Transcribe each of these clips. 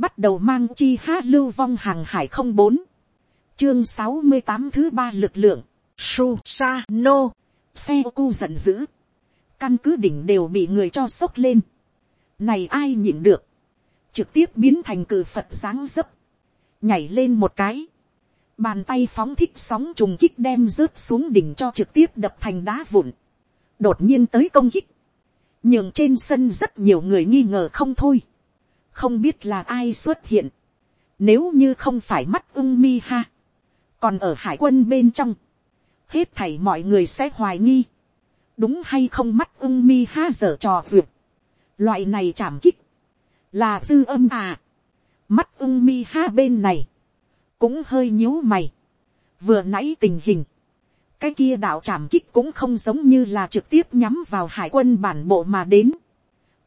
bắt đầu mang chi há lưu vong hàng hải không bốn, chương sáu mươi tám thứ ba lực lượng, su sa no, xe cu giận dữ, căn cứ đỉnh đều bị người cho sốc lên, này ai nhịn được, trực tiếp biến thành cử phật dáng dấp, nhảy lên một cái, bàn tay phóng thích sóng trùng kích đem rớt xuống đỉnh cho trực tiếp đập thành đá vụn, đột nhiên tới công kích, nhường trên sân rất nhiều người nghi ngờ không thôi, không biết là ai xuất hiện, nếu như không phải mắt ưng mi ha, còn ở hải quân bên trong, hết thảy mọi người sẽ hoài nghi, đúng hay không mắt ưng mi ha dở trò duyệt. loại này chạm kích, là dư âm à, mắt ưng mi ha bên này, cũng hơi nhíu mày, vừa nãy tình hình, cái kia đạo chảm kích cũng không giống như là trực tiếp nhắm vào hải quân bản bộ mà đến,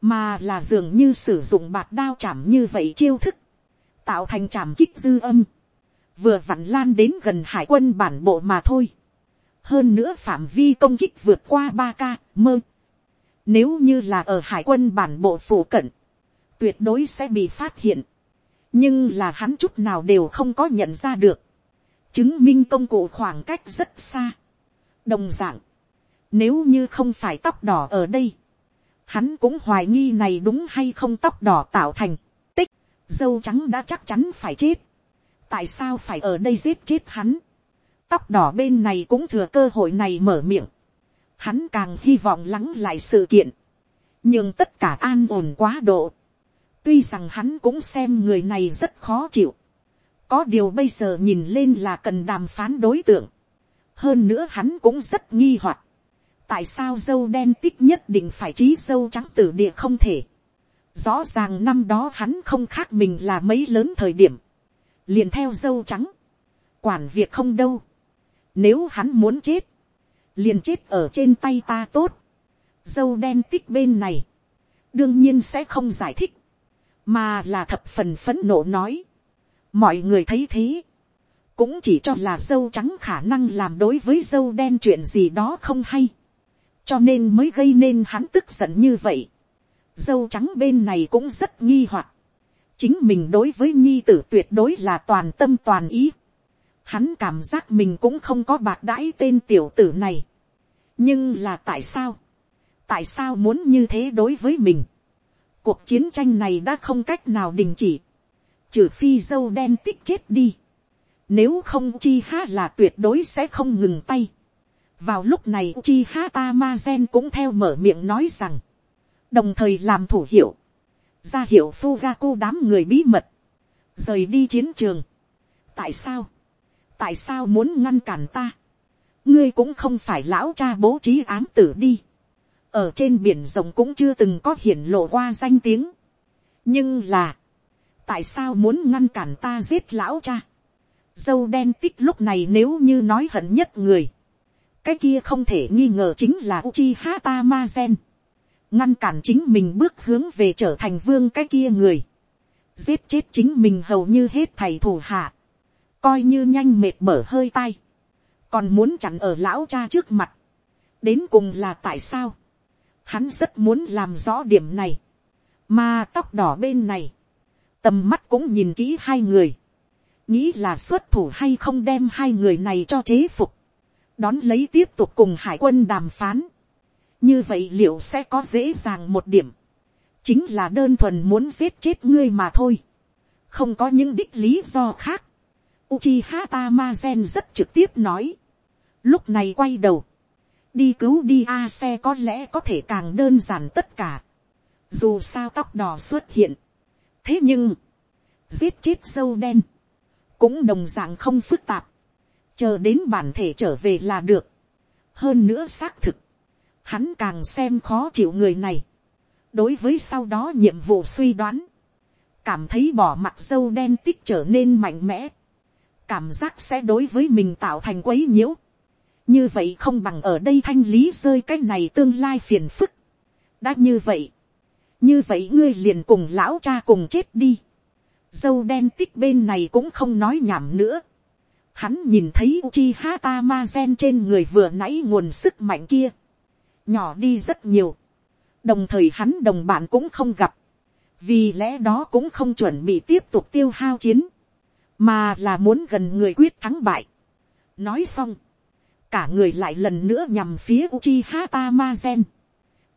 mà là dường như sử dụng bạt đao chạm như vậy chiêu thức, tạo thành chạm kích dư âm, vừa vặn lan đến gần hải quân bản bộ mà thôi. hơn nữa phạm vi công kích vượt qua ba ca mơ. nếu như là ở hải quân bản bộ phủ cận, tuyệt đối sẽ bị phát hiện. nhưng là hắn chút nào đều không có nhận ra được. chứng minh công cụ khoảng cách rất xa. đồng d ạ n g nếu như không phải tóc đỏ ở đây, hắn cũng hoài nghi này đúng hay không tóc đỏ tạo thành, tích, dâu trắng đã chắc chắn phải chết tại sao phải ở đây giết chết hắn. tóc đỏ bên này cũng thừa cơ hội này mở miệng. hắn càng hy vọng lắng lại sự kiện. nhưng tất cả an ổn quá độ. tuy rằng hắn cũng xem người này rất khó chịu. có điều bây giờ nhìn lên là cần đàm phán đối tượng. hơn nữa hắn cũng rất nghi hoặc tại sao dâu đen tích nhất định phải trí dâu trắng tử địa không thể. rõ ràng năm đó hắn không khác mình là mấy lớn thời điểm. Liền theo dâu trắng, quản việc không đâu, nếu hắn muốn chết, liền chết ở trên tay ta tốt, dâu đen tích bên này, đương nhiên sẽ không giải thích, mà là thập phần phấn nộ nói, mọi người thấy thế, cũng chỉ cho là dâu trắng khả năng làm đối với dâu đen chuyện gì đó không hay, cho nên mới gây nên hắn tức giận như vậy. dâu trắng bên này cũng rất nghi hoặc, chính mình đối với nhi tử tuyệt đối là toàn tâm toàn ý. Hắn cảm giác mình cũng không có bạc đãi tên tiểu tử này. nhưng là tại sao, tại sao muốn như thế đối với mình. cuộc chiến tranh này đã không cách nào đình chỉ, trừ phi dâu đen tích chết đi. nếu không chi ha là tuyệt đối sẽ không ngừng tay vào lúc này chi ha ta ma gen cũng theo mở miệng nói rằng, đồng thời làm thủ hiệu, ra hiệu Fugaku đám người bí mật, rời đi chiến trường. tại sao, tại sao muốn ngăn cản ta, ngươi cũng không phải lão cha bố trí ám tử đi, ở trên biển rồng cũng chưa từng có hiển lộ qua danh tiếng, nhưng là, tại sao muốn ngăn cản ta giết lão cha, dâu đen tích lúc này nếu như nói hận nhất người, cái kia không thể nghi ngờ chính là Uchiha Tamazen. Ngăn cản chính mình bước hướng về trở thành vương cái kia người, giết chết chính mình hầu như hết thầy thủ hạ, coi như nhanh mệt mở hơi tay, còn muốn chặn ở lão cha trước mặt, đến cùng là tại sao, hắn rất muốn làm rõ điểm này, mà tóc đỏ bên này, tầm mắt cũng nhìn kỹ hai người, nghĩ là xuất thủ hay không đem hai người này cho chế phục, đón lấy tiếp tục cùng hải quân đàm phán, như vậy liệu sẽ có dễ dàng một điểm, chính là đơn thuần muốn giết chết ngươi mà thôi, không có những đích lý do khác. Uchiha Tamazen rất trực tiếp nói, lúc này quay đầu, đi cứu đi a xe có lẽ có thể càng đơn giản tất cả, dù sao tóc đỏ xuất hiện, thế nhưng, giết chết dâu đen, cũng đồng d ạ n g không phức tạp, chờ đến bản thể trở về là được, hơn nữa xác thực, hắn càng xem khó chịu người này. đối với sau đó nhiệm vụ suy đoán, cảm thấy bỏ mặt dâu đen tích trở nên mạnh mẽ, cảm giác sẽ đối với mình tạo thành quấy nhiễu. như vậy không bằng ở đây thanh lý rơi cái này tương lai phiền phức. đã như vậy, như vậy ngươi liền cùng lão cha cùng chết đi. dâu đen tích bên này cũng không nói nhảm nữa. Hắn nhìn thấy Uchiha Tamazen trên người vừa nãy nguồn sức mạnh kia nhỏ đi rất nhiều. đồng thời hắn đồng bạn cũng không gặp. vì lẽ đó cũng không chuẩn bị tiếp tục tiêu hao chiến, mà là muốn gần người quyết thắng bại. nói xong, cả người lại lần nữa nhằm phía Uchiha Tamazen.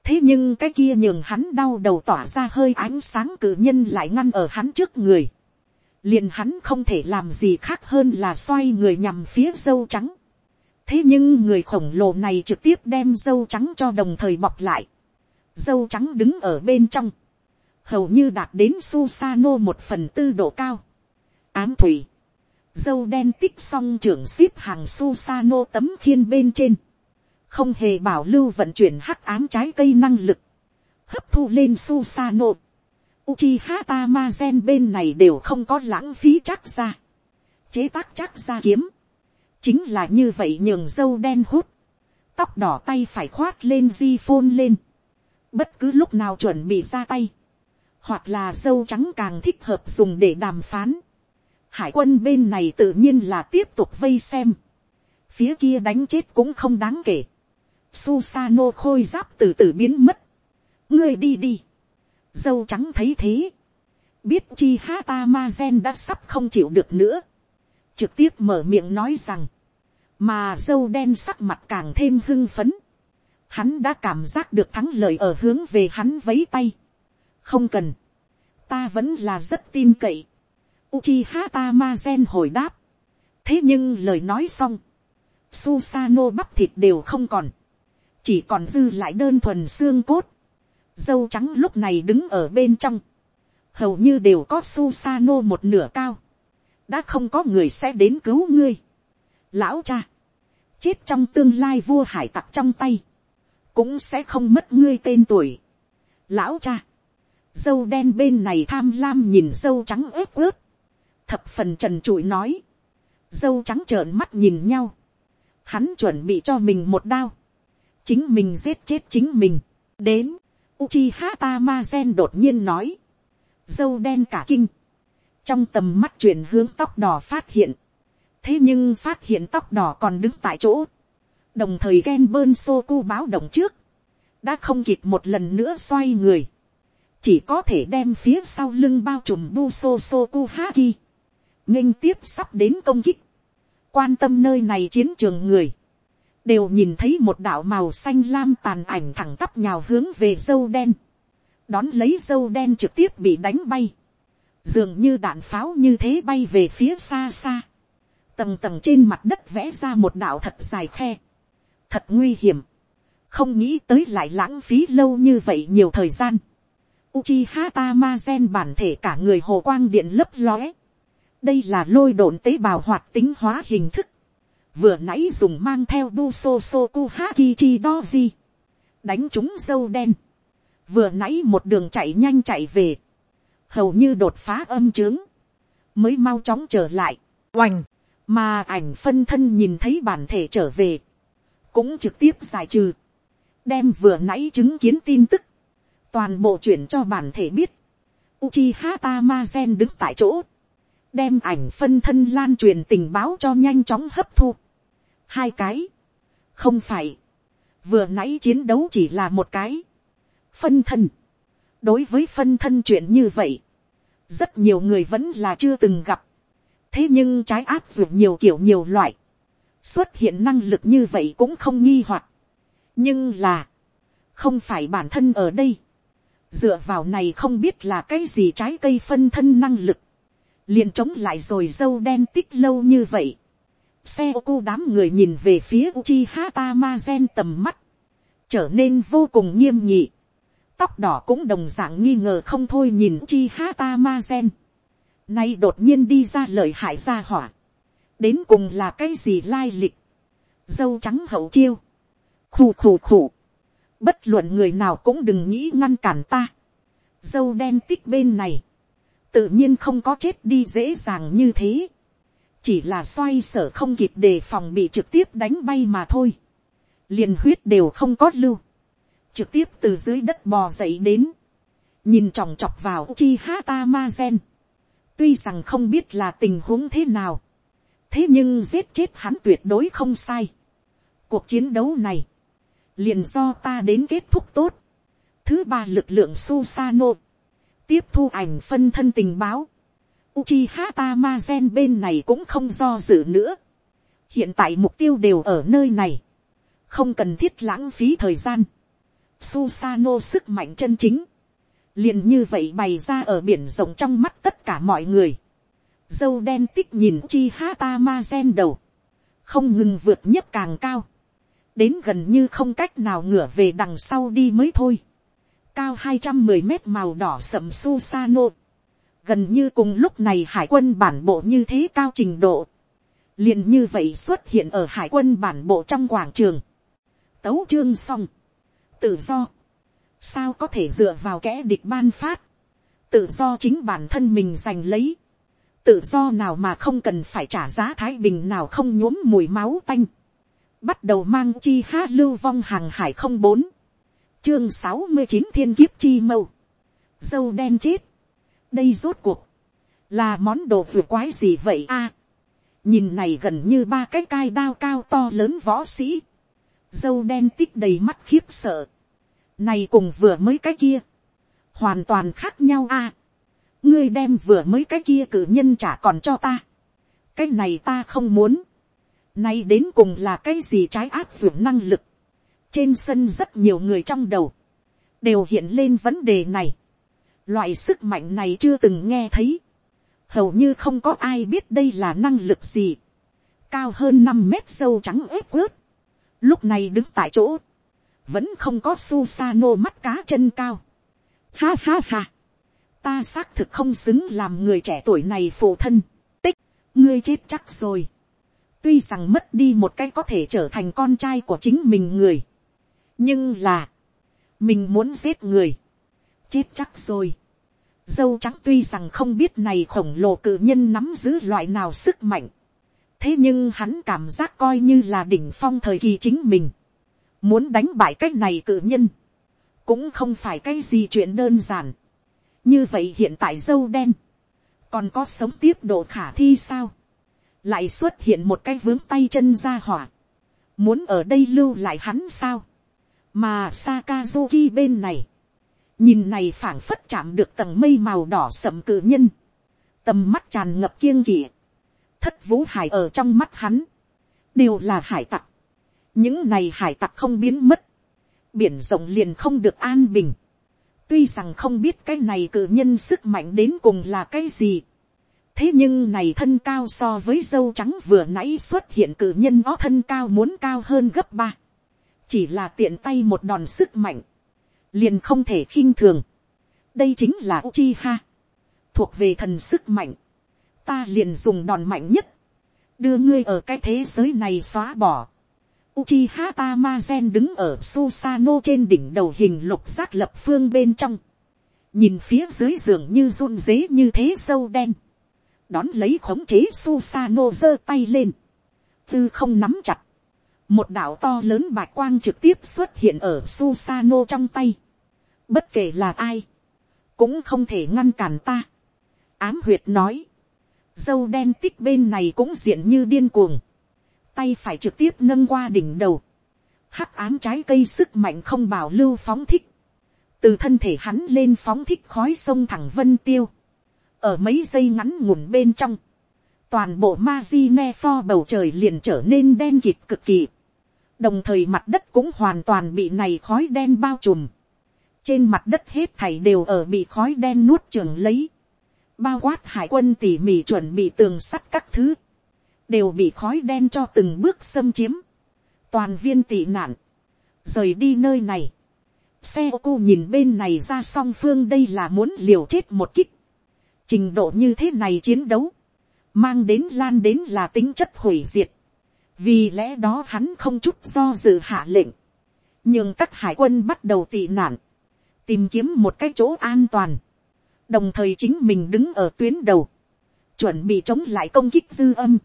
thế nhưng cái kia nhường hắn đau đầu tỏa ra hơi ánh sáng cử nhân lại ngăn ở hắn trước người liền hắn không thể làm gì khác hơn là xoay người nhằm phía dâu trắng. thế nhưng người khổng lồ này trực tiếp đem dâu trắng cho đồng thời bọc lại. dâu trắng đứng ở bên trong hầu như đạt đến Susano một phần tư độ cao. Ám thủy, dâu đen tích song trưởng xếp hàng Susano tấm khiên bên trên, không hề bảo lưu vận chuyển hắc ám trái cây năng lực, hấp thu lên Susano. Uchiha Tamazen bên này đều không có lãng phí chắc ra. Chế tác chắc ra kiếm. Chính là như vậy nhường dâu đen hút. Tóc đỏ tay phải khoát lên di phôn lên. Bất cứ lúc nào chuẩn bị ra tay hoặc là dâu trắng càng thích hợp dùng để đàm phán. Hải quân bên này tự nhiên là tiếp tục vây xem. Phía kia đánh chết cũng không đáng kể. Susano khôi giáp từ từ biến mất. Ngươi đi đi. Dâu trắng thấy thế. Biết chi hata ma gen đã sắp không chịu được nữa. Trực tiếp mở miệng nói rằng. Mà dâu đen sắc mặt càng thêm hưng phấn. Hắn đã cảm giác được thắng lợi ở hướng về hắn vấy tay không cần, ta vẫn là rất tin cậy. uchi hata ma gen hồi đáp. thế nhưng lời nói xong, Susano bắp thịt đều không còn, chỉ còn dư lại đơn thuần xương cốt. Dâu trắng lúc này đứng ở bên trong, hầu như đều có su sano một nửa cao, đã không có người sẽ đến cứu ngươi. Lão cha, chết trong tương lai vua hải tặc trong tay, cũng sẽ không mất ngươi tên tuổi. Lão cha, dâu đen bên này tham lam nhìn dâu trắng ướp ướp, thập phần trần trụi nói, dâu trắng trợn mắt nhìn nhau, hắn chuẩn bị cho mình một đao, chính mình giết chết chính mình, đến, Uchiha Tamazen đột nhiên nói, dâu đen cả kinh, trong tầm mắt chuyển hướng tóc đỏ phát hiện, thế nhưng phát hiện tóc đỏ còn đứng tại chỗ, đồng thời ghen bơn sô cu báo động trước, đã không kịp một lần nữa xoay người, chỉ có thể đem phía sau lưng bao trùm bu so so haki, nghênh tiếp sắp đến công kích, quan tâm nơi này chiến trường người, đều nhìn thấy một đạo màu xanh lam tàn ảnh thẳng tắp nhào hướng về dâu đen, đón lấy dâu đen trực tiếp bị đánh bay, dường như đạn pháo như thế bay về phía xa xa, tầng tầng trên mặt đất vẽ ra một đạo thật dài khe, thật nguy hiểm, không nghĩ tới lại lãng phí lâu như vậy nhiều thời gian, Uchiha Tamazen bản thể cả người hồ quang điện lấp lóe. Đây là lôi độn tế bào hoạt tính hóa hình thức. Vừa nãy dùng mang theo Buso Soku Hakichi Doji. Đánh chúng dâu đen. Vừa nãy một đường chạy nhanh chạy về. Hầu như đột phá âm trướng. Mới mau chóng trở lại. Oành. Mà ảnh phân thân nhìn thấy bản thể trở về. Cũng trực tiếp giải trừ. Đem vừa nãy chứng kiến tin tức toàn bộ chuyển cho bản thể biết, Uchiha Tamazen đứng tại chỗ, đem ảnh phân thân lan truyền tình báo cho nhanh chóng hấp thu. Hai cái, không phải, vừa nãy chiến đấu chỉ là một cái, phân thân. đối với phân thân chuyện như vậy, rất nhiều người vẫn là chưa từng gặp. thế nhưng trái áp dụng nhiều kiểu nhiều loại, xuất hiện năng lực như vậy cũng không nghi hoặc. nhưng là, không phải bản thân ở đây, dựa vào này không biết là cái gì trái cây phân thân năng lực, liền chống lại rồi dâu đen tích lâu như vậy xe ô cu đám người nhìn về phía Uchiha Tamazen tầm mắt, trở nên vô cùng nghiêm nhị. Tóc đỏ cũng đồng dạng nghi ngờ không thôi nhìn Uchiha Tamazen. Nay đột nhiên đi ra lời hại ra hỏa. Đến cùng là cái gì lai lịch. Dâu trắng hậu chiêu. Khủ khủ khủ bất luận người nào cũng đừng nghĩ ngăn cản ta. dâu đen tích bên này, tự nhiên không có chết đi dễ dàng như thế, chỉ là xoay sở không kịp đề phòng bị trực tiếp đánh bay mà thôi, liền huyết đều không có lưu, trực tiếp từ dưới đất bò dậy đến, nhìn chòng chọc vào chi hata ma gen, tuy rằng không biết là tình huống thế nào, thế nhưng giết chết hắn tuyệt đối không sai. cuộc chiến đấu này, liền do ta đến kết thúc tốt. Thứ ba lực lượng Susano. tiếp thu ảnh phân thân tình báo, Uchiha Tamazen bên này cũng không do dự nữa. Hiện tại mục tiêu đều ở nơi này. Không cần thiết lãng phí thời gian. Susano sức mạnh chân chính. liền như vậy bày ra ở biển rộng trong mắt tất cả mọi người. Dâu đen tích nhìn Uchiha Tamazen đầu. Không ngừng vượt nhất càng cao. Đến gần như không cách nào ngửa về đằng sau đi mới thôi. Cao 210 mét màu đỏ sậm Susano gần như cùng lúc này hải quân bản bộ như thế cao trình độ, liền như vậy xuất hiện ở hải quân bản bộ trong quảng trường, tấu chương xong, tự do, sao có thể dựa vào kẻ địch ban phát, tự do chính bản thân mình giành lấy, tự do nào mà không cần phải trả giá thái bình nào không nhuốm mùi máu tanh, bắt đầu mang chi hát lưu vong hàng hải không bốn, chương sáu mươi chín thiên kiếp chi mâu, dâu đen chết, đây rốt cuộc, là món đồ vừa quái gì vậy a. nhìn này gần như ba cái cai đao cao to lớn võ sĩ, dâu đen tích đầy mắt khiếp sợ, này cùng vừa mới cái kia, hoàn toàn khác nhau a. ngươi đem vừa mới cái kia cử nhân trả còn cho ta, cái này ta không muốn, nay đến cùng là cái gì trái áp dụng năng lực, trên sân rất nhiều người trong đầu, đều hiện lên vấn đề này. Loại sức mạnh này chưa từng nghe thấy. Hầu như không có ai biết đây là năng lực gì. Cao hơn năm mét sâu trắng ếp ướt. Lúc này đứng tại chỗ. Vẫn không có Susano mắt cá chân cao. Ha ha ha. Ta xác thực không xứng làm người trẻ tuổi này phụ thân. Tích. Ngươi chết chắc rồi. Tuy rằng mất đi một cái có thể trở thành con trai của chính mình người. Nhưng là. Mình muốn giết người chết chắc rồi. Dâu trắng tuy rằng không biết này khổng lồ cự nhân nắm giữ loại nào sức mạnh. Thế nhưng hắn cảm giác coi như là đỉnh phong thời kỳ chính mình. Muốn đánh bại cái này cự nhân. Cũng không phải cái gì chuyện đơn giản. Như vậy hiện tại dâu đen. Còn có sống tiếp độ khả thi sao? Lại xuất hiện một cái vướng tay chân ra hỏa. Muốn ở đây lưu lại hắn sao? Mà Sakazuki bên này nhìn này phảng phất chạm được tầng mây màu đỏ sậm cự nhân, tầm mắt tràn ngập kiêng kỵ, thất vũ hải ở trong mắt hắn, đều là hải tặc, những này hải tặc không biến mất, biển rộng liền không được an bình, tuy rằng không biết cái này cự nhân sức mạnh đến cùng là cái gì, thế nhưng này thân cao so với dâu trắng vừa nãy xuất hiện cự nhân ó thân cao muốn cao hơn gấp ba, chỉ là tiện tay một đòn sức mạnh, liền không thể khinh thường. đây chính là Uchiha, thuộc về thần sức mạnh, ta liền dùng đòn mạnh nhất, đưa ngươi ở cái thế giới này xóa bỏ. Uchiha Tamazen đứng ở Susano trên đỉnh đầu hình lục giác lập phương bên trong, nhìn phía dưới giường như run dế như thế sâu đen, đón lấy khống chế Susano giơ tay lên, tư không nắm chặt, một đạo to lớn bạch quang trực tiếp xuất hiện ở Susano trong tay. Bất kể là ai, cũng không thể ngăn cản ta. Ám huyệt nói, dâu đen tích bên này cũng diện như điên cuồng. Tay phải trực tiếp nâng qua đỉnh đầu. Hắc ám trái cây sức mạnh không bảo lưu phóng thích. Từ thân thể hắn lên phóng thích khói sông thẳng vân tiêu. Ở mấy giây ngắn ngủn bên trong. Toàn bộ ma di ne pho bầu trời liền trở nên đen kịt cực kỳ. Đồng thời mặt đất cũng hoàn toàn bị này khói đen bao trùm. Trên mặt đất hết thảy đều ở bị khói đen nuốt trường lấy, bao quát hải quân tỉ mỉ chuẩn bị tường sắt các thứ, đều bị khói đen cho từng bước xâm chiếm, toàn viên tị nạn, rời đi nơi này, xe ô cô nhìn bên này ra song phương đây là muốn liều chết một kích, trình độ như thế này chiến đấu, mang đến lan đến là tính chất hủy diệt, vì lẽ đó hắn không chút do dự hạ lệnh, nhưng các hải quân bắt đầu tị nạn, tìm kiếm một cái chỗ an toàn, đồng thời chính mình đứng ở tuyến đầu, chuẩn bị chống lại công kích dư âm,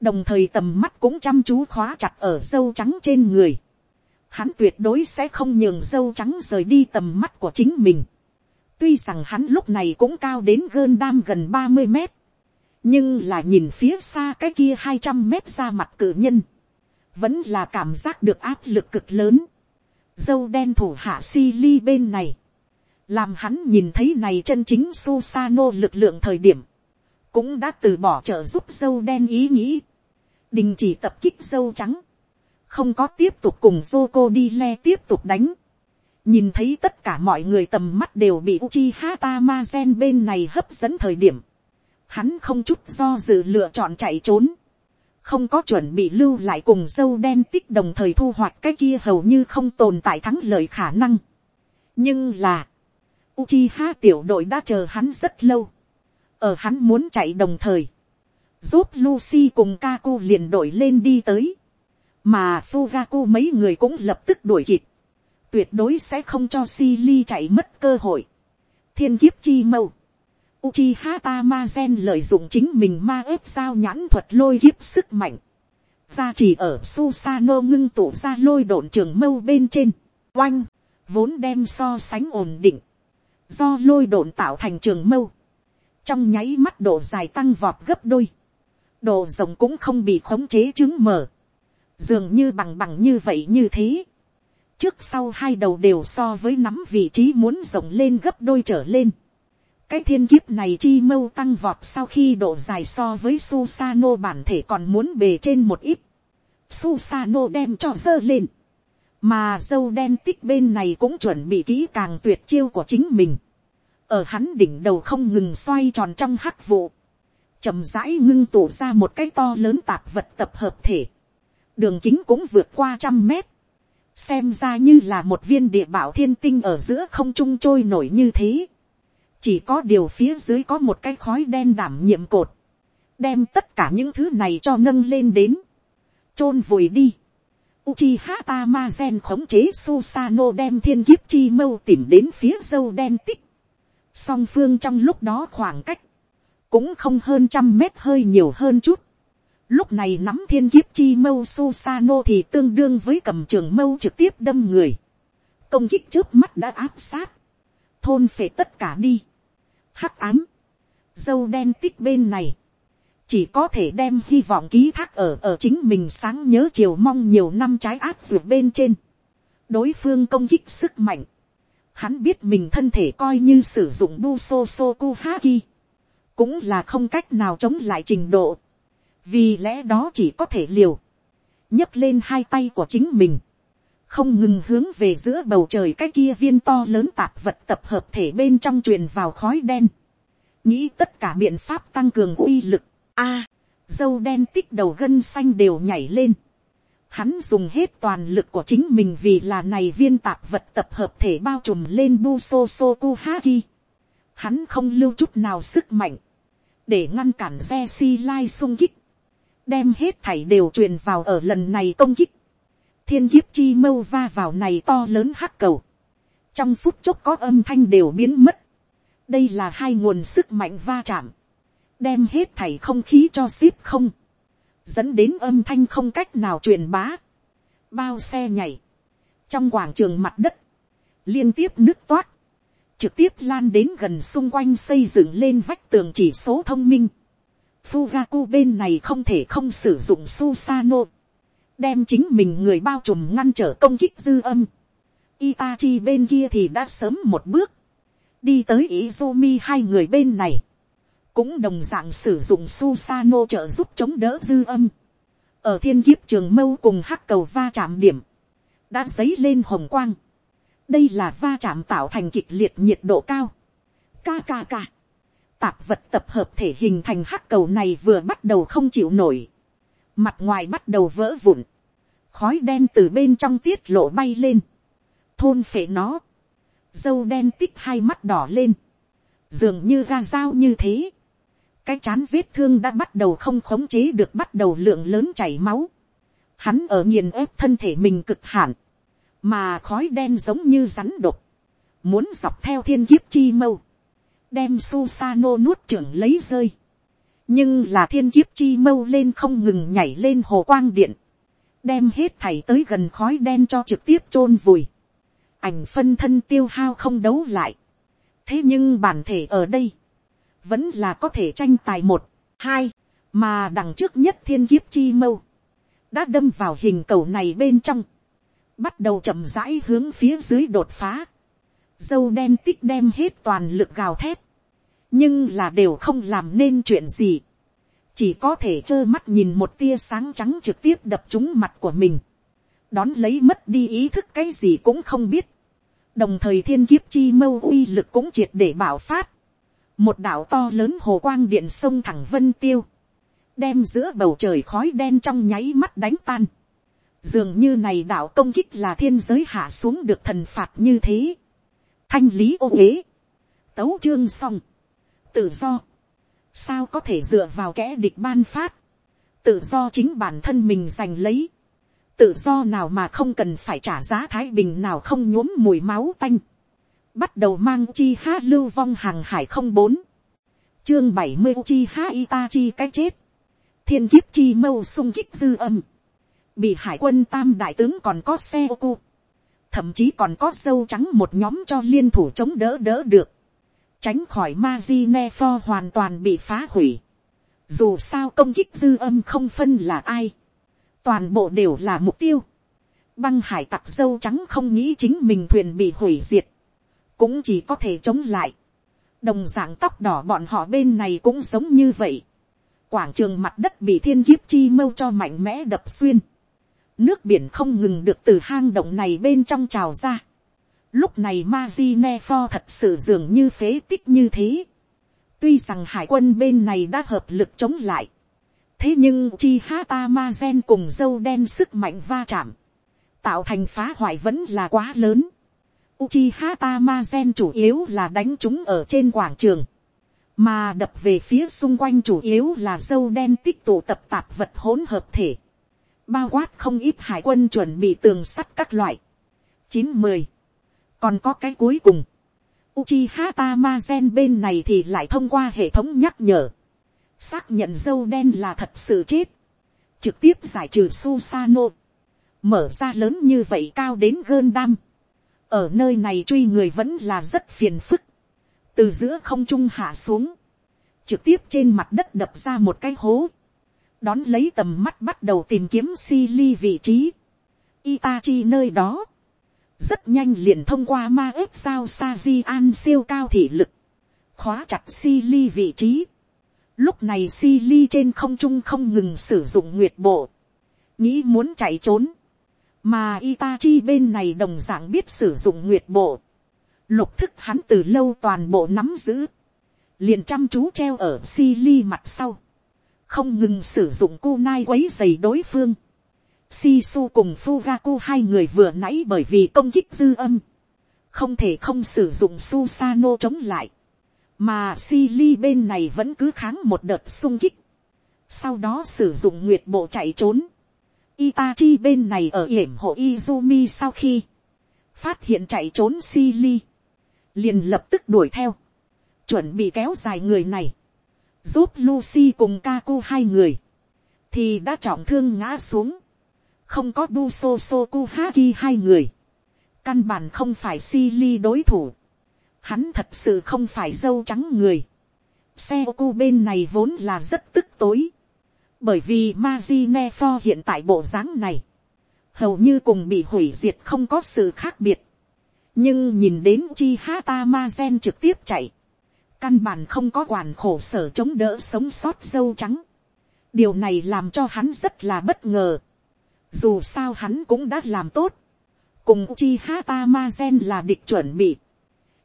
đồng thời tầm mắt cũng chăm chú khóa chặt ở dâu trắng trên người. Hắn tuyệt đối sẽ không nhường dâu trắng rời đi tầm mắt của chính mình. tuy rằng hắn lúc này cũng cao đến gơn đam gần ba mươi mét, nhưng là nhìn phía xa cái kia hai trăm mét ra mặt cử nhân, vẫn là cảm giác được áp lực cực lớn. Dâu đen thủ hạ si ly bên này, làm hắn nhìn thấy này chân chính su sano lực lượng thời điểm, cũng đã từ bỏ trợ giúp dâu đen ý nghĩ, đình chỉ tập kích dâu trắng, không có tiếp tục cùng Zoko đi le tiếp tục đánh, nhìn thấy tất cả mọi người tầm mắt đều bị Uchiha Tamazen bên này hấp dẫn thời điểm, hắn không chút do dự lựa chọn chạy trốn, không có chuẩn bị lưu lại cùng dâu đen tích đồng thời thu hoạch cái kia hầu như không tồn tại thắng lợi khả năng. nhưng là, Uchiha tiểu đội đã chờ hắn rất lâu, ở hắn muốn chạy đồng thời, giúp Lucy cùng Kaku liền đội lên đi tới, mà Fugaku mấy người cũng lập tức đuổi kịp, tuyệt đối sẽ không cho Silly chạy mất cơ hội. thiên kiếp chi mâu, Uchiha Tamazen lợi dụng chính mình ma ếp sao nhãn thuật lôi kiếp sức mạnh. Ra chỉ ở Susano ngưng tụ ra lôi độn trường mâu bên trên. Oanh, vốn đem so sánh ổn định. Do lôi độn tạo thành trường mâu. Trong nháy mắt độ dài tăng vọt gấp đôi. Độ rộng cũng không bị khống chế chứng mở. Dường như bằng bằng như vậy như thế. Trước sau hai đầu đều so với nắm vị trí muốn rộng lên gấp đôi trở lên cái thiên kiếp này chi mâu tăng vọt sau khi độ dài so với Susano bản thể còn muốn bề trên một ít. Susano đem cho dơ lên. Mà dâu đen tích bên này cũng chuẩn bị kỹ càng tuyệt chiêu của chính mình. Ở hắn đỉnh đầu không ngừng xoay tròn trong hắc vụ. chậm rãi ngưng tụ ra một cái to lớn tạp vật tập hợp thể. Đường kính cũng vượt qua trăm mét. Xem ra như là một viên địa bảo thiên tinh ở giữa không trung trôi nổi như thế chỉ có điều phía dưới có một cái khói đen đảm nhiệm cột, đem tất cả những thứ này cho nâng lên đến, chôn vùi đi. Uchiha Tamazen khống chế Susano đem thiên kiếp chi mâu tìm đến phía dâu đen tích. Song phương trong lúc đó khoảng cách, cũng không hơn trăm mét hơi nhiều hơn chút. Lúc này nắm thiên kiếp chi mâu Susano thì tương đương với cầm trường mâu trực tiếp đâm người. Công kích trước mắt đã áp sát. Thôn phệ tất cả đi hắc ám, dâu đen tích bên này, chỉ có thể đem hy vọng ký thác ở ở chính mình sáng nhớ chiều mong nhiều năm trái áp ruột bên trên, đối phương công kích sức mạnh, hắn biết mình thân thể coi như sử dụng bu so so ku haki, cũng là không cách nào chống lại trình độ, vì lẽ đó chỉ có thể liều, nhấc lên hai tay của chính mình, không ngừng hướng về giữa bầu trời cái kia viên to lớn tạp vật tập hợp thể bên trong truyền vào khói đen, nghĩ tất cả biện pháp tăng cường uy lực, a, à, dâu đen tích đầu gân xanh đều nhảy lên, hắn dùng hết toàn lực của chính mình vì là này viên tạp vật tập hợp thể bao trùm lên bu so so ku haki, hắn không lưu chút nào sức mạnh, để ngăn cản xe si lai sung kích, đem hết thảy đều truyền vào ở lần này công kích, thiên kiếp chi mâu va vào này to lớn hắc cầu. trong phút chốc có âm thanh đều biến mất. đây là hai nguồn sức mạnh va chạm. đem hết thảy không khí cho ship không. dẫn đến âm thanh không cách nào truyền bá. bao xe nhảy. trong quảng trường mặt đất. liên tiếp nước toát. trực tiếp lan đến gần xung quanh xây dựng lên vách tường chỉ số thông minh. Fugaku bên này không thể không sử dụng Susano đem chính mình người bao trùm ngăn trở công kích dư âm. Itachi bên kia thì đã sớm một bước, đi tới Izumi hai người bên này, cũng đồng dạng sử dụng Susano trợ giúp chống đỡ dư âm. Ở thiên kiếp trường mâu cùng hắc cầu va chạm điểm, đã dấy lên hồng quang. Đây là va chạm tạo thành kịch liệt nhiệt độ cao. Kkkk. Tạp vật tập hợp thể hình thành hắc cầu này vừa bắt đầu không chịu nổi mặt ngoài bắt đầu vỡ vụn, khói đen từ bên trong tiết lộ bay lên, thôn phệ nó, dâu đen tích hai mắt đỏ lên, dường như ra dao như thế, cái chán vết thương đã bắt đầu không khống chế được bắt đầu lượng lớn chảy máu, hắn ở nghiền ép thân thể mình cực hạn, mà khói đen giống như rắn độc, muốn dọc theo thiên kiếp chi mâu, đem Susano nuốt trưởng lấy rơi nhưng là thiên kiếp chi mâu lên không ngừng nhảy lên hồ quang điện, đem hết thảy tới gần khói đen cho trực tiếp chôn vùi, ảnh phân thân tiêu hao không đấu lại, thế nhưng bản thể ở đây, vẫn là có thể tranh tài một, hai, mà đằng trước nhất thiên kiếp chi mâu, đã đâm vào hình cầu này bên trong, bắt đầu chậm rãi hướng phía dưới đột phá, dâu đen tích đem hết toàn lực gào thét, nhưng là đều không làm nên chuyện gì, chỉ có thể trơ mắt nhìn một tia sáng trắng trực tiếp đập trúng mặt của mình, đón lấy mất đi ý thức cái gì cũng không biết, đồng thời thiên kiếp chi mâu uy lực cũng triệt để bảo phát, một đạo to lớn hồ quang điện sông thẳng vân tiêu, đem giữa bầu trời khói đen trong nháy mắt đánh tan, dường như này đạo công kích là thiên giới hạ xuống được thần phạt như thế, thanh lý ô uế, tấu chương xong, tự do, sao có thể dựa vào kẻ địch ban phát, tự do chính bản thân mình giành lấy, tự do nào mà không cần phải trả giá thái bình nào không nhuốm mùi máu tanh, bắt đầu mang chi ha lưu vong hàng hải không bốn, chương bảy mươi chi ha itachi cái chết, thiên kiếp chi mâu sung kích dư âm, bị hải quân tam đại tướng còn có xe ô cu, thậm chí còn có sâu trắng một nhóm cho liên thủ chống đỡ đỡ được, tránh khỏi ma di ne pho hoàn toàn bị phá hủy. Dù sao công kích dư âm không phân là ai, toàn bộ đều là mục tiêu. Băng hải tặc dâu trắng không nghĩ chính mình thuyền bị hủy diệt, cũng chỉ có thể chống lại. đồng dạng tóc đỏ bọn họ bên này cũng giống như vậy. quảng trường mặt đất bị thiên kiếp chi mâu cho mạnh mẽ đập xuyên. nước biển không ngừng được từ hang động này bên trong trào ra lúc này Mazine thật sự dường như phế tích như thế. tuy rằng hải quân bên này đã hợp lực chống lại. thế nhưng chi hata ma gen cùng dâu đen sức mạnh va chạm. tạo thành phá hoại vẫn là quá lớn Uchiha Tamazen chủ yếu là đánh chúng ở trên quảng trường. Mà đập về phía xung quanh chủ yếu là dâu đen tích tụ tập tạp vật hỗn hợp thể. Bao quát không ít hải quân chuẩn bị tường sắt các loại. chín mười còn có cái cuối cùng. Uchiha Tamazen bên này thì lại thông qua hệ thống nhắc nhở. Xác nhận dâu đen là thật sự chết. Trực tiếp giải trừ Susano. Mở ra lớn như vậy cao đến gơn đam ở nơi này truy người vẫn là rất phiền phức, từ giữa không trung hạ xuống, trực tiếp trên mặt đất đập ra một cái hố, đón lấy tầm mắt bắt đầu tìm kiếm si ly vị trí, Itachi nơi đó, rất nhanh liền thông qua ma ếp sao sa di an siêu cao thị lực, khóa chặt si ly vị trí, lúc này si ly trên không trung không ngừng sử dụng nguyệt bộ, nghĩ muốn chạy trốn, mà Itachi bên này đồng dạng biết sử dụng nguyệt bộ. Lục thức hắn từ lâu toàn bộ nắm giữ. Liền chăm chú treo ở si ly mặt sau. Không ngừng sử dụng cu nai quấy giày đối phương. Sisu cùng Fugaku hai người vừa nãy bởi vì công kích dư âm. Không thể không sử dụng Susano chống lại. Mà sili bên này vẫn cứ kháng một đợt sung kích. Sau đó sử dụng nguyệt bộ chạy trốn Itachi bên này ở yểm hộ Izumi sau khi phát hiện chạy trốn Sili, liền lập tức đuổi theo, chuẩn bị kéo dài người này, giúp Lucy cùng Kaku hai người, thì đã trọng thương ngã xuống, không có Buso Sokuhaki hai người, căn bản không phải Sili đối thủ, hắn thật sự không phải dâu trắng người, xe cu bên này vốn là rất tức tối, bởi vì Mazine For hiện tại bộ dáng này, hầu như cùng bị hủy diệt không có sự khác biệt. nhưng nhìn đến chi ha ta ma gen trực tiếp chạy, căn bản không có quản khổ sở chống đỡ sống sót dâu trắng. điều này làm cho hắn rất là bất ngờ dù sao hắn cũng đã làm tốt, cùng chi hata mazen là địch chuẩn bị.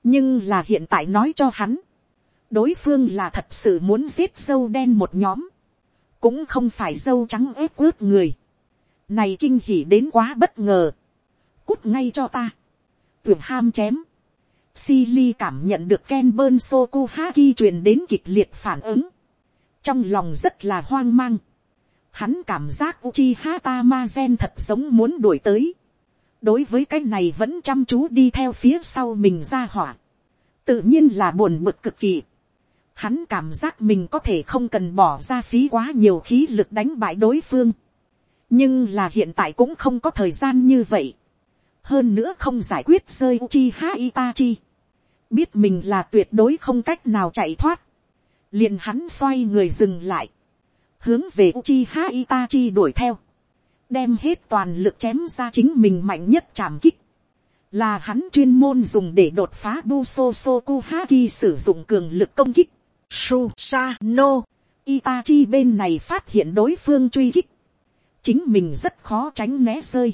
nhưng là hiện tại nói cho hắn, đối phương là thật sự muốn giết dâu đen một nhóm. Cũng không phải dâu trắng ép ướt người, này kinh hỉ đến quá bất ngờ, cút ngay cho ta, Tưởng ham chém, Silly cảm nhận được Ken Bơn Soku Haki truyền đến kịch liệt phản ứng. Trong lòng rất là hoang mang. Hắn cảm giác Uchiha Tamazen thật giống muốn đuổi tới. Đối với cái này vẫn chăm chú đi theo phía sau mình ra hỏa. Tự nhiên là buồn bực cực kỳ. Hắn cảm giác mình có thể không cần bỏ ra phí quá nhiều khí lực đánh bại đối phương. Nhưng là hiện tại cũng không có thời gian như vậy. Hơn nữa không giải quyết rơi Uchiha Itachi. Biết mình là tuyệt đối không cách nào chạy thoát. Liền hắn xoay người dừng lại. Hướng về Uchiha Itachi đuổi theo. Đem hết toàn lực chém ra chính mình mạnh nhất chạm kích. là hắn chuyên môn dùng để đột phá Buso Sokuhaki sử dụng cường lực công kích. Susano, Itachi bên này phát hiện đối phương truy kích. Chính mình rất khó tránh né rơi.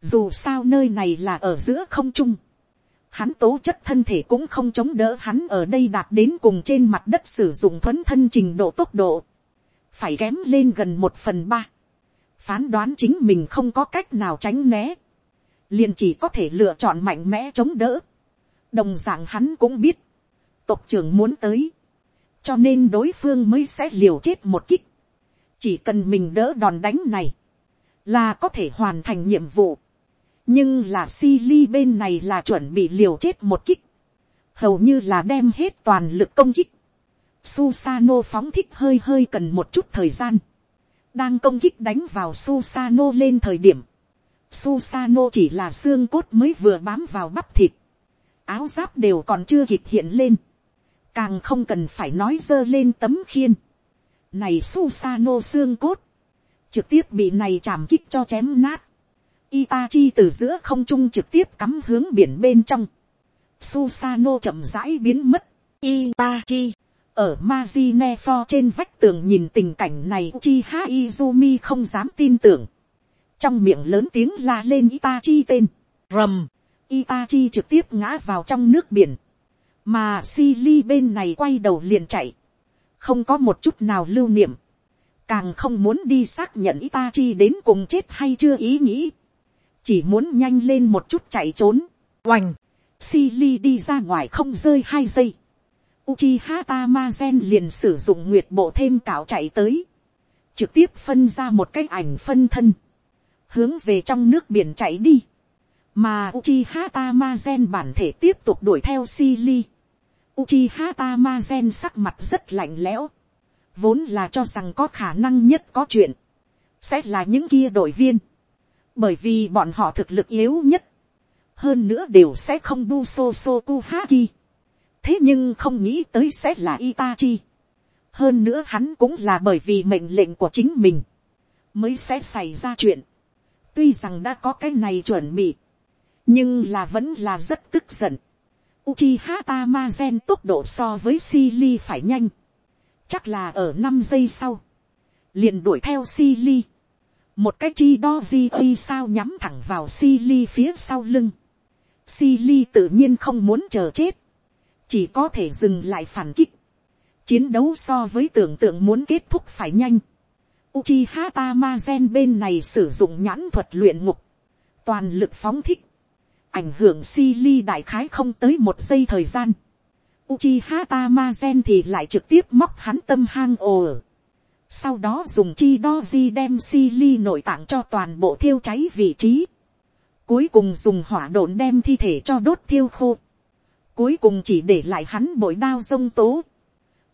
Dù sao nơi này là ở giữa không trung. Hắn tố chất thân thể cũng không chống đỡ hắn ở đây đạt đến cùng trên mặt đất sử dụng thuấn thân trình độ tốc độ. Phải kém lên gần một phần ba. Phán đoán chính mình không có cách nào tránh né liền chỉ có thể lựa chọn mạnh mẽ chống đỡ. đồng d ạ n g hắn cũng biết, tộc trưởng muốn tới, cho nên đối phương mới sẽ liều chết một kích. chỉ cần mình đỡ đòn đánh này, là có thể hoàn thành nhiệm vụ. nhưng là si ly bên này là chuẩn bị liều chết một kích, hầu như là đem hết toàn lực công kích. Susano phóng thích hơi hơi cần một chút thời gian, đang công kích đánh vào Susano lên thời điểm, Susano chỉ là xương cốt mới vừa bám vào bắp thịt. Áo giáp đều còn chưa kịp hiện lên. Càng không cần phải nói dơ lên tấm khiên. Này Susano xương cốt. Trực tiếp bị này chạm kích cho chém nát. Itachi từ giữa không trung trực tiếp cắm hướng biển bên trong. Susano chậm rãi biến mất. Itachi. Ở Mazinefo trên vách tường nhìn tình cảnh này Uchiha Izumi không dám tin tưởng. Trong miệng lớn tiếng la lên Itachi tên, rầm, Itachi trực tiếp ngã vào trong nước biển, mà Silly bên này quay đầu liền chạy, không có một chút nào lưu niệm, càng không muốn đi xác nhận Itachi đến cùng chết hay chưa ý nghĩ, chỉ muốn nhanh lên một chút chạy trốn, oành, Silly đi ra ngoài không rơi hai giây, Uchiha Tamazen liền sử dụng nguyệt bộ thêm cạo chạy tới, trực tiếp phân ra một cái ảnh phân thân, hướng về trong nước biển chạy đi, mà Uchiha Tamazen bản thể tiếp tục đuổi theo Silly. Uchiha Tamazen sắc mặt rất lạnh lẽo, vốn là cho rằng có khả năng nhất có chuyện, sẽ là những kia đội viên, bởi vì bọn họ thực lực yếu nhất, hơn nữa đều sẽ không bu so Sokuhaki thế nhưng không nghĩ tới sẽ là Itachi. hơn nữa hắn cũng là bởi vì mệnh lệnh của chính mình, mới sẽ xảy ra chuyện tuy rằng đã có cái này chuẩn bị, nhưng là vẫn là rất tức giận. Uchiha Tamazen tốc độ so với Silly phải nhanh, chắc là ở năm giây sau, liền đuổi theo Silly. một cái chi đo di uy sao nhắm thẳng vào Silly phía sau lưng. Silly tự nhiên không muốn chờ chết, chỉ có thể dừng lại phản kích. chiến đấu so với tưởng tượng muốn kết thúc phải nhanh Uchiha Tamazen bên này sử dụng nhãn thuật luyện ngục. Toàn lực phóng thích. Ảnh hưởng si ly đại khái không tới một giây thời gian. Uchiha Tamazen thì lại trực tiếp móc hắn tâm hang ồ. Sau đó dùng chi đo di đem si ly nội tạng cho toàn bộ thiêu cháy vị trí. Cuối cùng dùng hỏa độn đem thi thể cho đốt thiêu khô. Cuối cùng chỉ để lại hắn bội đao sông tố.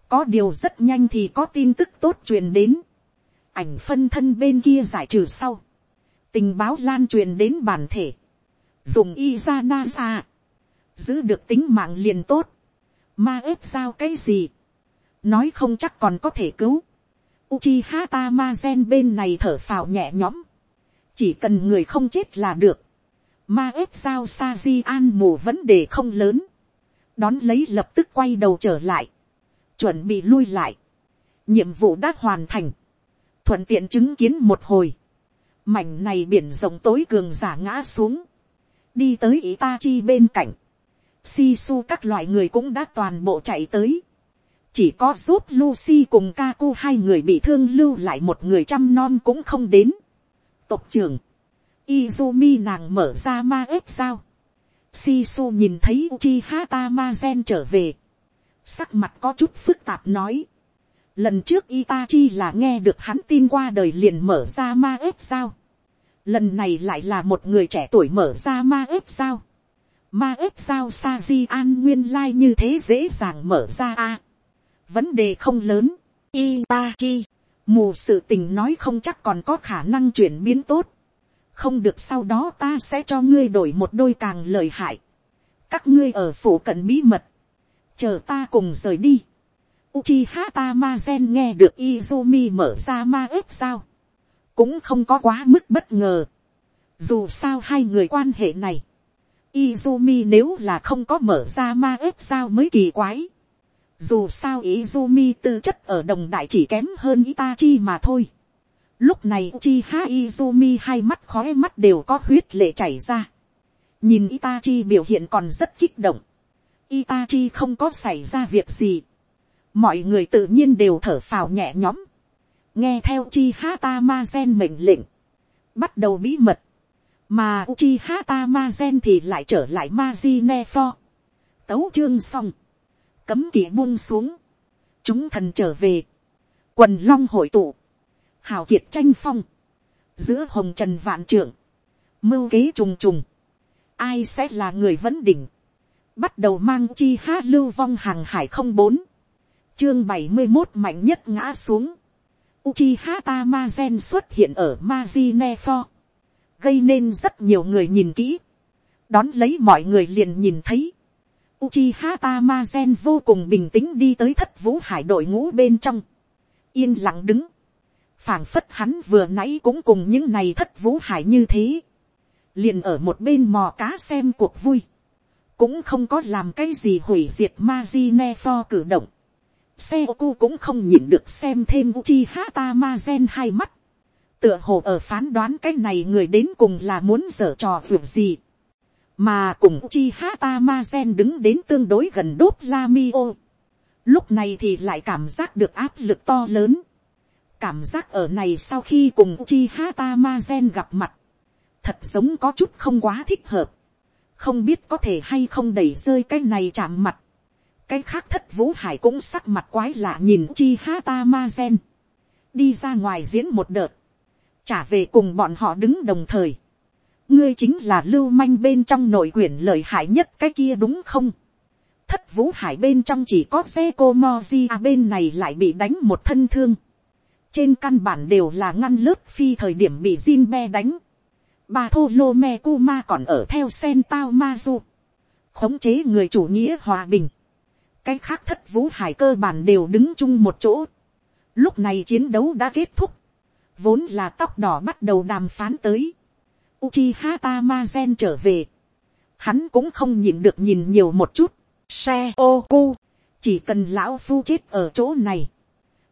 Có điều rất nhanh thì có tin tức tốt truyền đến. Ảnh phân thân bên kia giải trừ sau, tình báo lan truyền đến bản thể, dùng y ra na ra, giữ được tính mạng liền tốt, ma ếp sao cái gì, nói không chắc còn có thể cứu, Uchiha Tamazen bên này thở phào nhẹ nhõm, chỉ cần người không chết là được, ma ếp sao sa di an mù vấn đề không lớn, đón lấy lập tức quay đầu trở lại, chuẩn bị lui lại, nhiệm vụ đã hoàn thành, thuận tiện chứng kiến một hồi, mảnh này biển rộng tối cường giả ngã xuống, đi tới ý ta chi bên cạnh, si su các loại người cũng đã toàn bộ chạy tới, chỉ có giúp Lucy cùng Kaku hai người bị thương lưu lại một người chăm non cũng không đến. Tộc trưởng, Izumi nàng mở ra ma ếp sao. Sisu nhìn thấy Uchiha Tamazen trở về. Sắc mặt có chút phức tạp nói. Lần trước Itachi là nghe được hắn tin qua đời liền mở ra ma ếp sao. Lần này lại là một người trẻ tuổi mở ra ma ếp sao. Ma ếp sao Saji An nguyên lai như thế dễ dàng mở ra a Vấn đề không lớn. Itachi. Mù sự tình nói không chắc còn có khả năng chuyển biến tốt. Không được sau đó ta sẽ cho ngươi đổi một đôi càng lời hại. Các ngươi ở phủ cận bí mật. Chờ ta cùng rời đi Uchiha Tamazen nghe được Izumi mở ra ma ếp sao. Cũng không có quá mức bất ngờ. Dù sao hai người quan hệ này. Izumi nếu là không có mở ra ma ếp sao mới kỳ quái. Dù sao Izumi tư chất ở đồng đại chỉ kém hơn Itachi mà thôi. Lúc này Uchiha Izumi hai mắt khói mắt đều có huyết lệ chảy ra. Nhìn Itachi biểu hiện còn rất kích động. Itachi không có xảy ra việc gì. Mọi người tự nhiên đều thở phào nhẹ nhõm. Nghe theo Uchiha Tamazen mệnh lệnh. Bắt đầu bí mật. Mà Uchiha Tamazen thì lại trở lại Mazinefo. Tấu chương xong. Cấm kỵ buông xuống. Chúng thần trở về. Quần long hội tụ hào kiệt tranh phong, giữa hồng trần vạn trưởng, mưu kế trùng trùng, ai sẽ là người vấn đỉnh, bắt đầu mang chi hát lưu vong hàng hải không bốn, chương bảy mươi một mạnh nhất ngã xuống, Uchiha Tamazen xuất hiện ở Mazinefo, gây nên rất nhiều người nhìn kỹ, đón lấy mọi người liền nhìn thấy, Uchiha Tamazen vô cùng bình tĩnh đi tới thất vũ hải đội ngũ bên trong, yên lặng đứng, phảng phất hắn vừa nãy cũng cùng những này thất vũ hải như thế, liền ở một bên mò cá xem cuộc vui, cũng không có làm cái gì hủy diệt ma di ne pho cử động, xe ô cu cũng không nhìn được xem thêm uchi hata ma gen hai mắt, tựa hồ ở phán đoán cái này người đến cùng là muốn dở trò việc gì, mà cùng uchi hata ma gen đứng đến tương đối gần đốt la mi ô, lúc này thì lại cảm giác được áp lực to lớn, cảm giác ở này sau khi cùng chi hata ma gen gặp mặt, thật giống có chút không quá thích hợp, không biết có thể hay không đẩy rơi cái này chạm mặt, cái khác thất vũ hải cũng sắc mặt quái lạ nhìn chi hata ma gen, đi ra ngoài diễn một đợt, trả về cùng bọn họ đứng đồng thời, ngươi chính là lưu manh bên trong nội quyển lợi hại nhất cái kia đúng không, thất vũ hải bên trong chỉ có xe cô mozi à bên này lại bị đánh một thân thương, trên căn bản đều là ngăn lớp phi thời điểm bị Jinbe đánh. Bà Thô Lô Me Kuma còn ở theo Sen Tao Ma Du. Khống chế người chủ nghĩa hòa bình. Cái khác thất vũ hải cơ bản đều đứng chung một chỗ. Lúc này chiến đấu đã kết thúc. Vốn là tóc đỏ bắt đầu đàm phán tới. Uchiha Tamazen trở về. Hắn cũng không nhìn được nhìn nhiều một chút. Xe ô cu. Chỉ cần lão phu chết ở chỗ này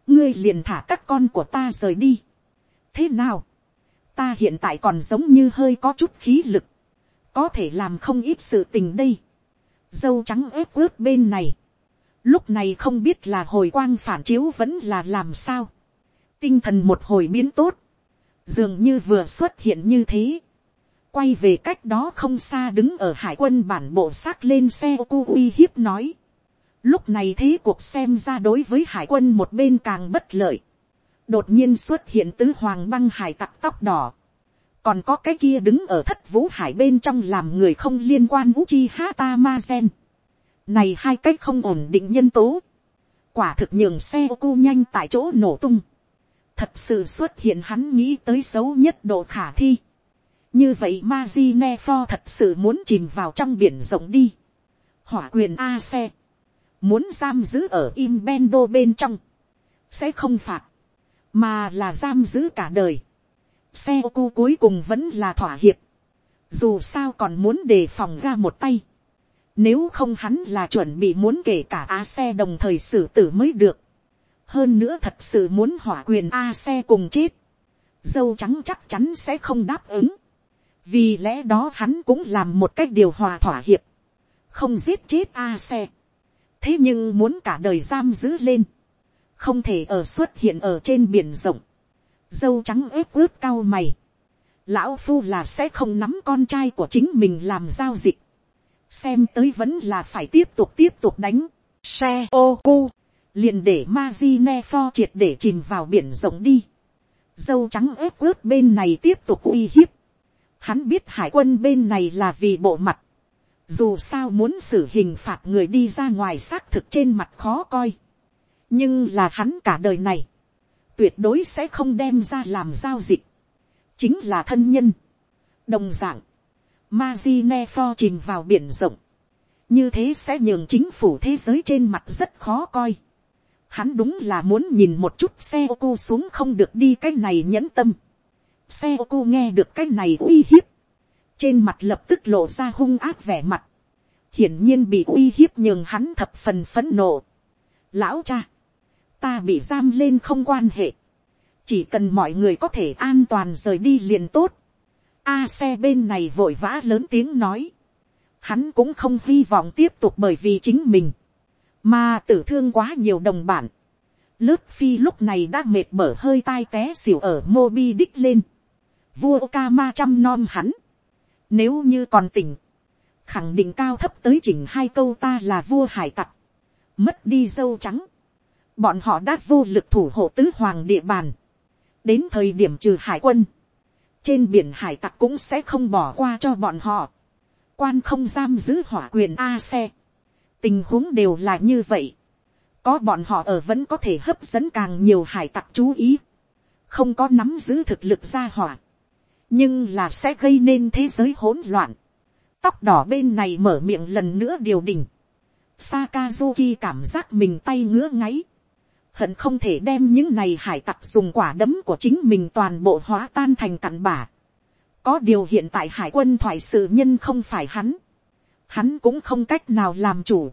ngươi liền thả các con của ta rời đi. thế nào, ta hiện tại còn giống như hơi có chút khí lực, có thể làm không ít sự tình đây. dâu trắng ép ướt bên này, lúc này không biết là hồi quang phản chiếu vẫn là làm sao. tinh thần một hồi biến tốt, dường như vừa xuất hiện như thế. quay về cách đó không xa đứng ở hải quân bản bộ xác lên xe ô cu uy hiếp nói. Lúc này thế cuộc xem ra đối với hải quân một bên càng bất lợi. Đột nhiên xuất hiện tứ hoàng băng hải tặc tóc đỏ. Còn có cái kia đứng ở thất vũ hải bên trong làm người không liên quan Uchi Hata Ma Gen. Này hai cách không ổn định nhân tố. Quả thực nhường xe ô nhanh tại chỗ nổ tung. Thật sự xuất hiện hắn nghĩ tới xấu nhất độ khả thi. Như vậy Maji Nefo thật sự muốn chìm vào trong biển rộng đi. Hỏa quyền A xe muốn giam giữ ở im bendo bên trong, sẽ không phạt, mà là giam giữ cả đời. xe ô cu cuối cùng vẫn là thỏa hiệp, dù sao còn muốn đề phòng ra một tay, nếu không hắn là chuẩn bị muốn kể cả a xe đồng thời xử tử mới được, hơn nữa thật sự muốn hỏa quyền a xe cùng chết, dâu trắng chắc chắn sẽ không đáp ứng, vì lẽ đó hắn cũng làm một cách điều hòa thỏa hiệp, không giết chết a xe, thế nhưng muốn cả đời giam giữ lên, không thể ở xuất hiện ở trên biển rộng, dâu trắng ướp ướp cao mày, lão phu là sẽ không nắm con trai của chính mình làm giao dịch, xem tới vẫn là phải tiếp tục tiếp tục đánh, xe ô cu, liền để ma di ne pho triệt để chìm vào biển rộng đi, dâu trắng ướp ướp bên này tiếp tục uy hiếp, hắn biết hải quân bên này là vì bộ mặt, dù sao muốn xử hình phạt người đi ra ngoài xác thực trên mặt khó coi. nhưng là hắn cả đời này, tuyệt đối sẽ không đem ra làm giao dịch. chính là thân nhân. đồng d ạ n g Mazinefo chìm vào biển rộng. như thế sẽ nhường chính phủ thế giới trên mặt rất khó coi. hắn đúng là muốn nhìn một chút xe ô cô xuống không được đi cái này nhẫn tâm. xe ô cô nghe được cái này uy hiếp trên mặt lập tức lộ ra hung ác vẻ mặt, hiển nhiên bị uy hiếp nhường hắn thập phần phấn nộ. Lão cha, ta bị giam lên không quan hệ, chỉ cần mọi người có thể an toàn rời đi liền tốt. A xe bên này vội vã lớn tiếng nói, hắn cũng không hy vọng tiếp tục bởi vì chính mình, mà tử thương quá nhiều đồng bản. Lớp phi lúc này đã mệt mở hơi tai té xỉu ở Mobi đích lên. Vua Okama chăm nom hắn. Nếu như còn tỉnh, khẳng định cao thấp tới chỉnh hai câu ta là vua hải tặc. Mất đi dâu trắng. Bọn họ đã vô lực thủ hộ tứ hoàng địa bàn. Đến thời điểm trừ hải quân. Trên biển hải tặc cũng sẽ không bỏ qua cho bọn họ. Quan không giam giữ hỏa quyền A xe. Tình huống đều là như vậy. Có bọn họ ở vẫn có thể hấp dẫn càng nhiều hải tặc chú ý. Không có nắm giữ thực lực ra hỏa nhưng là sẽ gây nên thế giới hỗn loạn. Tóc đỏ bên này mở miệng lần nữa điều đình. Sakazuki cảm giác mình tay ngứa ngáy. Hận không thể đem những này hải tặc dùng quả đấm của chính mình toàn bộ hóa tan thành cặn bả. Có điều hiện tại hải quân thoại sự nhân không phải hắn. Hắn cũng không cách nào làm chủ.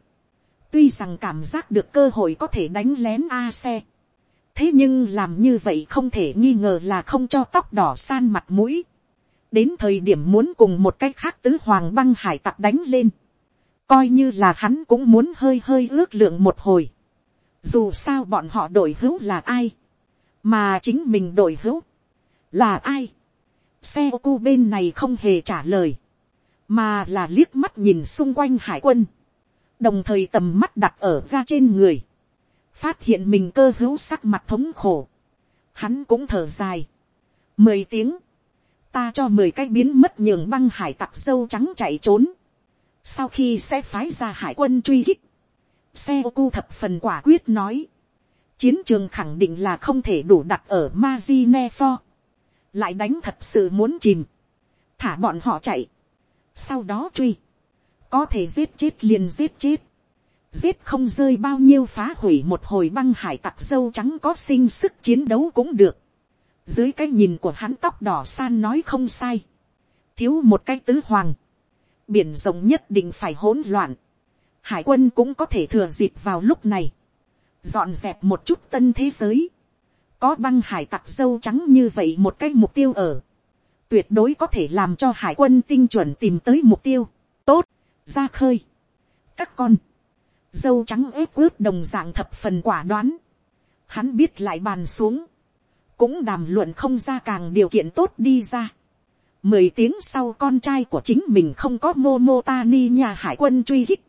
Tuy rằng cảm giác được cơ hội có thể đánh lén A xe thế nhưng làm như vậy không thể nghi ngờ là không cho tóc đỏ san mặt mũi. đến thời điểm muốn cùng một cái khác tứ hoàng băng hải tặc đánh lên. coi như là hắn cũng muốn hơi hơi ước lượng một hồi. dù sao bọn họ đổi hữu là ai. mà chính mình đổi hữu là ai. xe ô cu bên này không hề trả lời. mà là liếc mắt nhìn xung quanh hải quân. đồng thời tầm mắt đặt ở ga trên người phát hiện mình cơ hữu sắc mặt thống khổ, hắn cũng thở dài, mười tiếng, ta cho mười cái biến mất nhường băng hải tặc sâu trắng chạy trốn, sau khi sẽ phái ra hải quân truy hích, xe ô cu thập phần quả quyết nói, chiến trường khẳng định là không thể đủ đặt ở Mazinefor, lại đánh thật sự muốn chìm, thả bọn họ chạy, sau đó truy, có thể giết chết liền giết chết, giết không rơi bao nhiêu phá hủy một hồi băng hải tặc dâu trắng có sinh sức chiến đấu cũng được. Dưới cái nhìn của hắn tóc đỏ san nói không sai. Thiếu một cái tứ hoàng. Biển rộng nhất định phải hỗn loạn. Hải quân cũng có thể thừa dịp vào lúc này. Dọn dẹp một chút tân thế giới. Có băng hải tặc dâu trắng như vậy một cái mục tiêu ở. Tuyệt đối có thể làm cho hải quân tinh chuẩn tìm tới mục tiêu. Tốt, ra khơi. Các con dâu trắng ép ướt đồng dạng thập phần quả đoán. Hắn biết lại bàn xuống. Cũng đàm luận không ra càng điều kiện tốt đi ra. Mười tiếng sau con trai của chính mình không có mô mô ta ni nhà hải quân truy hích.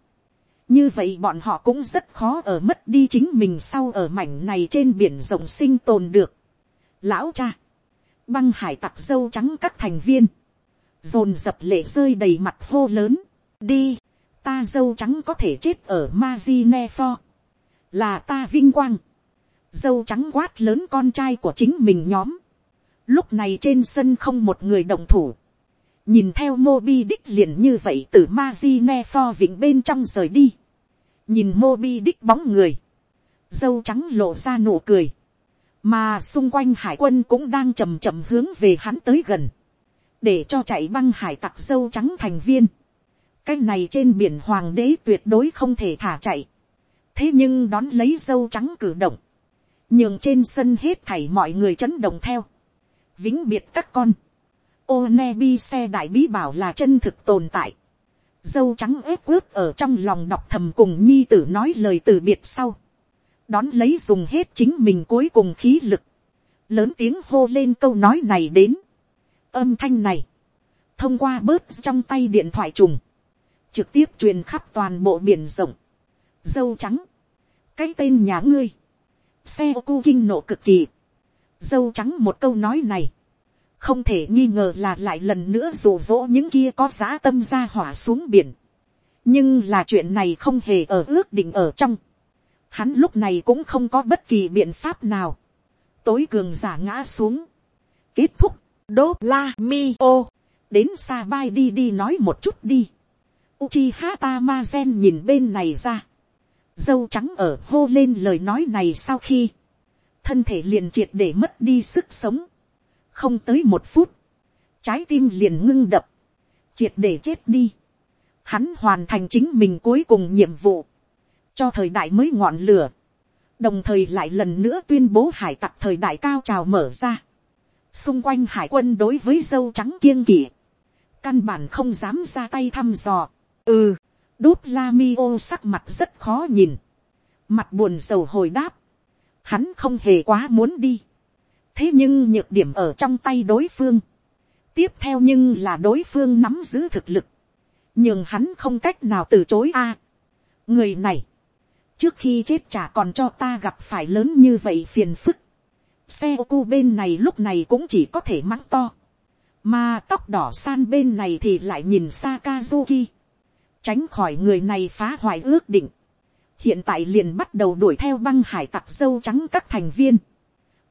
Như vậy bọn họ cũng rất khó ở mất đi chính mình sau ở mảnh này trên biển rộng sinh tồn được. Lão cha. Băng hải tặc dâu trắng các thành viên. Dồn dập lệ rơi đầy mặt hô lớn. Đi ta dâu trắng có thể chết ở Mazinefo, là ta vinh quang, dâu trắng quát lớn con trai của chính mình nhóm, lúc này trên sân không một người đồng thủ, nhìn theo Mobi đích liền như vậy từ Mazinefo vịnh bên trong rời đi, nhìn Mobi đích bóng người, dâu trắng lộ ra nụ cười, mà xung quanh hải quân cũng đang chầm chậm hướng về hắn tới gần, để cho chạy băng hải tặc dâu trắng thành viên, cái này trên biển hoàng đế tuyệt đối không thể thả chạy. thế nhưng đón lấy dâu trắng cử động, nhường trên sân hết thảy mọi người chấn động theo. vĩnh biệt các con. ô ne bi xe đại bí bảo là chân thực tồn tại. dâu trắng ép ướp ở trong lòng đọc thầm cùng nhi tử nói lời từ biệt sau. đón lấy dùng hết chính mình cuối cùng khí lực. lớn tiếng hô lên câu nói này đến. âm thanh này, thông qua bớt trong tay điện thoại trùng, trực tiếp truyền khắp toàn bộ biển rộng, dâu trắng, cái tên nhà ngươi, xe ô cu kinh nộ cực kỳ, dâu trắng một câu nói này, không thể nghi ngờ là lại lần nữa rủ rỗ những kia có giá tâm ra hỏa xuống biển, nhưng là chuyện này không hề ở ước định ở trong, hắn lúc này cũng không có bất kỳ biện pháp nào, tối cường giả ngã xuống, kết thúc, đô la mi ô, đến xa bay đi đi nói một chút đi, Uchiha Tamazen nhìn bên này ra. Dâu trắng ở hô lên lời nói này sau khi. Thân thể liền triệt để mất đi sức sống. Không tới một phút. Trái tim liền ngưng đập. triệt để chết đi, hắn hoàn thành chính mình cuối cùng nhiệm vụ, cho thời đại mới ngọn lửa, đồng thời lại lần nữa tuyên bố hải tặc thời đại cao trào mở ra, xung quanh hải quân đối với dâu trắng kiêng kỵ, căn bản không dám ra tay thăm dò, ừ, đút la mi ô sắc mặt rất khó nhìn, mặt buồn sầu hồi đáp, hắn không hề quá muốn đi, thế nhưng nhược điểm ở trong tay đối phương, tiếp theo nhưng là đối phương nắm giữ thực lực, nhưng hắn không cách nào từ chối a. người này, trước khi chết chả còn cho ta gặp phải lớn như vậy phiền phức, xe ô cu bên này lúc này cũng chỉ có thể mắng to, mà tóc đỏ san bên này thì lại nhìn Sakazuki, tránh khỏi người này phá hoại ước định, hiện tại liền bắt đầu đuổi theo băng hải tặc sâu trắng các thành viên,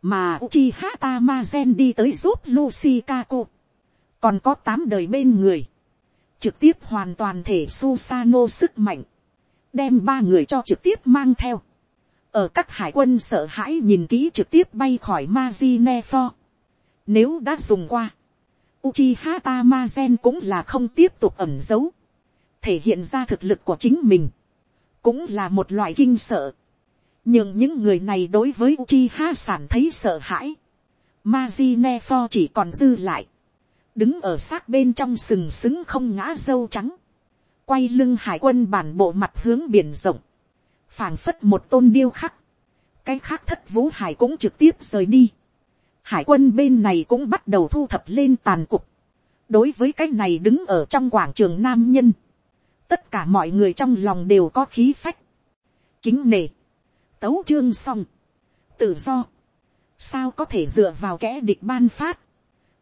mà Uchiha Tamazen đi tới giúp Lucy Kaku, còn có tám đời bên người, trực tiếp hoàn toàn thể Susano sức mạnh, đem ba người cho trực tiếp mang theo, ở các hải quân sợ hãi nhìn kỹ trực tiếp bay khỏi Mazinefo. Nếu đã dùng qua, Uchiha Tamazen cũng là không tiếp tục ẩm giấu, thể hiện ra thực lực của chính mình, cũng là một loại kinh sợ. nhưng những người này đối với Uchiha sản thấy sợ hãi, Mazinefo chỉ còn dư lại, đứng ở sát bên trong sừng sững không ngã dâu trắng, quay lưng hải quân bản bộ mặt hướng biển rộng, phảng phất một tôn điêu khắc, cái khác thất vũ hải cũng trực tiếp rời đi, hải quân bên này cũng bắt đầu thu thập lên tàn cục, đối với cái này đứng ở trong quảng trường nam nhân, tất cả mọi người trong lòng đều có khí phách, kính nể. Tấu chương xong, tự do, sao có thể dựa vào kẻ địch ban phát,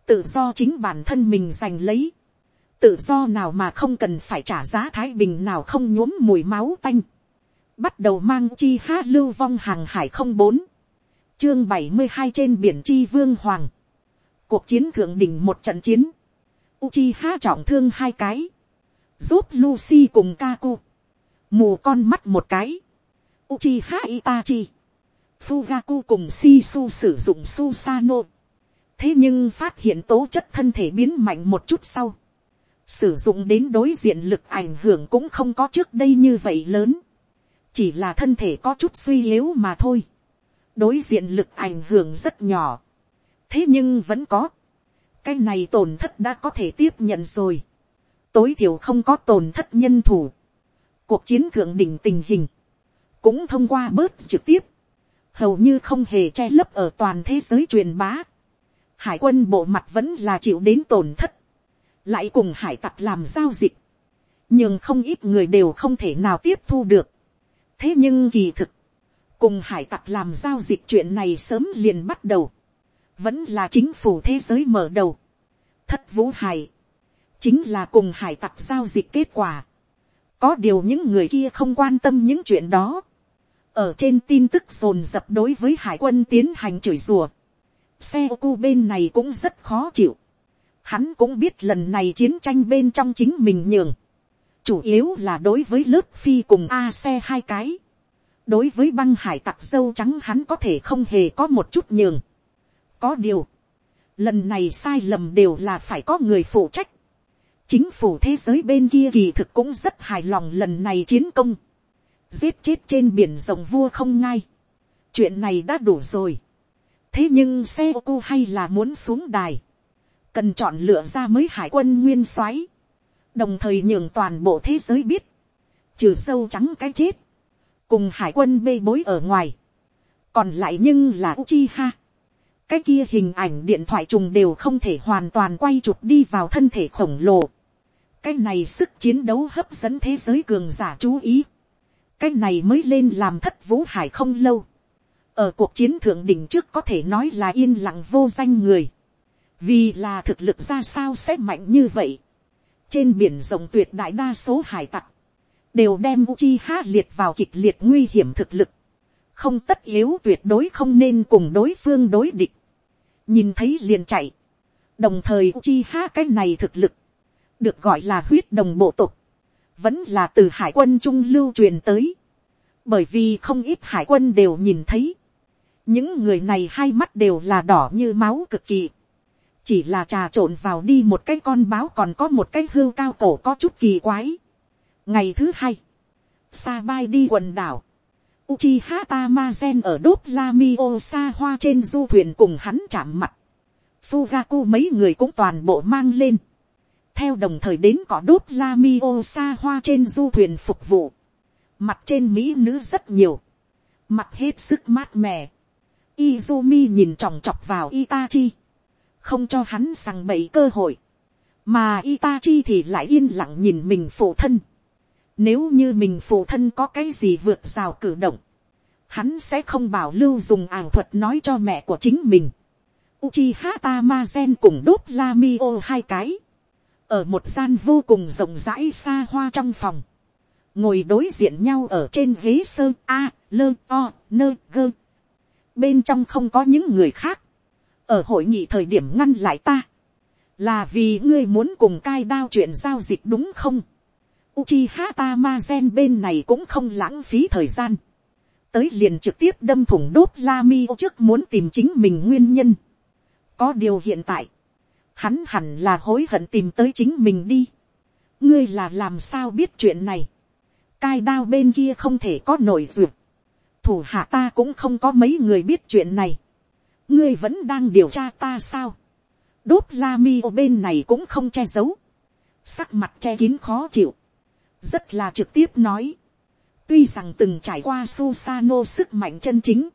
tự do chính bản thân mình giành lấy, tự do nào mà không cần phải trả giá thái bình nào không nhuốm mùi máu tanh, bắt đầu mang chi ha lưu vong hàng hải không bốn, chương bảy mươi hai trên biển chi vương hoàng, cuộc chiến thượng đỉnh một trận chiến, Uchiha trọng thương hai cái, giúp Lucy cùng Kaku, mù con mắt một cái, Uchiha Itachi, Fugaku cùng Shisu sử dụng Susano, thế nhưng phát hiện tố chất thân thể biến mạnh một chút sau, sử dụng đến đối diện lực ảnh hưởng cũng không có trước đây như vậy lớn, chỉ là thân thể có chút suy yếu mà thôi, đối diện lực ảnh hưởng rất nhỏ, thế nhưng vẫn có, cái này tổn thất đã có thể tiếp nhận rồi, tối thiểu không có tổn thất nhân thủ, cuộc chiến thượng đỉnh tình hình, cũng thông qua bớt trực tiếp, hầu như không hề che lấp ở toàn thế giới truyền bá, hải quân bộ mặt vẫn là chịu đến tổn thất, lại cùng hải tặc làm giao dịch, nhưng không ít người đều không thể nào tiếp thu được. thế nhưng kỳ thực, cùng hải tặc làm giao dịch chuyện này sớm liền bắt đầu, vẫn là chính phủ thế giới mở đầu. thất vũ hải, chính là cùng hải tặc giao dịch kết quả. có điều những người kia không quan tâm những chuyện đó. ở trên tin tức dồn dập đối với hải quân tiến hành chửi rùa. xe ô cu bên này cũng rất khó chịu. hắn cũng biết lần này chiến tranh bên trong chính mình nhường. chủ yếu là đối với lớp phi cùng a xe hai cái đối với băng hải tặc dâu trắng hắn có thể không hề có một chút nhường. có điều, lần này sai lầm đều là phải có người phụ trách chính phủ thế giới bên kia kỳ thực cũng rất hài lòng lần này chiến công. giết chết trên biển rồng vua không ngay. chuyện này đã đủ rồi. thế nhưng xe ô hay là muốn xuống đài. cần chọn lựa ra mới hải quân nguyên soái. đồng thời nhường toàn bộ thế giới biết. trừ sâu trắng cái chết cùng hải quân bê bối ở ngoài, còn lại nhưng là Uchiha. cái kia hình ảnh điện thoại trùng đều không thể hoàn toàn quay chụp đi vào thân thể khổng lồ cái này sức chiến đấu hấp dẫn thế giới cường giả chú ý. cái này mới lên làm thất vũ hải không lâu. ở cuộc chiến thượng đỉnh trước có thể nói là yên lặng vô danh người. vì là thực lực ra sao sẽ mạnh như vậy. trên biển rộng tuyệt đại đa số hải tặc đều đem Uchiha liệt vào kịch liệt nguy hiểm thực lực, không tất yếu tuyệt đối không nên cùng đối phương đối địch, nhìn thấy liền chạy, đồng thời Uchiha cái này thực lực, được gọi là huyết đồng bộ tục, vẫn là từ hải quân trung lưu truyền tới, bởi vì không ít hải quân đều nhìn thấy, những người này hai mắt đều là đỏ như máu cực kỳ, chỉ là trà trộn vào đi một cái con báo còn có một cái hưu cao cổ có chút kỳ quái. ngày thứ hai, sa bai đi quần đảo, Uchiha Tamazen ở đốt Lamio sa hoa trên du thuyền cùng hắn chạm mặt. Fugaku mấy người cũng toàn bộ mang lên. Theo đồng thời đến cỏ đốt Lamio xa hoa trên du thuyền phục vụ. Mặt trên Mỹ nữ rất nhiều. Mặt hết sức mát mẻ. Izumi nhìn tròng trọc vào Itachi. Không cho hắn sằng bậy cơ hội. Mà Itachi thì lại yên lặng nhìn mình phụ thân. Nếu như mình phụ thân có cái gì vượt rào cử động. Hắn sẽ không bảo lưu dùng ảo thuật nói cho mẹ của chính mình. Uchiha Tamazen cùng đốt Lamio hai cái. Ở một gian vô cùng rộng rãi xa hoa trong phòng. Ngồi đối diện nhau ở trên ghế sơ A, lơ, o, nơ, gơ. Bên trong không có những người khác. Ở hội nghị thời điểm ngăn lại ta. Là vì ngươi muốn cùng cai đao chuyện giao dịch đúng không? Uchiha Tamazen bên này cũng không lãng phí thời gian. Tới liền trực tiếp đâm thủng đốt Lami trước muốn tìm chính mình nguyên nhân. Có điều hiện tại. Hắn hẳn là hối hận tìm tới chính mình đi. Ngươi là làm sao biết chuyện này. Cai đao bên kia không thể có nổi duyệt. Thủ hạ ta cũng không có mấy người biết chuyện này. Ngươi vẫn đang điều tra ta sao. Đốt Lami bên này cũng không che giấu. Sắc mặt che kín khó chịu rất là trực tiếp nói. tuy rằng từng trải qua Susano sức mạnh chân chính,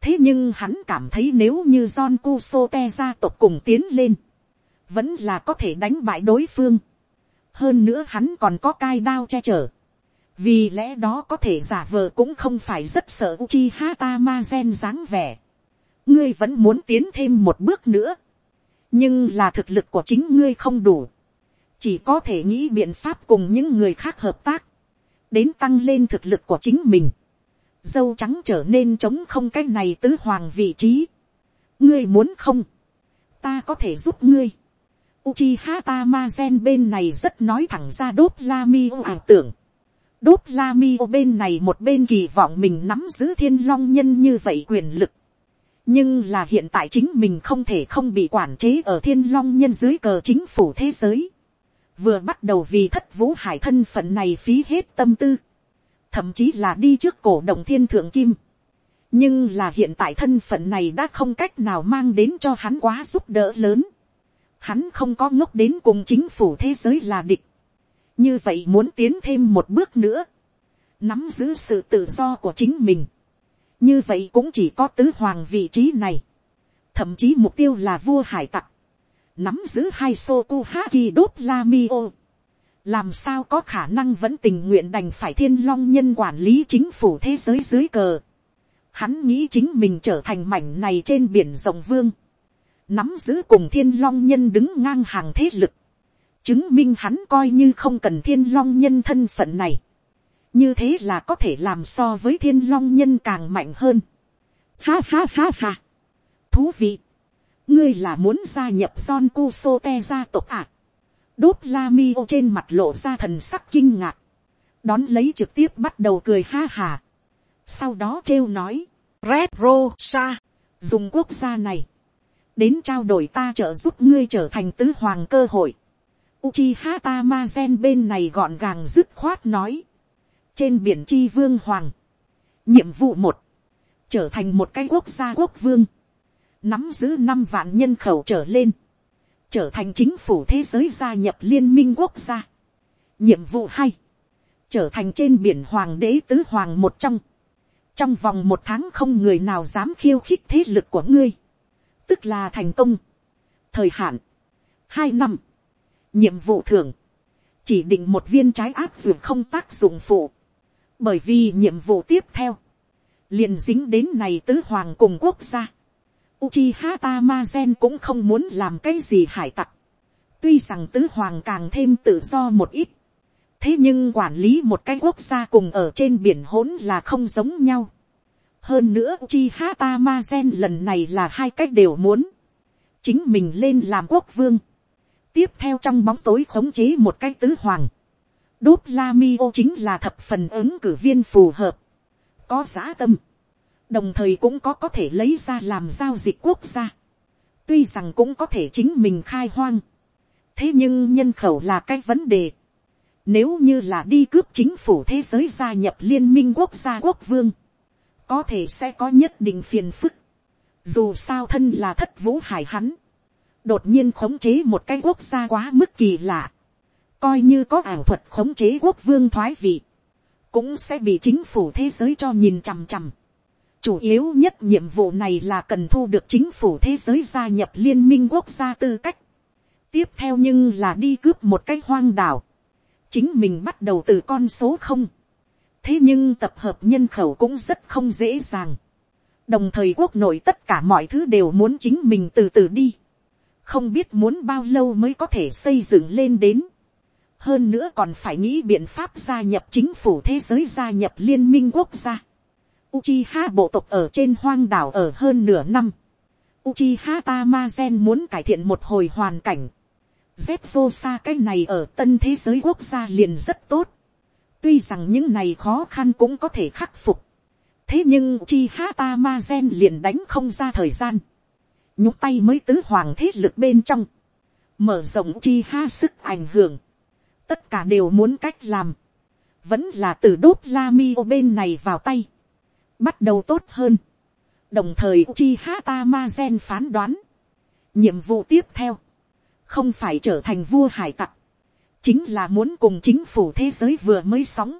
thế nhưng hắn cảm thấy nếu như John Kusote gia tộc cùng tiến lên, vẫn là có thể đánh bại đối phương. hơn nữa hắn còn có cai đao che chở. vì lẽ đó có thể giả vờ cũng không phải rất sợ Uchiha Tamazen dáng vẻ. ngươi vẫn muốn tiến thêm một bước nữa. nhưng là thực lực của chính ngươi không đủ chỉ có thể nghĩ biện pháp cùng những người khác hợp tác, đến tăng lên thực lực của chính mình, dâu trắng trở nên chống không cái này tứ hoàng vị trí. ngươi muốn không, ta có thể giúp ngươi. Uchiha Tamazen bên này rất nói thẳng ra đốt Lamio ảo tưởng. Đốt Lamio bên này một bên kỳ vọng mình nắm giữ thiên long nhân như vậy quyền lực. Nhưng là hiện tại chính mình không thể không bị quản chế ở thiên long nhân dưới cờ chính phủ thế giới vừa bắt đầu vì thất vũ hải thân phận này phí hết tâm tư, thậm chí là đi trước cổ động thiên thượng kim. nhưng là hiện tại thân phận này đã không cách nào mang đến cho hắn quá giúp đỡ lớn hắn không có ngốc đến cùng chính phủ thế giới là địch. như vậy muốn tiến thêm một bước nữa, nắm giữ sự tự do của chính mình. như vậy cũng chỉ có tứ hoàng vị trí này. thậm chí mục tiêu là vua hải tặc nắm giữ hai Soku Haki đốt Lamio. Làm sao có khả năng vẫn tình nguyện đành phải thiên long nhân quản lý chính phủ thế giới dưới cờ. Hắn nghĩ chính mình trở thành mảnh này trên biển rộng vương. Nắm giữ cùng thiên long nhân đứng ngang hàng thế lực. Chứng minh hắn coi như không cần thiên long nhân thân phận này. Như thế là có thể làm so với thiên long nhân càng mạnh hơn. Ha ha ha ha. Thú vị ngươi là muốn gia nhập John Kusote gia tộc à. đốt la mi ô trên mặt lộ ra thần sắc kinh ngạc, đón lấy trực tiếp bắt đầu cười ha hà. sau đó trêu nói, red rosa, dùng quốc gia này, đến trao đổi ta trợ giúp ngươi trở thành tứ hoàng cơ hội. Uchiha Tamazen bên này gọn gàng dứt khoát nói. Trên biển chi vương hoàng. Nhiệm vụ một. Trở thành một cái quốc gia quốc vương nắm giữ năm vạn nhân khẩu trở lên, trở thành chính phủ thế giới gia nhập liên minh quốc gia. nhiệm vụ hai, trở thành trên biển hoàng đế tứ hoàng một trong, trong vòng một tháng không người nào dám khiêu khích thế lực của ngươi, tức là thành công. thời hạn, hai năm, nhiệm vụ thường, chỉ định một viên trái áp dụng không tác dụng phụ, bởi vì nhiệm vụ tiếp theo, liền dính đến này tứ hoàng cùng quốc gia, Uchiha Tamazen cũng không muốn làm cái gì hải tặc. Tuy rằng tứ hoàng càng thêm tự do một ít. Thế nhưng quản lý một cái quốc gia cùng ở trên biển hỗn là không giống nhau. Hơn nữa chi hata masen lần này là hai cách đều muốn. Chính mình lên làm quốc vương. Tiếp theo trong bóng tối khống chế một cái tứ hoàng. Đốt Lamio chính là thập phần ứng cử viên phù hợp. Có giá tâm đồng thời cũng có có thể lấy ra làm giao dịch quốc gia. tuy rằng cũng có thể chính mình khai hoang, thế nhưng nhân khẩu là cái vấn đề. Nếu như là đi cướp chính phủ thế giới gia nhập liên minh quốc gia quốc vương, có thể sẽ có nhất định phiền phức. Dù sao thân là thất vũ hải hắn, đột nhiên khống chế một cái quốc gia quá mức kỳ lạ, coi như có ảo thuật khống chế quốc vương thoái vị, cũng sẽ bị chính phủ thế giới cho nhìn chằm chằm. chủ yếu nhất nhiệm vụ này là cần thu được chính phủ thế giới gia nhập liên minh quốc gia tư cách. tiếp theo nhưng là đi cướp một cái hoang đảo. chính mình bắt đầu từ con số không thế nhưng tập hợp nhân khẩu cũng rất không dễ dàng. đồng thời quốc nội tất cả mọi thứ đều muốn chính mình từ từ đi. không biết muốn bao lâu mới có thể xây dựng lên đến hơn nữa còn phải nghĩ biện pháp gia nhập chính phủ thế giới gia nhập liên minh quốc gia. Uchiha bộ tộc ở trên hoang đảo ở hơn nửa năm. Uchiha Tamazen muốn cải thiện một hồi hoàn cảnh. Zepzo xa cái này ở tân thế giới quốc gia liền rất tốt. Tuy rằng những này khó khăn cũng có thể khắc phục. Thế nhưng chi hata ma gen liền đánh không ra thời gian. Nhúc tay mới tứ hoàng thế lực bên trong. Mở rộng chi ha sức ảnh hưởng. Tất cả đều muốn cách làm, vẫn là từ đốt la mi ô bên này vào tay, bắt đầu tốt hơn, đồng thời chi hata ma gen phán đoán, nhiệm vụ tiếp theo, không phải trở thành vua hải tặc, chính là muốn cùng chính phủ thế giới vừa mới sóng,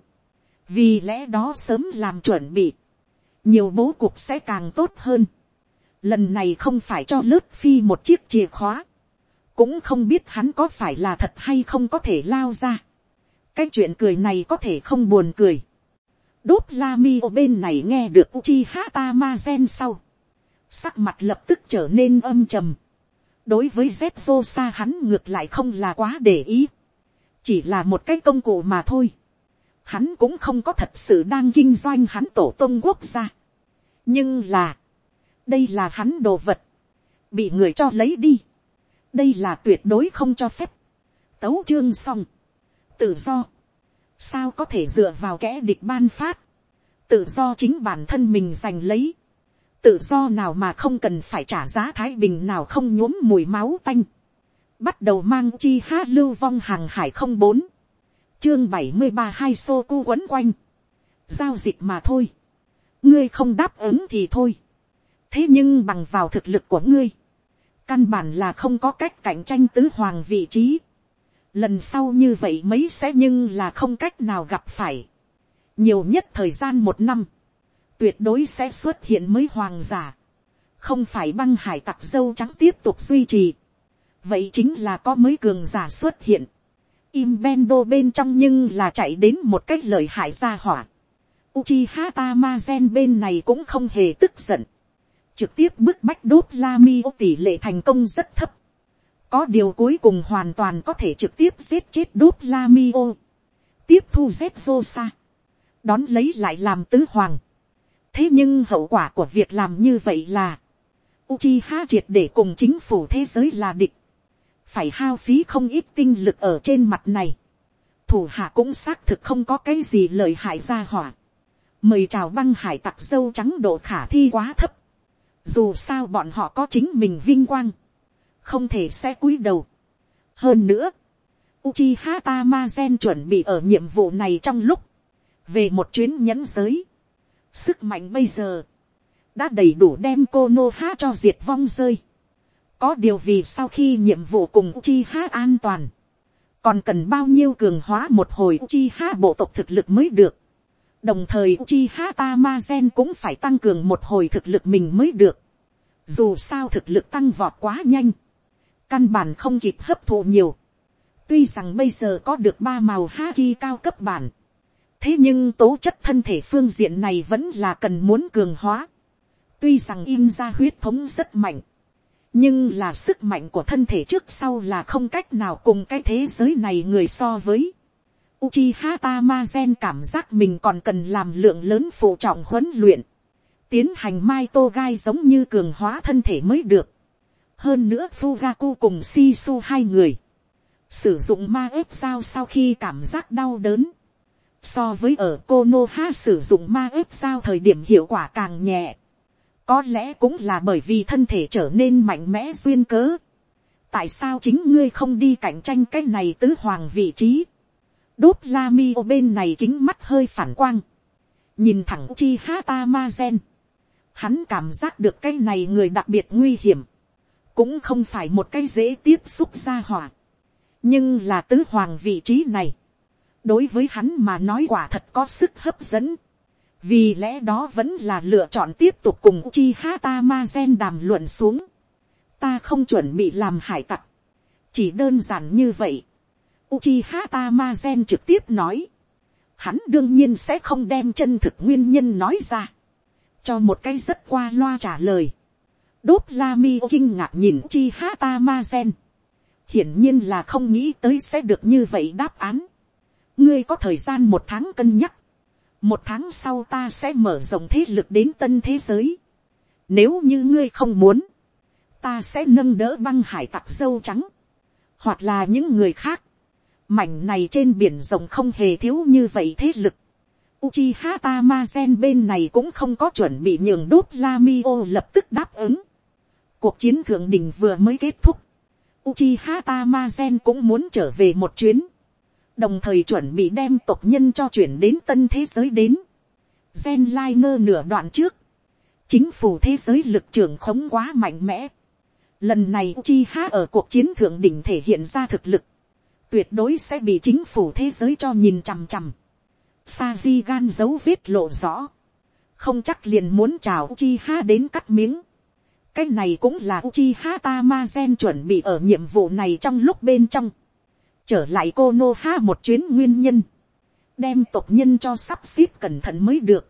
vì lẽ đó sớm làm chuẩn bị, nhiều bố cục sẽ càng tốt hơn. Lần này không phải cho lớp phi một chiếc chìa khóa, cũng không biết hắn có phải là thật hay không có thể lao ra. cái chuyện cười này có thể không buồn cười. đốt la mi ở bên này nghe được uchi hata ma gen sau. sắc mặt lập tức trở nên âm trầm. đối với z sa hắn ngược lại không là quá để ý chỉ là một cái công cụ mà thôi. hắn cũng không có thật sự đang kinh doanh hắn tổ tông quốc gia. nhưng là, đây là hắn đồ vật, bị người cho lấy đi đây là tuyệt đối không cho phép. tấu chương xong, tự do, sao có thể dựa vào kẻ địch ban phát, tự do chính bản thân mình giành lấy, tự do nào mà không cần phải trả giá thái bình nào không nhuốm mùi máu tanh, bắt đầu mang chi hát lưu vong hàng hải không bốn, chương bảy mươi ba hai xô cu quấn quanh, giao dịch mà thôi, ngươi không đáp ứng thì thôi, thế nhưng bằng vào thực lực của ngươi, căn bản là không có cách cạnh tranh tứ hoàng vị trí. lần sau như vậy mấy sẽ nhưng là không cách nào gặp phải. nhiều nhất thời gian một năm, tuyệt đối sẽ xuất hiện mới hoàng giả. không phải băng hải tặc dâu trắng tiếp tục duy trì vậy chính là có mới cường giả xuất hiện. im bendo bên trong nhưng là chạy đến một cách lợi hại ra hỏa. Uchiha Tamazen bên này cũng không hề tức giận trực tiếp bức bách đốt la mi tỷ lệ thành công rất thấp. có điều cuối cùng hoàn toàn có thể trực tiếp giết chết đốt la mi tiếp thu z sa. đón lấy lại làm tứ hoàng. thế nhưng hậu quả của việc làm như vậy là, Uchiha triệt để cùng chính phủ thế giới là địch. Phải hao phí không ít tinh lực ở trên mặt này. Thủ hạ cũng xác thực không có cái gì lợi hại ra hỏa. Mời chào băng hải tặc dâu trắng độ khả thi quá thấp dù sao bọn họ có chính mình vinh quang, không thể sẽ cúi đầu. hơn nữa, Uchiha Tamazen chuẩn bị ở nhiệm vụ này trong lúc, về một chuyến nhẫn giới. Sức mạnh bây giờ, đã đầy đủ đem cô cho diệt vong rơi. Có điều vì sau khi nhiệm vụ cùng Uchiha an toàn, còn cần bao nhiêu cường hóa một hồi Uchiha bộ tộc thực lực mới được đồng thời Uchiha Tamazen cũng phải tăng cường một hồi thực lực mình mới được. Dù sao thực lực tăng vọt quá nhanh, căn bản không kịp hấp thụ nhiều. Tuy rằng bây giờ có được ba màu Haki cao cấp bản, thế nhưng tố chất thân thể phương diện này vẫn là cần muốn cường hóa. Tuy rằng in ra huyết thống rất mạnh, nhưng là sức mạnh của thân thể trước sau là không cách nào cùng cái thế giới này người so với. Uchiha Tamazen cảm giác mình còn cần làm lượng lớn phụ trọng huấn luyện. Tiến hành mai tô gai giống như cường hóa thân thể mới được. Hơn nữa Fugaku cùng Shisu hai người. Sử dụng ma ếp sao sau khi cảm giác đau đớn. So với ở Konoha sử dụng ma ếp sao thời điểm hiệu quả càng nhẹ có lẽ cũng là bởi vì thân thể trở nên mạnh mẽ duyên cớ. tại sao chính ngươi không đi cạnh tranh cái này tứ hoàng vị trí. đốt la mi ô bên này kính mắt hơi phản quang. nhìn thẳng chi hata ma gen. hắn cảm giác được cái này người đặc biệt nguy hiểm. cũng không phải một cái dễ tiếp xúc ra hỏa. nhưng là tứ hoàng vị trí này. đối với hắn mà nói quả thật có sức hấp dẫn vì lẽ đó vẫn là lựa chọn tiếp tục cùng chi hata ma gen đàm luận xuống. ta không chuẩn bị làm hải tặc. chỉ đơn giản như vậy. Uchiha Tamazen trực tiếp nói. Hắn đương nhiên sẽ không đem chân thực nguyên nhân nói ra. Cho một cái rất qua loa trả lời. Đốt Lami kinh ngạc nhìn Uchiha Tamazen. Hiển nhiên là không nghĩ tới sẽ được như vậy đáp án. Ngươi có thời gian một tháng cân nhắc một tháng sau ta sẽ mở rộng thế lực đến tân thế giới. Nếu như ngươi không muốn, ta sẽ nâng đỡ băng hải tặc dâu trắng, hoặc là những người khác. Mảnh này trên biển rộng không hề thiếu như vậy thế lực. Uchiha Tamazen bên này cũng không có chuẩn bị nhường đốt Lamio lập tức đáp ứng. Cuộc chiến thượng đỉnh vừa mới kết thúc. Uchiha Tamazen cũng muốn trở về một chuyến đồng thời chuẩn bị đem tộc nhân cho chuyển đến tân thế giới đến. Gen Liner nửa đoạn trước, chính phủ thế giới lực trưởng khống quá mạnh mẽ. Lần này chi há ở cuộc chiến thượng đỉnh thể hiện ra thực lực, tuyệt đối sẽ bị chính phủ thế giới cho nhìn chằm chằm. Sa di gan dấu vết lộ rõ, không chắc liền muốn chào chi ha đến cắt miếng. cái này cũng là Uchiha Tamazen chuẩn bị ở nhiệm vụ này trong lúc bên trong trở lại cô nô ha một chuyến nguyên nhân, đem tộc nhân cho sắp xếp cẩn thận mới được.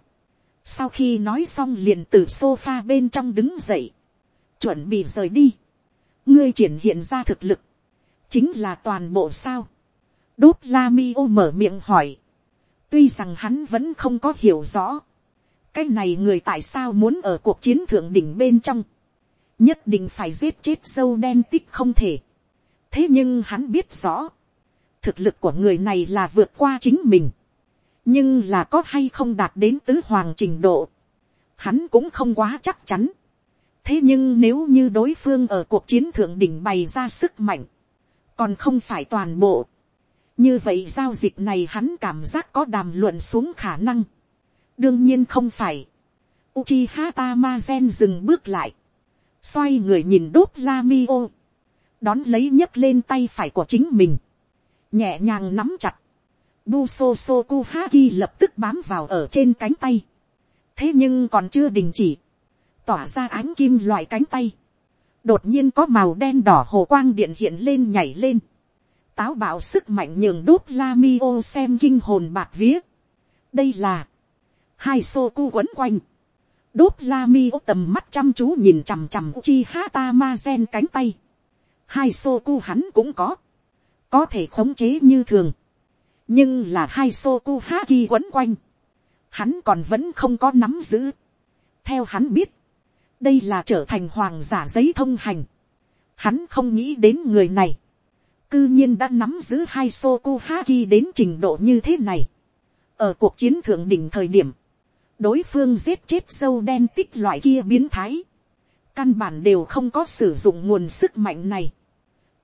sau khi nói xong liền từ sofa bên trong đứng dậy, chuẩn bị rời đi, ngươi triển hiện ra thực lực, chính là toàn bộ sao. đốt la mi ô mở miệng hỏi, tuy rằng hắn vẫn không có hiểu rõ, cái này người tại sao muốn ở cuộc chiến thượng đỉnh bên trong, nhất định phải giết chết sâu đen tích không thể. thế nhưng hắn biết rõ, thực lực của người này là vượt qua chính mình, nhưng là có hay không đạt đến tứ hoàng trình độ, hắn cũng không quá chắc chắn. thế nhưng nếu như đối phương ở cuộc chiến thượng đỉnh bày ra sức mạnh, còn không phải toàn bộ, như vậy giao dịch này hắn cảm giác có đàm luận xuống khả năng. đương nhiên không phải. Uchiha Tamazen dừng bước lại, xoay người nhìn đốt Lamio, đón lấy nhấc lên tay phải của chính mình, nhẹ nhàng nắm chặt, Buso haki lập tức bám vào ở trên cánh tay. Thế nhưng còn chưa đình chỉ. Tỏa ra ánh kim loại cánh tay. Đột nhiên có màu đen đỏ hồ quang điện hiện lên nhảy lên. Táo bạo sức mạnh nhường đốt Lamio xem kinh hồn bạc vía. Đây là hai Soku quấn quanh. Đốt Lamio tầm mắt chăm chú nhìn chằm chằm chi hata ma gen cánh tay. Hai Soku hắn cũng có có thể khống chế như thường, nhưng là hai sô ku ha ki quấn quanh, hắn còn vẫn không có nắm giữ. theo hắn biết, đây là trở thành hoàng giả giấy thông hành, hắn không nghĩ đến người này, cư nhiên đã nắm giữ hai sô ku ha ki đến trình độ như thế này. ở cuộc chiến thượng đỉnh thời điểm, đối phương giết chết sâu đen tích loại kia biến thái, căn bản đều không có sử dụng nguồn sức mạnh này.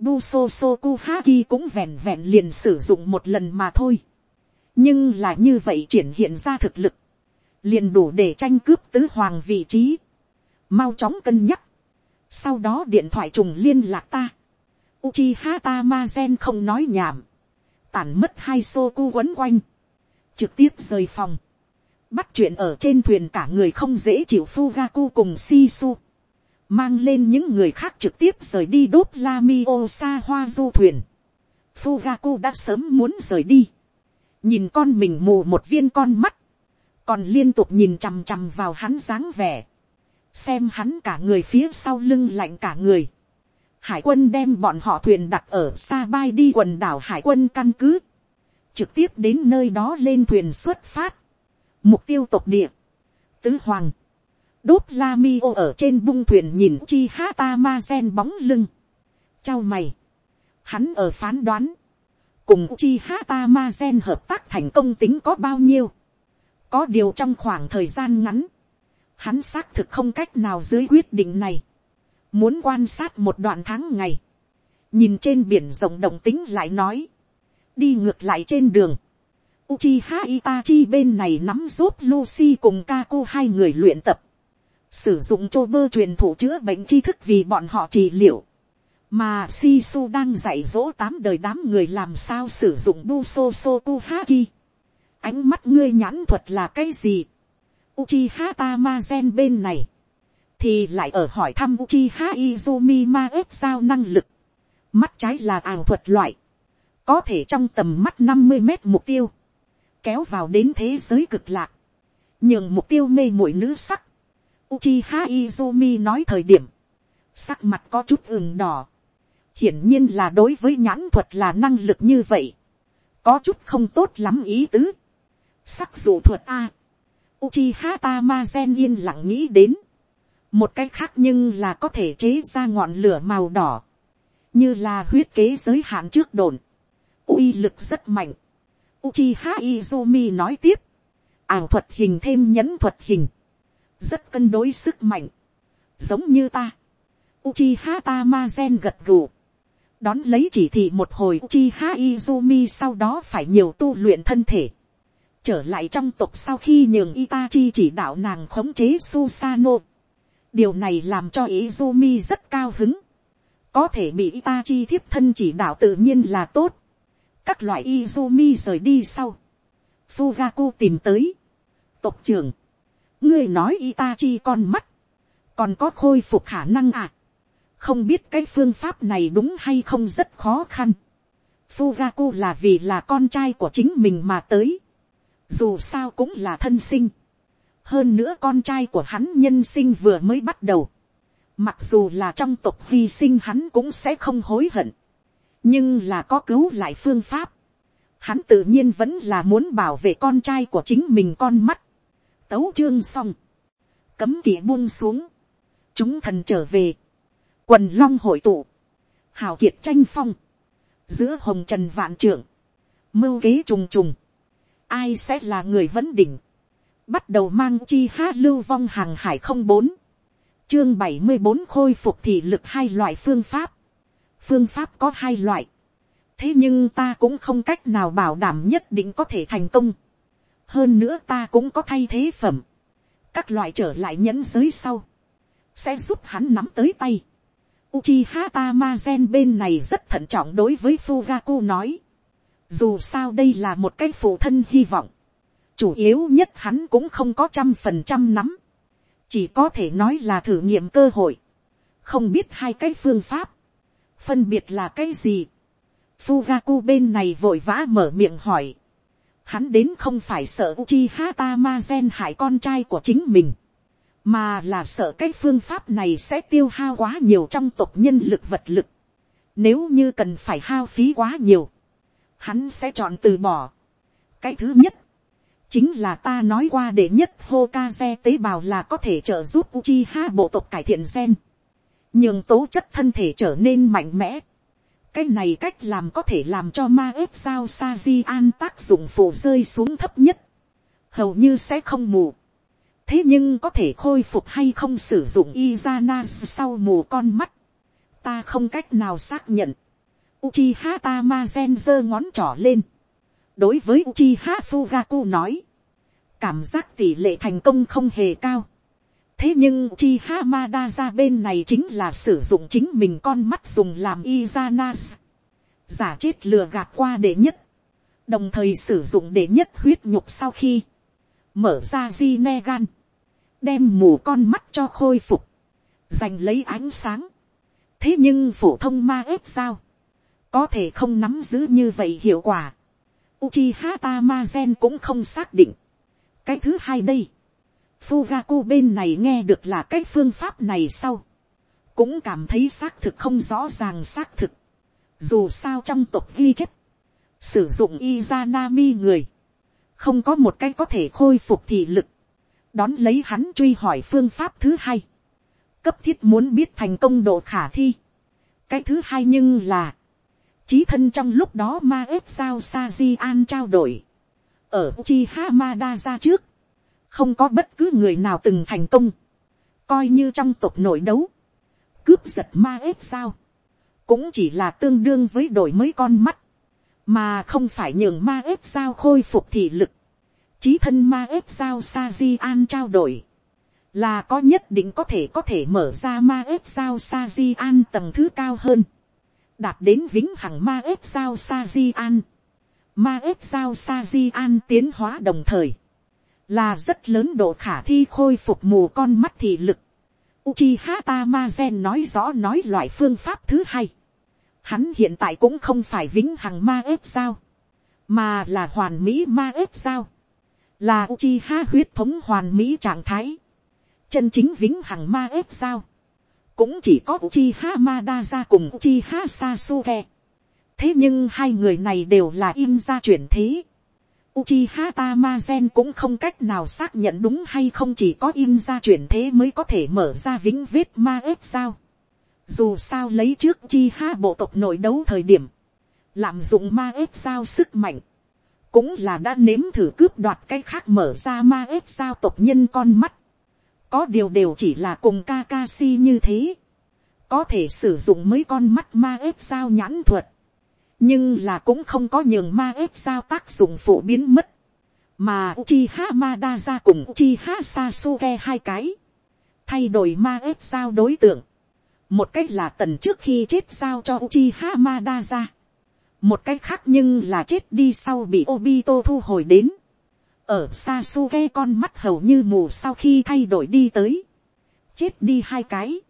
Buso Sokuhaki cũng vẹn vẹn liền sử dụng một lần mà thôi. Nhưng là như vậy triển hiện ra thực lực. Liền đủ để tranh cướp tứ hoàng vị trí. Mau chóng cân nhắc. Sau đó điện thoại trùng liên lạc ta. Uchiha Tamazen không nói nhảm. Tản mất hai Soku quấn quanh. Trực tiếp rời phòng. Bắt chuyện ở trên thuyền cả người không dễ chịu Fugaku cùng Shisu mang lên những người khác trực tiếp rời đi đốt la mi ô sa hoa du thuyền. Fugaku đã sớm muốn rời đi. nhìn con mình mù một viên con mắt, còn liên tục nhìn chằm chằm vào hắn dáng vẻ, xem hắn cả người phía sau lưng lạnh cả người. Hải quân đem bọn họ thuyền đặt ở xa bay đi quần đảo hải quân căn cứ, trực tiếp đến nơi đó lên thuyền xuất phát, mục tiêu tộc địa, tứ hoàng, đốt la mi ô ở trên bung thuyền nhìn chi ha ta ma gen bóng lưng. Chào mày. Hắn ở phán đoán. Cùng chi ha ta ma gen hợp tác thành công tính có bao nhiêu. Có điều trong khoảng thời gian ngắn. Hắn xác thực không cách nào dưới quyết định này. Muốn quan sát một đoạn tháng ngày. Nhìn trên biển rộng động tính lại nói. Đi ngược lại trên đường. Uchiha Itachi bên này nắm giúp Lucy cùng Kako hai người luyện tập. Sử dụng chô bơ truyền thủ chữa bệnh tri thức vì bọn họ trị liệu. Mà sisu đang dạy dỗ tám đời đám người làm sao sử dụng Buso Sokuhaki. Ánh mắt ngươi nhãn thuật là cái gì? Uchiha Tamazen bên này. Thì lại ở hỏi thăm Uchiha Izumi ma ếp sao năng lực. Mắt trái là ảo thuật loại. Có thể trong tầm mắt năm mươi mét mục tiêu. Kéo vào đến thế giới cực lạc. Nhưng mục tiêu mê muội nữ sắc. Uchiha Izumi nói thời điểm. Sắc mặt có chút ửng đỏ. Hiển nhiên là đối với nhãn thuật là năng lực như vậy. Có chút không tốt lắm ý tứ. Sắc dụ thuật A. Uchiha Tamazen yên lặng nghĩ đến. Một cách khác nhưng là có thể chế ra ngọn lửa màu đỏ. Như là huyết kế giới hạn trước đồn. uy lực rất mạnh. Uchiha Izumi nói tiếp. Ảo thuật hình thêm nhẫn thuật hình. Rất cân đối sức mạnh. Giống như ta. Uchiha Tamazen gật gù. Đón lấy chỉ thị một hồi Uchiha Izumi sau đó phải nhiều tu luyện thân thể trở lại trong tộc sau khi nhường Itachi chỉ đạo nàng khống chế Susano. Điều này làm cho Izumi rất cao hứng. Có thể bị Itachi thiếp thân chỉ đạo tự nhiên là tốt. Các loại Izumi rời đi sau. Fugaku tìm tới. Tộc trưởng. Ngươi nói Itachi con mắt. Còn có khôi phục khả năng à. Không biết cái phương pháp này đúng hay không rất khó khăn. Fugaku là vì là con trai của chính mình mà tới dù sao cũng là thân sinh. hơn nữa con trai của hắn nhân sinh vừa mới bắt đầu. mặc dù là trong tộc hy sinh hắn cũng sẽ không hối hận. nhưng là có cứu lại phương pháp. hắn tự nhiên vẫn là muốn bảo vệ con trai của chính mình con mắt tấu chương xong. cấm kỵ buông xuống. chúng thần trở về. quần long hội tụ. hào kiệt tranh phong. giữa hồng trần vạn trưởng. mưu kế trùng trùng ai sẽ là người vấn đỉnh, bắt đầu mang chi hát lưu vong hàng hải không bốn, chương bảy mươi bốn khôi phục thị lực hai loại phương pháp, phương pháp có hai loại, thế nhưng ta cũng không cách nào bảo đảm nhất định có thể thành công, hơn nữa ta cũng có thay thế phẩm, các loại trở lại nhẫn giới sau, sẽ giúp hắn nắm tới tay. Uchiha Tamazen bên này rất thận trọng đối với Fugaku nói. Dù sao đây là một cái phụ thân hy vọng. Chủ yếu nhất hắn cũng không có trăm phần trăm nắm. Chỉ có thể nói là thử nghiệm cơ hội. Không biết hai cái phương pháp. Phân biệt là cái gì. Fugaku bên này vội vã mở miệng hỏi. Hắn đến không phải sợ Uchiha Tamazen hại con trai của chính mình. Mà là sợ cái phương pháp này sẽ tiêu hao quá nhiều trong tộc nhân lực vật lực. Nếu như cần phải hao phí quá nhiều hắn sẽ chọn từ bỏ. cái thứ nhất, chính là ta nói qua để nhất Hokage tế bào là có thể trợ giúp Uchiha bộ tộc cải thiện gen, nhưng tố chất thân thể trở nên mạnh mẽ cái này cách làm có thể làm cho ma ếp sao sa di an tác dụng phụ rơi xuống thấp nhất, hầu như sẽ không mù. thế nhưng có thể khôi phục hay không sử dụng Izana sau mù con mắt, ta không cách nào xác nhận Uchiha Tamazen giơ ngón trỏ lên. Đối với Uchiha Fugaku nói. Cảm giác tỷ lệ thành công không hề cao. Thế nhưng chi hamada ra bên này chính là sử dụng chính mình con mắt dùng làm Izanas. Giả chết lừa gạt qua để nhất. Đồng thời sử dụng để nhất huyết nhục sau khi. Mở ra Jinegan. Đem mù con mắt cho khôi phục. Giành lấy ánh sáng. Thế nhưng phổ thông ma ép sao? có thể không nắm giữ như vậy hiệu quả. Uchiha Tamazen cũng không xác định. cái thứ hai đây, Fugaku bên này nghe được là cái phương pháp này sau, cũng cảm thấy xác thực không rõ ràng xác thực. Dù sao trong tộc ghi chép, sử dụng Izanami người, không có một cái có thể khôi phục thị lực. Đón lấy hắn truy hỏi phương pháp thứ hai. Cấp thiết muốn biết thành công độ khả thi. Cái thứ hai nhưng là, Chí thân trong lúc đó ma ếp sao sa di an trao đổi. Ở chi ha ra trước không có bất cứ người nào từng thành công, coi như trong tộc nội đấu, cướp giật ma ếp sao, cũng chỉ là tương đương với đổi mới con mắt, mà không phải nhường ma ếp sao khôi phục thị lực, trí thân ma ếp sao sa di an trao đổi, là có nhất định có thể có thể mở ra ma ếp sao sa di an tầng thứ cao hơn, đạt đến vĩnh hằng ma ếp sao sa di an, ma ếp sao sa di an tiến hóa đồng thời, là rất lớn độ khả thi khôi phục mù con mắt thị lực. Uchiha Tamazen nói rõ nói loại phương pháp thứ hai. Hắn hiện tại cũng không phải vĩnh hằng ma ếp sao, mà là hoàn mỹ ma ếp sao, là Uchiha huyết thống hoàn mỹ trạng thái, chân chính vĩnh hằng ma ếp sao, cũng chỉ có Uchiha Madara cùng Uchiha Sasuke. thế nhưng hai người này đều là im ra chuyển thế Uchiha Tamazen cũng không cách nào xác nhận đúng hay không chỉ có in ra chuyển thế mới có thể mở ra vĩnh vết ma ếp sao. Dù sao lấy trước Uchiha bộ tộc nội đấu thời điểm, lạm dụng ma ếp sao sức mạnh, cũng là đã nếm thử cướp đoạt cái khác mở ra ma ếp sao tộc nhân con mắt. Có điều đều chỉ là cùng Kakashi như thế. Có thể sử dụng mấy con mắt ma ếp sao nhãn thuật nhưng là cũng không có nhường ma ép sao tác dụng phổ biến mất, mà Uchiha Madara cùng Uchiha Sasuke hai cái, thay đổi ma ép sao đối tượng, một cách là tần trước khi chết sao cho Uchiha Madara, một cách khác nhưng là chết đi sau bị Obito thu hồi đến, ở Sasuke con mắt hầu như mù sau khi thay đổi đi tới, chết đi hai cái,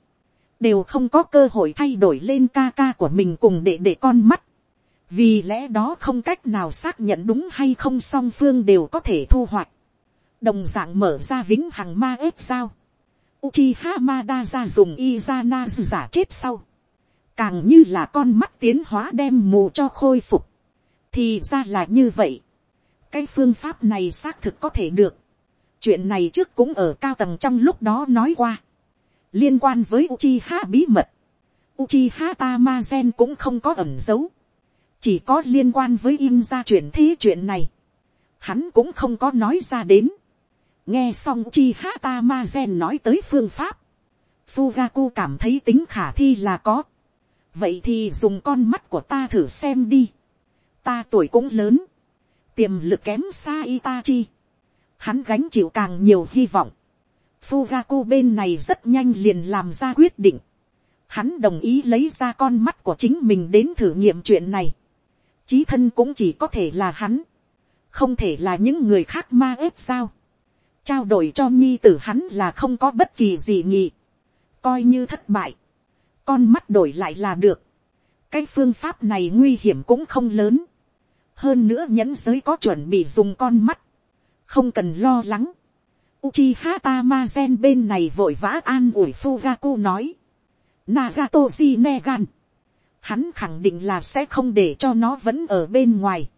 đều không có cơ hội thay đổi lên ca ca của mình cùng để để con mắt, vì lẽ đó không cách nào xác nhận đúng hay không song phương đều có thể thu hoạch, đồng d ạ n g mở ra vĩnh hằng ma ếp sao, Uchiha Madara dùng Izana giả chết sau, càng như là con mắt tiến hóa đem mù cho khôi phục, thì ra là như vậy, cái phương pháp này xác thực có thể được, chuyện này trước cũng ở cao tầng trong lúc đó nói qua, liên quan với Uchiha bí mật, Uchiha Tamazen cũng không có ẩn giấu, chỉ có liên quan với in ra chuyện thế chuyện này, hắn cũng không có nói ra đến. nghe xong chi hata ma gen nói tới phương pháp, Fugaku cảm thấy tính khả thi là có. vậy thì dùng con mắt của ta thử xem đi. ta tuổi cũng lớn, tiềm lực kém xa Itachi. hắn gánh chịu càng nhiều hy vọng. Fugaku bên này rất nhanh liền làm ra quyết định. Hắn đồng ý lấy ra con mắt của chính mình đến thử nghiệm chuyện này chí thân cũng chỉ có thể là hắn, không thể là những người khác ma ếp sao. trao đổi cho nhi tử hắn là không có bất kỳ gì nghị, coi như thất bại, con mắt đổi lại là được, cái phương pháp này nguy hiểm cũng không lớn, hơn nữa nhẫn giới có chuẩn bị dùng con mắt, không cần lo lắng. Uchiha Tamazen bên này vội vã an ủi Fugaku nói. Nagato Jinegan hắn khẳng định là sẽ không để cho nó vẫn ở bên ngoài,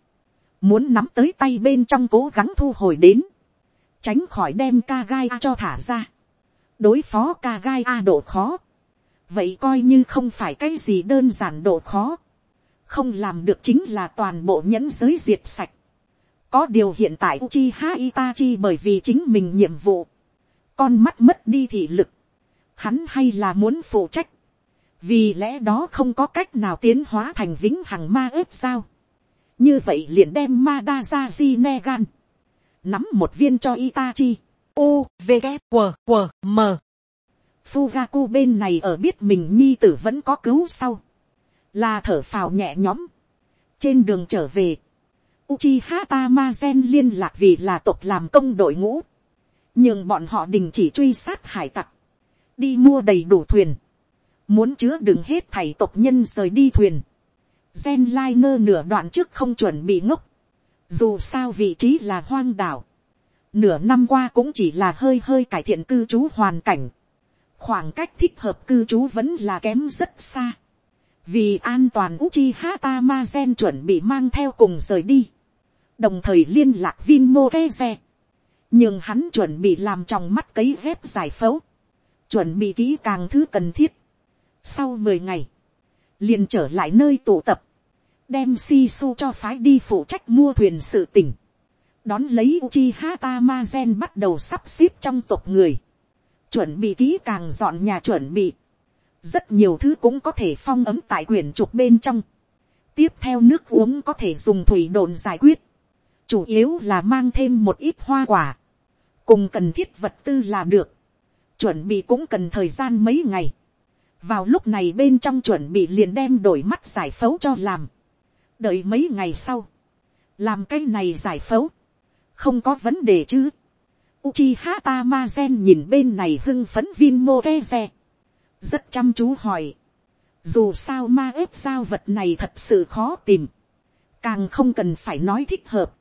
muốn nắm tới tay bên trong cố gắng thu hồi đến, tránh khỏi đem ca gai a cho thả ra, đối phó ca gai a độ khó, vậy coi như không phải cái gì đơn giản độ khó, không làm được chính là toàn bộ nhẫn giới diệt sạch. có điều hiện tại Uchiha Itachi bởi vì chính mình nhiệm vụ, con mắt mất đi thị lực, hắn hay là muốn phụ trách, vì lẽ đó không có cách nào tiến hóa thành vĩnh hằng ma ớt sao. như vậy liền đem ma đa ra di negan, nắm một viên cho itachi, u v g q q m. Fugaku bên này ở biết mình nhi tử vẫn có cứu sau, là thở phào nhẹ nhõm. trên đường trở về, Uchiha Tamazen liên lạc vì là tộc làm công đội ngũ, nhưng bọn họ đình chỉ truy sát hải tặc, đi mua đầy đủ thuyền, muốn chứa đựng hết thảy tộc nhân rời đi thuyền. Gen Liner nửa đoạn trước không chuẩn bị ngốc. Dù sao vị trí là hoang đảo. Nửa năm qua cũng chỉ là hơi hơi cải thiện cư trú hoàn cảnh. Khoảng cách thích hợp cư trú vẫn là kém rất xa. Vì an toàn Uchiha Tamazen chuẩn bị mang theo cùng rời đi. Đồng thời liên lạc Vinmo xe, Nhưng hắn chuẩn bị làm trong mắt cấy dép giải phẫu. Chuẩn bị kỹ càng thứ cần thiết sau mười ngày, liền trở lại nơi tụ tập, đem si su cho phái đi phụ trách mua thuyền sự tỉnh. Đón lấy Uchiha Tamazen bắt đầu sắp xếp trong tộc người. Chuẩn bị kỹ càng dọn nhà chuẩn bị. Rất nhiều thứ cũng có thể phong ấm tại quyển trục bên trong. Tiếp theo nước uống có thể dùng thủy đồn giải quyết. Chủ yếu là mang thêm một ít hoa quả. Cùng cần thiết vật tư là được. Chuẩn bị cũng cần thời gian mấy ngày. Vào lúc này bên trong chuẩn bị liền đem đổi mắt giải phẫu cho làm. Đợi mấy ngày sau. Làm cái này giải phẫu không có vấn đề chứ. Uchiha Tamazen nhìn bên này hưng phấn Vin Moreze. Rất chăm chú hỏi. Dù sao ma ếp sao vật này thật sự khó tìm. Càng không cần phải nói thích hợp.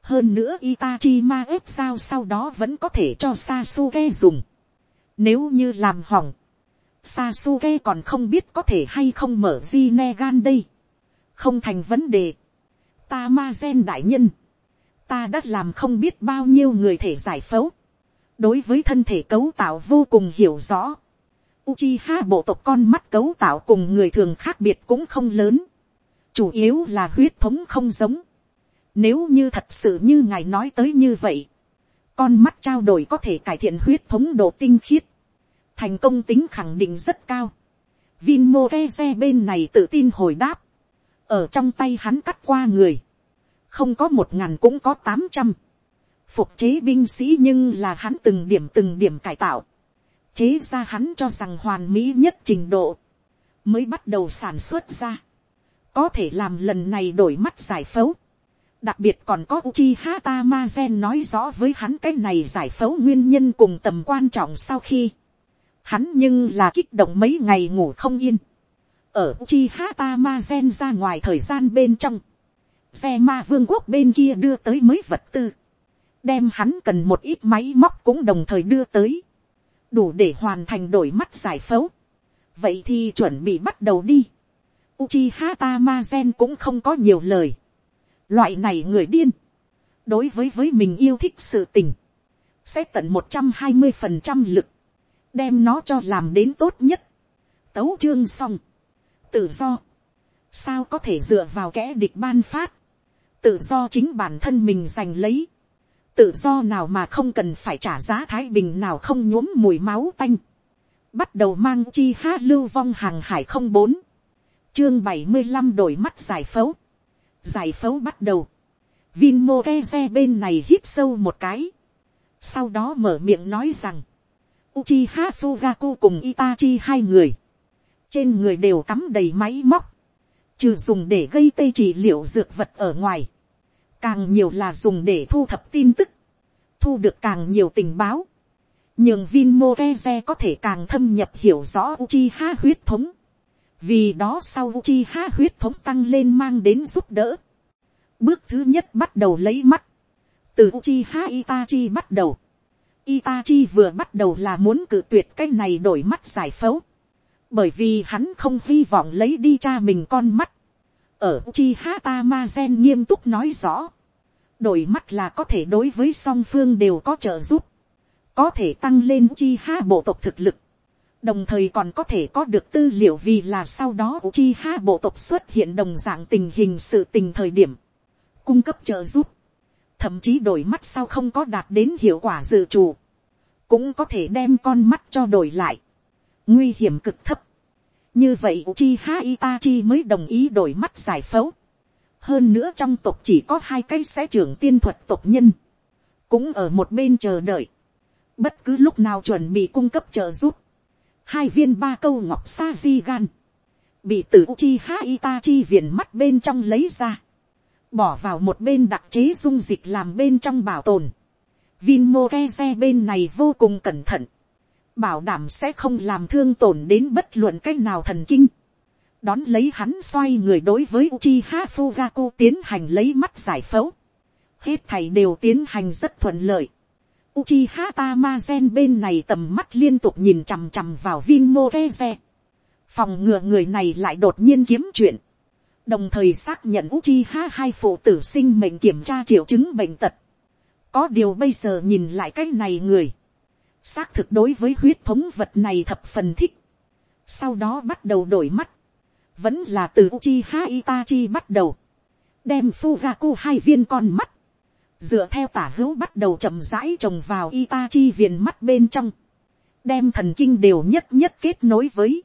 Hơn nữa Itachi ma ếp sao sau đó vẫn có thể cho Sasuke dùng. Nếu như làm hỏng. Sasuke còn không biết có thể hay không mở Zinegan đây. Không thành vấn đề. Tamazen đại nhân ta đã làm không biết bao nhiêu người thể giải phẫu, đối với thân thể cấu tạo vô cùng hiểu rõ. Uchiha bộ tộc con mắt cấu tạo cùng người thường khác biệt cũng không lớn, chủ yếu là huyết thống không giống. Nếu như thật sự như ngài nói tới như vậy, con mắt trao đổi có thể cải thiện huyết thống độ tinh khiết, thành công tính khẳng định rất cao. Vinmoreze bên này tự tin hồi đáp, ở trong tay hắn cắt qua người, không có một ngàn cũng có tám trăm, phục chế binh sĩ nhưng là hắn từng điểm từng điểm cải tạo, chế ra hắn cho rằng hoàn mỹ nhất trình độ, mới bắt đầu sản xuất ra, có thể làm lần này đổi mắt giải phẫu, đặc biệt còn có Uchiha Tamazen nói rõ với hắn cái này giải phẫu nguyên nhân cùng tầm quan trọng sau khi, hắn nhưng là kích động mấy ngày ngủ không yên, ở Uchiha Gen ra ngoài thời gian bên trong, xe ma vương quốc bên kia đưa tới mới vật tư, đem hắn cần một ít máy móc cũng đồng thời đưa tới, đủ để hoàn thành đổi mắt giải phẫu. vậy thì chuẩn bị bắt đầu đi. Uchiha Tamazen cũng không có nhiều lời. loại này người điên, đối với với mình yêu thích sự tình, sẽ tận một trăm hai mươi phần trăm lực, đem nó cho làm đến tốt nhất. tấu chương xong, tự do, sao có thể dựa vào kẻ địch ban phát, tự do chính bản thân mình giành lấy, tự do nào mà không cần phải trả giá thái bình nào không nhuốm mùi máu tanh, bắt đầu mang chi hát lưu vong hàng hải không bốn, chương bảy mươi năm đổi mắt giải phẫu, giải phẫu bắt đầu, Vinmo xe bên này hít sâu một cái, sau đó mở miệng nói rằng, Uchiha Fugaku cùng Itachi hai người, trên người đều cắm đầy máy móc, trừ dùng để gây tê trị liệu dược vật ở ngoài, càng nhiều là dùng để thu thập tin tức, thu được càng nhiều tình báo, nhường Vinmo Keze có thể càng thâm nhập hiểu rõ Uchiha huyết thống, vì đó sau Uchiha huyết thống tăng lên mang đến giúp đỡ. Bước thứ nhất bắt đầu lấy mắt, từ Uchiha Itachi bắt đầu. Itachi vừa bắt đầu là muốn cử tuyệt cái này đổi mắt giải phẫu, bởi vì hắn không hy vọng lấy đi cha mình con mắt. Ở Uchiha Tamazen nghiêm túc nói rõ, đổi mắt là có thể đối với song phương đều có trợ giúp, có thể tăng lên Uchiha bộ tộc thực lực, đồng thời còn có thể có được tư liệu vì là sau đó Uchiha bộ tộc xuất hiện đồng dạng tình hình sự tình thời điểm, cung cấp trợ giúp, thậm chí đổi mắt sau không có đạt đến hiệu quả dự trù, cũng có thể đem con mắt cho đổi lại, nguy hiểm cực thấp, như vậy Uchiha Itachi mới đồng ý đổi mắt giải phẫu. Hơn nữa trong tộc chỉ có hai cái sẽ trưởng tiên thuật tộc nhân. Cũng ở một bên chờ đợi. Bất cứ lúc nào chuẩn bị cung cấp trợ giúp. Hai viên ba câu ngọc sa di gan. Bị tử Uchiha Itachi viền mắt bên trong lấy ra. Bỏ vào một bên đặc chế dung dịch làm bên trong bảo tồn. Vinmo Keze bên này vô cùng cẩn thận bảo đảm sẽ không làm thương tổn đến bất luận cách nào thần kinh. đón lấy hắn xoay người đối với Uchiha Fugaku tiến hành lấy mắt giải phẫu. hết thầy đều tiến hành rất thuận lợi. Uchiha Tamazen bên này tầm mắt liên tục nhìn chằm chằm vào Vinmoreze. phòng ngừa người này lại đột nhiên kiếm chuyện đồng thời xác nhận Uchiha hai phụ tử sinh mệnh kiểm tra triệu chứng bệnh tật. có điều bây giờ nhìn lại cái này người. Xác thực đối với huyết thống vật này thập phần thích, sau đó bắt đầu đổi mắt, vẫn là từ Uchiha Itachi bắt đầu, đem Fugaku hai viên con mắt, dựa theo tả hữu bắt đầu chậm rãi trồng vào Itachi viền mắt bên trong, đem thần kinh đều nhất nhất kết nối với,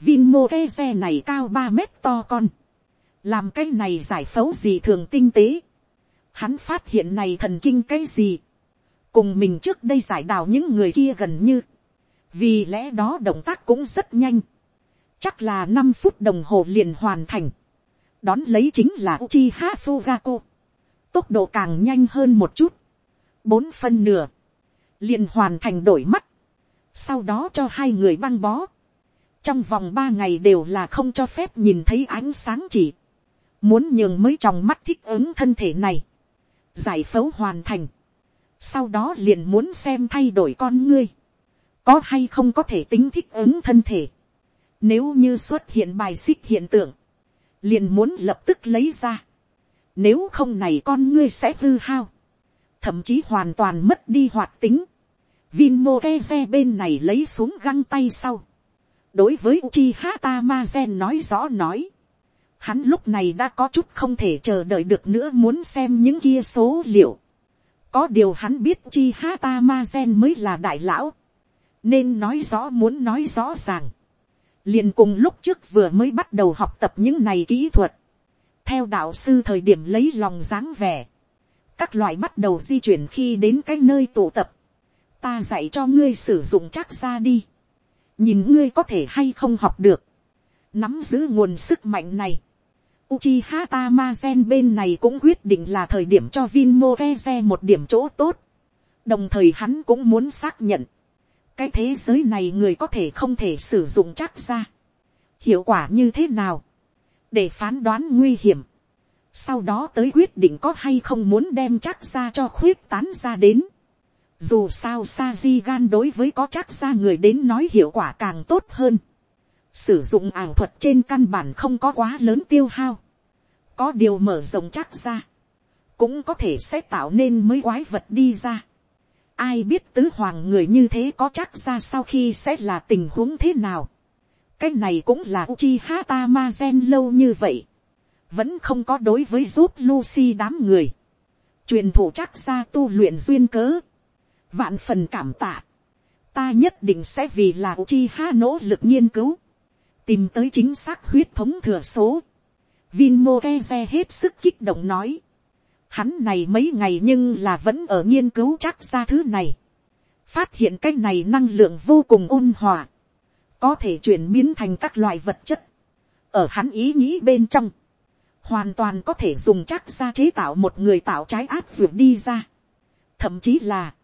Vinmo xe này cao ba mét to con, làm cái này giải phẫu gì thường tinh tế, hắn phát hiện này thần kinh cái gì, cùng mình trước đây giải đào những người kia gần như, vì lẽ đó động tác cũng rất nhanh, chắc là năm phút đồng hồ liền hoàn thành, đón lấy chính là Uchiha Fugaku, tốc độ càng nhanh hơn một chút, bốn phân nửa, liền hoàn thành đổi mắt, sau đó cho hai người băng bó, trong vòng ba ngày đều là không cho phép nhìn thấy ánh sáng chỉ, muốn nhường mới trong mắt thích ứng thân thể này, giải phẫu hoàn thành, sau đó liền muốn xem thay đổi con ngươi, có hay không có thể tính thích ứng thân thể, nếu như xuất hiện bài xích hiện tượng, liền muốn lập tức lấy ra, nếu không này con ngươi sẽ hư hao, thậm chí hoàn toàn mất đi hoạt tính, Vinmo Keze bên này lấy xuống găng tay sau. Đối với Uchiha Tamazen nói rõ nói. Hắn lúc này đã có chút không thể chờ đợi được nữa muốn xem những kia số liệu. Có điều hắn biết chi hata ma gen mới là đại lão. Nên nói rõ muốn nói rõ ràng. liền cùng lúc trước vừa mới bắt đầu học tập những này kỹ thuật. Theo đạo sư thời điểm lấy lòng dáng vẻ. Các loại bắt đầu di chuyển khi đến cái nơi tụ tập ta dạy cho ngươi sử dụng chắc ra đi. nhìn ngươi có thể hay không học được. nắm giữ nguồn sức mạnh này. Uchiha Tamazen bên này cũng quyết định là thời điểm cho Vinmoreze một điểm chỗ tốt. Đồng thời hắn cũng muốn xác nhận. Cái thế giới này người có thể không thể sử dụng chắc ra. Hiệu quả như thế nào? Để phán đoán nguy hiểm. Sau đó tới quyết định có hay không muốn đem chắc ra cho khuyết tán ra đến. Dù sao sa di gan đối với có chắc ra người đến nói hiệu quả càng tốt hơn. Sử dụng ảo thuật trên căn bản không có quá lớn tiêu hao. Có điều mở rộng chắc ra. Cũng có thể sẽ tạo nên mới quái vật đi ra. Ai biết tứ hoàng người như thế có chắc ra sau khi sẽ là tình huống thế nào. Cái này cũng là Uchiha Tamazen lâu như vậy. Vẫn không có đối với giúp Lucy đám người. Truyền thủ chắc ra tu luyện duyên cớ vạn phần cảm tạ, ta nhất định sẽ vì là Uchiha nỗ lực nghiên cứu, tìm tới chính xác huyết thống thừa số. Vinmo Keze hết sức kích động nói, hắn này mấy ngày nhưng là vẫn ở nghiên cứu chắc ra thứ này, phát hiện cái này năng lượng vô cùng ôn hòa, có thể chuyển biến thành các loại vật chất, ở hắn ý nghĩ bên trong, hoàn toàn có thể dùng chắc ra chế tạo một người tạo trái áp vượt đi ra, thậm chí là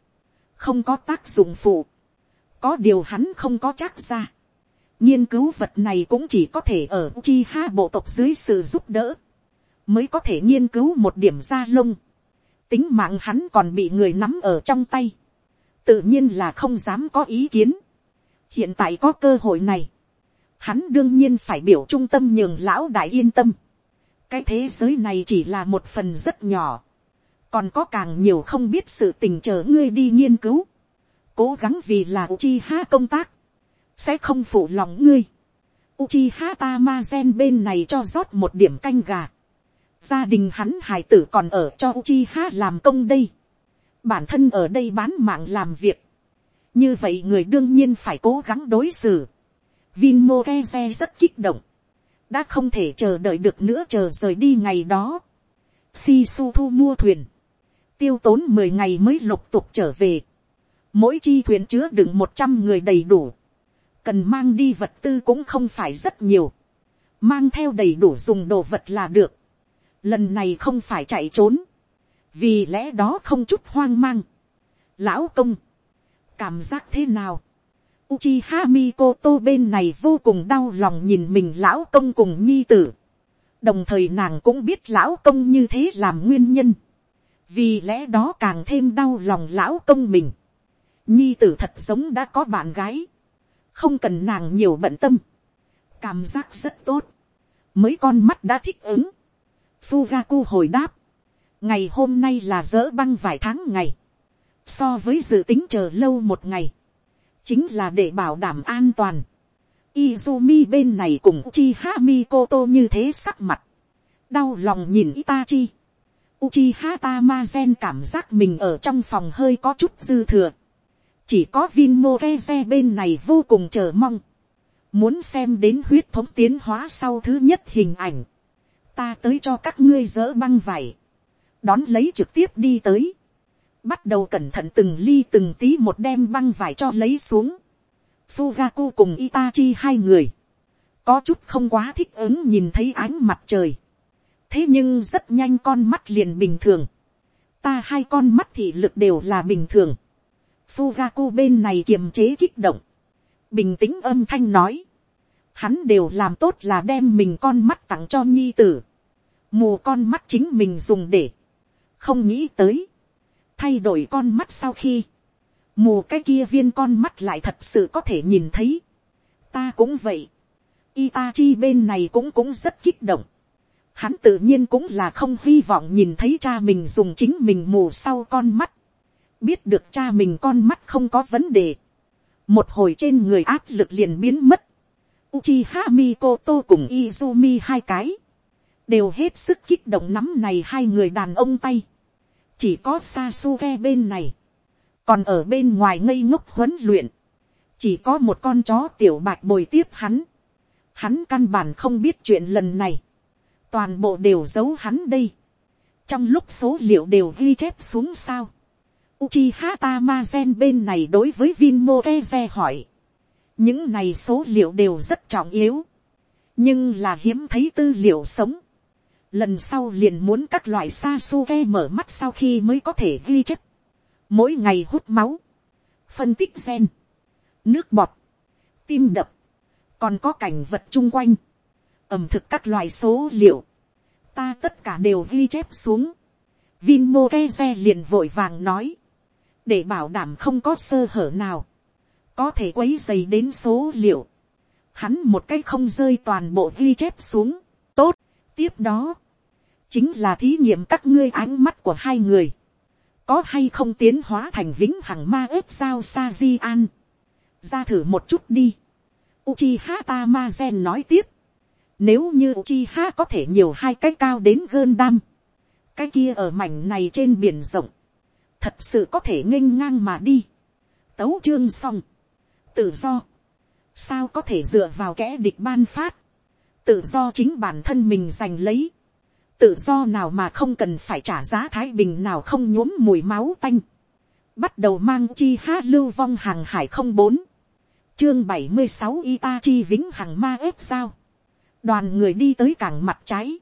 không có tác dụng phụ, có điều hắn không có chắc ra nghiên cứu vật này cũng chỉ có thể ở chi ha bộ tộc dưới sự giúp đỡ, mới có thể nghiên cứu một điểm da lông. tính mạng hắn còn bị người nắm ở trong tay, tự nhiên là không dám có ý kiến. hiện tại có cơ hội này, hắn đương nhiên phải biểu trung tâm nhường lão đại yên tâm. cái thế giới này chỉ là một phần rất nhỏ còn có càng nhiều không biết sự tình chờ ngươi đi nghiên cứu, cố gắng vì là Uchiha công tác, sẽ không phụ lòng ngươi. Uchiha Tamazen bên này cho rót một điểm canh gà. Gia đình hắn hải tử còn ở cho Uchiha làm công đây. Bản thân ở đây bán mạng làm việc. Như vậy người đương nhiên phải cố gắng đối xử. Vinmo Keze rất kích động. Đã không thể chờ đợi được nữa chờ rời đi ngày đó. Shisu thu mua thuyền tiêu tốn mười ngày mới lục tục trở về. Mỗi chi thuyền chứa đựng một trăm người đầy đủ. Cần mang đi vật tư cũng không phải rất nhiều. Mang theo đầy đủ dùng đồ vật là được. Lần này không phải chạy trốn. Vì lẽ đó không chút hoang mang. Lão công. Cảm giác thế nào? Uchiha Mikoto bên này vô cùng đau lòng nhìn mình lão công cùng nhi tử. Đồng thời nàng cũng biết lão công như thế làm nguyên nhân vì lẽ đó càng thêm đau lòng lão công mình. nhi tử thật sống đã có bạn gái, không cần nàng nhiều bận tâm, cảm giác rất tốt, mấy con mắt đã thích ứng. Fugaku hồi đáp, ngày hôm nay là dỡ băng vài tháng ngày, so với dự tính chờ lâu một ngày, chính là để bảo đảm an toàn. Izumi bên này cùng Uchiha Mikoto như thế sắc mặt, đau lòng nhìn Itachi. Uchiha Tamazen cảm giác mình ở trong phòng hơi có chút dư thừa. Chỉ có vinmoreze bên này vô cùng chờ mong. Muốn xem đến huyết thống tiến hóa sau thứ nhất hình ảnh. Ta tới cho các ngươi dỡ băng vải. Đón lấy trực tiếp đi tới. Bắt đầu cẩn thận từng ly từng tí một đem băng vải cho lấy xuống. Fugaku cùng Itachi hai người. Có chút không quá thích ứng nhìn thấy ánh mặt trời thế nhưng rất nhanh con mắt liền bình thường. ta hai con mắt thị lực đều là bình thường. Fugaku bên này kiềm chế kích động. bình tĩnh âm thanh nói. hắn đều làm tốt là đem mình con mắt tặng cho nhi tử. mù con mắt chính mình dùng để. không nghĩ tới. thay đổi con mắt sau khi. mù cái kia viên con mắt lại thật sự có thể nhìn thấy. ta cũng vậy. Itachi bên này cũng cũng rất kích động Hắn tự nhiên cũng là không hy vọng nhìn thấy cha mình dùng chính mình mù sau con mắt. Biết được cha mình con mắt không có vấn đề. Một hồi trên người áp lực liền biến mất. Uchiha Mikoto cùng Izumi hai cái. Đều hết sức kích động nắm này hai người đàn ông tay. Chỉ có Sasuke bên này. Còn ở bên ngoài ngây ngốc huấn luyện. Chỉ có một con chó tiểu bạch bồi tiếp hắn. Hắn căn bản không biết chuyện lần này toàn bộ đều giấu hắn đây. trong lúc số liệu đều ghi chép xuống sao. Uchiha Tamazen bên này đối với Vinmodeze hỏi. những này số liệu đều rất trọng yếu. nhưng là hiếm thấy tư liệu sống. lần sau liền muốn các loại Sasuke mở mắt sau khi mới có thể ghi chép. mỗi ngày hút máu, phân tích gen, nước bọt, tim đập, còn có cảnh vật chung quanh ẩm thực các loại số liệu, ta tất cả đều ghi chép xuống. Vinmodeze liền vội vàng nói, để bảo đảm không có sơ hở nào, có thể quấy dày đến số liệu. Hắn một cái không rơi toàn bộ ghi chép xuống, tốt, tiếp đó, chính là thí nghiệm các ngươi ánh mắt của hai người, có hay không tiến hóa thành vĩnh hằng ma ếp sao sa di an, ra thử một chút đi. Uchiha Tamazen nói tiếp. Nếu như Uchiha có thể nhiều hai cái cao đến gơn đam. Cái kia ở mảnh này trên biển rộng. Thật sự có thể nghênh ngang mà đi. Tấu chương xong. Tự do. Sao có thể dựa vào kẻ địch ban phát. Tự do chính bản thân mình giành lấy. Tự do nào mà không cần phải trả giá thái bình nào không nhuốm mùi máu tanh. Bắt đầu mang chi ha lưu vong hàng hải không bốn chương bảy mươi sáu Itachi vĩnh hằng ma ép sao đoàn người đi tới cảng mặt trái,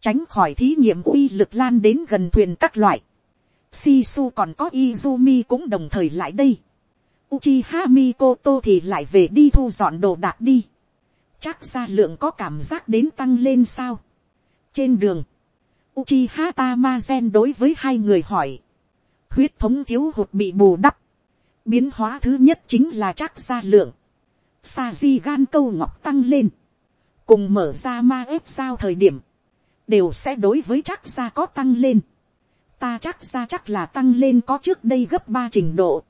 tránh khỏi thí nghiệm uy lực lan đến gần thuyền các loại. Sisu còn có Izumi cũng đồng thời lại đây. Uchiha Mikoto thì lại về đi thu dọn đồ đạc đi. Chắc ra lượng có cảm giác đến tăng lên sao. Trên đường, Uchiha Tamazen đối với hai người hỏi. Huyết thống thiếu hụt bị bù đắp. Biến hóa thứ nhất chính là chắc ra lượng. Sa di gan câu ngọc tăng lên cùng mở ra ma ép sao thời điểm, đều sẽ đối với chắc ra có tăng lên ta chắc ra chắc là tăng lên có trước đây gấp ba trình độ.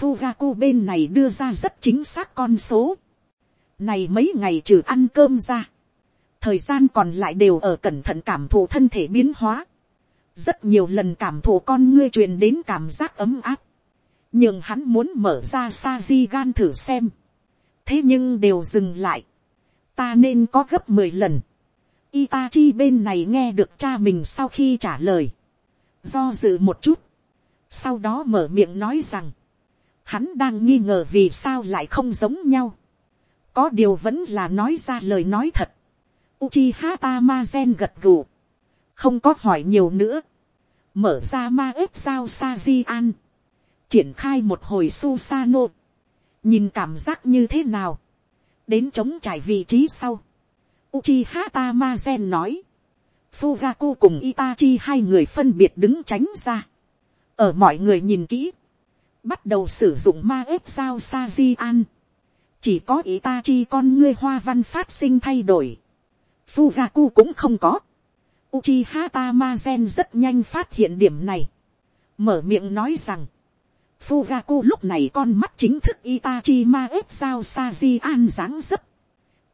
Fugaku bên này đưa ra rất chính xác con số. Này mấy ngày trừ ăn cơm ra. Thời gian còn lại đều ở cẩn thận cảm thụ thân thể biến hóa. Rất nhiều lần cảm thụ con ngươi truyền đến cảm giác ấm áp. Nhưng hắn muốn mở ra sa di gan thử xem. Thế nhưng đều dừng lại ta nên có gấp mười lần. Itachi bên này nghe được cha mình sau khi trả lời. Do dự một chút. Sau đó mở miệng nói rằng. Hắn đang nghi ngờ vì sao lại không giống nhau. Có điều vẫn là nói ra lời nói thật. Uchiha Tamazen gật gù. Không có hỏi nhiều nữa. Mở ra ma ếp sao Saji An. Triển khai một hồi Susano. Nhìn cảm giác như thế nào đến chống trải vị trí sau. Uchiha Tamazen nói. Fugaku cùng Itachi hai người phân biệt đứng tránh ra. Ở mọi người nhìn kỹ. Bắt đầu sử dụng ma ếp sao Sajian. Chỉ có Itachi con ngươi hoa văn phát sinh thay đổi. Fugaku cũng không có. Uchiha Tamazen rất nhanh phát hiện điểm này. Mở miệng nói rằng. Fugaku lúc này con mắt chính thức Itachi ma ếp sao Saji an dáng dấp.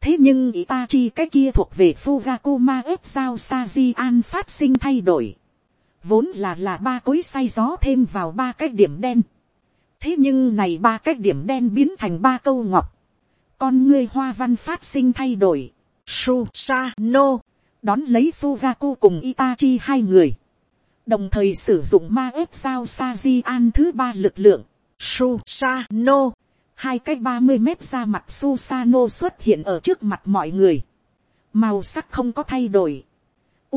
Thế nhưng Itachi cái kia thuộc về fugakuma ma ếp sao Saji an phát sinh thay đổi. vốn là là ba cối say gió thêm vào ba cái điểm đen. thế nhưng này ba cái điểm đen biến thành ba câu ngọc. con ngươi hoa văn phát sinh thay đổi. su sa no, đón lấy Fugaku cùng Itachi hai người. đồng thời sử dụng ma ép sao sa di an thứ ba lực lượng. su sa no, hai cái ba mươi mét ra mặt Susano xuất hiện ở trước mặt mọi người. Màu sắc không có thay đổi.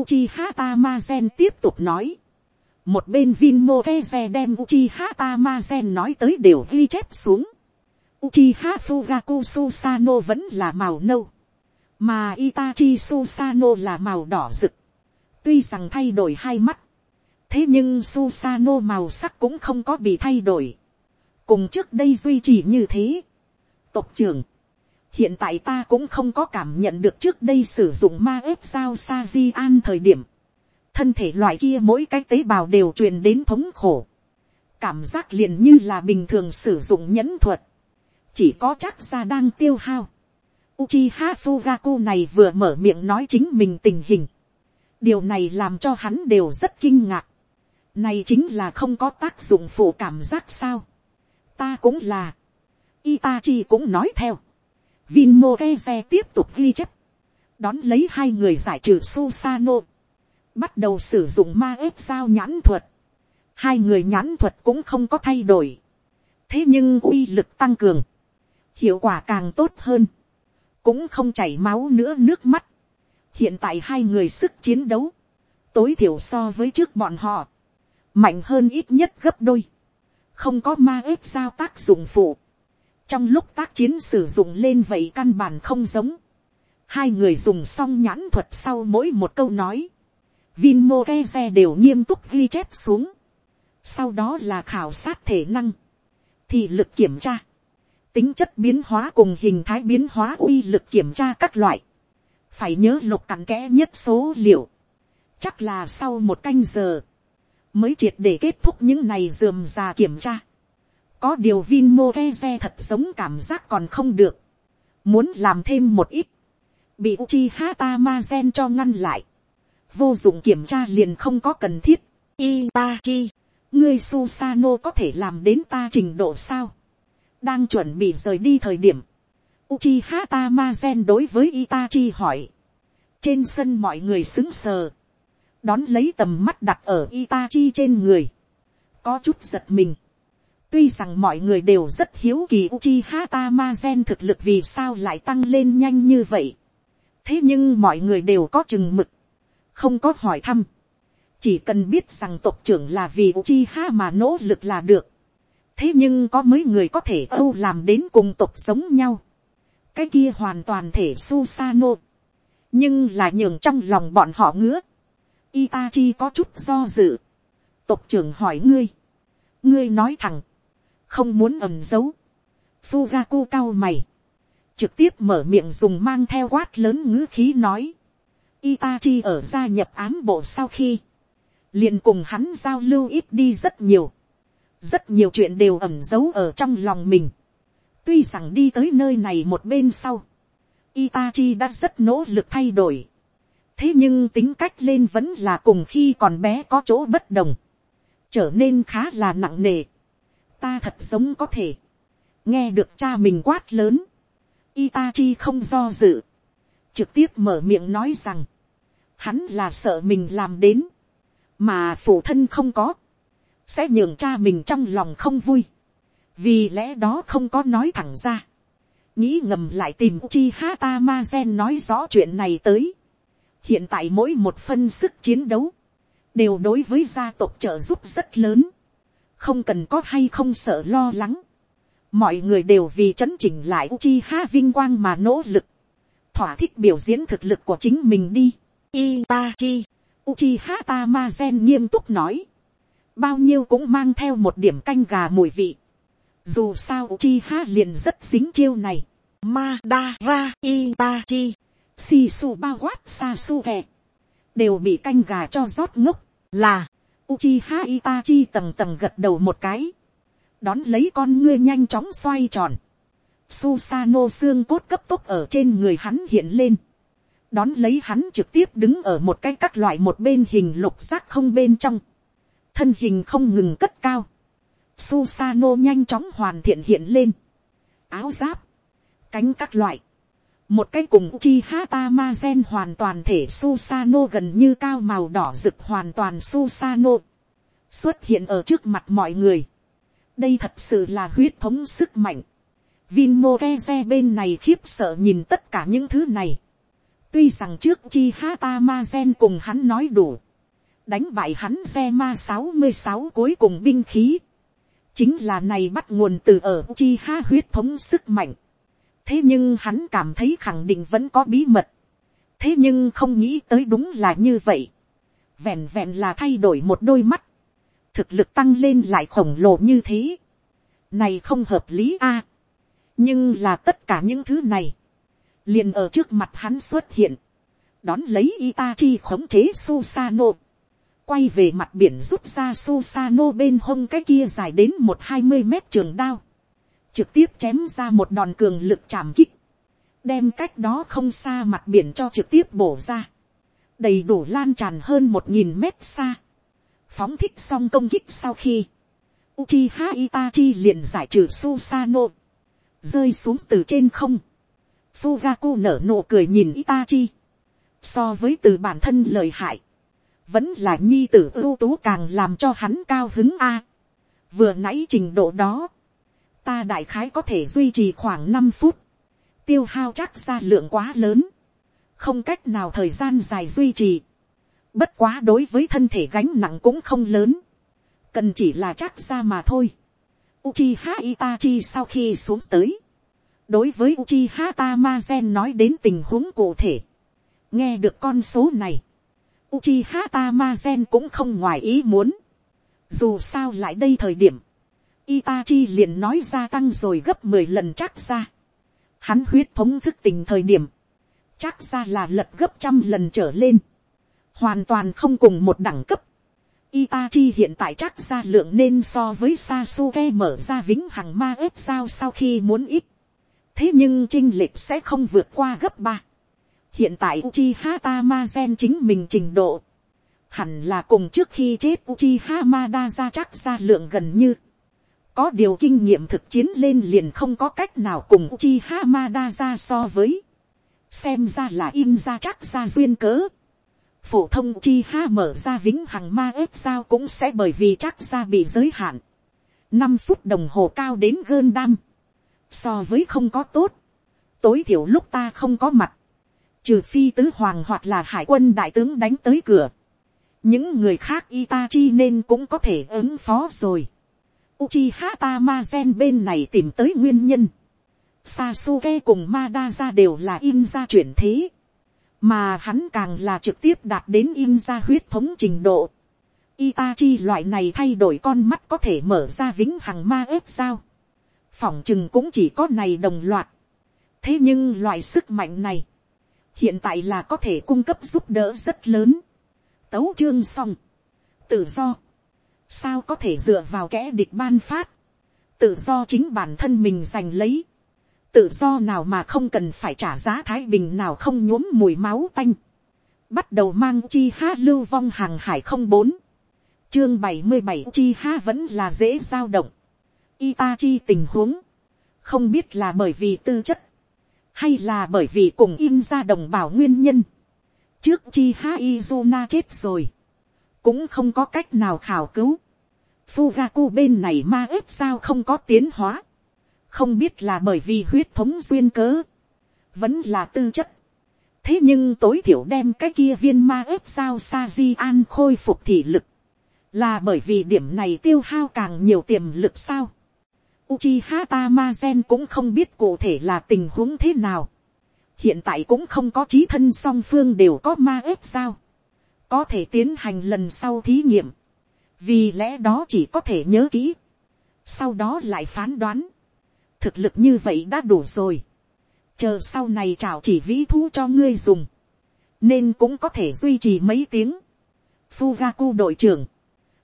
Uchiha Tamazen tiếp tục nói. Một bên Vinmo Keze đem Uchiha Tamazen nói tới đều ghi chép xuống. Uchiha Fugaku Susano vẫn là màu nâu. Mà Itachi Susano là màu đỏ rực. Tuy rằng thay đổi hai mắt. Thế nhưng Susano màu sắc cũng không có bị thay đổi cùng trước đây duy trì như thế. tộc trưởng, hiện tại ta cũng không có cảm nhận được trước đây sử dụng ma ép sao sa di an thời điểm, thân thể loại kia mỗi cái tế bào đều truyền đến thống khổ, cảm giác liền như là bình thường sử dụng nhẫn thuật, chỉ có chắc ra đang tiêu hao. Uchiha Fugaku này vừa mở miệng nói chính mình tình hình. Điều này làm cho hắn đều rất kinh ngạc. Này chính là không có tác dụng phụ cảm giác sao ta cũng là. Itachi cũng nói theo. Vinmoreze tiếp tục ghi chép. Đón lấy hai người giải trừ Susano. Bắt đầu sử dụng ma ếp sao nhãn thuật. Hai người nhãn thuật cũng không có thay đổi. Thế nhưng uy lực tăng cường. Hiệu quả càng tốt hơn. Cũng không chảy máu nữa nước mắt. Hiện tại hai người sức chiến đấu. Tối thiểu so với trước bọn họ. Mạnh hơn ít nhất gấp đôi không có ma ếp sao tác dụng phụ. trong lúc tác chiến sử dụng lên vậy căn bản không giống. hai người dùng xong nhãn thuật sau mỗi một câu nói. Vinmo Keze đều nghiêm túc ghi chép xuống. sau đó là khảo sát thể năng. thì lực kiểm tra. tính chất biến hóa cùng hình thái biến hóa uy lực kiểm tra các loại. phải nhớ lục cặn kẽ nhất số liệu. chắc là sau một canh giờ mới triệt để kết thúc những này dườm già kiểm tra. có điều vin mô ke xe thật giống cảm giác còn không được. muốn làm thêm một ít, bị uchi hata ma gen cho ngăn lại. vô dụng kiểm tra liền không có cần thiết. Itachi, ngươi Susano có thể làm đến ta trình độ sao. đang chuẩn bị rời đi thời điểm. Uchiha Tamazen đối với Itachi hỏi. Trên sân mọi người xứng sờ đón lấy tầm mắt đặt ở Itachi trên người, có chút giật mình. tuy rằng mọi người đều rất hiếu kỳ Uchiha Tamazen thực lực vì sao lại tăng lên nhanh như vậy. thế nhưng mọi người đều có chừng mực, không có hỏi thăm. chỉ cần biết rằng tộc trưởng là vì Uchiha mà nỗ lực là được. thế nhưng có mấy người có thể âu làm đến cùng tộc sống nhau. cái kia hoàn toàn thể Susano. nhưng là nhường trong lòng bọn họ ngứa Itachi có chút do dự. Tộc trưởng hỏi ngươi. Ngươi nói thẳng. Không muốn ẩn giấu. Fugaku cao mày. Trực tiếp mở miệng dùng mang theo quát lớn ngữ khí nói. Itachi ở gia nhập ám bộ sau khi. liền cùng hắn giao lưu ít đi rất nhiều. Rất nhiều chuyện đều ẩn giấu ở trong lòng mình. Tuy rằng đi tới nơi này một bên sau. Itachi đã rất nỗ lực thay đổi thế nhưng tính cách lên vẫn là cùng khi còn bé có chỗ bất đồng, trở nên khá là nặng nề. ta thật giống có thể, nghe được cha mình quát lớn, Itachi không do dự, trực tiếp mở miệng nói rằng, hắn là sợ mình làm đến, mà phụ thân không có, sẽ nhường cha mình trong lòng không vui, vì lẽ đó không có nói thẳng ra, nghĩ ngầm lại tìm Uchiha Tamazen nói rõ chuyện này tới hiện tại mỗi một phân sức chiến đấu, đều đối với gia tộc trợ giúp rất lớn, không cần có hay không sợ lo lắng, mọi người đều vì chấn chỉnh lại Uchiha vinh quang mà nỗ lực, thỏa thích biểu diễn thực lực của chính mình đi. Itachi, Uchiha Tamazen nghiêm túc nói, bao nhiêu cũng mang theo một điểm canh gà mùi vị. Dù sao Uchiha liền rất dính chiêu này. Madara Itachi si su bao quát sa su kè, đều bị canh gà cho rót ngốc, là, Uchiha Itachi tầng tầng gật đầu một cái, đón lấy con ngươi nhanh chóng xoay tròn, Susano xương cốt cấp tốc ở trên người hắn hiện lên, đón lấy hắn trực tiếp đứng ở một cái các loại một bên hình lục giác không bên trong, thân hình không ngừng cất cao, Susano nhanh chóng hoàn thiện hiện lên, áo giáp, cánh các loại, một cái cùng chi hata ma gen hoàn toàn thể Susano gần như cao màu đỏ rực hoàn toàn Susano xuất hiện ở trước mặt mọi người. đây thật sự là huyết thống sức mạnh. Vinmo Keze bên này khiếp sợ nhìn tất cả những thứ này. tuy rằng trước chi hata ma gen cùng hắn nói đủ, đánh bại hắn xe ma sáu mươi sáu cuối cùng binh khí, chính là này bắt nguồn từ ở chi ha huyết thống sức mạnh thế nhưng hắn cảm thấy khẳng định vẫn có bí mật. thế nhưng không nghĩ tới đúng là như vậy. vẹn vẹn là thay đổi một đôi mắt. thực lực tăng lên lại khổng lồ như thế. này không hợp lý a. À, nhưng là tất cả những thứ này, liền ở trước mặt hắn xuất hiện, đón lấy Itachi khống chế Susano, quay về mặt biển rút ra Susano bên hông cái kia dài đến một hai mươi mét trường đao, trực tiếp chém ra một đòn cường lực chạm kích, đem cách đó không xa mặt biển cho trực tiếp bổ ra, đầy đủ lan tràn hơn một nghìn mét xa, phóng thích xong công kích sau khi, Uchiha Itachi liền giải trừ Susano, rơi xuống từ trên không, Fugaku nở nụ cười nhìn Itachi, so với từ bản thân lời hại, vẫn là nhi tử ưu tú càng làm cho hắn cao hứng a. vừa nãy trình độ đó, ta đại khái có thể duy trì khoảng năm phút, tiêu hao chắc ra lượng quá lớn, không cách nào thời gian dài duy trì, bất quá đối với thân thể gánh nặng cũng không lớn, cần chỉ là chắc ra mà thôi. Uchiha Itachi sau khi xuống tới, đối với Uchiha Tamazen nói đến tình huống cụ thể, nghe được con số này, Uchiha Tamazen cũng không ngoài ý muốn, dù sao lại đây thời điểm, Itachi liền nói gia tăng rồi gấp 10 lần chắc ra. Hắn huyết thống thức tình thời điểm. Chắc ra là lật gấp trăm lần trở lên. Hoàn toàn không cùng một đẳng cấp. Itachi hiện tại chắc ra lượng nên so với Sasuke mở ra vĩnh hằng ma ếp sao sau khi muốn ít. Thế nhưng trinh lệch sẽ không vượt qua gấp ba. Hiện tại Uchiha Tamazen chính mình trình độ. Hẳn là cùng trước khi chết Uchiha Madara chắc ra lượng gần như có điều kinh nghiệm thực chiến lên liền không có cách nào cùng Uchiha Hamada ra so với. Xem ra là in ra chắc ra duyên cớ. Phổ thông chi ha mở ra vĩnh hằng ma ếp sao cũng sẽ bởi vì chắc ra bị giới hạn. năm phút đồng hồ cao đến gơn đam. So với không có tốt. Tối thiểu lúc ta không có mặt. Trừ phi tứ hoàng hoặc là hải quân đại tướng đánh tới cửa. Những người khác Itachi nên cũng có thể ứng phó rồi Uchiha Tamazen bên này tìm tới nguyên nhân. Sasuke cùng Madara đều là in ra chuyển thế. Mà hắn càng là trực tiếp đạt đến in ra huyết thống trình độ. Itachi loại này thay đổi con mắt có thể mở ra vĩnh hằng ma ếp sao. Phỏng chừng cũng chỉ có này đồng loạt. Thế nhưng loại sức mạnh này. Hiện tại là có thể cung cấp giúp đỡ rất lớn. Tấu chương xong. Tự do sao có thể dựa vào kẻ địch ban phát, tự do chính bản thân mình giành lấy, tự do nào mà không cần phải trả giá thái bình nào không nhuốm mùi máu tanh, bắt đầu mang chi ha lưu vong hàng hải không bốn, chương bảy mươi bảy chi ha vẫn là dễ dao động, Itachi tình huống, không biết là bởi vì tư chất, hay là bởi vì cùng in ra đồng bào nguyên nhân, trước chi ha izuna chết rồi, cũng không có cách nào khảo cứu. Fugaku bên này ma ếp sao không có tiến hóa. Không biết là bởi vì huyết thống duyên cớ. Vẫn là tư chất. Thế nhưng tối thiểu đem cái kia viên ma ếp sao sa di An khôi phục thị lực. Là bởi vì điểm này tiêu hao càng nhiều tiềm lực sao. Uchiha Tamazen cũng không biết cụ thể là tình huống thế nào. Hiện tại cũng không có trí thân song phương đều có ma ếp sao có thể tiến hành lần sau thí nghiệm, vì lẽ đó chỉ có thể nhớ kỹ, sau đó lại phán đoán, thực lực như vậy đã đủ rồi, chờ sau này chào chỉ vĩ thú cho ngươi dùng, nên cũng có thể duy trì mấy tiếng. Fugaku đội trưởng,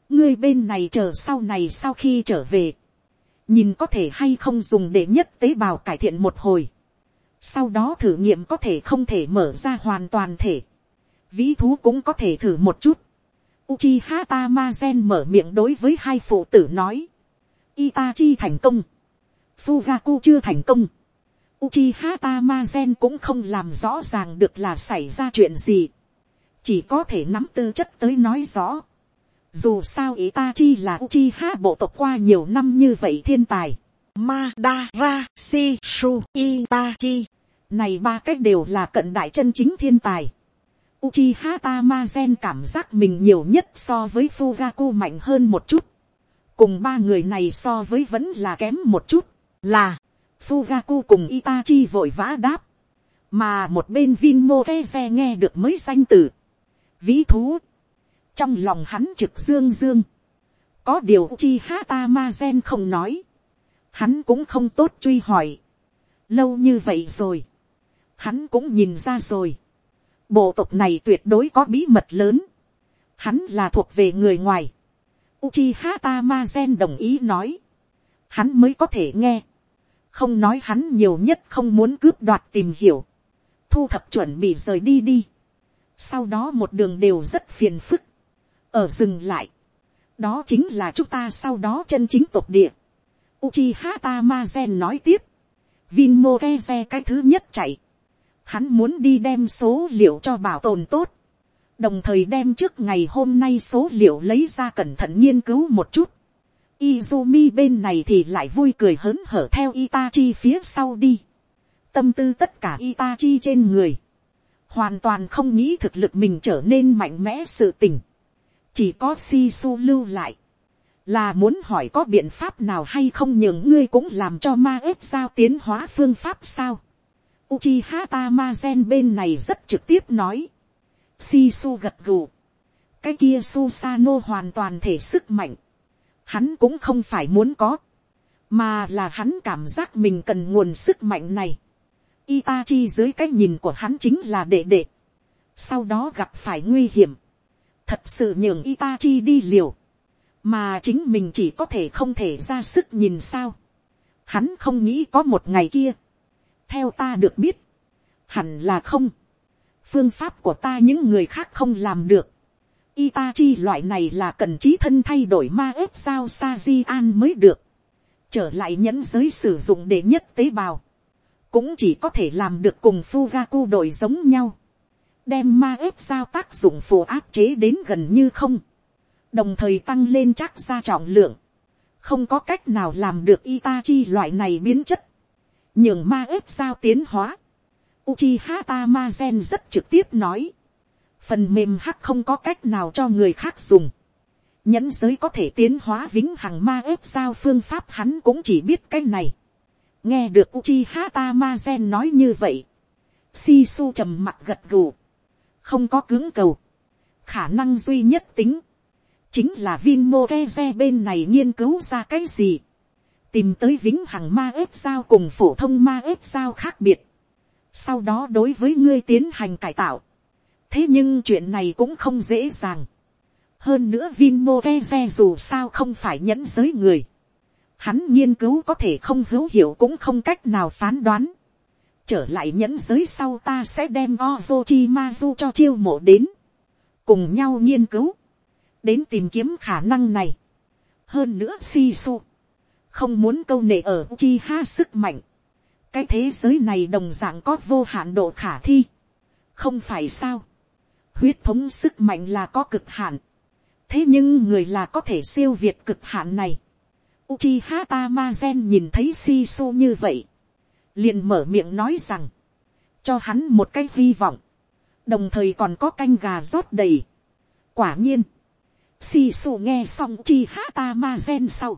ngươi bên này chờ sau này sau khi trở về, nhìn có thể hay không dùng để nhất tế bào cải thiện một hồi, sau đó thử nghiệm có thể không thể mở ra hoàn toàn thể, vĩ thú cũng có thể thử một chút. Uchiha Tamazen mở miệng đối với hai phụ tử nói. Itachi thành công. Fugaku chưa thành công. Uchiha Tamazen cũng không làm rõ ràng được là xảy ra chuyện gì. Chỉ có thể nắm tư chất tới nói rõ. Dù sao Itachi là Uchiha bộ tộc qua nhiều năm như vậy thiên tài. Madara, Shishu, Itachi. Này ba cách đều là cận đại chân chính thiên tài. Uchiha Tamazen cảm giác mình nhiều nhất so với Fugaku mạnh hơn một chút. Cùng ba người này so với vẫn là kém một chút. Là, Fugaku cùng Itachi vội vã đáp. Mà một bên Vinmo Keze nghe được mới danh từ. Vĩ thú. Trong lòng hắn trực dương dương. Có điều Uchiha Tamazen không nói. Hắn cũng không tốt truy hỏi. Lâu như vậy rồi. Hắn cũng nhìn ra rồi Bộ tộc này tuyệt đối có bí mật lớn. Hắn là thuộc về người ngoài. Uchiha Tamazen đồng ý nói. Hắn mới có thể nghe. Không nói hắn nhiều nhất không muốn cướp đoạt tìm hiểu. Thu thập chuẩn bị rời đi đi. Sau đó một đường đều rất phiền phức. Ở dừng lại. Đó chính là chúng ta sau đó chân chính tộc địa. Uchiha Tamazen nói tiếp. Vinmo Keze cái thứ nhất chạy hắn muốn đi đem số liệu cho bảo tồn tốt, đồng thời đem trước ngày hôm nay số liệu lấy ra cẩn thận nghiên cứu một chút. Izumi bên này thì lại vui cười hớn hở theo Itachi phía sau đi. Tâm tư tất cả Itachi trên người. Hoàn toàn không nghĩ thực lực mình trở nên mạnh mẽ sự tình. Chỉ có Shisu lưu lại. Là muốn hỏi có biện pháp nào hay không nhường ngươi cũng làm cho ma ếp giao tiến hóa phương pháp sao. Uchiha Tamazen bên này rất trực tiếp nói. Sisu gật gù. Cái kia Susano hoàn toàn thể sức mạnh. Hắn cũng không phải muốn có. Mà là hắn cảm giác mình cần nguồn sức mạnh này. Itachi dưới cái nhìn của hắn chính là đệ đệ. Sau đó gặp phải nguy hiểm. Thật sự nhường Itachi đi liều. Mà chính mình chỉ có thể không thể ra sức nhìn sao. Hắn không nghĩ có một ngày kia theo ta được biết, hẳn là không. phương pháp của ta những người khác không làm được. Itachi loại này là cần trí thân thay đổi ma ếp sao sa di an mới được. trở lại nhẫn giới sử dụng để nhất tế bào. cũng chỉ có thể làm được cùng Fugaku đội giống nhau. đem ma ếp sao tác dụng phù áp chế đến gần như không. đồng thời tăng lên chắc ra trọng lượng. không có cách nào làm được Itachi loại này biến chất nhường ma ếp sao tiến hóa. Uchiha Tamazen rất trực tiếp nói. Phần mềm hắc không có cách nào cho người khác dùng. Nhẫn giới có thể tiến hóa vĩnh hằng ma ếp sao phương pháp hắn cũng chỉ biết cái này. Nghe được Uchiha Tamazen nói như vậy. Sisu trầm mặt gật gù. Không có cứng cầu. Khả năng duy nhất tính. Chính là Vinmo Keze bên này nghiên cứu ra cái gì tìm tới vĩnh hằng ma ếp sao cùng phổ thông ma ếp sao khác biệt, sau đó đối với ngươi tiến hành cải tạo, thế nhưng chuyện này cũng không dễ dàng, hơn nữa Vinmo Keze dù sao không phải nhẫn giới người, hắn nghiên cứu có thể không hữu hiệu cũng không cách nào phán đoán, trở lại nhẫn giới sau ta sẽ đem Ozochi Mazu cho chiêu mộ đến, cùng nhau nghiên cứu, đến tìm kiếm khả năng này. hơn nữa Sisu, không muốn câu nệ ở chi ha sức mạnh. cái thế giới này đồng d ạ n g có vô hạn độ khả thi. không phải sao. huyết thống sức mạnh là có cực hạn. thế nhưng người là có thể siêu việt cực hạn này. Uchiha Tamazen nhìn thấy Shisu như vậy. liền mở miệng nói rằng. cho hắn một cái hy vọng. đồng thời còn có canh gà rót đầy. quả nhiên. Shisu nghe xong Uchiha Tamazen sau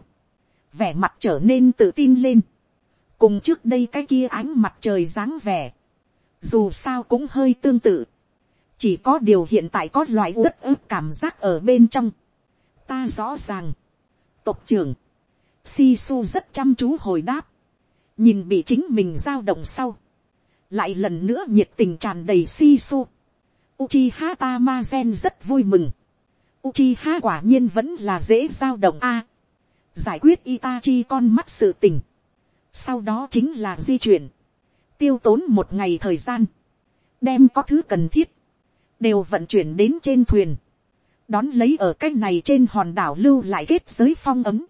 vẻ mặt trở nên tự tin lên, cùng trước đây cái kia ánh mặt trời dáng vẻ, dù sao cũng hơi tương tự, chỉ có điều hiện tại có loại đất ướp cảm giác ở bên trong, ta rõ ràng, tộc trưởng, si su rất chăm chú hồi đáp, nhìn bị chính mình giao động sau, lại lần nữa nhiệt tình tràn đầy si su, Uchiha Tamazen rất vui mừng. Uchiha quả nhiên vẫn là dễ giao động a giải quyết Itachi con mắt sự tình. Sau đó chính là di chuyển, tiêu tốn một ngày thời gian, đem có thứ cần thiết, đều vận chuyển đến trên thuyền. đón lấy ở cái này trên hòn đảo lưu lại kết giới phong ấm,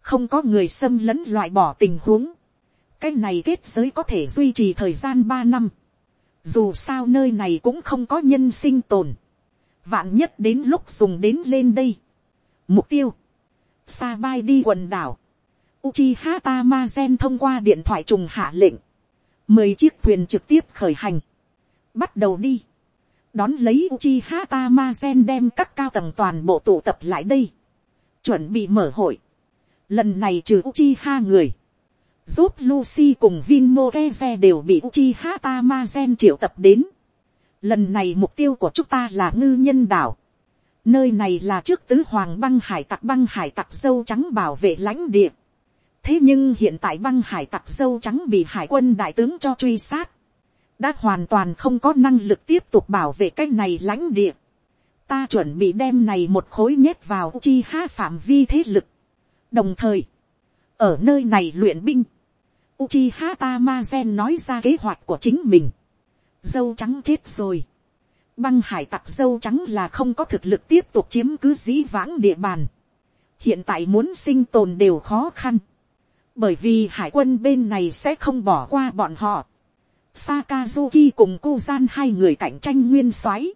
không có người xâm lấn loại bỏ tình huống, cái này kết giới có thể duy trì thời gian ba năm, dù sao nơi này cũng không có nhân sinh tồn, vạn nhất đến lúc dùng đến lên đây. Mục tiêu, sa vai đi quần đảo, Uchiha Tamazen thông qua điện thoại trùng hạ lệnh, mười chiếc thuyền trực tiếp khởi hành, bắt đầu đi, đón lấy Uchiha Tamazen đem các cao tầng toàn bộ tụ tập lại đây, chuẩn bị mở hội, lần này trừ Uchiha người, giúp Lucy cùng Vin đều bị Uchiha Tamazen triệu tập đến. Lần này mục tiêu của chúng ta là ngư nhân đảo. Nơi này là trước tứ hoàng băng hải tặc băng hải tặc dâu trắng bảo vệ lãnh địa. Thế nhưng hiện tại băng hải tặc dâu trắng bị hải quân đại tướng cho truy sát. Đã hoàn toàn không có năng lực tiếp tục bảo vệ cái này lãnh địa. Ta chuẩn bị đem này một khối nhét vào Uchiha phạm vi thế lực. Đồng thời, ở nơi này luyện binh Uchiha Tamazen nói ra kế hoạch của chính mình. Dâu trắng chết rồi. Băng hải tặc dâu trắng là không có thực lực tiếp tục chiếm cứ dĩ vãng địa bàn. Hiện tại muốn sinh tồn đều khó khăn. Bởi vì hải quân bên này sẽ không bỏ qua bọn họ. Sakazuki cùng Kuzan hai người cạnh tranh nguyên soái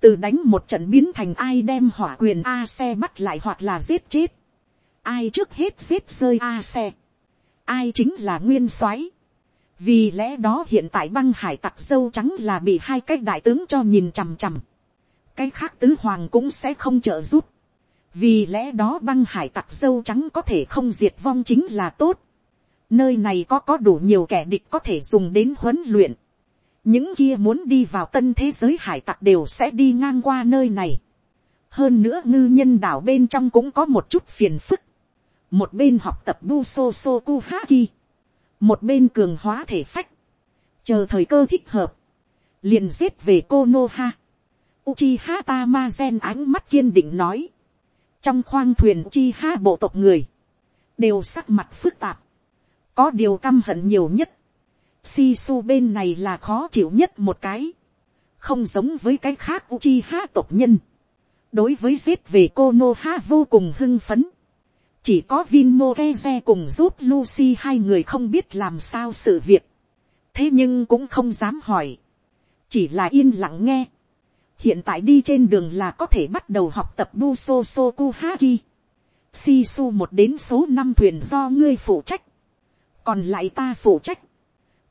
Từ đánh một trận biến thành ai đem hỏa quyền A xe bắt lại hoặc là giết chết. Ai trước hết giết rơi A xe ai chính là nguyên soái vì lẽ đó hiện tại băng hải tặc dâu trắng là bị hai cái đại tướng cho nhìn chằm chằm. cái khác tứ hoàng cũng sẽ không trợ giúp. vì lẽ đó băng hải tặc dâu trắng có thể không diệt vong chính là tốt. nơi này có có đủ nhiều kẻ địch có thể dùng đến huấn luyện. những kia muốn đi vào tân thế giới hải tặc đều sẽ đi ngang qua nơi này. hơn nữa ngư nhân đảo bên trong cũng có một chút phiền phức một bên học tập bu so so ku ha haki, một bên cường hóa thể phách, chờ thời cơ thích hợp, liền giết về cô nô ha. Uchiha Tamazen ánh mắt kiên định nói, trong khoang thuyền Uchiha bộ tộc người, đều sắc mặt phức tạp, có điều căm hận nhiều nhất, Sisu bên này là khó chịu nhất một cái, không giống với cái khác Uchiha tộc nhân, đối với giết về cô nô ha vô cùng hưng phấn, chỉ có Vin Moreze cùng giúp Lucy hai người không biết làm sao sự việc. thế nhưng cũng không dám hỏi. chỉ là yên lặng nghe. hiện tại đi trên đường là có thể bắt đầu học tập Buso Soku Sisu một đến số năm thuyền do ngươi phụ trách. còn lại ta phụ trách.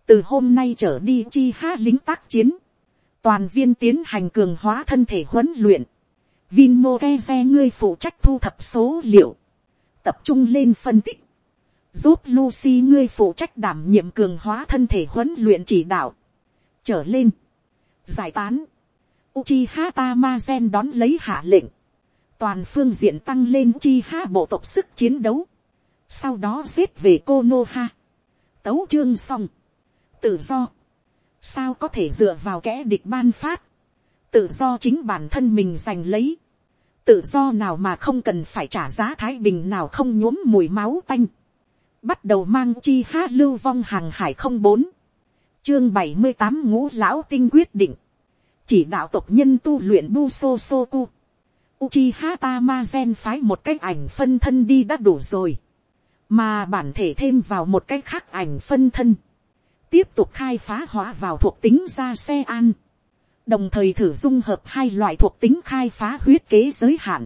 từ hôm nay trở đi chi ha lính tác chiến. toàn viên tiến hành cường hóa thân thể huấn luyện. Vin Moreze ngươi phụ trách thu thập số liệu tập trung lên phân tích, giúp Lucy ngươi phụ trách đảm nhiệm cường hóa thân thể huấn luyện chỉ đạo, trở lên, giải tán, Uchiha Tamazen đón lấy hạ lệnh, toàn phương diện tăng lên Uchiha bộ tộc sức chiến đấu, sau đó giết về Konoha, tấu chương xong, tự do, sao có thể dựa vào kẻ địch ban phát, tự do chính bản thân mình giành lấy, tự do nào mà không cần phải trả giá thái bình nào không nhuốm mùi máu tanh. Bắt đầu mang chi ha lưu vong hàng hải không bốn. Chương bảy mươi tám ngũ lão tinh quyết định. Chỉ đạo tộc nhân tu luyện bu so so ku. Uchiha Tamazen phái một cái ảnh phân thân đi đã đủ rồi. Mà bản thể thêm vào một cái khác ảnh phân thân. Tiếp tục khai phá hóa vào thuộc tính ra xe an đồng thời thử dung hợp hai loại thuộc tính khai phá huyết kế giới hạn,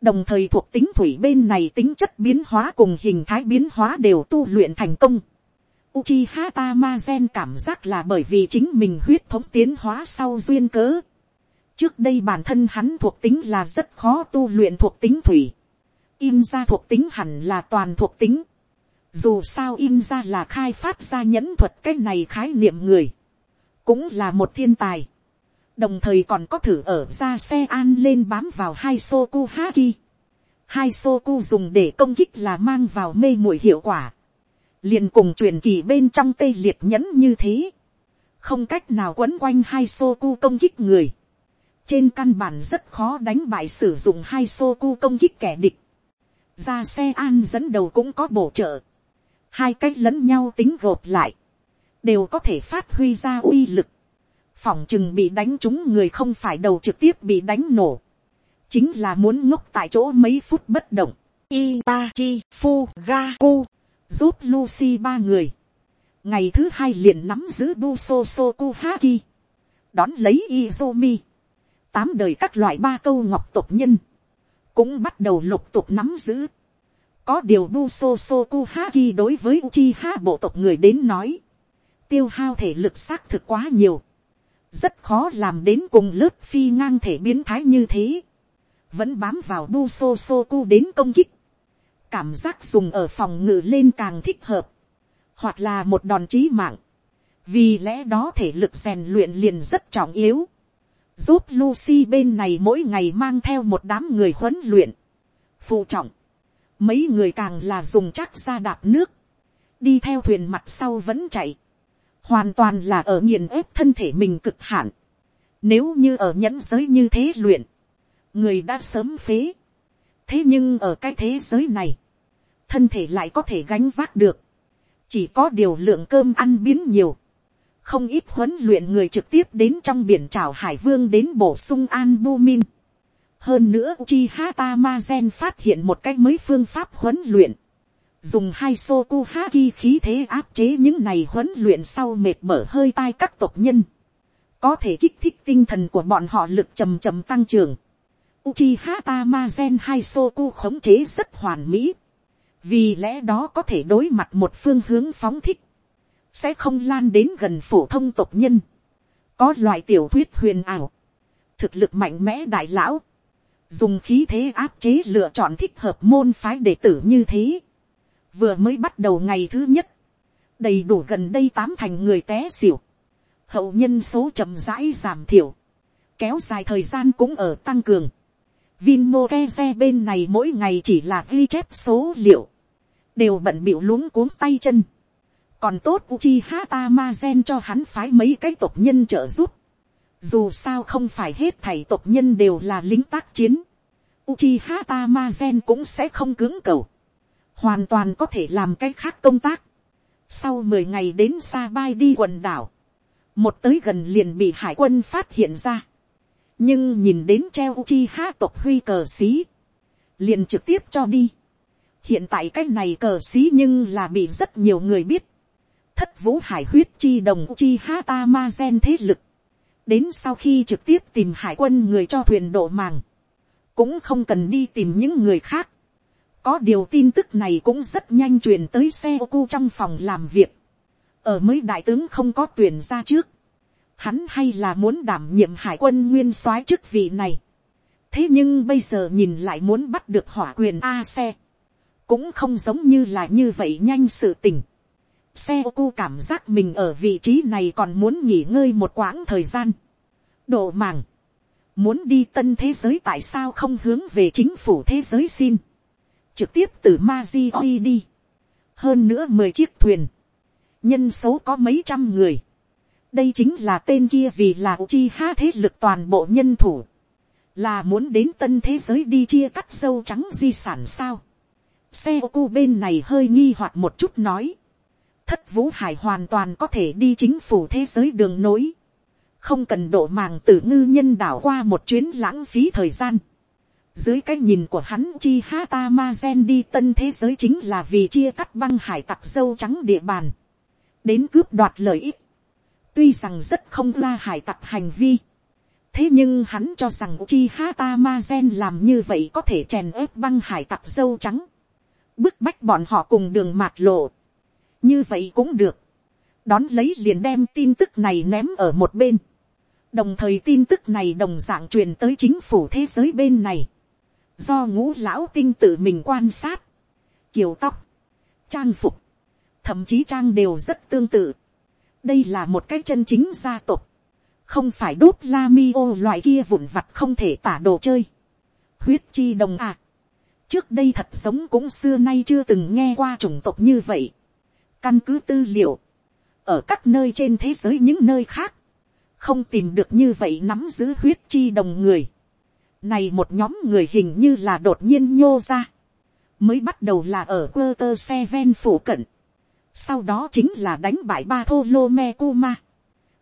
đồng thời thuộc tính thủy bên này tính chất biến hóa cùng hình thái biến hóa đều tu luyện thành công. Uchiha Tamazen cảm giác là bởi vì chính mình huyết thống tiến hóa sau duyên cớ. Trước đây bản thân hắn thuộc tính là rất khó tu luyện thuộc tính thủy. In ra thuộc tính hẳn là toàn thuộc tính. Dù sao in ra là khai phát ra nhẫn thuật cái này khái niệm người. Cũng là một thiên tài đồng thời còn có thử ở ra xe an lên bám vào hai soku haki. hai soku dùng để công kích là mang vào mê muội hiệu quả. liền cùng truyền kỳ bên trong tê liệt nhẫn như thế. không cách nào quấn quanh hai soku công kích người. trên căn bản rất khó đánh bại sử dụng hai soku công kích kẻ địch. ra xe an dẫn đầu cũng có bổ trợ. hai cách lẫn nhau tính gộp lại. đều có thể phát huy ra uy lực phỏng chừng bị đánh trúng người không phải đầu trực tiếp bị đánh nổ. chính là muốn ngốc tại chỗ mấy phút bất động. Itachi, Fugaku, giúp Lucy ba người. Ngày thứ hai liền nắm giữ Buso Sokuhaki. Đón lấy Izumi. Tám đời các loại ba câu ngọc tộc nhân. Cũng bắt đầu lục tục nắm giữ. Có điều Buso Sokuhaki đối với Uchiha bộ tộc người đến nói. Tiêu hao thể lực xác thực quá nhiều. Rất khó làm đến cùng lớp phi ngang thể biến thái như thế. Vẫn bám vào Buso Soku đến công kích. Cảm giác dùng ở phòng ngự lên càng thích hợp, hoặc là một đòn chí mạng, vì lẽ đó thể lực rèn luyện liền rất trọng yếu, giúp Lucy bên này mỗi ngày mang theo một đám người huấn luyện, phụ trọng, mấy người càng là dùng chắc ra đạp nước, đi theo thuyền mặt sau vẫn chạy, hoàn toàn là ở nghiền ép thân thể mình cực hạn, nếu như ở nhẫn giới như thế luyện, người đã sớm phế, thế nhưng ở cái thế giới này, thân thể lại có thể gánh vác được, chỉ có điều lượng cơm ăn biến nhiều, không ít huấn luyện người trực tiếp đến trong biển trào hải vương đến bổ sung albumin. hơn nữa chi hata ma gen phát hiện một cách mới phương pháp huấn luyện, dùng hai soku haki khí thế áp chế những này huấn luyện sau mệt mở hơi tai các tộc nhân, có thể kích thích tinh thần của bọn họ lực trầm trầm tăng trưởng. Uchiha Tamazen hai Soku khống chế rất hoàn mỹ. Vì lẽ đó có thể đối mặt một phương hướng phóng thích, sẽ không lan đến gần phổ thông tộc nhân, có loại tiểu thuyết huyền ảo, thực lực mạnh mẽ đại lão, dùng khí thế áp chế lựa chọn thích hợp môn phái đệ tử như thế, vừa mới bắt đầu ngày thứ nhất, đầy đủ gần đây tám thành người té xỉu, hậu nhân số chậm rãi giảm thiểu, kéo dài thời gian cũng ở tăng cường, vinmokeze bên này mỗi ngày chỉ là ghi chép số liệu đều bận bịu luống cuống tay chân. còn tốt Uchiha Tamazen cho hắn phái mấy cái tộc nhân trợ giúp. dù sao không phải hết thảy tộc nhân đều là lính tác chiến. Uchiha Tamazen cũng sẽ không cứng cầu hoàn toàn có thể làm cái khác công tác. sau mười ngày đến xa bay đi quần đảo, một tới gần liền bị hải quân phát hiện ra. nhưng nhìn đến treo Uchiha tộc huy cờ xí, liền trực tiếp cho đi hiện tại cái này cờ xí nhưng là bị rất nhiều người biết. thất vũ hải huyết chi đồng chi hata ma gen thế lực. đến sau khi trực tiếp tìm hải quân người cho thuyền độ màng. cũng không cần đi tìm những người khác có điều tin tức này cũng rất nhanh truyền tới xe ô cu trong phòng làm việc. ở mới đại tướng không có tuyển ra trước. hắn hay là muốn đảm nhiệm hải quân nguyên soái chức vị này. thế nhưng bây giờ nhìn lại muốn bắt được hỏa quyền a xe cũng không giống như là như vậy nhanh sự tình. xe ô cu cảm giác mình ở vị trí này còn muốn nghỉ ngơi một quãng thời gian. độ màng, muốn đi tân thế giới tại sao không hướng về chính phủ thế giới xin, trực tiếp từ Maji đi, hơn nữa mười chiếc thuyền, nhân số có mấy trăm người, đây chính là tên kia vì là chi ha thế lực toàn bộ nhân thủ, là muốn đến tân thế giới đi chia cắt sâu trắng di sản sao, xe ô cu bên này hơi nghi hoặc một chút nói. thất vũ hải hoàn toàn có thể đi chính phủ thế giới đường nối. không cần độ màng tử ngư nhân đảo qua một chuyến lãng phí thời gian dưới cái nhìn của hắn, chi hata ma gen đi tân thế giới chính là vì chia cắt băng hải tặc dâu trắng địa bàn. đến cướp đoạt lợi ích. tuy rằng rất không la hải tặc hành vi thế nhưng hắn cho rằng chi hata ma gen làm như vậy có thể chèn ép băng hải tặc dâu trắng bức bách bọn họ cùng đường mạt lộ. như vậy cũng được. đón lấy liền đem tin tức này ném ở một bên. đồng thời tin tức này đồng d ạ n g truyền tới chính phủ thế giới bên này do ngũ lão tinh tự mình quan sát. kiều tóc, trang phục, thậm chí trang đều rất tương tự. đây là một cái chân chính gia tộc. không phải đốt la mi ô loại kia vụn vặt không thể tả đồ chơi. huyết chi đồng ạ. À trước đây thật sống cũng xưa nay chưa từng nghe qua chủng tộc như vậy. căn cứ tư liệu, ở các nơi trên thế giới những nơi khác, không tìm được như vậy nắm giữ huyết chi đồng người này một nhóm người hình như là đột nhiên nhô ra. mới bắt đầu là ở quơ tơ xe ven phủ cận. sau đó chính là đánh bại ba thô lô me kuma.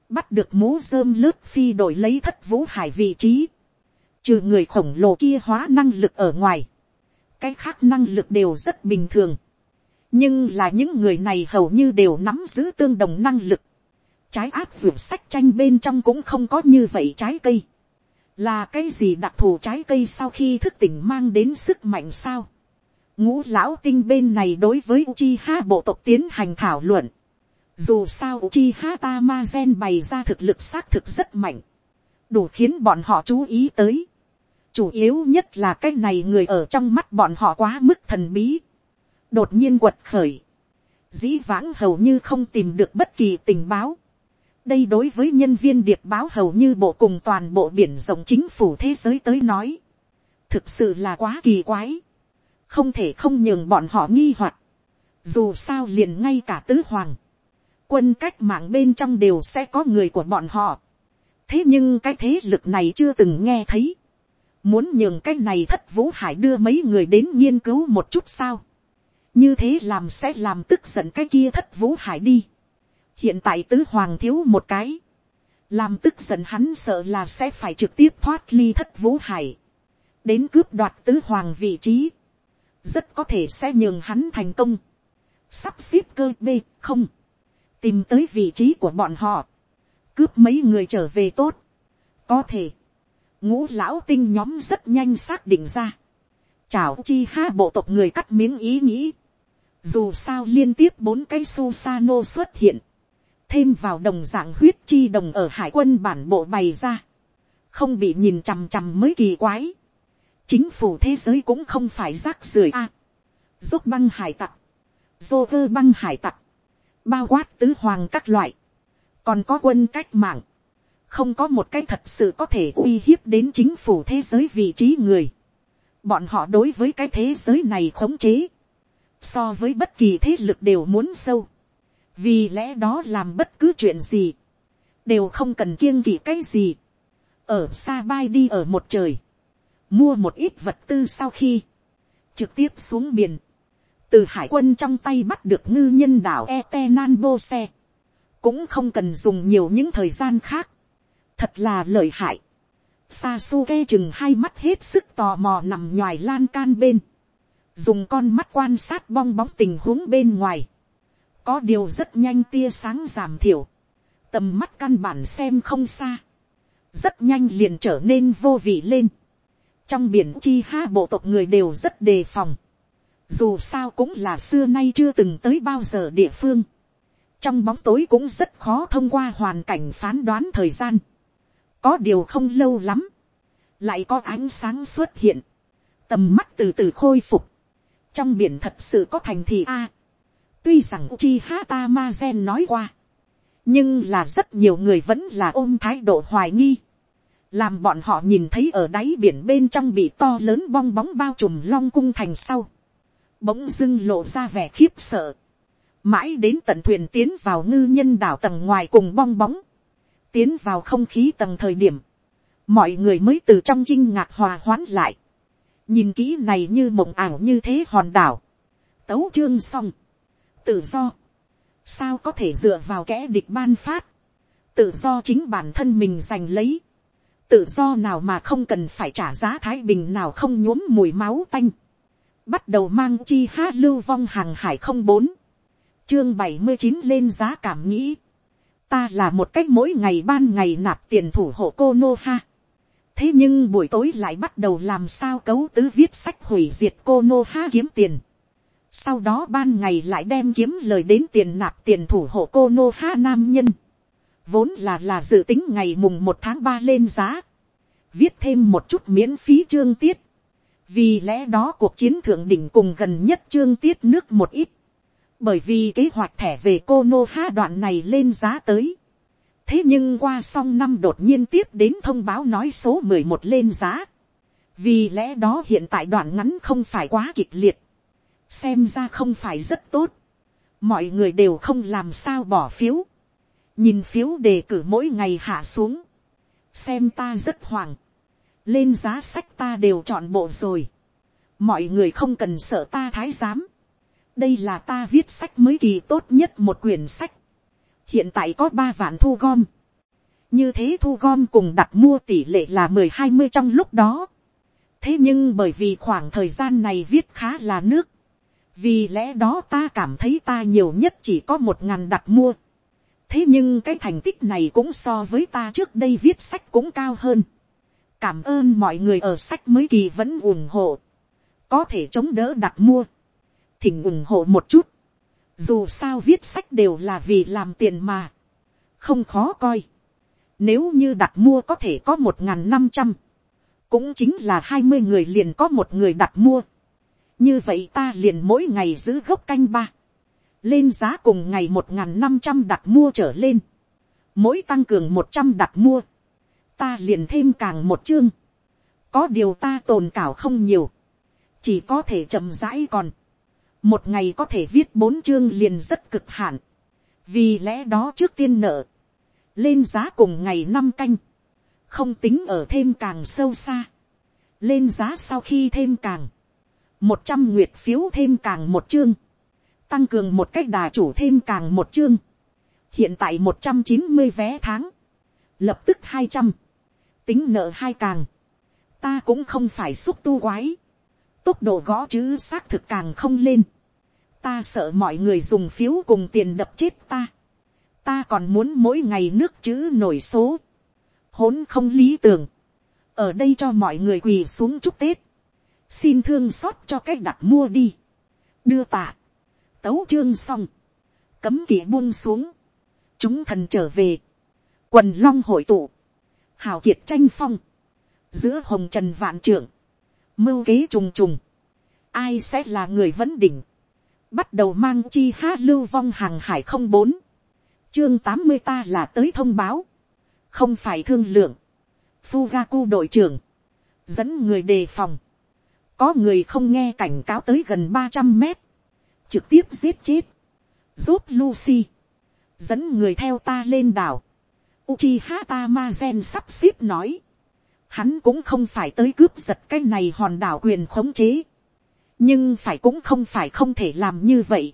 bắt được mũ rơm lướt phi đổi lấy thất vũ hải vị trí trừ người khổng lồ kia hóa năng lực ở ngoài, cái khác năng lực đều rất bình thường, nhưng là những người này hầu như đều nắm giữ tương đồng năng lực, trái áp ruột sách tranh bên trong cũng không có như vậy trái cây, là cái gì đặc thù trái cây sau khi thức tỉnh mang đến sức mạnh sao, ngũ lão tinh bên này đối với Uchiha bộ tộc tiến hành thảo luận. Dù sao Uchiha Tamazen bày ra thực lực xác thực rất mạnh. Đủ khiến bọn họ chú ý tới. Chủ yếu nhất là cái này người ở trong mắt bọn họ quá mức thần bí. Đột nhiên quật khởi. Dĩ vãng hầu như không tìm được bất kỳ tình báo. Đây đối với nhân viên điệp báo hầu như bộ cùng toàn bộ biển rộng chính phủ thế giới tới nói. Thực sự là quá kỳ quái không thể không nhường bọn họ nghi hoặc. Dù sao liền ngay cả tứ hoàng, quân cách mạng bên trong đều sẽ có người của bọn họ. thế nhưng cái thế lực này chưa từng nghe thấy. muốn nhường cái này thất vũ hải đưa mấy người đến nghiên cứu một chút sao. như thế làm sẽ làm tức giận cái kia thất vũ hải đi hiện tại tứ hoàng thiếu một cái. làm tức giận hắn sợ là sẽ phải trực tiếp thoát ly thất vũ hải. đến cướp đoạt tứ hoàng vị trí. Rất có thể sẽ nhường hắn thành công, sắp xếp cơ b không, tìm tới vị trí của bọn họ, cướp mấy người trở về tốt, có thể, ngũ lão tinh nhóm rất nhanh xác định ra, chào chi ha bộ tộc người cắt miếng ý nghĩ, dù sao liên tiếp bốn cái su sano xuất hiện, thêm vào đồng dạng huyết chi đồng ở hải quân bản bộ bày ra, không bị nhìn chằm chằm mới kỳ quái. Chính phủ thế giới cũng không phải rác rưởi a. À, dốc băng hải tặc, dô vơ băng hải tặc, bao quát tứ hoàng các loại, còn có quân cách mạng, không có một cái thật sự có thể uy hiếp đến chính phủ thế giới vị trí người. Bọn họ đối với cái thế giới này khống chế, so với bất kỳ thế lực đều muốn sâu vì lẽ đó làm bất cứ chuyện gì, đều không cần kiêng kỵ cái gì. ở xa bay đi ở một trời, mua một ít vật tư sau khi, trực tiếp xuống biển, từ hải quân trong tay bắt được ngư nhân đảo Etenan Bose, cũng không cần dùng nhiều những thời gian khác, thật là lợi hại. Sasuke chừng hai mắt hết sức tò mò nằm ngoài lan can bên, dùng con mắt quan sát bong bóng tình huống bên ngoài, có điều rất nhanh tia sáng giảm thiểu, tầm mắt căn bản xem không xa, rất nhanh liền trở nên vô vị lên. Trong biển chi ha bộ tộc người đều rất đề phòng, dù sao cũng là xưa nay chưa từng tới bao giờ địa phương, trong bóng tối cũng rất khó thông qua hoàn cảnh phán đoán thời gian, có điều không lâu lắm, lại có ánh sáng xuất hiện, tầm mắt từ từ khôi phục, trong biển thật sự có thành thị a, tuy rằng chi hata ma gen nói qua, nhưng là rất nhiều người vẫn là ôm thái độ hoài nghi, làm bọn họ nhìn thấy ở đáy biển bên trong bị to lớn bong bóng bao trùm long cung thành sau, bỗng dưng lộ ra vẻ khiếp sợ, mãi đến tận thuyền tiến vào ngư nhân đảo tầng ngoài cùng bong bóng, tiến vào không khí tầng thời điểm, mọi người mới từ trong kinh ngạc hòa hoãn lại, nhìn kỹ này như mộng ảo như thế hòn đảo, tấu chương xong, tự do, sao có thể dựa vào kẽ địch ban phát, tự do chính bản thân mình giành lấy, tự do nào mà không cần phải trả giá thái bình nào không nhuốm mùi máu tanh. Bắt đầu mang chi ha lưu vong hàng hải không bốn. Chương bảy mươi chín lên giá cảm nghĩ. Ta là một cách mỗi ngày ban ngày nạp tiền thủ hộ cô Nô Ha. Thế nhưng buổi tối lại bắt đầu làm sao cấu tứ viết sách hủy diệt cô Nô Ha kiếm tiền. Sau đó ban ngày lại đem kiếm lời đến tiền nạp tiền thủ hộ cô Nô Ha nam nhân. Vốn là là dự tính ngày mùng một tháng ba lên giá, viết thêm một chút miễn phí chương tiết, vì lẽ đó cuộc chiến thượng đỉnh cùng gần nhất chương tiết nước một ít, bởi vì kế hoạch thẻ về cô nô ha đoạn này lên giá tới. thế nhưng qua xong năm đột nhiên tiếp đến thông báo nói số mười một lên giá, vì lẽ đó hiện tại đoạn ngắn không phải quá kịch liệt, xem ra không phải rất tốt, mọi người đều không làm sao bỏ phiếu, nhìn phiếu đề cử mỗi ngày hạ xuống, xem ta rất hoảng. Lên giá sách ta đều chọn bộ rồi, mọi người không cần sợ ta thái giám, đây là ta viết sách mới kỳ tốt nhất một quyển sách, hiện tại có ba vạn thu gom, như thế thu gom cùng đặt mua tỷ lệ là mười hai mươi trong lúc đó. thế nhưng bởi vì khoảng thời gian này viết khá là nước, vì lẽ đó ta cảm thấy ta nhiều nhất chỉ có một ngàn đặt mua. thế nhưng cái thành tích này cũng so với ta trước đây viết sách cũng cao hơn. cảm ơn mọi người ở sách mới kỳ vẫn ủng hộ. có thể chống đỡ đặt mua. thỉnh ủng hộ một chút. dù sao viết sách đều là vì làm tiền mà. không khó coi. nếu như đặt mua có thể có một ngàn năm trăm cũng chính là hai mươi người liền có một người đặt mua như vậy ta liền mỗi ngày giữ gốc canh ba, lên giá cùng ngày một n g h n năm trăm đặt mua trở lên, mỗi tăng cường một trăm đặt mua, ta liền thêm càng một chương, có điều ta tồn cảo không nhiều, chỉ có thể chậm rãi còn, một ngày có thể viết bốn chương liền rất cực hạn, vì lẽ đó trước tiên nợ, lên giá cùng ngày năm canh, không tính ở thêm càng sâu xa, lên giá sau khi thêm càng, một trăm nguyệt phiếu thêm càng một chương, tăng cường một cách đà chủ thêm càng một chương, hiện tại một trăm chín mươi vé tháng, lập tức hai trăm, tính nợ hai càng, ta cũng không phải xúc tu quái, tốc độ gõ chữ xác thực càng không lên, ta sợ mọi người dùng phiếu cùng tiền đập chết ta, ta còn muốn mỗi ngày nước chữ nổi số, hỗn không lý tưởng, ở đây cho mọi người quỳ xuống chúc tết, xin thương xót cho cách đặt mua đi, đưa tạ, tấu chương xong, cấm kỵ buông xuống, chúng thần trở về, quần long hội tụ, hào kiệt tranh phong, giữa hồng trần vạn trưởng, mưu kế trùng trùng, ai sẽ là người vấn đỉnh, bắt đầu mang chi hát lưu vong hàng hải không bốn, chương tám mươi ta là tới thông báo, không phải thương lượng, Fugaku đội trưởng, dẫn người đề phòng, có người không nghe cảnh cáo tới gần ba trăm mét, trực tiếp giết chết, giúp Lucy, dẫn người theo ta lên đảo, Uchiha Tamazen sắp xếp nói, hắn cũng không phải tới cướp giật cái này hòn đảo quyền khống chế, nhưng phải cũng không phải không thể làm như vậy,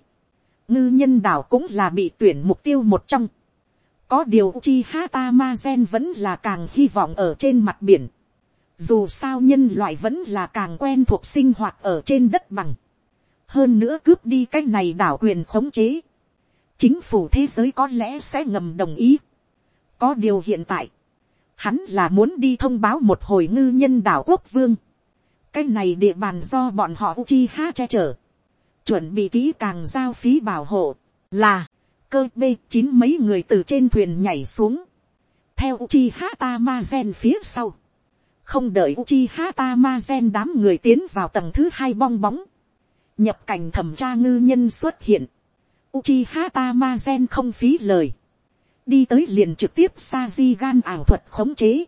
ngư nhân đảo cũng là bị tuyển mục tiêu một trong, có điều Uchiha Tamazen vẫn là càng hy vọng ở trên mặt biển, dù sao nhân loại vẫn là càng quen thuộc sinh hoạt ở trên đất bằng. hơn nữa cướp đi cái này đảo quyền khống chế. chính phủ thế giới có lẽ sẽ ngầm đồng ý. có điều hiện tại, hắn là muốn đi thông báo một hồi ngư nhân đảo quốc vương. cái này địa bàn do bọn họ chi ha che chở. chuẩn bị kỹ càng giao phí bảo hộ, là, cơ b chín mấy người từ trên thuyền nhảy xuống. theo chi ha ta ma gen phía sau không đợi Uchiha Tamazen đám người tiến vào tầng thứ hai bong bóng. Nhập cảnh thẩm tra ngư nhân xuất hiện. Uchiha Tamazen không phí lời. Đi tới liền trực tiếp Sajigan ảo thuật khống chế.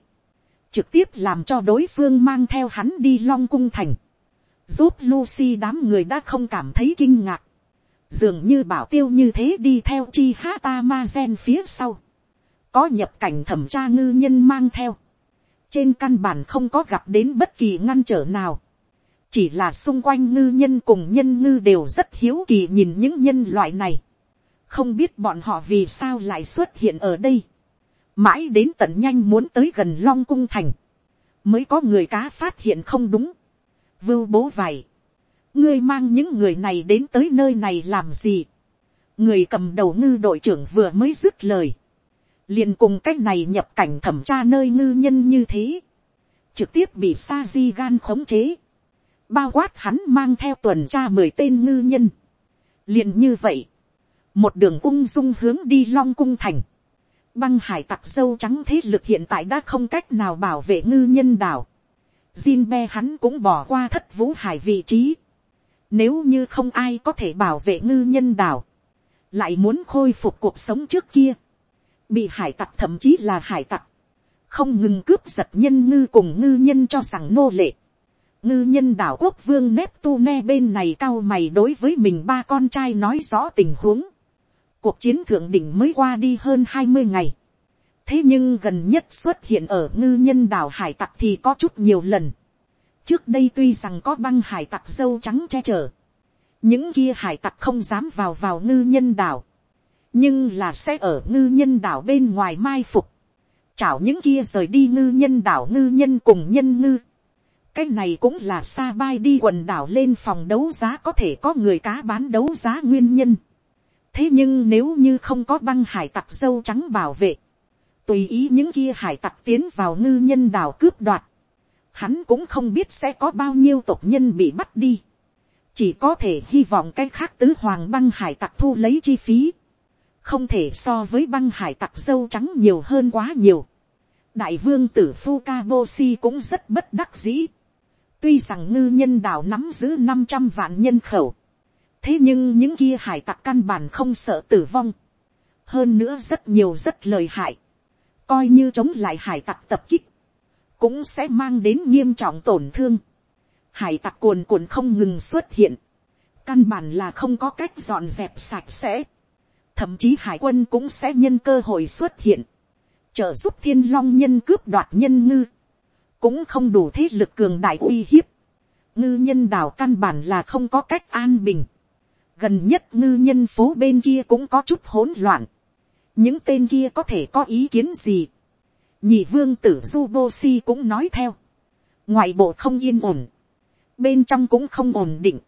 Trực tiếp làm cho đối phương mang theo hắn đi long cung thành. Giúp Lucy đám người đã không cảm thấy kinh ngạc. Dường như bảo tiêu như thế đi theo Uchiha Tamazen phía sau. Có nhập cảnh thẩm tra ngư nhân mang theo trên căn bản không có gặp đến bất kỳ ngăn trở nào. chỉ là xung quanh ngư nhân cùng nhân ngư đều rất hiếu kỳ nhìn những nhân loại này. không biết bọn họ vì sao lại xuất hiện ở đây. mãi đến tận nhanh muốn tới gần long cung thành. mới có người cá phát hiện không đúng. vưu bố vải. ngươi mang những người này đến tới nơi này làm gì. người cầm đầu ngư đội trưởng vừa mới dứt lời liền cùng cách này nhập cảnh thẩm tra nơi ngư nhân như thế, trực tiếp bị sa di gan khống chế, bao quát hắn mang theo tuần tra mười tên ngư nhân, liền như vậy, một đường ung dung hướng đi long cung thành, băng hải tặc sâu trắng thế lực hiện tại đã không cách nào bảo vệ ngư nhân đảo, Jinbe hắn cũng bỏ qua thất vũ hải vị trí, nếu như không ai có thể bảo vệ ngư nhân đảo, lại muốn khôi phục cuộc sống trước kia, bị hải tặc thậm chí là hải tặc, không ngừng cướp giật nhân ngư cùng ngư nhân cho rằng nô lệ. ngư nhân đảo quốc vương nép tu ne bên này cao mày đối với mình ba con trai nói rõ tình huống. cuộc chiến thượng đỉnh mới qua đi hơn hai mươi ngày. thế nhưng gần nhất xuất hiện ở ngư nhân đảo hải tặc thì có chút nhiều lần. trước đây tuy rằng có băng hải tặc dâu trắng che chở. những kia hải tặc không dám vào vào ngư nhân đảo nhưng là sẽ ở ngư nhân đảo bên ngoài mai phục, chảo những kia rời đi ngư nhân đảo ngư nhân cùng nhân ngư. cái này cũng là xa bay đi quần đảo lên phòng đấu giá có thể có người cá bán đấu giá nguyên nhân. thế nhưng nếu như không có băng hải tặc dâu trắng bảo vệ, tùy ý những kia hải tặc tiến vào ngư nhân đảo cướp đoạt, hắn cũng không biết sẽ có bao nhiêu tộc nhân bị bắt đi. chỉ có thể hy vọng cái khác tứ hoàng băng hải tặc thu lấy chi phí không thể so với băng hải tặc dâu trắng nhiều hơn quá nhiều. đại vương tử Fukaboshi cũng rất bất đắc dĩ. tuy rằng ngư nhân đảo nắm giữ năm trăm vạn nhân khẩu. thế nhưng những kia hải tặc căn bản không sợ tử vong. hơn nữa rất nhiều rất lời hại. coi như chống lại hải tặc tập kích. cũng sẽ mang đến nghiêm trọng tổn thương. hải tặc cuồn cuộn không ngừng xuất hiện. căn bản là không có cách dọn dẹp sạch sẽ thậm chí hải quân cũng sẽ nhân cơ hội xuất hiện, trợ giúp thiên long nhân cướp đoạt nhân ngư, cũng không đủ thế lực cường đại uy hiếp, ngư nhân đảo căn bản là không có cách an bình, gần nhất ngư nhân phố bên kia cũng có chút hỗn loạn, những tên kia có thể có ý kiến gì, nhị vương tử du bô si cũng nói theo, ngoại bộ không yên ổn, bên trong cũng không ổn định,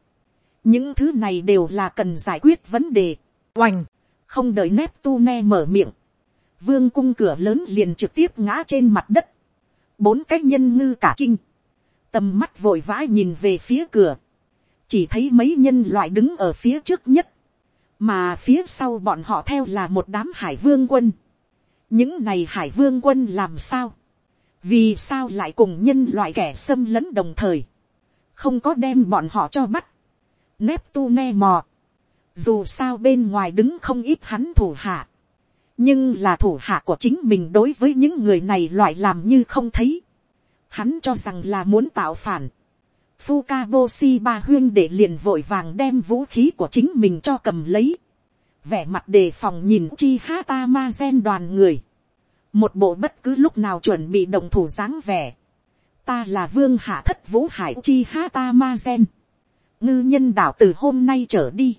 những thứ này đều là cần giải quyết vấn đề, oành, không đợi nép tu ne mở miệng, vương cung cửa lớn liền trực tiếp ngã trên mặt đất, bốn cái nhân ngư cả kinh, tầm mắt vội vã nhìn về phía cửa, chỉ thấy mấy nhân loại đứng ở phía trước nhất, mà phía sau bọn họ theo là một đám hải vương quân. những này hải vương quân làm sao, vì sao lại cùng nhân loại kẻ xâm lấn đồng thời, không có đem bọn họ cho bắt, nép tu ne mò, dù sao bên ngoài đứng không ít hắn thủ hạ. Nhưng là thủ hạ của chính mình đối với những người này loại làm như không thấy. Hắn cho rằng là muốn tạo phản. Fukaboshi ba huyên để liền vội vàng đem vũ khí của chính mình cho cầm lấy. Vẻ mặt đề phòng nhìn chi hata ma gen đoàn người. Một bộ bất cứ lúc nào chuẩn bị đồng thủ dáng vẻ. Ta là vương hạ thất vũ hải chi hata ma gen. Ngư nhân đảo từ hôm nay trở đi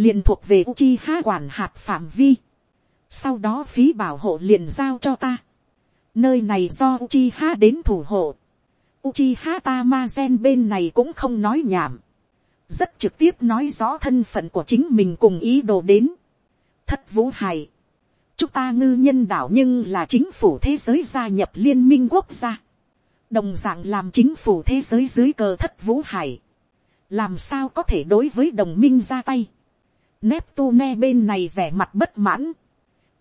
liền thuộc về Uchiha quản hạt phạm vi. Sau đó phí bảo hộ liền giao cho ta. Nơi này do Uchiha đến thủ hộ. Uchiha Tamazen bên này cũng không nói nhảm. Rất trực tiếp nói rõ thân phận của chính mình cùng ý đồ đến. Thất vũ hài. Chúng ta ngư nhân đảo nhưng là chính phủ thế giới gia nhập liên minh quốc gia. Đồng dạng làm chính phủ thế giới dưới cờ thất vũ hải. Làm sao có thể đối với đồng minh ra tay Neptune bên này vẻ mặt bất mãn.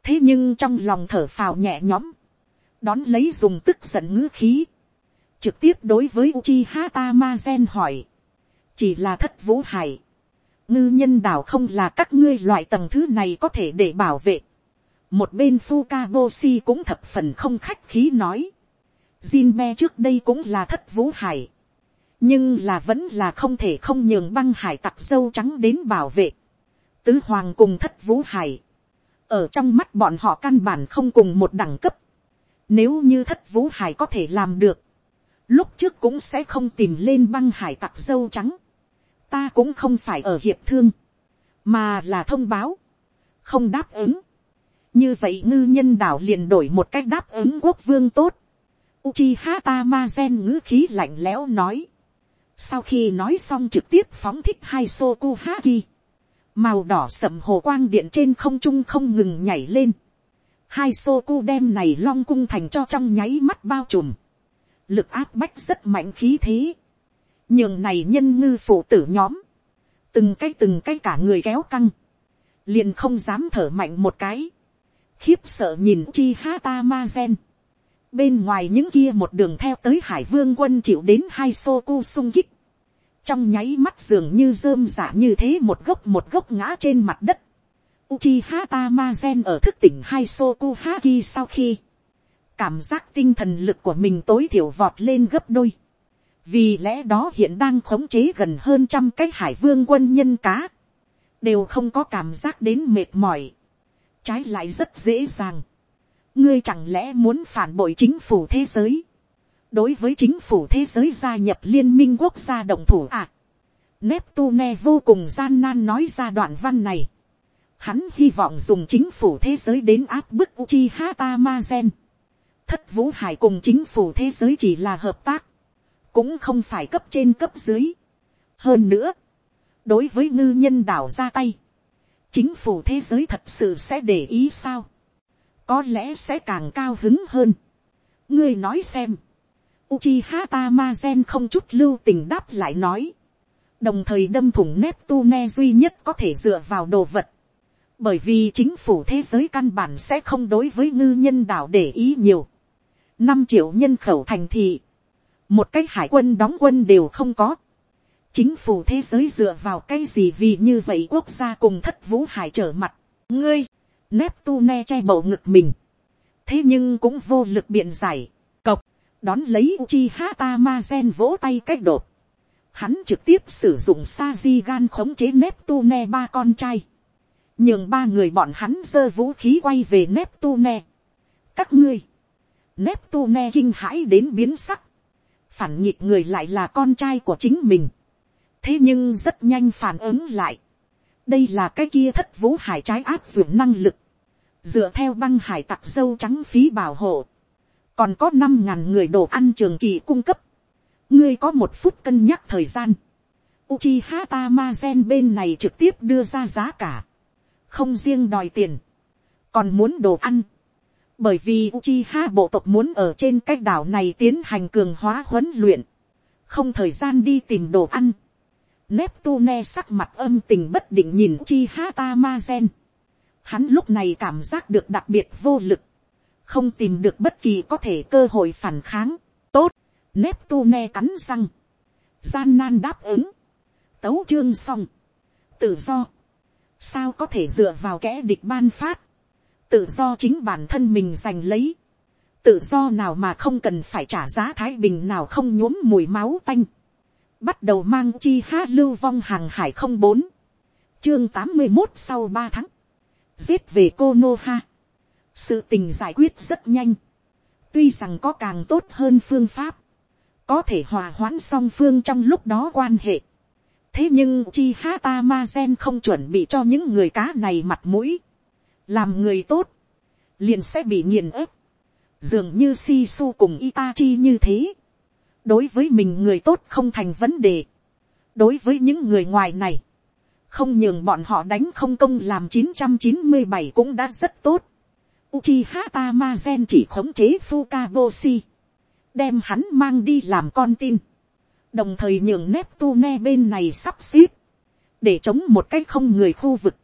Thế nhưng trong lòng thở phào nhẹ nhõm. Đón lấy dùng tức giận ngữ khí. Trực tiếp đối với Uchiha Tamazen hỏi. Chỉ là thất vũ hải. Ngư nhân đảo không là các ngươi loại tầng thứ này có thể để bảo vệ. Một bên Fukaboshi cũng thập phần không khách khí nói. Jinbe trước đây cũng là thất vũ hải. Nhưng là vẫn là không thể không nhường băng hải tặc sâu trắng đến bảo vệ tứ hoàng cùng thất vũ hải, ở trong mắt bọn họ căn bản không cùng một đẳng cấp. Nếu như thất vũ hải có thể làm được, lúc trước cũng sẽ không tìm lên băng hải tặc dâu trắng. Ta cũng không phải ở hiệp thương, mà là thông báo, không đáp ứng. như vậy ngư nhân đảo liền đổi một cách đáp ứng quốc vương tốt. Uchiha Tamazen ngữ khí lạnh lẽo nói. Sau khi nói xong trực tiếp phóng thích hai Sokuhaki màu đỏ sậm hồ quang điện trên không trung không ngừng nhảy lên, hai xô cu đem này long cung thành cho trong nháy mắt bao trùm, lực áp bách rất mạnh khí thế, nhường này nhân ngư phụ tử nhóm, từng cái từng cái cả người kéo căng, liền không dám thở mạnh một cái, khiếp sợ nhìn chi ha ta ma gen, bên ngoài những kia một đường theo tới hải vương quân chịu đến hai xô cu sung kích, trong nháy mắt dường như rơm giả như thế một gốc một gốc ngã trên mặt đất. Uchiha Tamazen ở thức tỉnh hai Sokuhaki sau khi cảm giác tinh thần lực của mình tối thiểu vọt lên gấp đôi. Vì lẽ đó hiện đang khống chế gần hơn trăm cái hải vương quân nhân cá. Đều không có cảm giác đến mệt mỏi. Trái lại rất dễ dàng. Ngươi chẳng lẽ muốn phản bội chính phủ thế giới đối với chính phủ thế giới gia nhập liên minh quốc gia đồng thủ à. Neptune vô cùng gian nan nói ra đoạn văn này. Hắn hy vọng dùng chính phủ thế giới đến áp bức Uchiha Tamazen. thất vũ hải cùng chính phủ thế giới chỉ là hợp tác, cũng không phải cấp trên cấp dưới. hơn nữa, đối với ngư nhân đảo ra tay, chính phủ thế giới thật sự sẽ để ý sao, có lẽ sẽ càng cao hứng hơn. ngươi nói xem, Uchiha Tamazen không chút lưu tình đáp lại nói, đồng thời đâm thủng Neptune duy nhất có thể dựa vào đồ vật, bởi vì chính phủ thế giới căn bản sẽ không đối với ngư nhân đảo để ý nhiều. năm triệu nhân khẩu thành thị, một cái hải quân đóng quân đều không có. chính phủ thế giới dựa vào cái gì vì như vậy quốc gia cùng thất vũ hải trở mặt. ngươi, Neptune che bầu ngực mình. thế nhưng cũng vô lực biện giải đón lấy Uchiha Tamazen vỗ tay cách đột. Hắn trực tiếp sử dụng sa di gan khống chế Neptune ba con trai. Nhường ba người bọn hắn giơ vũ khí quay về Neptune. các ngươi, Neptune kinh hãi đến biến sắc, phản nghịch người lại là con trai của chính mình, thế nhưng rất nhanh phản ứng lại, đây là cái kia thất vũ hải trái áp dụng năng lực, dựa theo băng hải tặc dâu trắng phí bảo hộ, còn có năm ngàn người đồ ăn trường kỳ cung cấp, ngươi có một phút cân nhắc thời gian, Uchiha Tamazen bên này trực tiếp đưa ra giá cả. Không riêng đòi tiền, còn muốn đồ ăn, bởi vì Uchiha bộ tộc muốn ở trên cái đảo này tiến hành cường hóa huấn luyện, không thời gian đi tìm đồ ăn. Neptune sắc mặt âm tình bất định nhìn Uchiha Tamazen. Hắn lúc này cảm giác được đặc biệt vô lực, không tìm được bất kỳ có thể cơ hội phản kháng. Tốt, Neptune cắn răng, gian nan đáp ứng, tấu chương xong, tự do. Sao có thể dựa vào kẽ địch ban phát, tự do chính bản thân mình giành lấy, tự do nào mà không cần phải trả giá thái bình nào không nhuốm mùi máu tanh, bắt đầu mang chi ha lưu vong hàng hải không bốn, chương tám mươi một sau ba tháng, giết về cô nô ha, sự tình giải quyết rất nhanh, tuy rằng có càng tốt hơn phương pháp, có thể hòa hoãn song phương trong lúc đó quan hệ, thế nhưng chi ha ta ma gen không chuẩn bị cho những người cá này mặt mũi, làm người tốt, liền sẽ bị nghiền ép, dường như si su cùng itachi như thế, đối với mình người tốt không thành vấn đề, đối với những người ngoài này, không nhường bọn họ đánh không công làm chín trăm chín mươi bảy cũng đã rất tốt. Uchiha Tamazen chỉ khống chế Fukaboshi, đem hắn mang đi làm con tin. Đồng thời nhường Neptune bên này sắp xếp, để chống một cách không người khu vực,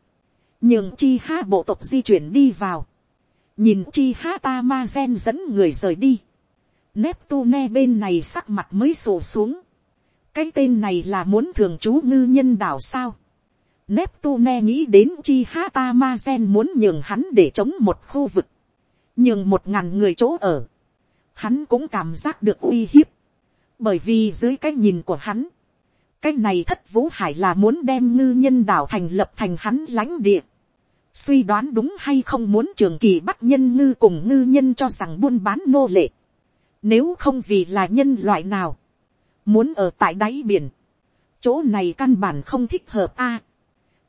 nhường Chiha bộ tộc di chuyển đi vào, nhìn Chiha Tamazen dẫn người rời đi, Neptune bên này sắc mặt mới sổ xuống, cái tên này là muốn thường trú ngư nhân đảo sao, Neptune nghĩ đến chi ha ta ma gen muốn nhường hắn để chống một khu vực, nhường một ngàn người chỗ ở, hắn cũng cảm giác được uy hiếp, bởi vì dưới cái nhìn của hắn, cái này thất vũ hải là muốn đem ngư nhân đảo thành lập thành hắn lãnh địa. suy đoán đúng hay không muốn trường kỳ bắt nhân ngư cùng ngư nhân cho rằng buôn bán nô lệ. nếu không vì là nhân loại nào, muốn ở tại đáy biển, chỗ này căn bản không thích hợp a,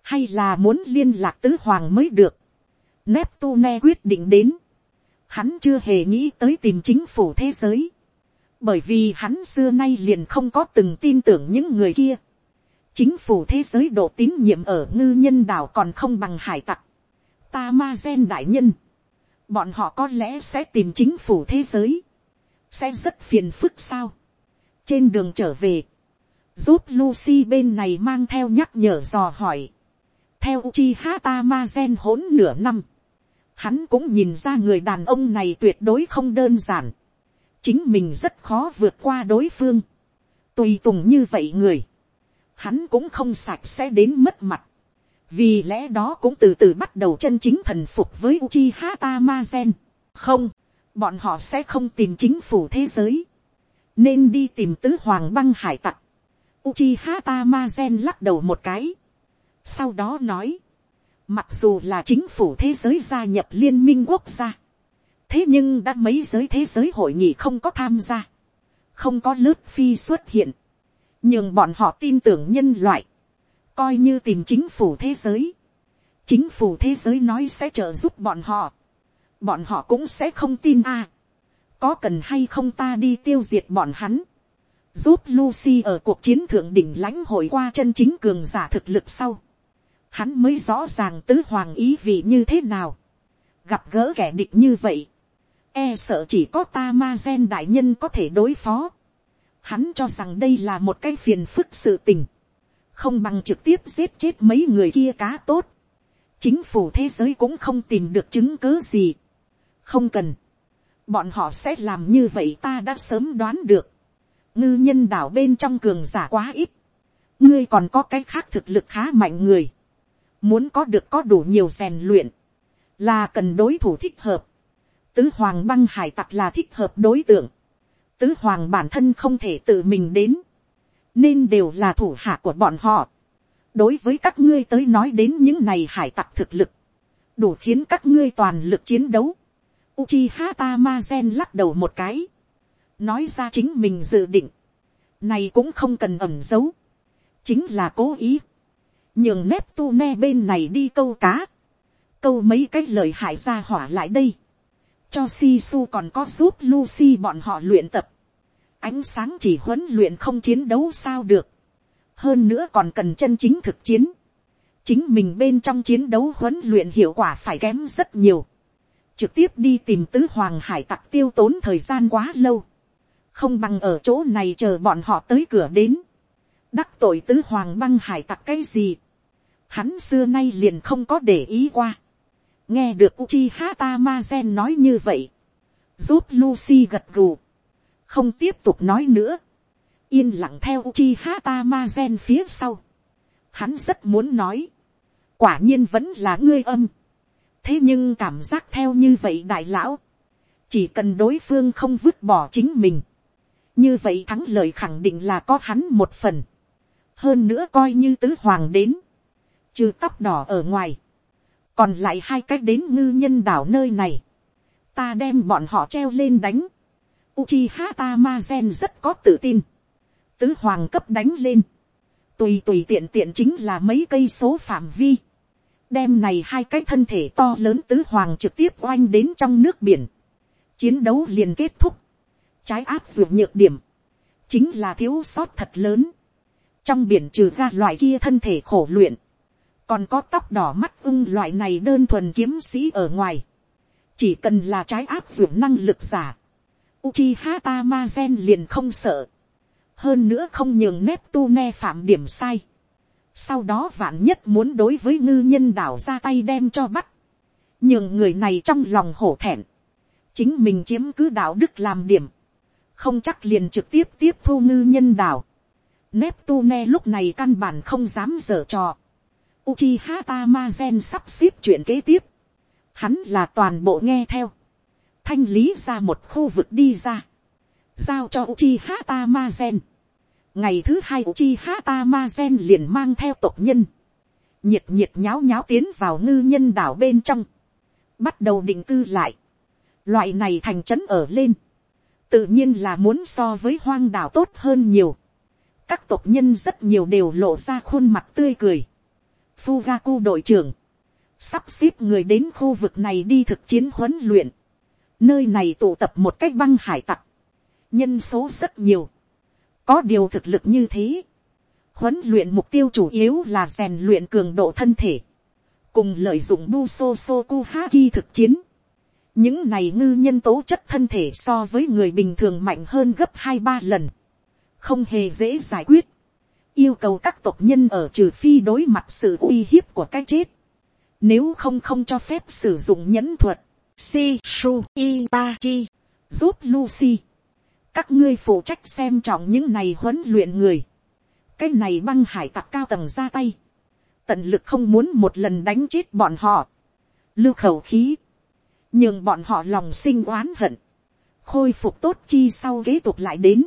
hay là muốn liên lạc tứ hoàng mới được. Neptune quyết định đến, hắn chưa hề nghĩ tới tìm chính phủ thế giới bởi vì hắn xưa nay liền không có từng tin tưởng những người kia. chính phủ thế giới độ tín nhiệm ở ngư nhân đảo còn không bằng hải tặc. ta ma gen đại nhân. bọn họ có lẽ sẽ tìm chính phủ thế giới. sẽ rất phiền phức sao. trên đường trở về, giúp Lucy bên này mang theo nhắc nhở dò hỏi theo Uchiha Tamazen hỗn nửa năm, hắn cũng nhìn ra người đàn ông này tuyệt đối không đơn giản chính mình rất khó vượt qua đối phương. tùy tùng như vậy người, hắn cũng không sạch sẽ đến mất mặt. vì lẽ đó cũng từ từ bắt đầu chân chính thần phục với Uchiha Tamazen. không, bọn họ sẽ không tìm chính phủ thế giới, nên đi tìm tứ hoàng băng hải tặc. Uchiha Tamazen lắc đầu một cái. Sau đó nói, mặc dù là chính phủ thế giới gia nhập liên minh quốc gia, thế nhưng đã mấy giới thế giới hội nghị không có tham gia, không có lớp phi xuất hiện, nhưng bọn họ tin tưởng nhân loại, coi như tìm chính phủ thế giới, chính phủ thế giới nói sẽ trợ giúp bọn họ, bọn họ cũng sẽ không tin a, có cần hay không ta đi tiêu diệt bọn hắn, giúp Lucy ở cuộc chiến thượng đỉnh lãnh hội qua chân chính cường giả thực lực sau, hắn mới rõ ràng tứ hoàng ý vị như thế nào, gặp gỡ kẻ địch như vậy, e sợ chỉ có ta ma gen đại nhân có thể đối phó, hắn cho rằng đây là một cái phiền phức sự tình, không bằng trực tiếp giết chết mấy người kia cá tốt, chính phủ thế giới cũng không tìm được chứng cứ gì, không cần, bọn họ sẽ làm như vậy ta đã sớm đoán được, ngư nhân đảo bên trong cường giả quá ít, ngươi còn có cái khác thực lực khá mạnh người, muốn có được có đủ nhiều rèn luyện, là cần đối thủ thích hợp, tứ hoàng băng hải tặc là thích hợp đối tượng, tứ hoàng bản thân không thể tự mình đến, nên đều là thủ hạ của bọn họ. đối với các ngươi tới nói đến những này hải tặc thực lực, đủ khiến các ngươi toàn lực chiến đấu. Uchiha Tamazen lắc đầu một cái, nói ra chính mình dự định, này cũng không cần ẩm giấu, chính là cố ý, nhường nép tu ne bên này đi câu cá, câu mấy cái lời hại ra hỏa lại đây, cho si su còn có giúp Lucy bọn họ luyện tập, ánh sáng chỉ huấn luyện không chiến đấu sao được, hơn nữa còn cần chân chính thực chiến, chính mình bên trong chiến đấu huấn luyện hiệu quả phải kém rất nhiều, trực tiếp đi tìm tứ hoàng hải tặc tiêu tốn thời gian quá lâu, không bằng ở chỗ này chờ bọn họ tới cửa đến, đắc tội tứ hoàng băng hải tặc cái gì, hắn xưa nay liền không có để ý qua, nghe được Uchiha Tamazen nói như vậy, giúp Lucy gật gù, không tiếp tục nói nữa, yên lặng theo Uchiha Tamazen phía sau. Hắn rất muốn nói, quả nhiên vẫn là ngươi âm. thế nhưng cảm giác theo như vậy đại lão, chỉ cần đối phương không vứt bỏ chính mình, như vậy thắng lợi khẳng định là có hắn một phần, hơn nữa coi như tứ hoàng đến, trừ tóc đỏ ở ngoài, còn lại hai cách đến ngư nhân đảo nơi này, ta đem bọn họ treo lên đánh, Uchiha Tamazen rất có tự tin. Tứ hoàng cấp đánh lên. Tùy tùy tiện tiện chính là mấy cây số phạm vi. Đem này hai cái thân thể to lớn tứ hoàng trực tiếp oanh đến trong nước biển. Chiến đấu liền kết thúc. Trái áp dụng nhược điểm. Chính là thiếu sót thật lớn. Trong biển trừ ra loại kia thân thể khổ luyện. Còn có tóc đỏ mắt ưng loại này đơn thuần kiếm sĩ ở ngoài. Chỉ cần là trái áp dụng năng lực giả, Uchiha Tamazen liền không sợ. Hơn nữa không nhường nếp tu ne phạm điểm sai. Sau đó vạn nhất muốn đối với ngư nhân đảo ra tay đem cho bắt. Nhường người này trong lòng hổ thẹn. Chính mình chiếm cứ đạo đức làm điểm. Không chắc liền trực tiếp tiếp thu ngư nhân đảo. Neptune lúc này căn bản không dám dở trò. Uchiha Tamazen sắp xếp chuyện kế tiếp. Hắn là toàn bộ nghe theo. Thanh lý ra một khu vực đi ra, giao cho Uchiha Tamazen. ngày thứ hai Uchiha Tamazen liền mang theo tộc nhân, nhiệt nhiệt nháo nháo tiến vào ngư nhân đảo bên trong, bắt đầu định cư lại, loại này thành trấn ở lên, tự nhiên là muốn so với hoang đảo tốt hơn nhiều, các tộc nhân rất nhiều đều lộ ra khuôn mặt tươi cười, Fugaku đội trưởng, sắp xếp người đến khu vực này đi thực chiến huấn luyện, Nơi này tụ tập một cách băng hải tặc. Nhân số rất nhiều. Có điều thực lực như thế. Huấn luyện mục tiêu chủ yếu là rèn luyện cường độ thân thể. Cùng lợi dụng Buso Soku Haki thực chiến. Những này ngư nhân tố chất thân thể so với người bình thường mạnh hơn gấp hai ba lần. Không hề dễ giải quyết. Yêu cầu các tộc nhân ở trừ phi đối mặt sự uy hiếp của cái chết. Nếu không không cho phép sử dụng nhẫn thuật si su itachi, giúp lucy, các ngươi phụ trách xem trọng những này huấn luyện người, cái này băng hải tặc cao tầng ra tay, tận lực không muốn một lần đánh chết bọn họ, lưu khẩu khí, nhưng bọn họ lòng sinh oán hận, khôi phục tốt chi sau kế tục lại đến,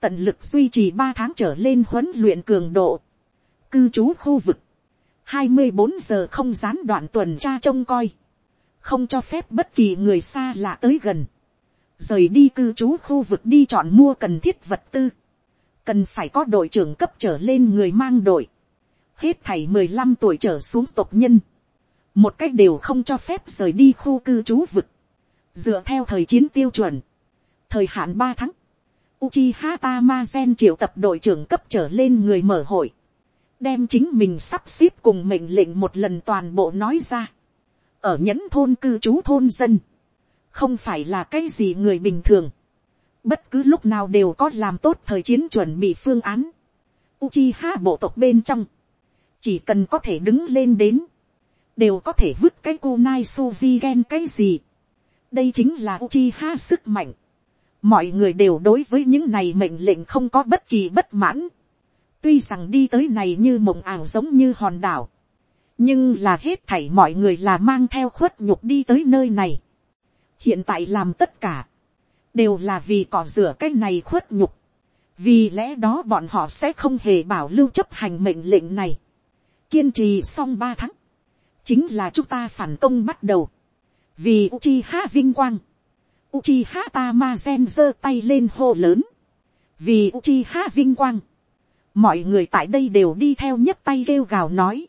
tận lực duy trì ba tháng trở lên huấn luyện cường độ, cư trú khu vực, hai mươi bốn giờ không gián đoạn tuần tra trông coi, không cho phép bất kỳ người xa lạ tới gần, rời đi cư trú khu vực đi chọn mua cần thiết vật tư, cần phải có đội trưởng cấp trở lên người mang đội, hết thảy mười lăm tuổi trở xuống tộc nhân, một cách đều không cho phép rời đi khu cư trú vực, dựa theo thời chiến tiêu chuẩn, thời hạn ba tháng, Uchiha Tamazen triệu tập đội trưởng cấp trở lên người mở hội, đem chính mình sắp xếp cùng mệnh lệnh một lần toàn bộ nói ra. ở nhẫn thôn cư trú thôn dân, không phải là cái gì người bình thường, bất cứ lúc nào đều có làm tốt thời chiến chuẩn bị phương án. Uchiha bộ tộc bên trong, chỉ cần có thể đứng lên đến, đều có thể vứt cái kunai suvi gen cái gì. đây chính là Uchiha sức mạnh mọi người đều đối với những này mệnh lệnh không có bất kỳ bất mãn. tuy rằng đi tới này như mộng ảo giống như hòn đảo, nhưng là hết thảy mọi người là mang theo khuất nhục đi tới nơi này. hiện tại làm tất cả, đều là vì cỏ rửa cái này khuất nhục. vì lẽ đó bọn họ sẽ không hề bảo lưu chấp hành mệnh lệnh này. kiên trì xong ba tháng, chính là chúng ta phản công bắt đầu. vì Uchiha vinh quang, Uchiha Tamazen giơ tay lên hô lớn. vì Uchiha vinh quang, mọi người tại đây đều đi theo nhấp tay kêu gào nói.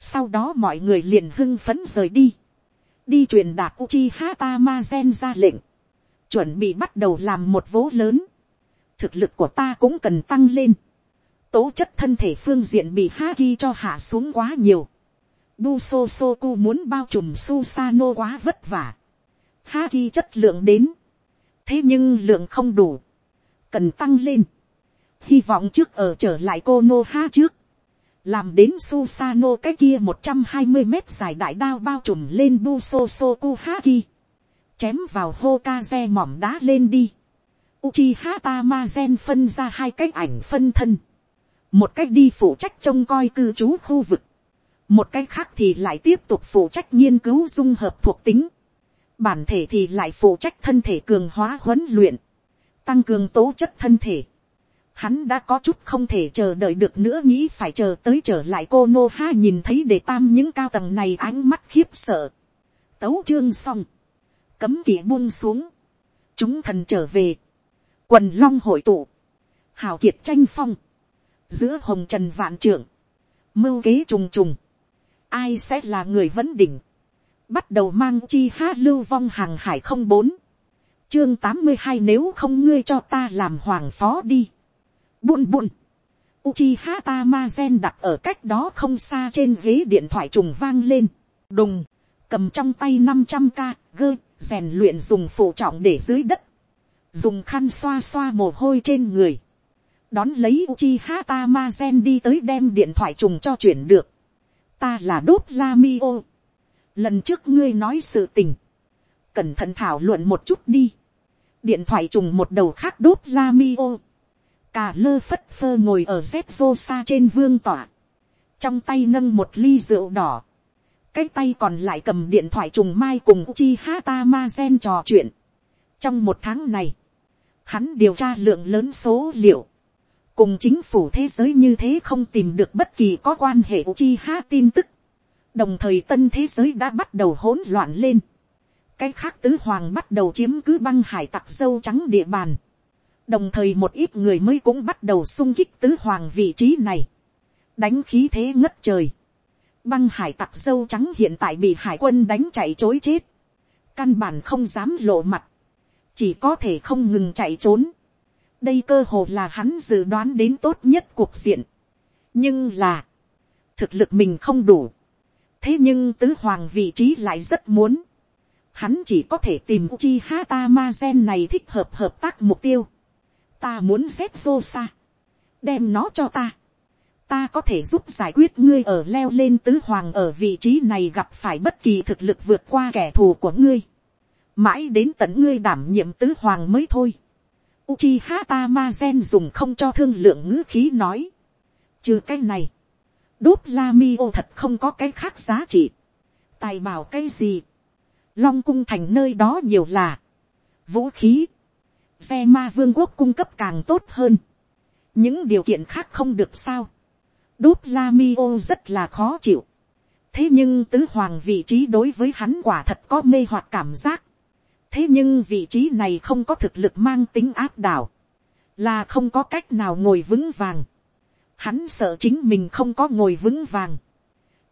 sau đó mọi người liền hưng phấn rời đi. đi truyền đạt Uchiha Tamazen ra lệnh chuẩn bị bắt đầu làm một vố lớn, thực lực của ta cũng cần tăng lên, tố chất thân thể phương diện bị Haki cho hạ xuống quá nhiều, Buso Soku muốn bao trùm Susano quá vất vả, Haki chất lượng đến, thế nhưng lượng không đủ, cần tăng lên, hy vọng trước ở trở lại cô nô ha trước, làm đến Susano cái kia một trăm hai mươi mét dài đại đao bao trùm lên Buso Soku Haki chém vào hô xe mỏm đá lên đi. Uchiha Tamazen phân ra hai cách ảnh phân thân. Một cách đi phụ trách trông coi cư trú khu vực. Một cách khác thì lại tiếp tục phụ trách nghiên cứu dung hợp thuộc tính. Bản thể thì lại phụ trách thân thể cường hóa huấn luyện. Tăng cường tố chất thân thể. Hắn đã có chút không thể chờ đợi được nữa nghĩ phải chờ tới trở lại cô Nô Ha nhìn thấy để tam những cao tầng này ánh mắt khiếp sợ. Tấu chương xong. Cấm kỵ buông xuống, chúng thần trở về, quần long hội tụ, hào kiệt tranh phong, giữa hồng trần vạn trưởng, mưu kế trùng trùng, ai sẽ là người vấn đỉnh, bắt đầu mang chi ha lưu vong hàng hải không bốn, chương tám mươi hai nếu không ngươi cho ta làm hoàng phó đi, buồn ta Uchiha Tamazen đặt ở cách đó không xa trên ghế điện thoại trùng vang lên. Đùng, cầm trong tay năm trăm k gơ rèn luyện dùng phụ trọng để dưới đất, dùng khăn xoa xoa mồ hôi trên người, đón lấy uchi hata ma gen đi tới đem điện thoại trùng cho chuyển được, ta là đốt la mi ô, lần trước ngươi nói sự tình, cẩn thận thảo luận một chút đi, điện thoại trùng một đầu khác đốt la mi ô, cà lơ phất phơ ngồi ở z vô xa trên vương tỏa, trong tay nâng một ly rượu đỏ, cái tay còn lại cầm điện thoại trùng mai cùng chi hata ma gen trò chuyện. trong một tháng này, hắn điều tra lượng lớn số liệu, cùng chính phủ thế giới như thế không tìm được bất kỳ có quan hệ chi ha tin tức đồng thời tân thế giới đã bắt đầu hỗn loạn lên. cái khác tứ hoàng bắt đầu chiếm cứ băng hải tặc sâu trắng địa bàn. đồng thời một ít người mới cũng bắt đầu sung kích tứ hoàng vị trí này. đánh khí thế ngất trời băng hải tặc dâu trắng hiện tại bị hải quân đánh chạy chối chết, căn bản không dám lộ mặt, chỉ có thể không ngừng chạy trốn. đây cơ hồ là hắn dự đoán đến tốt nhất cuộc diện. nhưng là, thực lực mình không đủ thế nhưng tứ hoàng vị trí lại rất muốn. hắn chỉ có thể tìm chi hata ma gen này thích hợp hợp tác mục tiêu. ta muốn xếp vô xa, đem nó cho ta ta có thể giúp giải quyết ngươi ở leo lên tứ hoàng ở vị trí này gặp phải bất kỳ thực lực vượt qua kẻ thù của ngươi. mãi đến tận ngươi đảm nhiệm tứ hoàng mới thôi. Uchiha Tamazen dùng không cho thương lượng ngữ khí nói. Trừ cái này. Đốt la mi ô thật không có cái khác giá trị. Tài bảo cái gì. Long cung thành nơi đó nhiều là. Vũ khí. Xe ma vương quốc cung cấp càng tốt hơn. Những điều kiện khác không được sao đốt la mi ô rất là khó chịu. thế nhưng tứ hoàng vị trí đối với hắn quả thật có mê hoặc cảm giác. thế nhưng vị trí này không có thực lực mang tính áp đảo, là không có cách nào ngồi vững vàng hắn sợ chính mình không có ngồi vững vàng,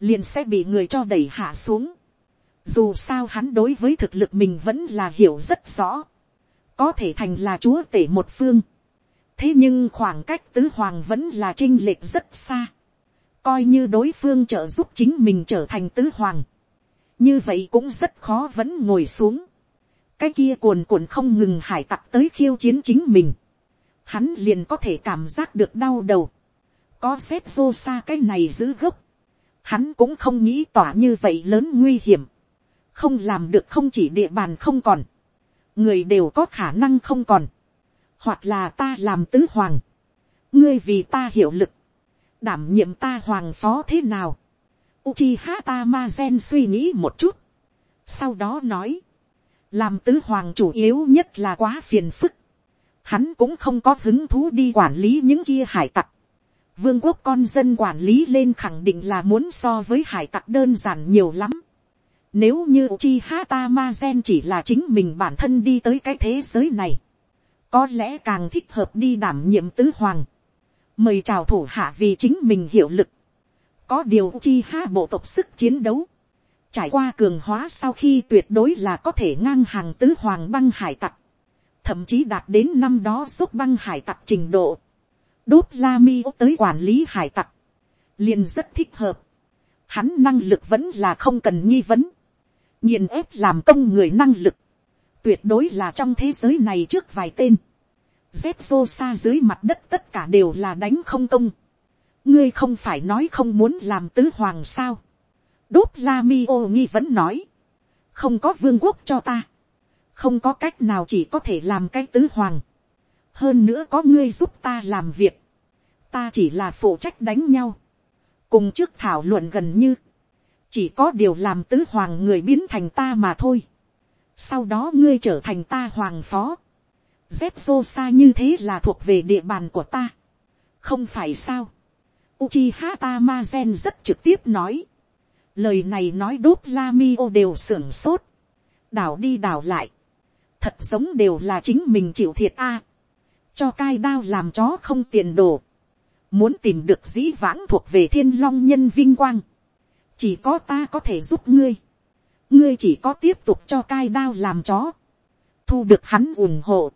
liền sẽ bị người cho đẩy hạ xuống. dù sao hắn đối với thực lực mình vẫn là hiểu rất rõ. có thể thành là chúa tể một phương. thế nhưng khoảng cách tứ hoàng vẫn là chinh lệch rất xa. coi như đối phương trợ giúp chính mình trở thành tứ hoàng. như vậy cũng rất khó vẫn ngồi xuống. cái kia cuồn cuộn không ngừng hải tặc tới khiêu chiến chính mình. hắn liền có thể cảm giác được đau đầu có xếp vô xa cái này giữ gốc. hắn cũng không nghĩ tỏa như vậy lớn nguy hiểm. không làm được không chỉ địa bàn không còn. Người đều có khả năng không còn, hoặc là ta làm tứ hoàng, ngươi vì ta hiệu lực, đảm nhiệm ta hoàng phó thế nào, Uchiha Tamazen suy nghĩ một chút, sau đó nói, làm tứ hoàng chủ yếu nhất là quá phiền phức, hắn cũng không có hứng thú đi quản lý những kia hải tặc, vương quốc con dân quản lý lên khẳng định là muốn so với hải tặc đơn giản nhiều lắm. Nếu như chi hata ma gen chỉ là chính mình bản thân đi tới cái thế giới này. Có lẽ càng thích hợp đi đảm nhiệm tứ hoàng. Mời chào thủ hạ vì chính mình hiệu lực. Có điều chi ha bộ tộc sức chiến đấu. Trải qua cường hóa sau khi tuyệt đối là có thể ngang hàng tứ hoàng băng hải tặc. Thậm chí đạt đến năm đó giúp băng hải tặc trình độ. Đốt la mi tới quản lý hải tặc. liền rất thích hợp. Hắn năng lực vẫn là không cần nghi vấn. Nghiền ép làm công người năng lực, tuyệt đối là trong thế giới này trước vài tên, dép vô xa dưới mặt đất tất cả đều là đánh không công, ngươi không phải nói không muốn làm tứ hoàng sao, đốt la mi ô nghi vẫn nói, không có vương quốc cho ta, không có cách nào chỉ có thể làm cái tứ hoàng, hơn nữa có ngươi giúp ta làm việc, ta chỉ là phụ trách đánh nhau, cùng trước thảo luận gần như, chỉ có điều làm tứ hoàng người biến thành ta mà thôi. sau đó ngươi trở thành ta hoàng phó. dép vô xa như thế là thuộc về địa bàn của ta. không phải sao. Uchiha gen rất trực tiếp nói. lời này nói đốt la mi ô đều sưởng sốt. đảo đi đảo lại. thật giống đều là chính mình chịu thiệt a cho cai đao làm chó không tiền đồ. muốn tìm được dĩ vãng thuộc về thiên long nhân vinh quang. Chỉ có ta có thể giúp ngươi, ngươi chỉ có tiếp tục cho cai đao làm chó, thu được hắn ủng hộ,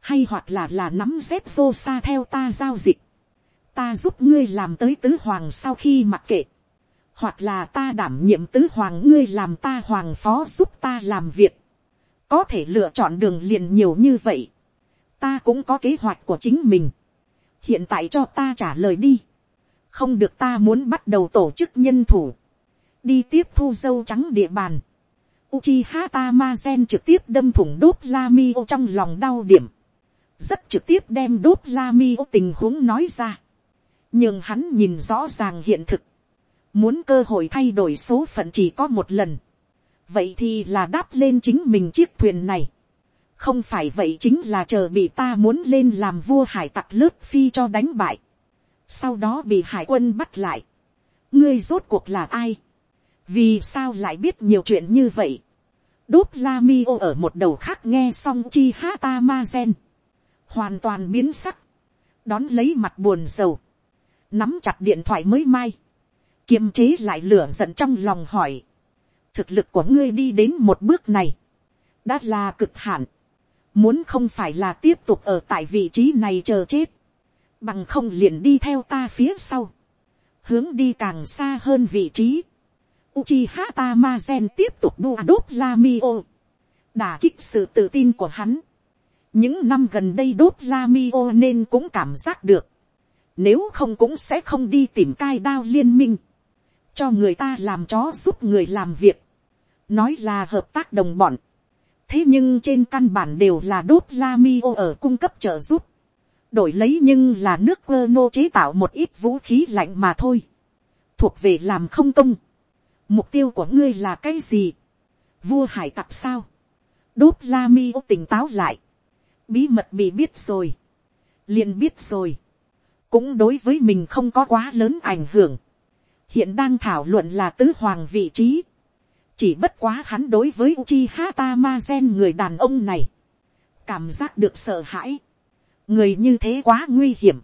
hay hoặc là là nắm dép vô xa theo ta giao dịch, ta giúp ngươi làm tới tứ hoàng sau khi mặc kệ, hoặc là ta đảm nhiệm tứ hoàng ngươi làm ta hoàng phó giúp ta làm việc, có thể lựa chọn đường liền nhiều như vậy, ta cũng có kế hoạch của chính mình, hiện tại cho ta trả lời đi, không được ta muốn bắt đầu tổ chức nhân thủ, đi tiếp thu dâu trắng địa bàn. Uchiha Tamazen trực tiếp đâm thủng đốt Lamio trong lòng đau điểm. Rất trực tiếp đem đốt Lamio tình huống nói ra. Nhưng hắn nhìn rõ ràng hiện thực. Muốn cơ hội thay đổi số phận chỉ có một lần. Vậy thì là đáp lên chính mình chiếc thuyền này. Không phải vậy chính là chờ bị ta muốn lên làm vua hải tặc lớp phi cho đánh bại. Sau đó bị hải quân bắt lại. Ngươi rốt cuộc là ai? vì sao lại biết nhiều chuyện như vậy. đốt la mi ô ở một đầu khác nghe xong chi ha ta ma gen, hoàn toàn biến sắc, đón lấy mặt buồn sầu, nắm chặt điện thoại mới mai, kiềm chế lại lửa giận trong lòng hỏi, thực lực của ngươi đi đến một bước này, đã là cực hạn, muốn không phải là tiếp tục ở tại vị trí này chờ chết, bằng không liền đi theo ta phía sau, hướng đi càng xa hơn vị trí, Uchiha Tamazen tiếp tục đua đốt Lamio. Đả kích sự tự tin của hắn. Những năm gần đây đốt Lamio nên cũng cảm giác được. Nếu không cũng sẽ không đi tìm cai đao liên minh. Cho người ta làm chó giúp người làm việc. Nói là hợp tác đồng bọn. Thế nhưng trên căn bản đều là đốt la mi ô ở cung cấp trợ giúp. Đổi lấy nhưng là nước quơ nô chế tạo một ít vũ khí lạnh mà thôi. Thuộc về làm không công. Mục tiêu của ngươi là cái gì, vua hải tặc sao, đốt la mi ô tỉnh táo lại, bí mật bị biết rồi, liền biết rồi, cũng đối với mình không có quá lớn ảnh hưởng, hiện đang thảo luận là tứ hoàng vị trí, chỉ bất quá hắn đối với Uchiha Tamazen người đàn ông này, cảm giác được sợ hãi, người như thế quá nguy hiểm,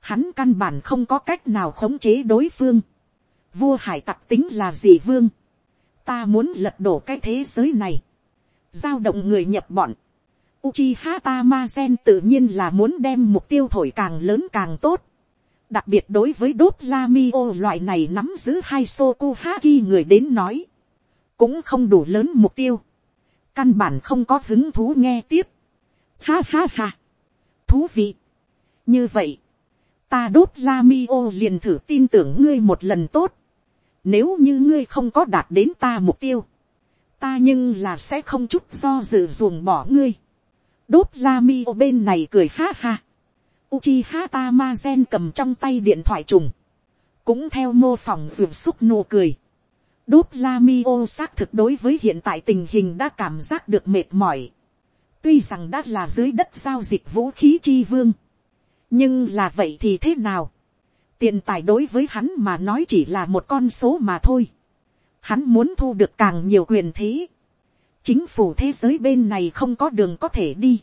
hắn căn bản không có cách nào khống chế đối phương, vua hải tặc tính là gì vương, ta muốn lật đổ cái thế giới này, giao động người nhập bọn, Uchiha Tamazen tự nhiên là muốn đem mục tiêu thổi càng lớn càng tốt. Đặc biệt đối với đốt Lamio loại này nắm giữ hai Sokuhaki người đến nói. Cũng không đủ lớn mục tiêu. Căn bản không có hứng thú nghe tiếp. Ha ha ha. Thú vị. Như vậy. Ta đốt Lamio liền thử tin tưởng ngươi một lần tốt. Nếu như ngươi không có đạt đến ta mục tiêu. Ta nhưng là sẽ không chút do dự ruồng bỏ ngươi đốt la mi ô bên này cười ha ha. Uchiha Tamazen cầm trong tay điện thoại trùng. Cũng theo mô phỏng ruột xúc nụ cười. Đốt la mi ô xác thực đối với hiện tại tình hình đã cảm giác được mệt mỏi. Tuy rằng đã là dưới đất giao dịch vũ khí chi vương. Nhưng là vậy thì thế nào? Tiền tài đối với hắn mà nói chỉ là một con số mà thôi. Hắn muốn thu được càng nhiều quyền thế chính phủ thế giới bên này không có đường có thể đi.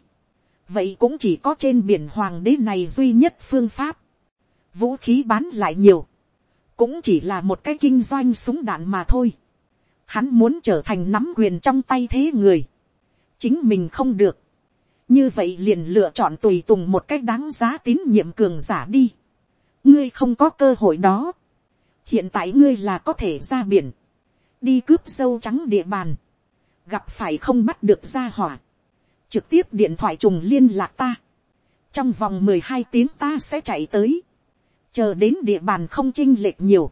vậy cũng chỉ có trên biển hoàng đế này duy nhất phương pháp. vũ khí bán lại nhiều cũng chỉ là một cái kinh doanh súng đạn mà thôi. hắn muốn trở thành nắm quyền trong tay thế người. chính mình không được. như vậy liền lựa chọn tùy tùng một cách đáng giá tín nhiệm cường giả đi. ngươi không có cơ hội đó. hiện tại ngươi là có thể ra biển. đi cướp dâu trắng địa bàn gặp phải không bắt được ra hỏa, trực tiếp điện thoại trùng liên lạc ta, trong vòng mười hai tiếng ta sẽ chạy tới, chờ đến địa bàn không chinh lệch nhiều,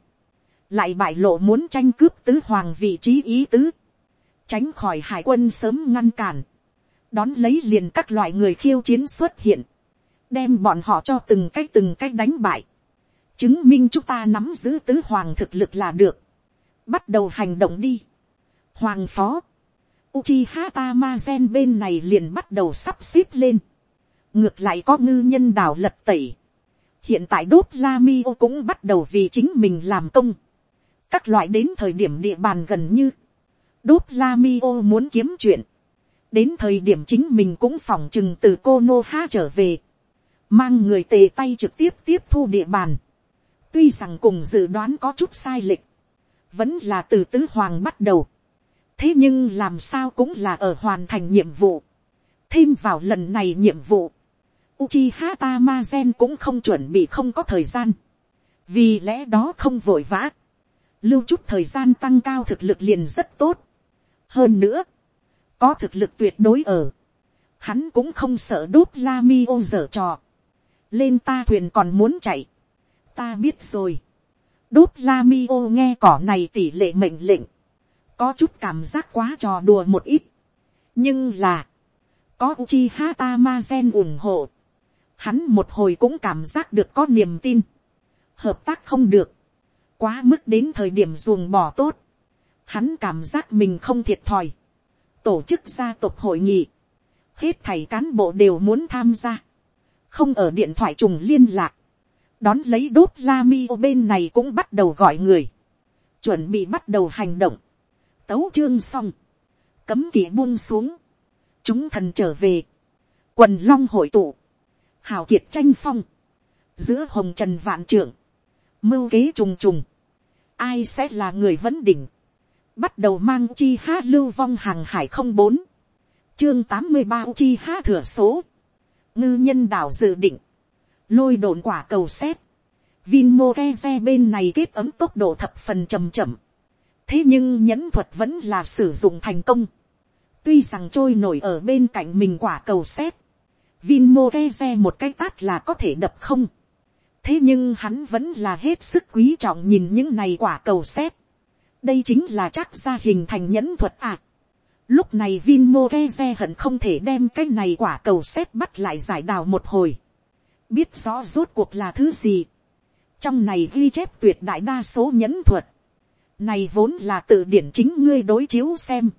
lại bại lộ muốn tranh cướp tứ hoàng vị trí ý tứ, tránh khỏi hải quân sớm ngăn cản, đón lấy liền các loại người khiêu chiến xuất hiện, đem bọn họ cho từng cách từng cách đánh bại, chứng minh chúng ta nắm giữ tứ hoàng thực lực là được, bắt đầu hành động đi. Hoàng phó, Uchiha Tamazen bên này liền bắt đầu sắp xếp lên. Ngược lại có ngư nhân đảo lật tẩy. Hiện tại đốt la mi o cũng bắt đầu vì chính mình làm công. Các loại đến thời điểm địa bàn gần như. Đốt la mi o muốn kiếm chuyện. Đến thời điểm chính mình cũng phòng chừng từ cô no ha trở về. Mang người tề tay trực tiếp tiếp thu địa bàn. Tuy rằng cùng dự đoán có chút sai lệch. Vẫn là từ tứ hoàng bắt đầu thế nhưng làm sao cũng là ở hoàn thành nhiệm vụ. thêm vào lần này nhiệm vụ, Uchiha Tamazen cũng không chuẩn bị không có thời gian. vì lẽ đó không vội vã. lưu chút thời gian tăng cao thực lực liền rất tốt. hơn nữa, có thực lực tuyệt đối ở. hắn cũng không sợ đốt la mi ô dở trò. lên ta thuyền còn muốn chạy. ta biết rồi. đốt la mi ô nghe cỏ này tỷ lệ mệnh lệnh có chút cảm giác quá trò đùa một ít. nhưng là, có Uchiha Tamazen ủng hộ, hắn một hồi cũng cảm giác được có niềm tin, hợp tác không được, quá mức đến thời điểm ruồng bỏ tốt, hắn cảm giác mình không thiệt thòi, tổ chức gia tộc hội nghị, hết thầy cán bộ đều muốn tham gia, không ở điện thoại trùng liên lạc, đón lấy đốt la mi ô bên này cũng bắt đầu gọi người, chuẩn bị bắt đầu hành động, tấu chương xong, cấm kỳ buông xuống, chúng thần trở về, quần long hội tụ, hào kiệt tranh phong, giữa hồng trần vạn trưởng, mưu kế trùng trùng, ai sẽ là người vấn đỉnh, bắt đầu mang chi ha lưu vong hàng hải không bốn, chương tám mươi ba chi ha thừa số, ngư nhân đảo dự định, lôi đồn quả cầu xét, Vinmo ke xe bên này kết ấm tốc độ thập phần chầm chậm. Thế nhưng nhẫn thuật vẫn là sử dụng thành công. tuy rằng trôi nổi ở bên cạnh mình quả cầu xét, Vinmo ke xe một cái tát là có thể đập không. thế nhưng hắn vẫn là hết sức quý trọng nhìn những này quả cầu xét. đây chính là chắc ra hình thành nhẫn thuật à. lúc này Vinmo ke xe hận không thể đem cái này quả cầu xét bắt lại giải đào một hồi. biết rõ rốt cuộc là thứ gì. trong này ghi chép tuyệt đại đa số nhẫn thuật này vốn là tự điển chính ngươi đối chiếu xem.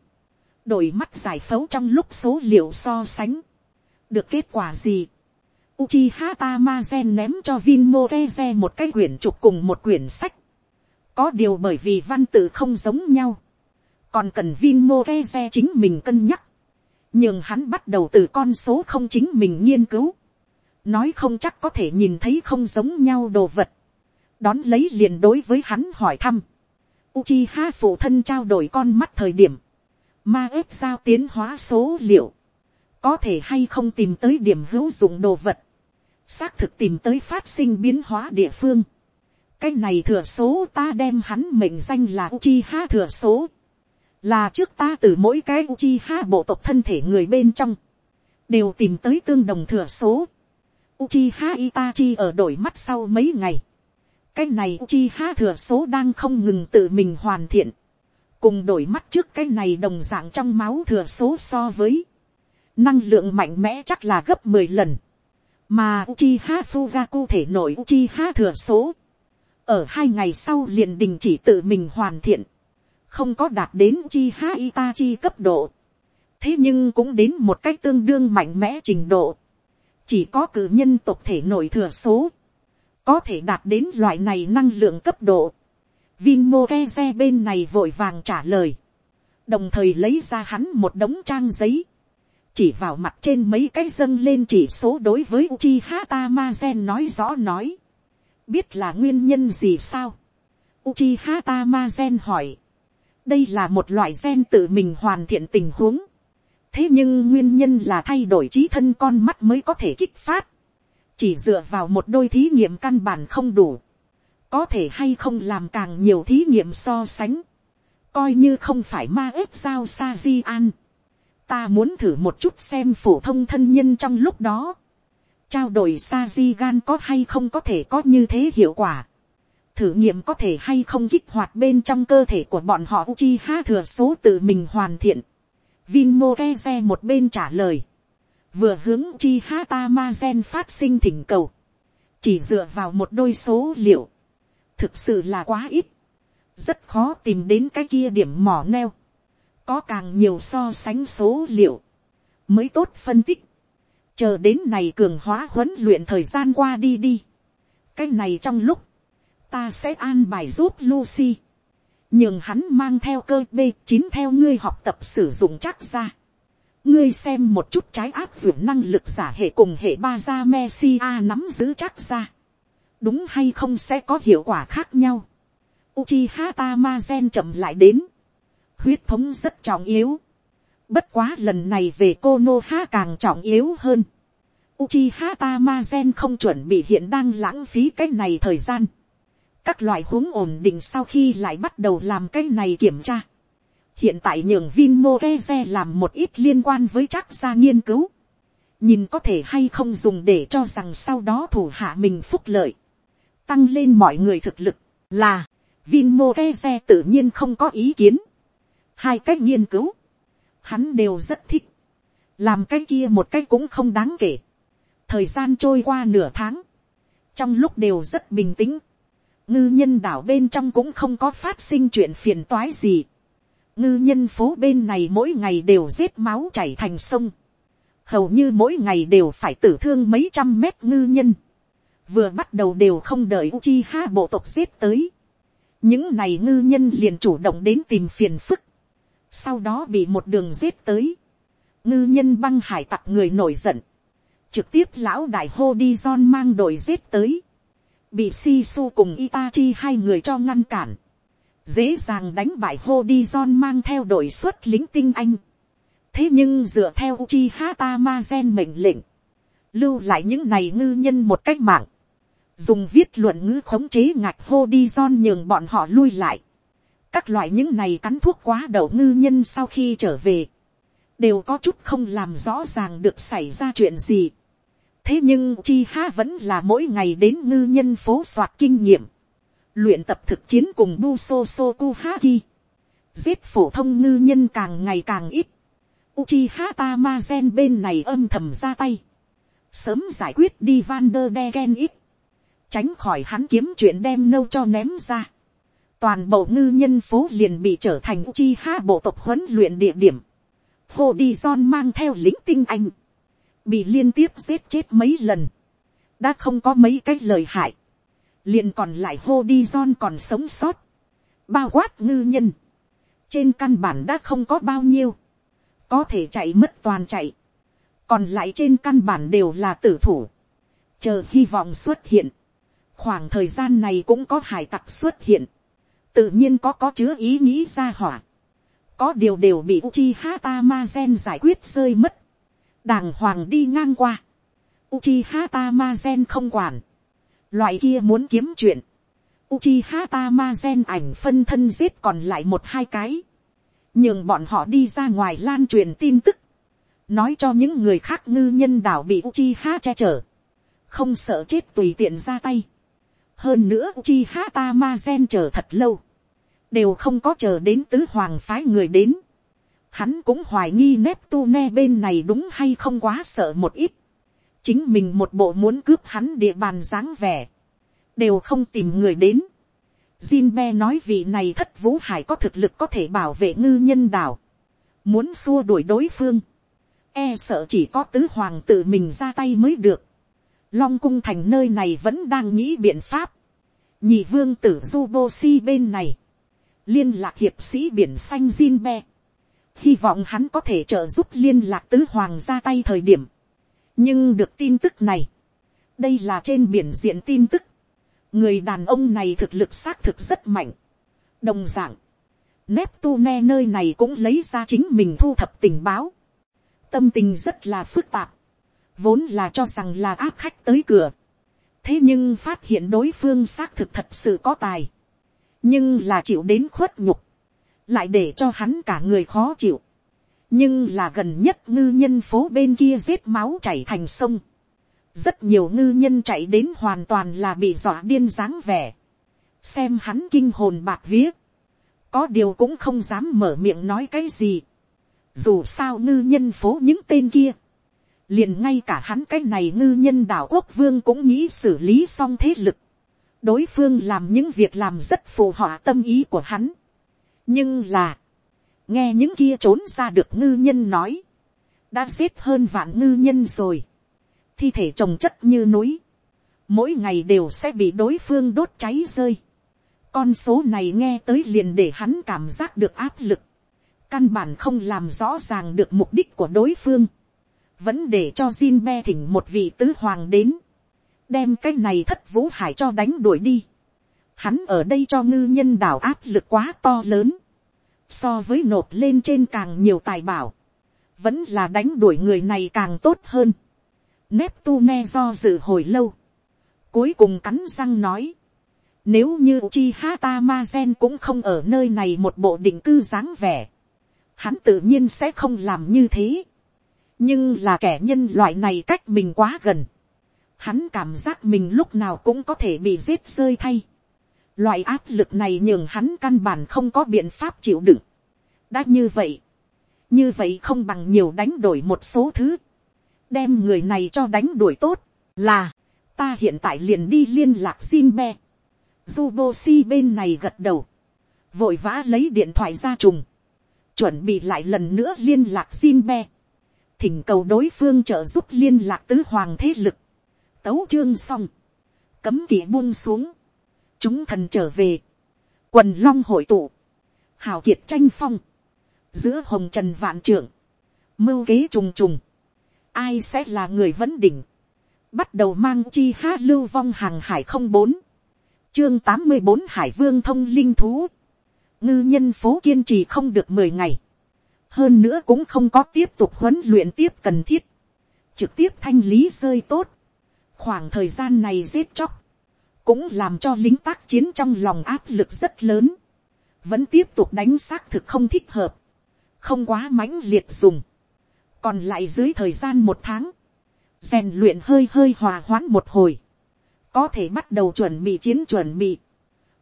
Đổi mắt giải phẫu trong lúc số liệu so sánh. Được kết quả gì? Uchiha Tamazen ném cho Vinmoreze một cái quyển trục cùng một quyển sách. Có điều bởi vì văn tự không giống nhau. Còn cần Vinmoreze chính mình cân nhắc. Nhưng hắn bắt đầu từ con số không chính mình nghiên cứu. Nói không chắc có thể nhìn thấy không giống nhau đồ vật. Đón lấy liền đối với hắn hỏi thăm Uchiha phụ thân trao đổi con mắt thời điểm. Ma ếp sao tiến hóa số liệu có thể hay không tìm tới điểm hữu dụng đồ vật, xác thực tìm tới phát sinh biến hóa địa phương. cái này thừa số ta đem hắn mệnh danh là Uchiha thừa số, là trước ta từ mỗi cái Uchiha bộ tộc thân thể người bên trong, đều tìm tới tương đồng thừa số. Uchiha Itachi ở đổi mắt sau mấy ngày, cái này Uchiha thừa số đang không ngừng tự mình hoàn thiện, cùng đổi mắt trước cái này đồng dạng trong máu thừa số so với năng lượng mạnh mẽ chắc là gấp mười lần, mà Uchiha Fugaku thể nội Uchiha thừa số, ở hai ngày sau liền đình chỉ tự mình hoàn thiện, không có đạt đến Uchiha Itachi cấp độ, thế nhưng cũng đến một cách tương đương mạnh mẽ trình độ, chỉ có cử nhân tộc thể nội thừa số, có thể đạt đến loại này năng lượng cấp độ. Vinmo Keze bên này vội vàng trả lời, đồng thời lấy ra hắn một đống trang giấy, chỉ vào mặt trên mấy cái dâng lên chỉ số đối với Uchiha Tamazen nói rõ nói, biết là nguyên nhân gì sao. Uchiha Tamazen hỏi, đây là một loại gen tự mình hoàn thiện tình huống, thế nhưng nguyên nhân là thay đổi trí thân con mắt mới có thể kích phát, chỉ dựa vào một đôi thí nghiệm căn bản không đủ, có thể hay không làm càng nhiều thí nghiệm so sánh, coi như không phải ma ếp sao sa di an, ta muốn thử một chút xem phổ thông thân nhân trong lúc đó, trao đổi sa di gan có hay không có thể có như thế hiệu quả, thử nghiệm có thể hay không kích hoạt bên trong cơ thể của bọn họ chi ha thừa số tự mình hoàn thiện, vinmoreze một bên trả lời. Vừa hướng chi hata ma gen phát sinh thỉnh cầu. Chỉ dựa vào một đôi số liệu. Thực sự là quá ít. Rất khó tìm đến cái kia điểm mỏ neo. Có càng nhiều so sánh số liệu. Mới tốt phân tích. Chờ đến này cường hóa huấn luyện thời gian qua đi đi. Cái này trong lúc. Ta sẽ an bài giúp Lucy nhường hắn mang theo cơ b chín theo ngươi học tập sử dụng chắc ra. ngươi xem một chút trái áp dụng năng lực giả hệ cùng hệ ba gia messi a nắm giữ chắc ra. đúng hay không sẽ có hiệu quả khác nhau. Uchiha Tamazen chậm lại đến huyết thống rất trọng yếu. bất quá lần này về cô Konoha càng trọng yếu hơn. Uchiha Tamazen không chuẩn bị hiện đang lãng phí cái này thời gian các loại huống ổn định sau khi lại bắt đầu làm cái này kiểm tra. hiện tại nhường Vinmo làm một ít liên quan với chắc ra nghiên cứu. nhìn có thể hay không dùng để cho rằng sau đó thủ hạ mình phúc lợi. tăng lên mọi người thực lực là Vinmo tự nhiên không có ý kiến hai cách nghiên cứu, hắn đều rất thích. làm cái kia một cách cũng không đáng kể. thời gian trôi qua nửa tháng, trong lúc đều rất bình tĩnh ngư nhân đảo bên trong cũng không có phát sinh chuyện phiền toái gì. ngư nhân phố bên này mỗi ngày đều giết máu chảy thành sông. hầu như mỗi ngày đều phải tử thương mấy trăm mét ngư nhân. vừa bắt đầu đều không đợi Uchiha bộ tộc giết tới. những này ngư nhân liền chủ động đến tìm phiền phức sau đó bị một đường giết tới. ngư nhân băng hải tặc người nổi giận. trực tiếp lão đại hô đi don mang đội giết tới bị Sisu cùng Itachi hai người cho ngăn cản, dễ dàng đánh bại hô đi Hodizon mang theo đội xuất lính tinh anh. thế nhưng dựa theo Uchiha Tamazen mệnh lệnh, lưu lại những này ngư nhân một cách mạng, dùng viết luận ngữ khống chế ngạch hô đi Hodizon nhường bọn họ lui lại các loại những này cắn thuốc quá đậu ngư nhân sau khi trở về, đều có chút không làm rõ ràng được xảy ra chuyện gì thế nhưng chi ha vẫn là mỗi ngày đến ngư nhân phố soạt kinh nghiệm, luyện tập thực chiến cùng bu so so ku ha ki, giết phổ thông ngư nhân càng ngày càng ít, Uchiha Tamazen bên này âm thầm ra tay. Sớm giải quyết đi Van der Degen ít. Tránh khỏi hắn kiếm chuyện đem nâu cho ném ra. Toàn bộ ngư nhân phố liền bị trở thành chi ha bộ tộc huấn luyện địa điểm. Hồ Đi Son mang theo lính tinh anh. Bị liên tiếp giết chết mấy lần, đã không có mấy cái lời hại, liền còn lại hô đi son còn sống sót, bao quát ngư nhân, trên căn bản đã không có bao nhiêu, có thể chạy mất toàn chạy, còn lại trên căn bản đều là tử thủ, chờ hy vọng xuất hiện, khoảng thời gian này cũng có hải tặc xuất hiện, tự nhiên có có chứa ý nghĩ ra hỏa, có điều đều bị Uchiha Tamazen giải quyết rơi mất, đàng hoàng đi ngang qua, Uchiha Tamazen không quản, loại kia muốn kiếm chuyện, Uchiha Tamazen ảnh phân thân giết còn lại một hai cái, Nhưng bọn họ đi ra ngoài lan truyền tin tức, nói cho những người khác ngư nhân đảo bị Uchiha che chở, không sợ chết tùy tiện ra tay hơn nữa chi ha ta ma gen chờ thật lâu, đều không có chờ đến tứ hoàng phái người đến. Hắn cũng hoài nghi Neptune bên này đúng hay không quá sợ một ít. chính mình một bộ muốn cướp hắn địa bàn dáng vẻ, đều không tìm người đến. Jinbe nói vị này thất vũ hải có thực lực có thể bảo vệ ngư nhân đảo. Muốn xua đuổi đối phương. E sợ chỉ có tứ hoàng tự mình ra tay mới được. Long cung thành nơi này vẫn đang nghĩ biện pháp. Nhị vương tử Jubosi bên này. Liên lạc hiệp sĩ biển xanh Jinbe. Hy vọng hắn có thể trợ giúp liên lạc tứ hoàng ra tay thời điểm. Nhưng được tin tức này. Đây là trên biển diện tin tức người đàn ông này thực lực xác thực rất mạnh. đồng d ạ n g Neptune nơi này cũng lấy ra chính mình thu thập tình báo. tâm tình rất là phức tạp vốn là cho rằng là áp khách tới cửa. thế nhưng phát hiện đối phương xác thực thật sự có tài. nhưng là chịu đến khuất nhục. lại để cho hắn cả người khó chịu. nhưng là gần nhất ngư nhân phố bên kia giết máu chảy thành sông rất nhiều ngư nhân chạy đến hoàn toàn là bị dọa điên dáng vẻ, xem hắn kinh hồn bạc vía, có điều cũng không dám mở miệng nói cái gì, dù sao ngư nhân phố những tên kia, liền ngay cả hắn cái này ngư nhân đảo quốc vương cũng nghĩ xử lý xong thế lực, đối phương làm những việc làm rất phù họa tâm ý của hắn, nhưng là, nghe những kia trốn ra được ngư nhân nói, đã giết hơn vạn ngư nhân rồi, thi thể trồng chất như núi, mỗi ngày đều sẽ bị đối phương đốt cháy rơi. Con số này nghe tới liền để hắn cảm giác được áp lực, căn bản không làm rõ ràng được mục đích của đối phương, vẫn để cho Jinbe thỉnh một vị tứ hoàng đến, đem cái này thất vũ hải cho đánh đuổi đi. Hắn ở đây cho ngư nhân đảo áp lực quá to lớn, so với nộp lên trên càng nhiều tài bảo, vẫn là đánh đuổi người này càng tốt hơn. Neptune do dự hồi lâu. Cuối cùng cắn răng nói. Nếu như chi hata ma gen cũng không ở nơi này một bộ định cư dáng vẻ. Hắn tự nhiên sẽ không làm như thế. Nhưng là kẻ nhân loại này cách mình quá gần. Hắn cảm giác mình lúc nào cũng có thể bị giết rơi thay. Loại áp lực này nhường hắn căn bản không có biện pháp chịu đựng. Đã như vậy. Như vậy không bằng nhiều đánh đổi một số thứ đem người này cho đánh đuổi tốt, là, ta hiện tại liền đi liên lạc xin be. Jubosi bên này gật đầu, vội vã lấy điện thoại ra trùng, chuẩn bị lại lần nữa liên lạc xin be, thỉnh cầu đối phương trợ giúp liên lạc tứ hoàng thế lực, tấu chương xong, cấm kỵ buông xuống, chúng thần trở về, quần long hội tụ, hào kiệt tranh phong, giữa hồng trần vạn trưởng, mưu kế trùng trùng, ai sẽ là người vấn đỉnh, bắt đầu mang chi há lưu vong hàng hải không bốn, chương tám mươi bốn hải vương thông linh thú, ngư nhân phố kiên trì không được mười ngày, hơn nữa cũng không có tiếp tục huấn luyện tiếp cần thiết, trực tiếp thanh lý rơi tốt, khoảng thời gian này giết chóc, cũng làm cho lính tác chiến trong lòng áp lực rất lớn, vẫn tiếp tục đánh xác thực không thích hợp, không quá mãnh liệt dùng, còn lại dưới thời gian một tháng, rèn luyện hơi hơi hòa hoãn một hồi, có thể bắt đầu chuẩn bị chiến chuẩn bị,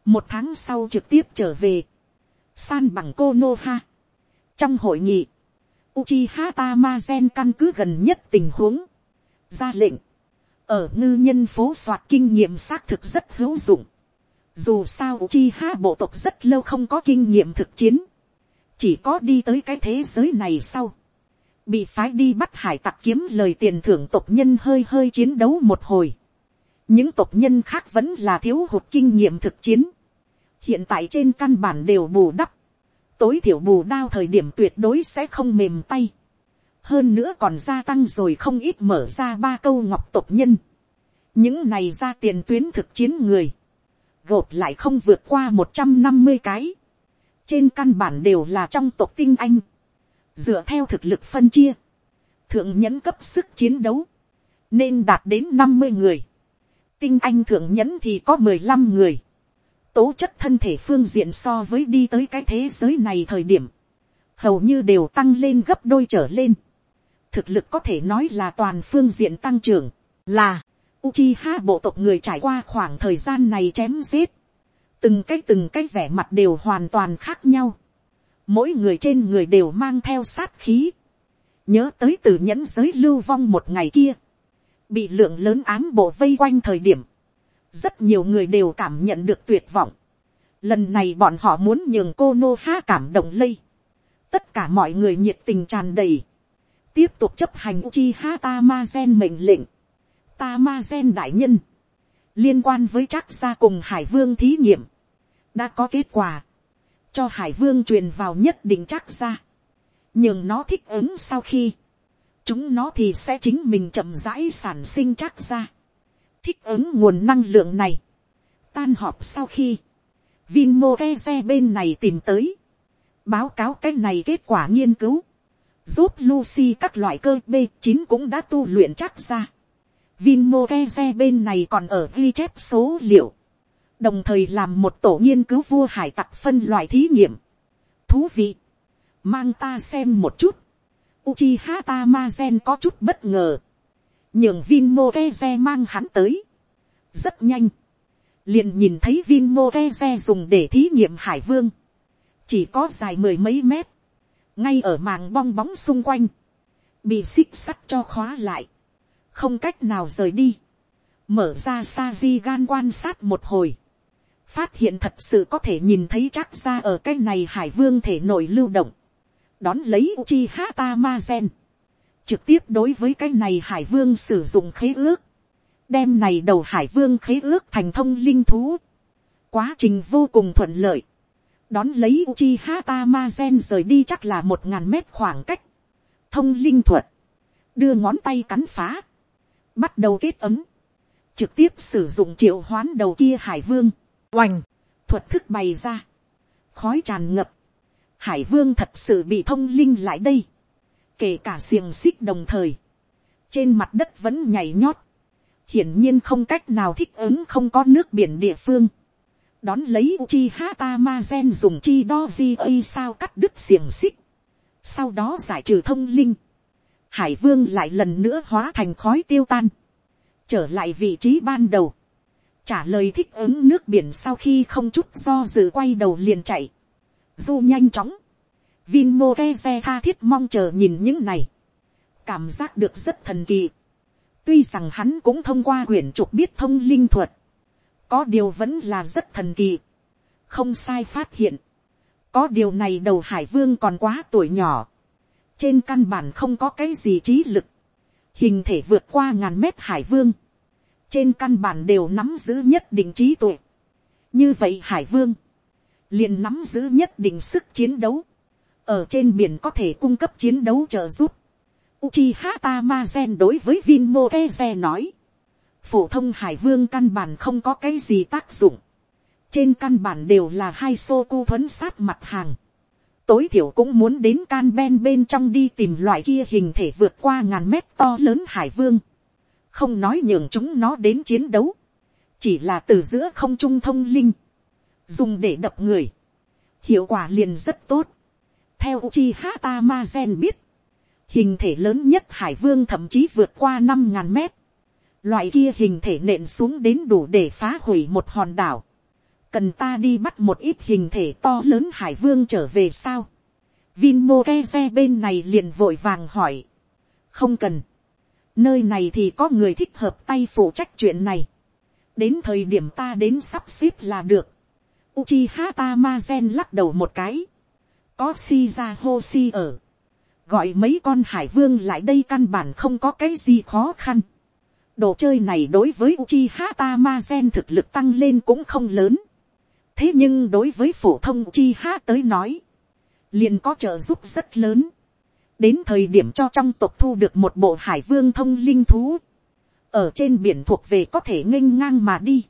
một tháng sau trực tiếp trở về, san bằng cô nô ha trong hội nghị, Uchiha Tamazen căn cứ gần nhất tình huống, ra lệnh, ở ngư nhân phố soạt kinh nghiệm xác thực rất hữu dụng, dù sao Uchiha bộ tộc rất lâu không có kinh nghiệm thực chiến, chỉ có đi tới cái thế giới này sau, bị phái đi bắt hải tặc kiếm lời tiền thưởng tộc nhân hơi hơi chiến đấu một hồi. những tộc nhân khác vẫn là thiếu hụt kinh nghiệm thực chiến. hiện tại trên căn bản đều bù đắp tối thiểu bù đao thời điểm tuyệt đối sẽ không mềm tay. hơn nữa còn gia tăng rồi không ít mở ra ba câu ngọc tộc nhân. những này ra tiền tuyến thực chiến người. gộp lại không vượt qua một trăm năm mươi cái. trên căn bản đều là trong tộc tinh anh dựa theo thực lực phân chia, thượng nhẫn cấp sức chiến đấu, nên đạt đến năm mươi người, tinh anh thượng nhẫn thì có mười lăm người, tố chất thân thể phương diện so với đi tới cái thế giới này thời điểm, hầu như đều tăng lên gấp đôi trở lên, thực lực có thể nói là toàn phương diện tăng trưởng, là Uchiha bộ tộc người trải qua khoảng thời gian này chém giết, từng cái từng cái vẻ mặt đều hoàn toàn khác nhau, mỗi người trên người đều mang theo sát khí, nhớ tới từ nhẫn giới lưu vong một ngày kia, bị lượng lớn ám bộ vây quanh thời điểm, rất nhiều người đều cảm nhận được tuyệt vọng. Lần này bọn họ muốn nhường cô nô ha cảm động lây. tất cả mọi người nhiệt tình tràn đầy, tiếp tục chấp hành uchi ha ta ma gen mệnh lệnh. ta ma gen đại nhân, liên quan với chắc ra cùng hải vương thí nghiệm, đã có kết quả, cho hải vương truyền vào nhất định chắc ra. nhưng nó thích ứng sau khi, chúng nó thì sẽ chính mình chậm rãi sản sinh chắc ra, thích ứng nguồn năng lượng này. Tan họp sau khi, Vinmo bên này tìm tới, báo cáo cái này kết quả nghiên cứu, giúp Lucy các loại cơ B9 cũng đã tu luyện chắc ra. Vinmo bên này còn ở ghi chép số liệu, đồng thời làm một tổ nghiên cứu vua hải tặc phân loại thí nghiệm. Thú vị, mang ta xem một chút. Uchiha Tamazen có chút bất ngờ. Nhường Vin Moreze mang hắn tới. Rất nhanh. Liền nhìn thấy Vin Moreze dùng để thí nghiệm hải vương. Chỉ có dài mười mấy mét. Ngay ở màng bong bóng xung quanh. Bị xích sắt cho khóa lại. Không cách nào rời đi. Mở ra sa di gan quan sát một hồi. Phát hiện thật sự có thể nhìn thấy chắc ra ở cái này hải vương thể nổi lưu động đón lấy Uchiha Tamazen. Trực tiếp đối với cái này hải vương sử dụng khế ước. Đem này đầu hải vương khế ước thành thông linh thú. Quá trình vô cùng thuận lợi. Đón lấy Uchiha Tamazen rời đi chắc là một ngàn mét khoảng cách. Thông linh thuật. Đưa ngón tay cắn phá. Bắt đầu kết ấm. Trực tiếp sử dụng triệu hoán đầu kia hải vương. Oành. Thuật thức bày ra. Khói tràn ngập hải vương thật sự bị thông linh lại đây, kể cả xiềng xích đồng thời, trên mặt đất vẫn nhảy nhót, hiển nhiên không cách nào thích ứng không có nước biển địa phương, đón lấy Uchi Hata Ma Gen dùng chi đo vi ây sao cắt đứt xiềng xích, sau đó giải trừ thông linh, hải vương lại lần nữa hóa thành khói tiêu tan, trở lại vị trí ban đầu, trả lời thích ứng nước biển sau khi không chút do dự quay đầu liền chạy, du nhanh chóng, Vinmo Keze tha thiết mong chờ nhìn những này, cảm giác được rất thần kỳ. tuy rằng hắn cũng thông qua quyển trục biết thông linh thuật, có điều vẫn là rất thần kỳ, không sai phát hiện, có điều này đầu hải vương còn quá tuổi nhỏ, trên căn bản không có cái gì trí lực, hình thể vượt qua ngàn mét hải vương, trên căn bản đều nắm giữ nhất định trí tuệ. như vậy hải vương, liền nắm giữ nhất định sức chiến đấu, ở trên biển có thể cung cấp chiến đấu trợ giúp. Uchiha Tamazen đối với Vinmo nói, phổ thông hải vương căn bản không có cái gì tác dụng, trên căn bản đều là hai xô cu thuấn sát mặt hàng, tối thiểu cũng muốn đến can ben bên trong đi tìm loại kia hình thể vượt qua ngàn mét to lớn hải vương, không nói nhường chúng nó đến chiến đấu, chỉ là từ giữa không trung thông linh, dùng để đập người, hiệu quả liền rất tốt theo Uchiha Tamazen biết, hình thể lớn nhất hải vương thậm chí vượt qua năm ngàn mét, loại kia hình thể nện xuống đến đủ để phá hủy một hòn đảo, cần ta đi bắt một ít hình thể to lớn hải vương trở về sao. Vinmo xe bên này liền vội vàng hỏi. Không cần. Nơi này thì có người thích hợp tay phụ trách chuyện này. Đến thời điểm ta đến sắp xếp là được. Uchiha Tamazen lắc đầu một cái. Có si ra hô si ở. Gọi mấy con hải vương lại đây căn bản không có cái gì khó khăn. Đồ chơi này đối với Uchiha Tamazen thực lực tăng lên cũng không lớn. Thế nhưng đối với phổ thông Uchiha tới nói. Liền có trợ giúp rất lớn. Đến thời điểm cho trong tộc thu được một bộ hải vương thông linh thú. Ở trên biển thuộc về có thể nghênh ngang mà đi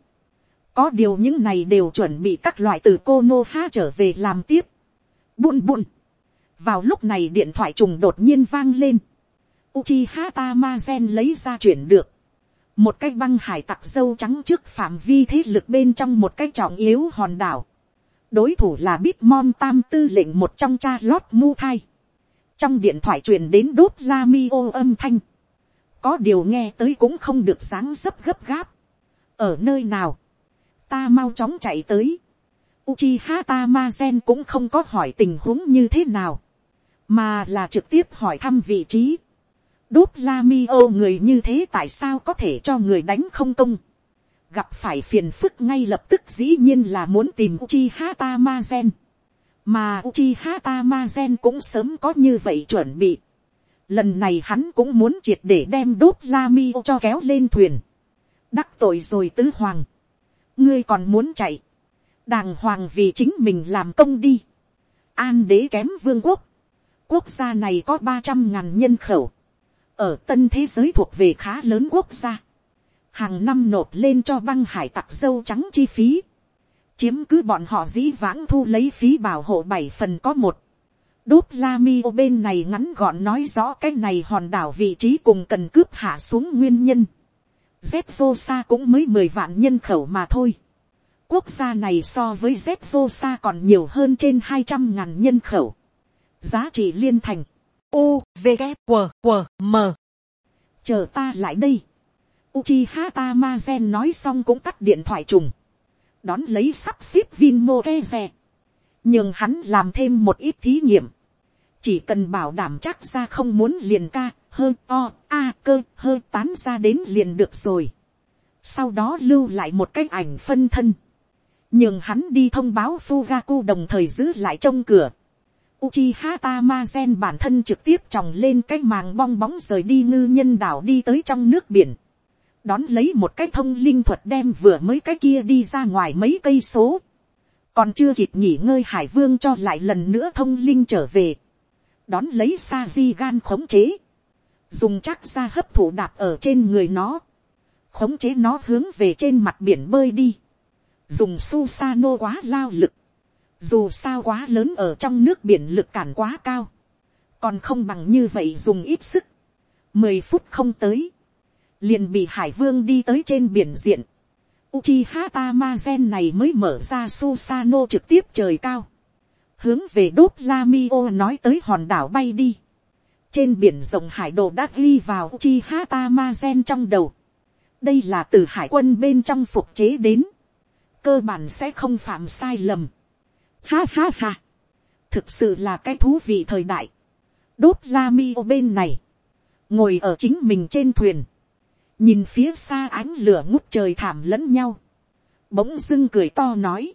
có điều những này đều chuẩn bị các loại từ cô nô ha trở về làm tiếp. Bụn bụn. Vào lúc này điện thoại trùng đột nhiên vang lên. Uchiha Tamazen lấy ra chuyển được. Một cái băng hải tặc dâu trắng trước phạm vi thế lực bên trong một cái trọng yếu hòn đảo. Đối thủ là Bitmon Tam Tư lệnh một trong cha lót mu thai. Trong điện thoại truyền đến đốt la mi ô âm thanh. Có điều nghe tới cũng không được sáng dấp gấp gáp. Ở nơi nào? Ta mau chóng chạy tới. Uchiha Tamazen cũng không có hỏi tình huống như thế nào. Mà là trực tiếp hỏi thăm vị trí đốt la mi ô người như thế tại sao có thể cho người đánh không công. gặp phải phiền phức ngay lập tức dĩ nhiên là muốn tìm Uchiha Tamazen. mà Uchiha Tamazen cũng sớm có như vậy chuẩn bị. lần này hắn cũng muốn triệt để đem đốt la mi ô cho kéo lên thuyền. đắc tội rồi tứ hoàng. ngươi còn muốn chạy đàng hoàng vì chính mình làm công đi. an đế kém vương quốc. quốc gia này có ba trăm ngàn nhân khẩu. Ở tân thế giới thuộc về khá lớn quốc gia, hàng năm nộp lên cho băng hải tặc dâu trắng chi phí, chiếm cứ bọn họ dĩ vãng thu lấy phí bảo hộ bảy phần có một, đốt la mi ô bên này ngắn gọn nói rõ cái này hòn đảo vị trí cùng cần cướp hạ xuống nguyên nhân, z xa cũng mới mười vạn nhân khẩu mà thôi, quốc gia này so với z xa còn nhiều hơn trên hai trăm ngàn nhân khẩu, giá trị liên thành, u v g q q m chờ ta lại đây Uchiha Tamazen nói xong cũng tắt điện thoại trùng. Đón lấy sắp xếp Vinmo Keze. Nhưng hắn làm thêm một ít thí nghiệm. Chỉ cần bảo đảm chắc ra không muốn liền ca, hơ, o, a, cơ, hơ tán ra đến liền được rồi. Sau đó lưu lại một cái ảnh phân thân nhường hắn đi thông báo Fugaku đồng thời giữ lại trong cửa. Uchiha Tamazen bản thân trực tiếp tròng lên cái màng bong bóng rời đi ngư nhân đảo đi tới trong nước biển. Đón lấy một cái thông linh thuật đem vừa mới cái kia đi ra ngoài mấy cây số. Còn chưa kịp nghỉ ngơi Hải Vương cho lại lần nữa thông linh trở về. Đón lấy sa di gan khống chế. Dùng chắc ra hấp thụ đạp ở trên người nó. Khống chế nó hướng về trên mặt biển bơi đi. Dùng su quá lao lực dù sao quá lớn ở trong nước biển lực cản quá cao, còn không bằng như vậy dùng ít sức, mười phút không tới, liền bị hải vương đi tới trên biển diện, Uchiha Tamazen này mới mở ra Susano trực tiếp trời cao. Hướng về đốt Lamio nói tới hòn đảo bay đi. Trên biển rộng hải đồ đã ghi vào Uchiha Tamazen trong đầu. Đây là từ hải quân bên trong phục chế đến. Cơ bản sẽ không phạm sai lầm. Ha ha ha. Thực sự là cái thú vị thời đại. Đốt la mi ô bên này. Ngồi ở chính mình trên thuyền. Nhìn phía xa ánh lửa ngút trời thảm lẫn nhau. Bỗng dưng cười to nói.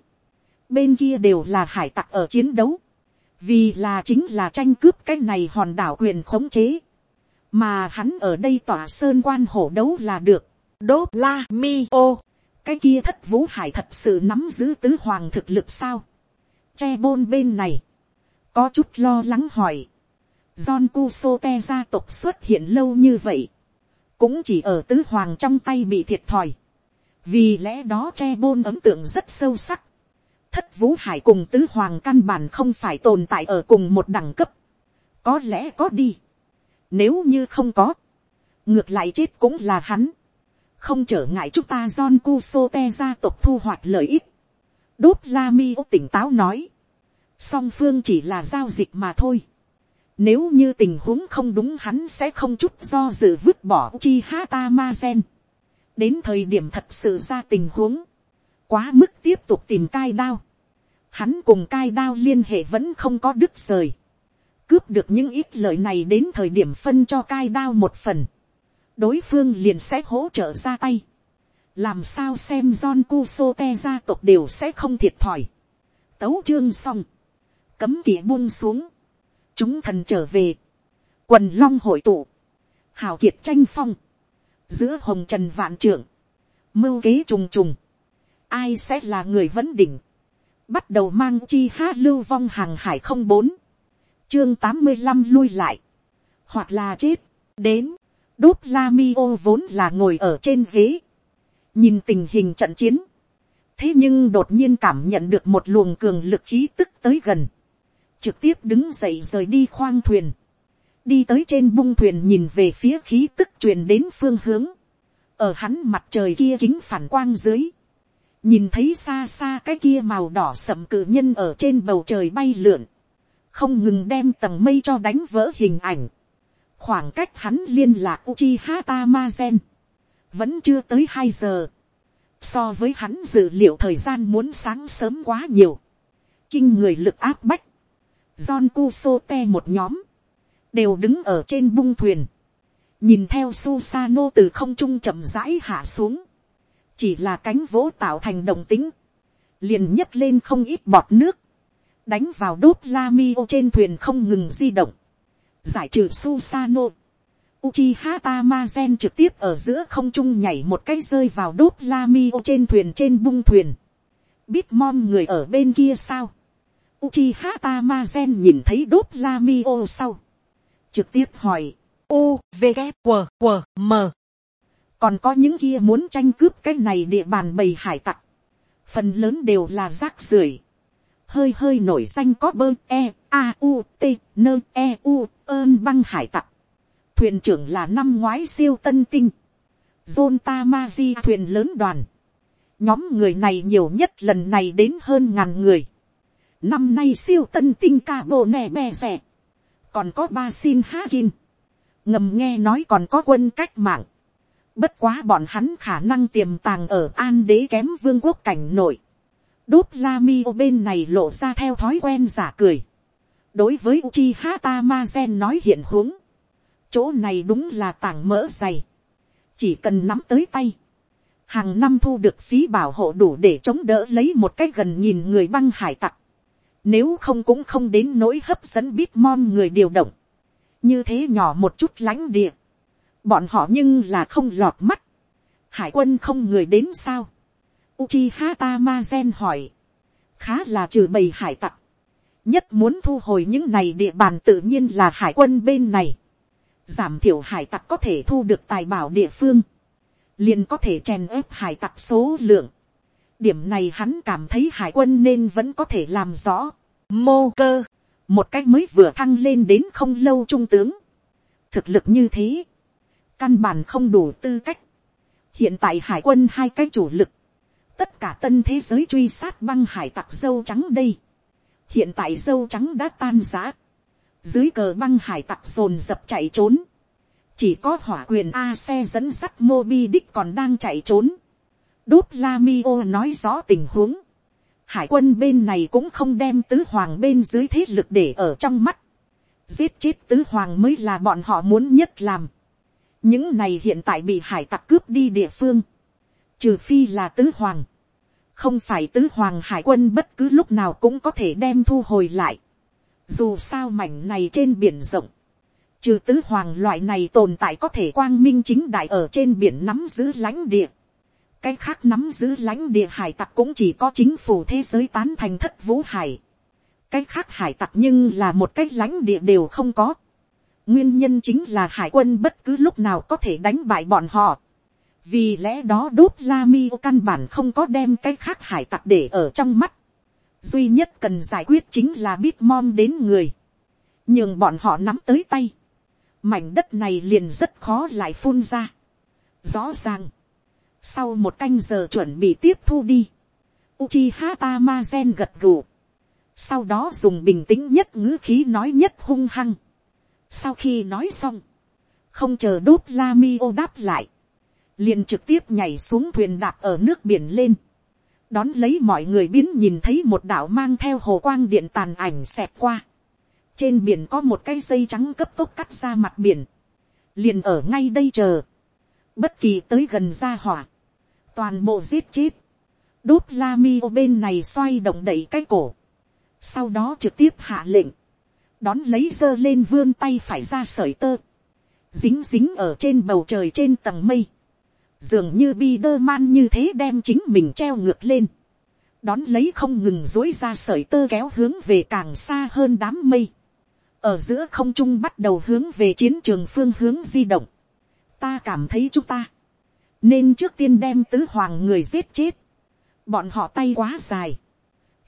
Bên kia đều là hải tặc ở chiến đấu. Vì là chính là tranh cướp cái này hòn đảo quyền khống chế. Mà hắn ở đây tỏa sơn quan hổ đấu là được. Đốt la mi ô. Cái kia thất vũ hải thật sự nắm giữ tứ hoàng thực lực sao? che bôn bên này, có chút lo lắng hỏi, John Kusote gia tộc xuất hiện lâu như vậy, cũng chỉ ở tứ hoàng trong tay bị thiệt thòi, vì lẽ đó che bôn ấn tượng rất sâu sắc, thất vũ hải cùng tứ hoàng căn bản không phải tồn tại ở cùng một đẳng cấp, có lẽ có đi, nếu như không có, ngược lại chết cũng là hắn, không trở ngại chúng ta John Cusote gia tộc thu hoạch lợi ích, đốt la mi tỉnh táo nói, song phương chỉ là giao dịch mà thôi. Nếu như tình huống không đúng hắn sẽ không chút do dự vứt bỏ chi hata ma gen. đến thời điểm thật sự ra tình huống, quá mức tiếp tục tìm cai đao. hắn cùng cai đao liên hệ vẫn không có đứt rời. cướp được những ít lợi này đến thời điểm phân cho cai đao một phần đối phương liền sẽ hỗ trợ ra tay. Làm sao xem John Cusote gia tộc đều sẽ không thiệt thòi. Tấu chương xong, cấm kỵ buông xuống, chúng thần trở về, quần long hội tụ, hào kiệt tranh phong, giữa hồng trần vạn trưởng, mưu kế trùng trùng, ai sẽ là người vấn đỉnh, bắt đầu mang chi hát lưu vong hàng hải không bốn, chương tám mươi năm lui lại, hoặc là chết, đến, đốt la mi ô vốn là ngồi ở trên ghế, nhìn tình hình trận chiến, thế nhưng đột nhiên cảm nhận được một luồng cường lực khí tức tới gần, trực tiếp đứng dậy rời đi khoang thuyền, đi tới trên bung thuyền nhìn về phía khí tức truyền đến phương hướng, ở hắn mặt trời kia kính phản quang dưới, nhìn thấy xa xa cái kia màu đỏ sậm cự nhân ở trên bầu trời bay lượn, không ngừng đem tầng mây cho đánh vỡ hình ảnh, khoảng cách hắn liên lạc Uchiha Tamazen, vẫn chưa tới hai giờ, so với hắn dự liệu thời gian muốn sáng sớm quá nhiều, kinh người lực áp bách, John Kusote một nhóm, đều đứng ở trên bung thuyền, nhìn theo Susano từ không trung chậm rãi hạ xuống, chỉ là cánh vỗ tạo thành đồng tính, liền nhấc lên không ít bọt nước, đánh vào đốt la mi ô trên thuyền không ngừng di động, giải trừ Susano. Uchiha Tamazen trực tiếp ở giữa không trung nhảy một cái rơi vào đốt Lamio trên thuyền trên bung thuyền. Biết mom người ở bên kia sao? Uchiha Tamazen nhìn thấy đốt Lamio sau. Trực tiếp hỏi. U, V, K, W, W, M. Còn có những kia muốn tranh cướp cái này địa bàn bầy hải tặc. Phần lớn đều là rác rưởi hơi hơi nổi danh có bơ e a u t nơ e u ơn băng hải tặc. Thuyền trưởng là năm ngoái siêu tân tinh. John Tamaji thuyền lớn đoàn. Nhóm người này nhiều nhất lần này đến hơn ngàn người. Năm nay siêu tân tinh ca bộ nè bè rẻ còn có ba xin hakin ngầm nghe nói còn có quân cách mạng. Bất quá bọn hắn khả năng tiềm tàng ở an đế kém vương quốc cảnh nội. Đốt la mi ô bên này lộ ra theo thói quen giả cười. Đối với Uchiha Tamazen nói hiện huống. Chỗ này đúng là tảng mỡ dày. Chỉ cần nắm tới tay. Hàng năm thu được phí bảo hộ đủ để chống đỡ lấy một cách gần nhìn người băng hải tặc. Nếu không cũng không đến nỗi hấp dẫn biết người điều động. Như thế nhỏ một chút lánh địa. Bọn họ nhưng là không lọt mắt. Hải quân không người đến sao Uchiha Tamazen hỏi. Khá là trừ bầy hải tặc. Nhất muốn thu hồi những này địa bàn tự nhiên là hải quân bên này. Giảm thiểu hải tặc có thể thu được tài bảo địa phương. Liền có thể chèn ép hải tặc số lượng. Điểm này hắn cảm thấy hải quân nên vẫn có thể làm rõ. Mô cơ. Một cách mới vừa thăng lên đến không lâu trung tướng. Thực lực như thế. Căn bản không đủ tư cách. Hiện tại hải quân hai cái chủ lực tất cả tân thế giới truy sát băng hải tặc dâu trắng đây hiện tại dâu trắng đã tan giã. dưới cờ băng hải tặc dồn dập chạy trốn. chỉ có hỏa quyền a xe dẫn sắt mobi đích còn đang chạy trốn. đốt la mi ô nói rõ tình huống. hải quân bên này cũng không đem tứ hoàng bên dưới thế lực để ở trong mắt. giết chết tứ hoàng mới là bọn họ muốn nhất làm. những này hiện tại bị hải tặc cướp đi địa phương trừ phi là tứ hoàng, không phải tứ hoàng hải quân bất cứ lúc nào cũng có thể đem thu hồi lại. Dù sao mảnh này trên biển rộng, trừ tứ hoàng loại này tồn tại có thể quang minh chính đại ở trên biển nắm giữ lãnh địa. cái khác nắm giữ lãnh địa hải tặc cũng chỉ có chính phủ thế giới tán thành thất vũ hải. cái khác hải tặc nhưng là một cái lãnh địa đều không có. nguyên nhân chính là hải quân bất cứ lúc nào có thể đánh bại bọn họ vì lẽ đó đốt la mi căn bản không có đem cái khác hải tặc để ở trong mắt. duy nhất cần giải quyết chính là biết mom đến người. nhưng bọn họ nắm tới tay. mảnh đất này liền rất khó lại phun ra. rõ ràng, sau một canh giờ chuẩn bị tiếp thu đi, Uchiha Tamazen gật gù. Sau đó dùng bình tĩnh nhất ngữ khí nói nhất hung hăng. Sau khi nói xong, không chờ đốt la mi ô đáp lại liền trực tiếp nhảy xuống thuyền đạp ở nước biển lên, đón lấy mọi người biến nhìn thấy một đảo mang theo hồ quang điện tàn ảnh xẹt qua, trên biển có một cái dây trắng cấp tốc cắt ra mặt biển, liền ở ngay đây chờ, bất kỳ tới gần ra hỏa, toàn bộ giết chết, đốt la mi ô bên này xoay động đẩy cái cổ, sau đó trực tiếp hạ lệnh, đón lấy giơ lên vươn tay phải ra sởi tơ, dính dính ở trên bầu trời trên tầng mây, dường như bi đơ man như thế đem chính mình treo ngược lên, đón lấy không ngừng dối ra sởi tơ kéo hướng về càng xa hơn đám mây, ở giữa không trung bắt đầu hướng về chiến trường phương hướng di động, ta cảm thấy chúng ta, nên trước tiên đem tứ hoàng người giết chết, bọn họ tay quá dài,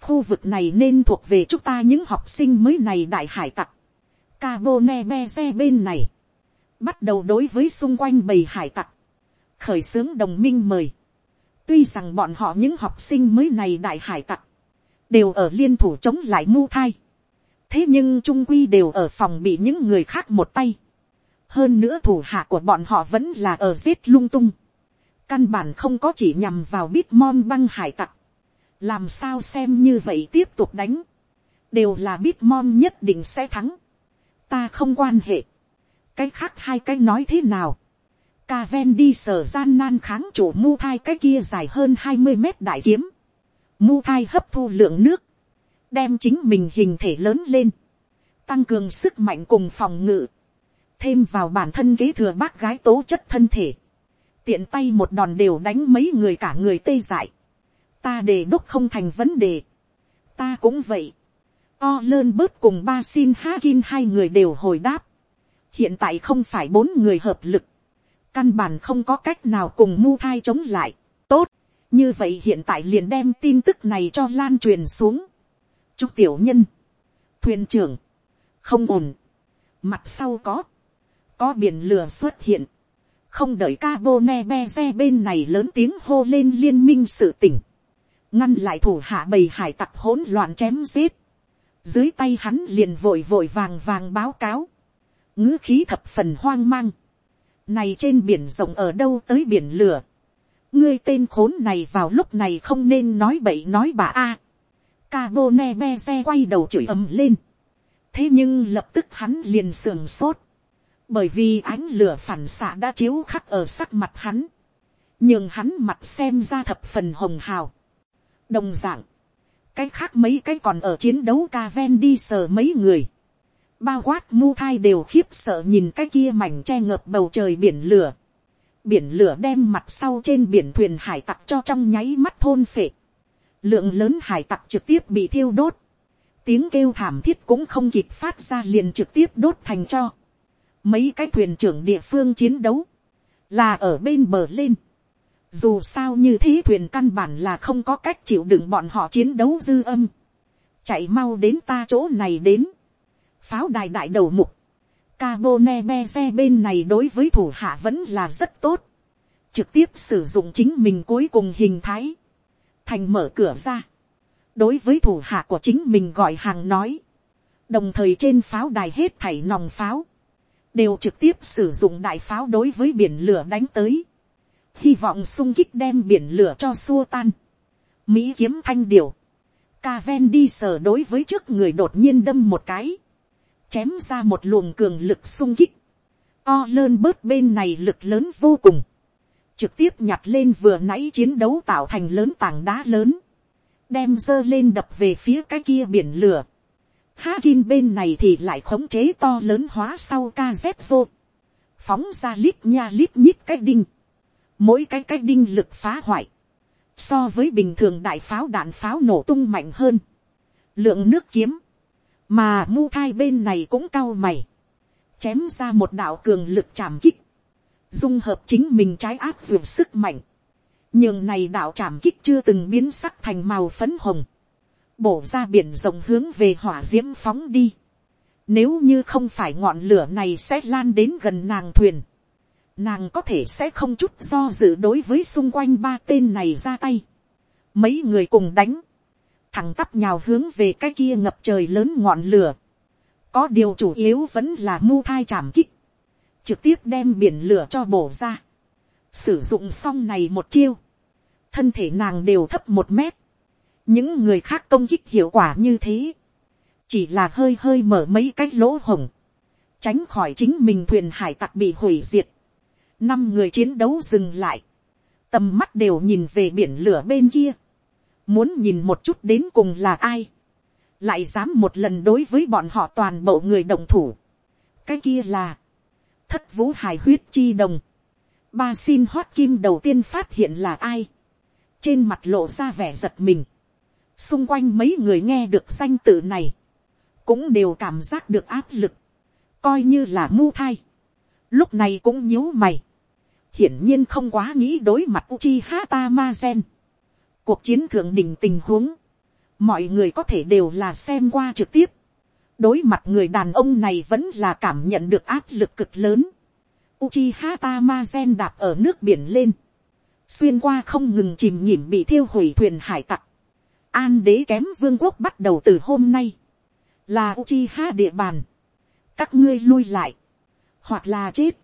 khu vực này nên thuộc về chúng ta những học sinh mới này đại hải tặc, Cabone xe bên này, bắt đầu đối với xung quanh bầy hải tặc, khởi xướng đồng minh mời. Tuy rằng bọn họ những học sinh mới này đại hải tặc, đều ở liên thủ chống lại mu thai. Thế nhưng trung quy đều ở phòng bị những người khác một tay. Hơn nữa thủ hạ của bọn họ vẫn là ở giết lung tung. Căn bản không có chỉ nhằm vào Bitmon băng hải tặc. Làm sao xem như vậy tiếp tục đánh. Đều là Bitmon nhất định sẽ thắng. Ta không quan hệ. Cái khác hai cái nói thế nào. Ca ven đi sở gian nan kháng chủ mu thai, cái kia dài hơn hai mươi mét đại kiếm. Mu thai hấp thu lượng nước. Đem chính mình hình thể lớn lên. Tăng cường sức mạnh cùng phòng ngự. Thêm vào bản thân kế thừa bác gái tố chất thân thể. Tiện tay một đòn đều đánh mấy người cả người tê dại. Ta đề đúc không thành vấn đề. Ta cũng vậy. O lơn bớt cùng ba xin ha kim hai người đều hồi đáp. Hiện tại không phải bốn người hợp lực căn bản không có cách nào cùng mu thai chống lại. tốt, như vậy hiện tại liền đem tin tức này cho lan truyền xuống. chúc tiểu nhân, thuyền trưởng, không ổn, mặt sau có, có biển lửa xuất hiện, không đợi ca vô ne be xe bên này lớn tiếng hô lên liên minh sự tỉnh, ngăn lại thủ hạ bầy hải tặc hỗn loạn chém giết, dưới tay hắn liền vội vội vàng vàng báo cáo, ngữ khí thập phần hoang mang, này trên biển rộng ở đâu tới biển lửa. ngươi tên khốn này vào lúc này không nên nói bậy nói bà a. Cabo ne xe quay đầu chửi ầm lên. thế nhưng lập tức hắn liền sườn sốt. bởi vì ánh lửa phản xạ đã chiếu khắc ở sắc mặt hắn. nhưng hắn mặt xem ra thập phần hồng hào. đồng d ạ n g cái khác mấy cái còn ở chiến đấu ca ven đi sờ mấy người bao quát mu thai đều khiếp sợ nhìn cái kia mảnh che ngợp bầu trời biển lửa. Biển lửa đem mặt sau trên biển thuyền hải tặc cho trong nháy mắt thôn phệ. Lượng lớn hải tặc trực tiếp bị thiêu đốt. Tiếng kêu thảm thiết cũng không kịp phát ra liền trực tiếp đốt thành cho. Mấy cái thuyền trưởng địa phương chiến đấu. Là ở bên bờ lên. Dù sao như thế thuyền căn bản là không có cách chịu đựng bọn họ chiến đấu dư âm. Chạy mau đến ta chỗ này đến pháo đài đại đầu mục, Cabone Beze bên này đối với thủ hạ vẫn là rất tốt. Trực tiếp sử dụng chính mình cuối cùng hình thái. Thành mở cửa ra. Đối với thủ hạ của chính mình gọi hàng nói. Đồng thời trên pháo đài hết thảy nòng pháo. Đều trực tiếp sử dụng đại pháo đối với biển lửa đánh tới. Hy vọng sung kích đem biển lửa cho xua tan. Mỹ kiếm thanh điều. Caven đi sờ đối với trước người đột nhiên đâm một cái chém ra một luồng cường lực sung kích, o lơn bớt bên này lực lớn vô cùng, trực tiếp nhặt lên vừa nãy chiến đấu tạo thành lớn tảng đá lớn, đem dơ lên đập về phía cái kia biển lửa. Hakin bên này thì lại khống chế to lớn hóa sau KZ phóng ra lít nha lít nhít cái đinh, mỗi cái cái đinh lực phá hoại, so với bình thường đại pháo đạn pháo nổ tung mạnh hơn, lượng nước kiếm, mà mu thai bên này cũng cao mày, chém ra một đạo cường lực chạm kích, dung hợp chính mình trái áp dụng sức mạnh, nhường này đạo chạm kích chưa từng biến sắc thành màu phấn hồng, bổ ra biển rộng hướng về hỏa d i ễ m phóng đi, nếu như không phải ngọn lửa này sẽ lan đến gần nàng thuyền, nàng có thể sẽ không chút do dự đối với xung quanh ba tên này ra tay, mấy người cùng đánh, thằng tắp nhào hướng về cái kia ngập trời lớn ngọn lửa. có điều chủ yếu vẫn là mu thai chạm kích, trực tiếp đem biển lửa cho bổ ra. sử dụng xong này một chiêu, thân thể nàng đều thấp một mét. những người khác công kích hiệu quả như thế, chỉ là hơi hơi mở mấy cái lỗ hồng, tránh khỏi chính mình thuyền hải tặc bị hủy diệt. năm người chiến đấu dừng lại, tầm mắt đều nhìn về biển lửa bên kia muốn nhìn một chút đến cùng là ai, lại dám một lần đối với bọn họ toàn bộ người đồng thủ. cái kia là, thất vũ hài huyết chi đồng, ba xin hoát kim đầu tiên phát hiện là ai, trên mặt lộ ra vẻ giật mình, xung quanh mấy người nghe được danh tự này, cũng đều cảm giác được áp lực, coi như là mu thai, lúc này cũng nhíu mày, hiển nhiên không quá nghĩ đối mặt Uchi Hata Ma Gen cuộc chiến thượng đỉnh tình huống, mọi người có thể đều là xem qua trực tiếp, đối mặt người đàn ông này vẫn là cảm nhận được áp lực cực lớn. Uchiha Tamazen đạp ở nước biển lên. Xuyên qua không ngừng chìm nhìm bị thiêu hủy thuyền hải tặc. An đế kém vương quốc bắt đầu từ hôm nay. Là Uchiha địa bàn. Các ngươi lui lại. Hoặc là chết.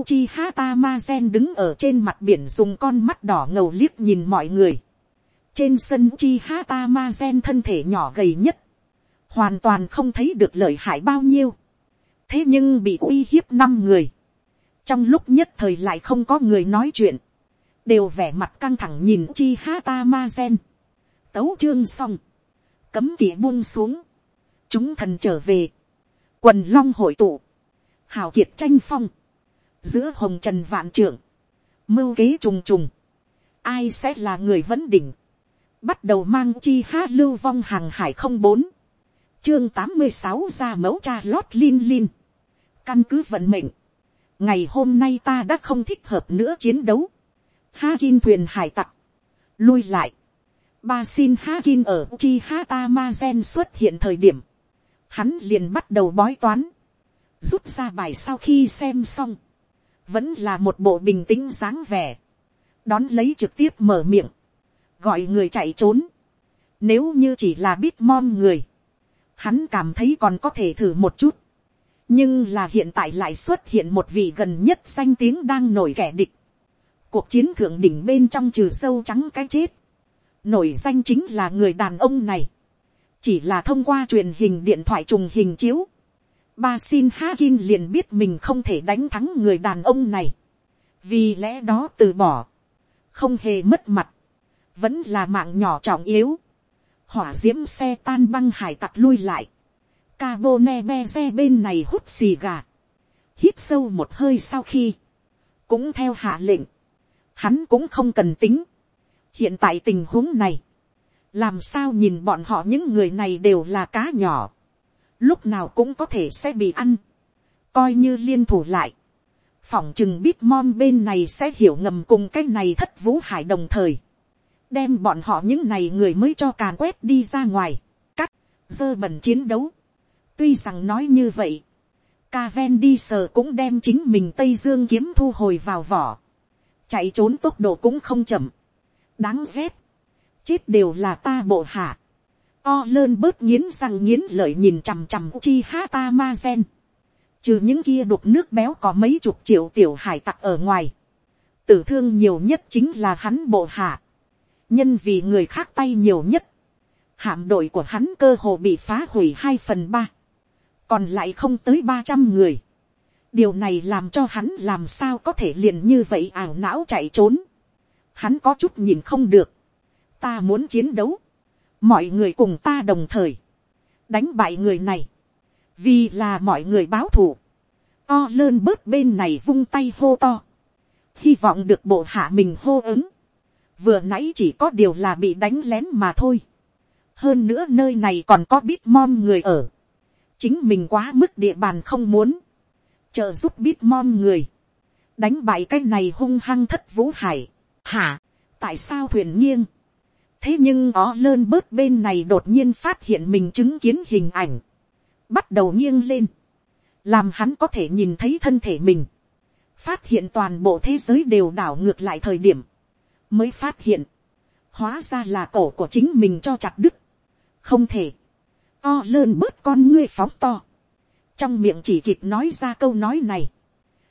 Uchiha Tamazen đứng ở trên mặt biển dùng con mắt đỏ ngầu liếc nhìn mọi người. Trên sân chi hata masen thân thể nhỏ gầy nhất. Hoàn toàn không thấy được lợi hại bao nhiêu. Thế nhưng bị uy hiếp năm người. Trong lúc nhất thời lại không có người nói chuyện. Đều vẻ mặt căng thẳng nhìn chi hata masen Tấu chương xong. Cấm kỵ buông xuống. Chúng thần trở về. Quần long hội tụ. Hào kiệt tranh phong giữa hồng trần vạn trưởng, mưu kế trùng trùng, ai sẽ là người vấn đỉnh, bắt đầu mang chi ha lưu vong hàng hải không bốn, chương tám mươi sáu ra mẫu cha lót lin lin, căn cứ vận mệnh, ngày hôm nay ta đã không thích hợp nữa chiến đấu, ha gin thuyền hải tặc, lui lại, ba xin ha gin ở chi ha ta ma gen xuất hiện thời điểm, hắn liền bắt đầu bói toán, rút ra bài sau khi xem xong, vẫn là một bộ bình tĩnh dáng vẻ, đón lấy trực tiếp mở miệng, gọi người chạy trốn, nếu như chỉ là biết mom người, hắn cảm thấy còn có thể thử một chút, nhưng là hiện tại lại xuất hiện một vị gần nhất danh tiếng đang nổi kẻ địch, cuộc chiến thượng đỉnh bên trong trừ sâu trắng cái chết, nổi danh chính là người đàn ông này, chỉ là thông qua truyền hình điện thoại trùng hình chiếu, ba xin ha kim liền biết mình không thể đánh thắng người đàn ông này. vì lẽ đó từ bỏ, không hề mất mặt, vẫn là mạng nhỏ trọng yếu. hỏa d i ễ m xe tan băng hải tặc lui lại, cabo ne be xe bên này hút xì gà, hít sâu một hơi sau khi, cũng theo hạ lệnh, hắn cũng không cần tính. hiện tại tình huống này, làm sao nhìn bọn họ những người này đều là cá nhỏ, lúc nào cũng có thể sẽ bị ăn, coi như liên thủ lại, phỏng chừng biết mom bên này sẽ hiểu ngầm cùng cái này thất vũ hải đồng thời, đem bọn họ những này người mới cho càn quét đi ra ngoài, cắt, dơ bẩn chiến đấu. tuy rằng nói như vậy, ca ven đi sờ cũng đem chính mình tây dương kiếm thu hồi vào vỏ, chạy trốn tốc độ cũng không chậm, đáng ghét, chết đều là ta bộ hạ, o lơn bớt nghiến răng nghiến lợi nhìn chằm chằm chi hata ma gen. Trừ những kia đục nước béo có mấy chục triệu tiểu hải tặc ở ngoài. Tử thương nhiều nhất chính là hắn bộ hạ. Nhân vì người khác tay nhiều nhất. Hạm đội của hắn cơ hồ bị phá hủy hai phần ba Còn lại không tới ba trăm người. Điều này làm cho hắn làm sao có thể liền như vậy ảo não chạy trốn. Hắn có chút nhìn không được. Ta muốn chiến đấu mọi người cùng ta đồng thời, đánh bại người này, vì là mọi người báo thù, o lơn bớt bên này vung tay hô to, hy vọng được bộ hạ mình hô ứng, vừa nãy chỉ có điều là bị đánh lén mà thôi, hơn nữa nơi này còn có biết mom người ở, chính mình quá mức địa bàn không muốn, trợ giúp biết mom người, đánh bại cái này hung hăng thất vũ hải, hả, tại sao thuyền nghiêng, thế nhưng ó lơn bớt bên này đột nhiên phát hiện mình chứng kiến hình ảnh, bắt đầu nghiêng lên, làm hắn có thể nhìn thấy thân thể mình, phát hiện toàn bộ thế giới đều đảo ngược lại thời điểm, mới phát hiện, hóa ra là cổ của chính mình cho chặt đứt, không thể, o lơn bớt con ngươi phóng to, trong miệng chỉ kịp nói ra câu nói này,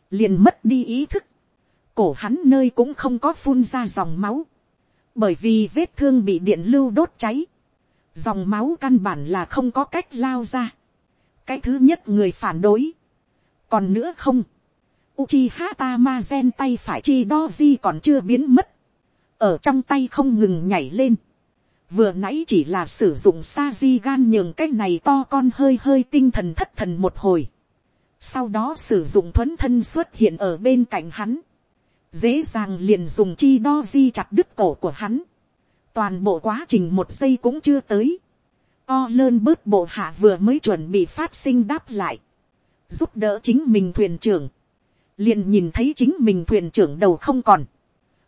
liền mất đi ý thức, cổ hắn nơi cũng không có phun ra dòng máu, bởi vì vết thương bị điện lưu đốt cháy, dòng máu căn bản là không có cách lao ra. cái thứ nhất người phản đối, còn nữa không, Uchiha Tamazen tay phải chi đo di còn chưa biến mất, ở trong tay không ngừng nhảy lên, vừa nãy chỉ là sử dụng sa di gan nhường cái này to con hơi hơi tinh thần thất thần một hồi, sau đó sử dụng thuấn thân xuất hiện ở bên cạnh hắn, dễ dàng liền dùng chi đo Di chặt đứt cổ của hắn. toàn bộ quá trình một giây cũng chưa tới. o lơn bớt bộ hạ vừa mới chuẩn bị phát sinh đáp lại. giúp đỡ chính mình thuyền trưởng. liền nhìn thấy chính mình thuyền trưởng đầu không còn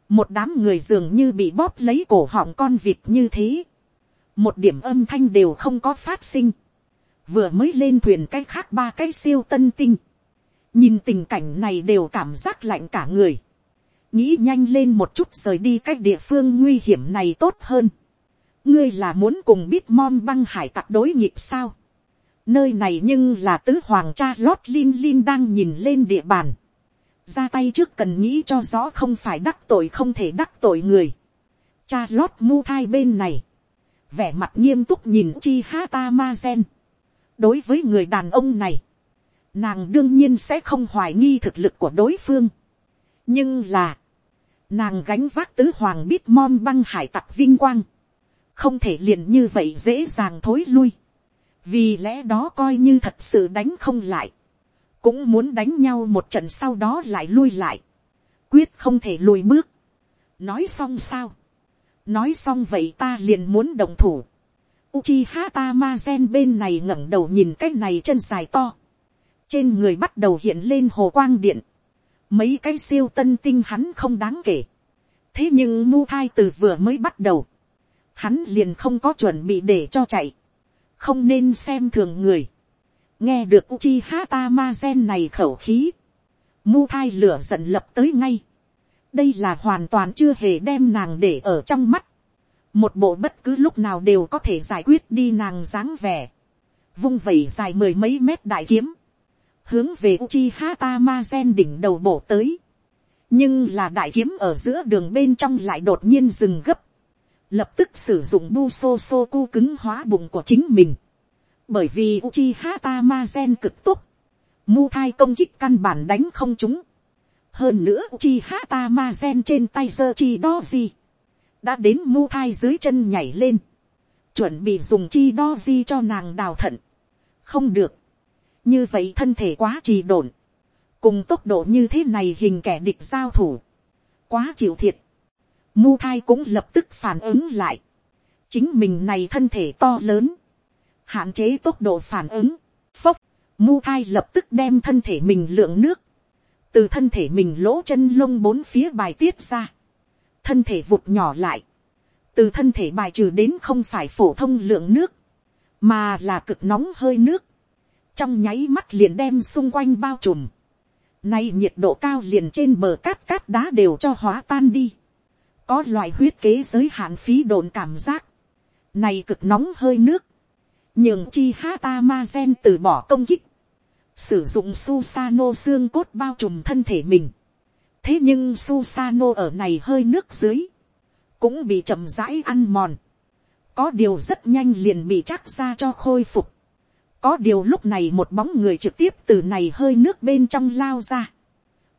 một đám người dường như bị bóp lấy cổ họng con vịt như thế. một điểm âm thanh đều không có phát sinh. vừa mới lên thuyền cái khác ba cái siêu tân tinh, nhìn tình cảnh này đều cảm giác lạnh cả người, nghĩ nhanh lên một chút rời đi cái địa phương nguy hiểm này tốt hơn. ngươi là muốn cùng biết mom băng hải tặc đối nhịp sao. nơi này nhưng là tứ hoàng cha lót lin lin đang nhìn lên địa bàn ra tay trước cần nghĩ cho rõ không phải đắc tội không thể đắc tội người. cha lót mu thai bên này. vẻ mặt nghiêm túc nhìn chi hata ma gen. đối với người đàn ông này, nàng đương nhiên sẽ không hoài nghi thực lực của đối phương nhưng là, nàng gánh vác tứ hoàng biết mom băng hải tặc vinh quang, không thể liền như vậy dễ dàng thối lui, vì lẽ đó coi như thật sự đánh không lại, cũng muốn đánh nhau một trận sau đó lại lui lại, quyết không thể lùi bước, nói xong sao, nói xong vậy ta liền muốn đồng thủ, Uchiha Tamazen bên này ngẩng đầu nhìn cái này chân dài to. Trên người bắt đầu hiện lên hồ quang điện. Mấy cái siêu tân tinh hắn không đáng kể. Thế nhưng mu thai từ vừa mới bắt đầu. Hắn liền không có chuẩn bị để cho chạy. Không nên xem thường người. Nghe được Uchiha Tamazen này khẩu khí. Mu thai lửa giận lập tới ngay. Đây là hoàn toàn chưa hề đem nàng để ở trong mắt. Một bộ bất cứ lúc nào đều có thể giải quyết đi nàng dáng vẻ. Vung vẩy dài mười mấy mét đại kiếm hướng về Uchiha Tamazen đỉnh đầu bổ tới. Nhưng là đại kiếm ở giữa đường bên trong lại đột nhiên dừng gấp. Lập tức sử dụng Busosoku cứng hóa bụng của chính mình. Bởi vì Uchiha Tamazen cực tốt. Mu thai công kích căn bản đánh không chúng. Hơn nữa Uchiha Tamazen trên tay giơ chi đo gì. Đã đến mu thai dưới chân nhảy lên. Chuẩn bị dùng chi đo gì cho nàng đào thận. Không được như vậy thân thể quá trì độn, cùng tốc độ như thế này hình kẻ địch giao thủ, quá chịu thiệt, mu thai cũng lập tức phản ứng lại, chính mình này thân thể to lớn, hạn chế tốc độ phản ứng, phốc, mu thai lập tức đem thân thể mình lượng nước, từ thân thể mình lỗ chân lông bốn phía bài tiết ra, thân thể vụt nhỏ lại, từ thân thể bài trừ đến không phải phổ thông lượng nước, mà là cực nóng hơi nước, trong nháy mắt liền đem xung quanh bao trùm. Nay nhiệt độ cao liền trên bờ cát cát đá đều cho hóa tan đi. Có loại huyết kế giới hạn phí đồn cảm giác. Này cực nóng hơi nước. Nhường chi hata ma gen từ bỏ công kích. Sử dụng Susano xương cốt bao trùm thân thể mình. Thế nhưng Susano ở này hơi nước dưới. Cũng bị chậm rãi ăn mòn. Có điều rất nhanh liền bị chắc ra cho khôi phục có điều lúc này một bóng người trực tiếp từ này hơi nước bên trong lao ra.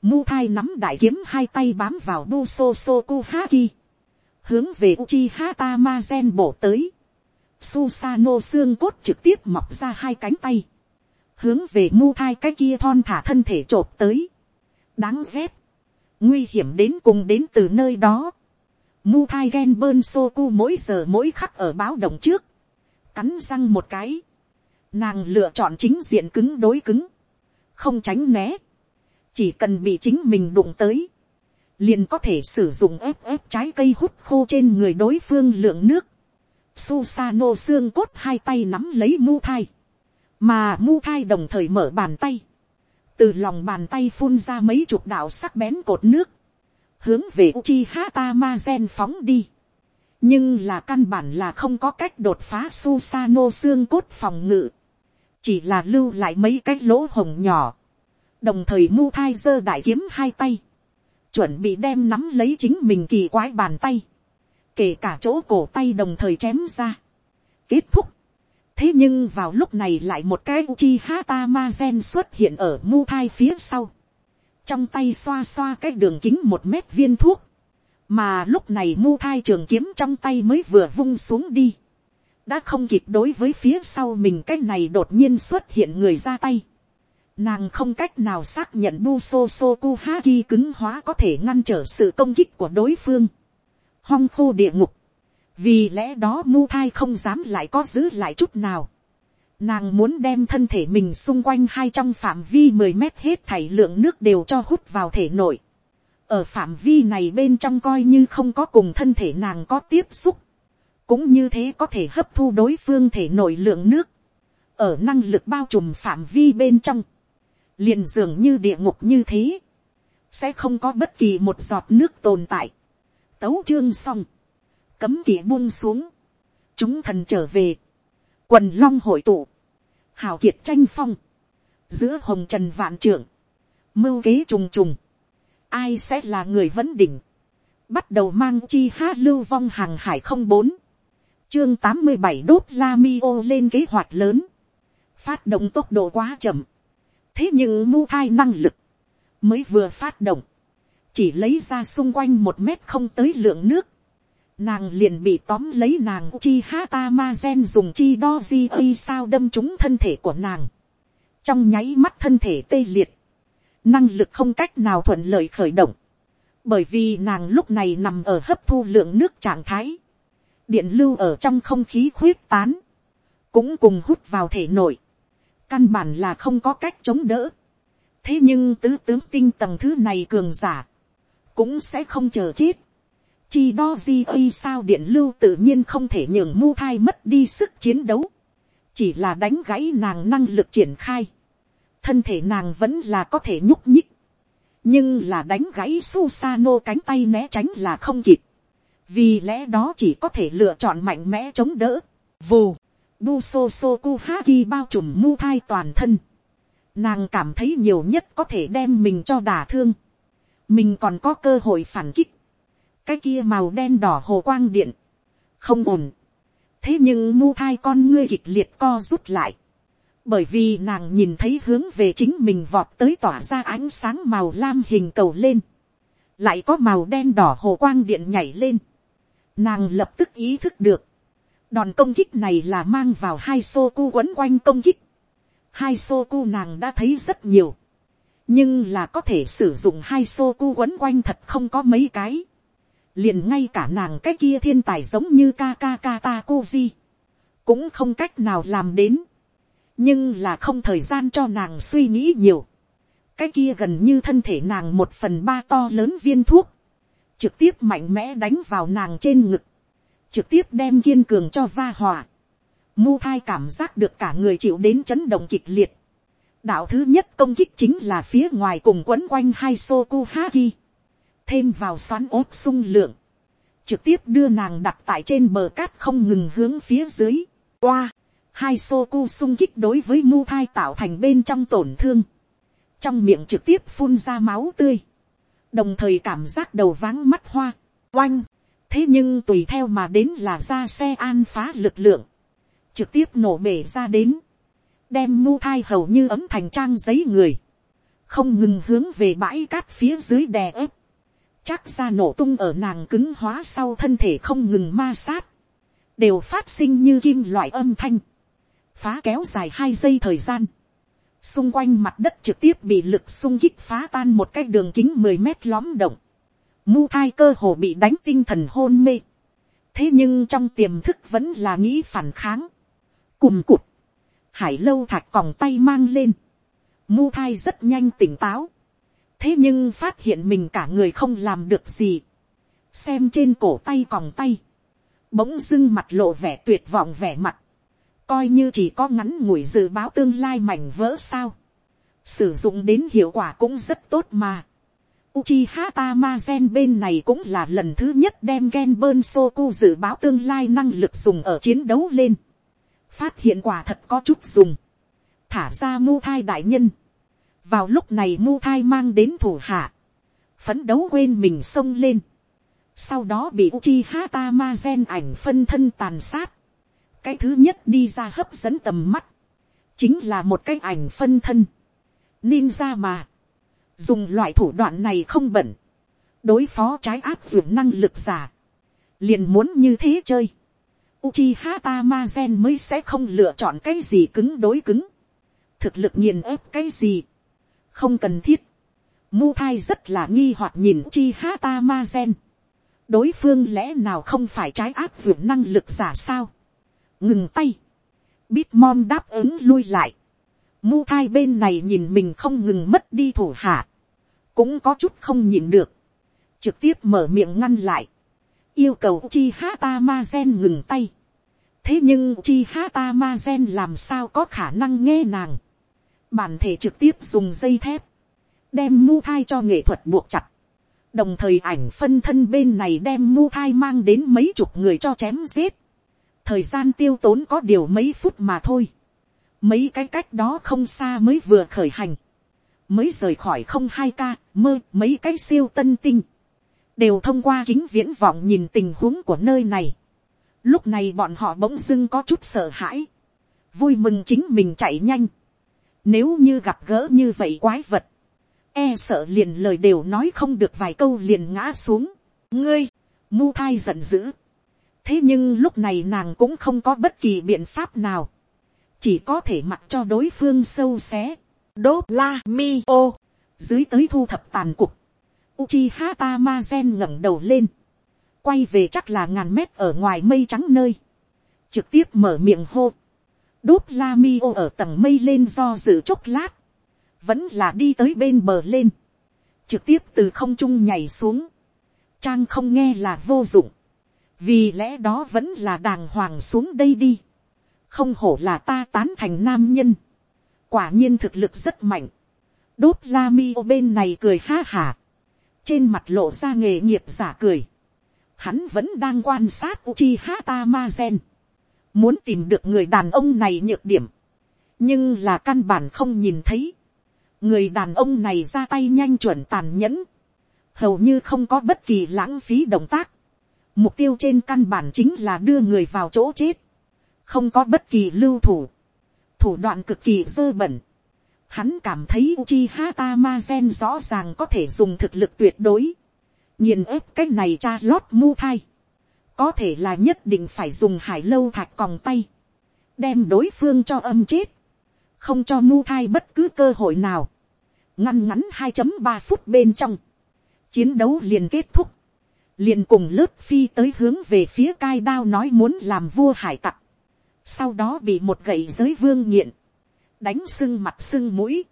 Mu thai nắm đại kiếm hai tay bám vào bu so so ku haki. Hướng về uchi hata ma gen bổ tới. Susano xương cốt trực tiếp mọc ra hai cánh tay. Hướng về mu thai cái kia thon thả thân thể trộp tới. Đáng ghét. Nguy hiểm đến cùng đến từ nơi đó. Mu thai ghen bơn soku mỗi giờ mỗi khắc ở báo động trước. Cắn răng một cái Nàng lựa chọn chính diện cứng đối cứng. Không tránh né. Chỉ cần bị chính mình đụng tới. Liền có thể sử dụng ép ép trái cây hút khô trên người đối phương lượng nước. Susano xương cốt hai tay nắm lấy mu thai. Mà mu thai đồng thời mở bàn tay. Từ lòng bàn tay phun ra mấy chục đạo sắc bén cột nước. Hướng về Uchiha Tamazen phóng đi nhưng là căn bản là không có cách đột phá Susano xương cốt phòng ngự chỉ là lưu lại mấy cái lỗ hồng nhỏ, đồng thời mu thai giơ đại kiếm hai tay, chuẩn bị đem nắm lấy chính mình kỳ quái bàn tay, kể cả chỗ cổ tay đồng thời chém ra. kết thúc. thế nhưng vào lúc này lại một cái Uchiha hata xuất hiện ở mu thai phía sau, trong tay xoa xoa cái đường kính một mét viên thuốc, mà lúc này mu thai trường kiếm trong tay mới vừa vung xuống đi đã không kịp đối với phía sau mình cái này đột nhiên xuất hiện người ra tay. Nàng không cách nào xác nhận Buso Sokuhaki cứng hóa có thể ngăn trở sự công kích của đối phương. Hong khô địa ngục. Vì lẽ đó mu thai không dám lại có giữ lại chút nào. Nàng muốn đem thân thể mình xung quanh hai trong phạm vi mười mét hết thảy lượng nước đều cho hút vào thể nội. Ở phạm vi này bên trong coi như không có cùng thân thể nàng có tiếp xúc cũng như thế có thể hấp thu đối phương thể nội lượng nước. ở năng lực bao trùm phạm vi bên trong, liền dường như địa ngục như thế, sẽ không có bất kỳ một giọt nước tồn tại. Tấu chương xong, cấm kỵ buông xuống, chúng thần trở về, quần long hội tụ, hào kiệt tranh phong, giữa hồng trần vạn trưởng, mưu kế trùng trùng, ai sẽ là người vấn đỉnh, bắt đầu mang chi hát lưu vong hàng hải không bốn, chương tám mươi bảy đốt la mi ô lên kế hoạch lớn, phát động tốc độ quá chậm, thế nhưng mu thai năng lực, mới vừa phát động, chỉ lấy ra xung quanh một mét không tới lượng nước, nàng liền bị tóm lấy nàng chi hata ma gen dùng chi đo di ây sao đâm trúng thân thể của nàng, trong nháy mắt thân thể tê liệt, năng lực không cách nào thuận lợi khởi động, bởi vì nàng lúc này nằm ở hấp thu lượng nước trạng thái, điện lưu ở trong không khí khuyết tán, cũng cùng hút vào thể nội, căn bản là không có cách chống đỡ. thế nhưng tứ tướng tinh tầng thứ này cường giả, cũng sẽ không chờ chết. chi đo di ây sao điện lưu tự nhiên không thể nhường mu thai mất đi sức chiến đấu, chỉ là đánh gãy nàng năng lực triển khai. thân thể nàng vẫn là có thể nhúc nhích, nhưng là đánh gãy Susano cánh tay né tránh là không kịp, vì lẽ đó chỉ có thể lựa chọn mạnh mẽ chống đỡ. Vù, Bu so so ku ha ki bao trùm mu thai toàn thân. Nàng cảm thấy nhiều nhất có thể đem mình cho đả thương. Mình còn có cơ hội phản kích. Cái kia màu đen đỏ hồ quang điện. Không ổn. Thế nhưng mu thai con ngươi kịch liệt co rút lại. Bởi vì nàng nhìn thấy hướng về chính mình vọt tới tỏa ra ánh sáng màu lam hình cầu lên. Lại có màu đen đỏ hồ quang điện nhảy lên. Nàng lập tức ý thức được Đòn công kích này là mang vào hai xô cu quấn quanh công kích. Hai xô cu nàng đã thấy rất nhiều. Nhưng là có thể sử dụng hai xô cu quấn quanh thật không có mấy cái. Liền ngay cả nàng cái kia thiên tài giống như Kakakatakuji. Cũng không cách nào làm đến. Nhưng là không thời gian cho nàng suy nghĩ nhiều. Cái kia gần như thân thể nàng một phần ba to lớn viên thuốc. Trực tiếp mạnh mẽ đánh vào nàng trên ngực trực tiếp đem kiên cường cho va hòa. Mu thai cảm giác được cả người chịu đến chấn động kịch liệt. Đạo thứ nhất công kích chính là phía ngoài cùng quấn quanh hai Soku Haki. Thêm vào xoắn ốt sung lượng. Trực tiếp đưa nàng đặt tại trên bờ cát không ngừng hướng phía dưới. qua hai Soku sung kích đối với mu thai tạo thành bên trong tổn thương. Trong miệng trực tiếp phun ra máu tươi. Đồng thời cảm giác đầu váng mắt hoa. Oanh thế nhưng tùy theo mà đến là ra xe an phá lực lượng, trực tiếp nổ bể ra đến, đem mu thai hầu như ấm thành trang giấy người, không ngừng hướng về bãi cát phía dưới đè ép, chắc ra nổ tung ở nàng cứng hóa sau thân thể không ngừng ma sát, đều phát sinh như kim loại âm thanh, phá kéo dài hai giây thời gian, xung quanh mặt đất trực tiếp bị lực xung kích phá tan một cái đường kính mười mét lõm động, Mu thai cơ hồ bị đánh tinh thần hôn mê. Thế nhưng trong tiềm thức vẫn là nghĩ phản kháng. Cùng cụt. Hải lâu thạch còng tay mang lên. Mu thai rất nhanh tỉnh táo. Thế nhưng phát hiện mình cả người không làm được gì. Xem trên cổ tay còng tay. Bỗng dưng mặt lộ vẻ tuyệt vọng vẻ mặt. Coi như chỉ có ngắn ngủi dự báo tương lai mảnh vỡ sao. Sử dụng đến hiệu quả cũng rất tốt mà Uchiha Tamazen bên này cũng là lần thứ nhất đem Genbun Soku dự báo tương lai năng lực dùng ở chiến đấu lên. Phát hiện quả thật có chút dùng. Thả ra mu thai đại nhân. Vào lúc này mu thai mang đến thủ hạ. Phấn đấu quên mình xông lên. Sau đó bị Uchiha Tamazen ảnh phân thân tàn sát. Cái thứ nhất đi ra hấp dẫn tầm mắt. Chính là một cái ảnh phân thân. Ninja mà dùng loại thủ đoạn này không bẩn, đối phó trái áp dụng năng lực giả, liền muốn như thế chơi. Uchiha Tamazen mới sẽ không lựa chọn cái gì cứng đối cứng, thực lực nghiền ép cái gì, không cần thiết. Mu thai rất là nghi hoặc nhìn Uchiha Tamazen. đối phương lẽ nào không phải trái áp dụng năng lực giả sao. ngừng tay, Bitmom đáp ứng lui lại. Mu thai bên này nhìn mình không ngừng mất đi thủ hạ cũng có chút không nhịn được, trực tiếp mở miệng ngăn lại, yêu cầu chi ha ta ma gen ngừng tay, thế nhưng chi ha ta ma gen làm sao có khả năng nghe nàng. bản thể trực tiếp dùng dây thép, đem mu thai cho nghệ thuật buộc chặt. đồng thời ảnh phân thân bên này đem mu thai mang đến mấy chục người cho chém giết. thời gian tiêu tốn có điều mấy phút mà thôi. mấy cái cách đó không xa mới vừa khởi hành. mới rời khỏi không hai ca mơ mấy cái siêu tân tinh đều thông qua kính viễn vọng nhìn tình huống của nơi này Lúc này bọn họ bỗng dưng có chút sợ hãi. Vui mừng chính mình chạy nhanh. Nếu như gặp gỡ như vậy quái vật. E sợ liền lời đều nói không được vài câu liền ngã xuống. Ngươi, mu thai giận dữ. Thế nhưng lúc này nàng cũng không có bất kỳ biện pháp nào. Chỉ có thể mặc cho đối phương sâu xé. Đốt la mi ô. Dưới tới thu thập tàn cục. Uchiha Tamazen ngẩng đầu lên. Quay về chắc là ngàn mét ở ngoài mây trắng nơi, trực tiếp mở miệng hô, đốt la mi ô ở tầng mây lên do dự chốc lát, vẫn là đi tới bên bờ lên, trực tiếp từ không trung nhảy xuống, trang không nghe là vô dụng, vì lẽ đó vẫn là đàng hoàng xuống đây đi, không hổ là ta tán thành nam nhân, quả nhiên thực lực rất mạnh, đốt la mi ô bên này cười ha hả, trên mặt lộ ra nghề nghiệp giả cười, hắn vẫn đang quan sát Uchiha Tamazen. Muốn tìm được người đàn ông này nhược điểm. Nhưng là căn bản không nhìn thấy. Người đàn ông này ra tay nhanh chuẩn tàn nhẫn. Hầu như không có bất kỳ lãng phí động tác. Mục tiêu trên căn bản chính là đưa người vào chỗ chết. Không có bất kỳ lưu thủ. Thủ đoạn cực kỳ dơ bẩn. Hắn cảm thấy Uchiha Tamazen rõ ràng có thể dùng thực lực tuyệt đối. Nhìn ép cái này cha lót mu thai, có thể là nhất định phải dùng hải lâu thạch còng tay, đem đối phương cho âm chết, không cho mu thai bất cứ cơ hội nào, ngăn ngắn hai ba phút bên trong, chiến đấu liền kết thúc, liền cùng lớp phi tới hướng về phía cai đao nói muốn làm vua hải tặc, sau đó bị một gậy giới vương nghiện, đánh sưng mặt sưng mũi,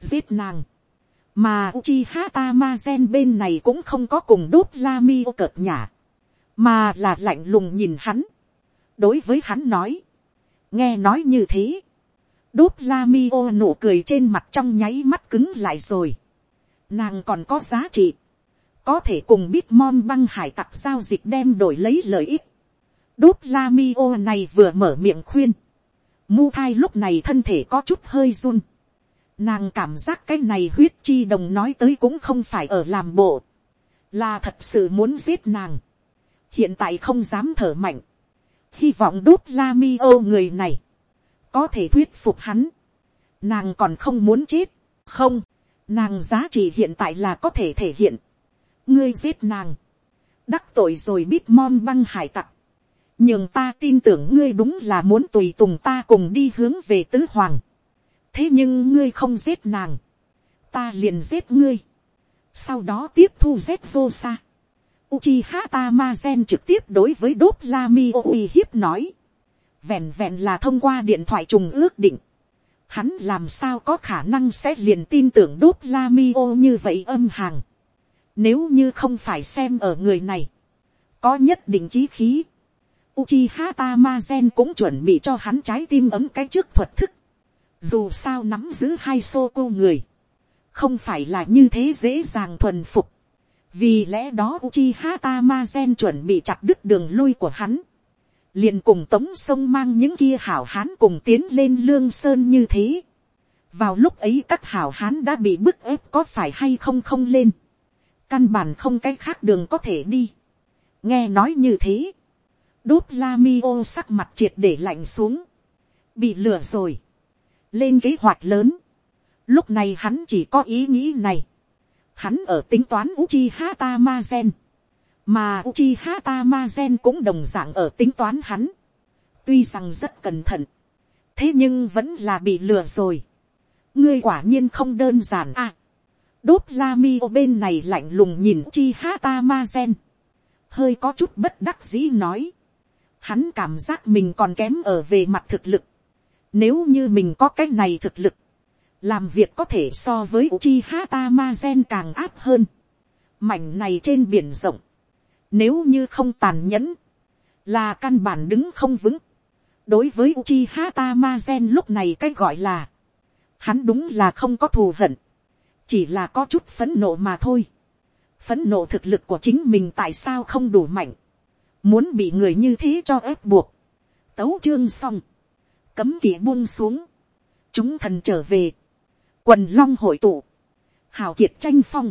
giết nàng, mà Uchiha Tamazen bên này cũng không có cùng đốt la mi ô cợt nhả, mà là lạnh lùng nhìn hắn. đối với hắn nói, nghe nói như thế, đốt la mi ô nụ cười trên mặt trong nháy mắt cứng lại rồi. nàng còn có giá trị, có thể cùng biết mon băng hải tặc giao dịch đem đổi lấy lợi ích. đốt la mi ô này vừa mở miệng khuyên, mu thai lúc này thân thể có chút hơi run Nàng cảm giác cái này huyết chi đồng nói tới cũng không phải ở làm bộ. Là thật sự muốn giết nàng. Hiện tại không dám thở mạnh. Hy vọng đốt la mi ô người này. Có thể thuyết phục hắn. Nàng còn không muốn chết. Không. Nàng giá trị hiện tại là có thể thể hiện. Ngươi giết nàng. Đắc tội rồi biết mon băng hải tặc. Nhưng ta tin tưởng ngươi đúng là muốn tùy tùng ta cùng đi hướng về tứ hoàng. Thế nhưng ngươi không giết nàng, ta liền giết ngươi, sau đó tiếp thu z vô sa. Uchiha Tamazen trực tiếp đối với đốt la mi uy hiếp nói, vẹn vẹn là thông qua điện thoại trùng ước định, hắn làm sao có khả năng sẽ liền tin tưởng đốt la mi ô như vậy âm hàng, nếu như không phải xem ở người này, có nhất định trí khí, Uchiha Tamazen cũng chuẩn bị cho hắn trái tim ấm cái trước thuật thức. Dù sao nắm giữ hai xô cô người. Không phải là như thế dễ dàng thuần phục. Vì lẽ đó Uchiha Tamazen chuẩn bị chặt đứt đường lui của hắn. liền cùng tống sông mang những kia hảo hán cùng tiến lên lương sơn như thế. Vào lúc ấy các hảo hán đã bị bức ép có phải hay không không lên. Căn bản không cái khác đường có thể đi. Nghe nói như thế. Đốt la mi ô sắc mặt triệt để lạnh xuống. Bị lừa rồi lên kế hoạch lớn. Lúc này hắn chỉ có ý nghĩ này. Hắn ở tính toán Uchiha Tamazen. Mà Uchiha Tamazen cũng đồng dạng ở tính toán hắn. Tuy rằng rất cẩn thận. Thế nhưng vẫn là bị lừa rồi. Ngươi quả nhiên không đơn giản à. Đốt la mi bên này lạnh lùng nhìn Uchiha Tamazen. Hơi có chút bất đắc dĩ nói. Hắn cảm giác mình còn kém ở về mặt thực lực nếu như mình có cái này thực lực, làm việc có thể so với Uchiha Tamazen càng áp hơn. Mảnh này trên biển rộng, nếu như không tàn nhẫn, là căn bản đứng không vững. đối với Uchiha Tamazen lúc này cái gọi là, hắn đúng là không có thù hận, chỉ là có chút phấn nộ mà thôi. phấn nộ thực lực của chính mình tại sao không đủ mạnh, muốn bị người như thế cho ép buộc. tấu chương xong, cấm kỵ buông xuống, chúng thần trở về, quần long hội tụ, hào kiệt tranh phong,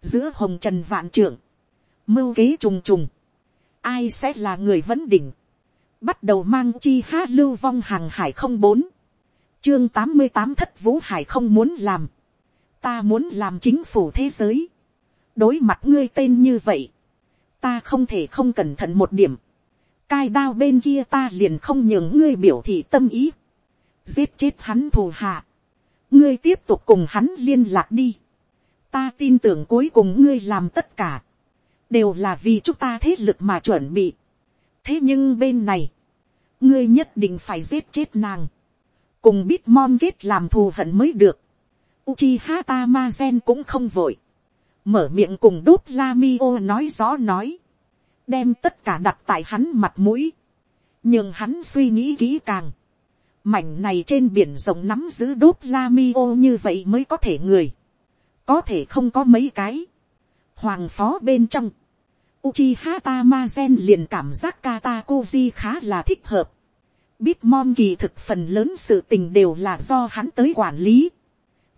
giữa hồng trần vạn trưởng, mưu kế trùng trùng, ai sẽ là người vấn đỉnh, bắt đầu mang chi há lưu vong hàng hải không bốn, chương tám mươi tám thất vũ hải không muốn làm, ta muốn làm chính phủ thế giới, đối mặt ngươi tên như vậy, ta không thể không cẩn thận một điểm, cai đao bên kia ta liền không nhường ngươi biểu thị tâm ý, giết chết hắn thù hạ, ngươi tiếp tục cùng hắn liên lạc đi, ta tin tưởng cuối cùng ngươi làm tất cả, đều là vì chúng ta thế lực mà chuẩn bị. thế nhưng bên này, ngươi nhất định phải giết chết nàng, cùng biết mon kết làm thù hận mới được. Uchiha Tamazen cũng không vội, mở miệng cùng đốt Lamio nói rõ nói, đem tất cả đặt tại hắn mặt mũi, nhưng hắn suy nghĩ kỹ càng, mảnh này trên biển rộng nắm giữ đốt Lamio như vậy mới có thể người, có thể không có mấy cái, hoàng phó bên trong, Uchiha Tamazen liền cảm giác Katakoji khá là thích hợp. Bitmon kỳ thực phần lớn sự tình đều là do hắn tới quản lý.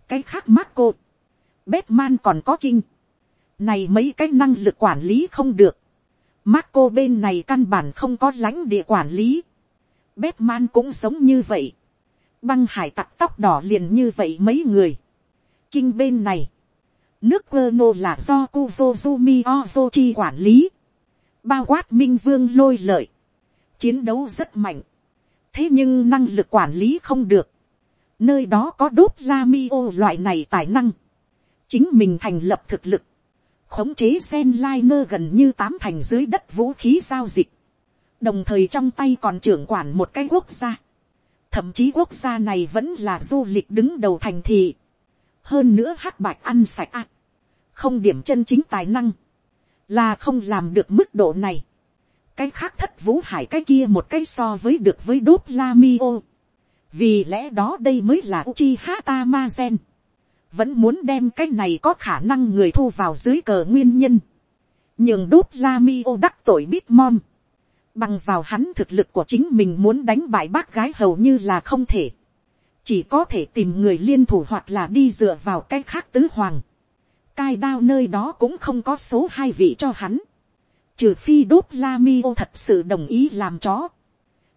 Cái khác Marco, Batman còn có kinh. Này mấy cái năng lực quản lý không được. Marco bên này căn bản không có lãnh địa quản lý. Batman cũng sống như vậy. Băng hải tặc tóc đỏ liền như vậy mấy người. Kinh bên này Nước Quơ là do Kuzozumi Ozochi quản lý. Bao quát Minh Vương lôi lợi. Chiến đấu rất mạnh. Thế nhưng năng lực quản lý không được. Nơi đó có đốt Lamio loại này tài năng. Chính mình thành lập thực lực. Khống chế sen liner gần như tám thành dưới đất vũ khí giao dịch. Đồng thời trong tay còn trưởng quản một cái quốc gia. Thậm chí quốc gia này vẫn là du lịch đứng đầu thành thị hơn nữa hắc bạch ăn sạch ạ. không điểm chân chính tài năng, là không làm được mức độ này. cái khác thất vũ hải cái kia một cái so với được với đốt la mi ô. vì lẽ đó đây mới là uchi hata ma gen vẫn muốn đem cái này có khả năng người thu vào dưới cờ nguyên nhân. nhưng đốt la mi ô đắc tội bít mom. bằng vào hắn thực lực của chính mình muốn đánh bại bác gái hầu như là không thể chỉ có thể tìm người liên thủ hoặc là đi dựa vào cái khác tứ hoàng. Cai đao nơi đó cũng không có số hai vị cho hắn. Trừ phi đốt la mi ô thật sự đồng ý làm chó.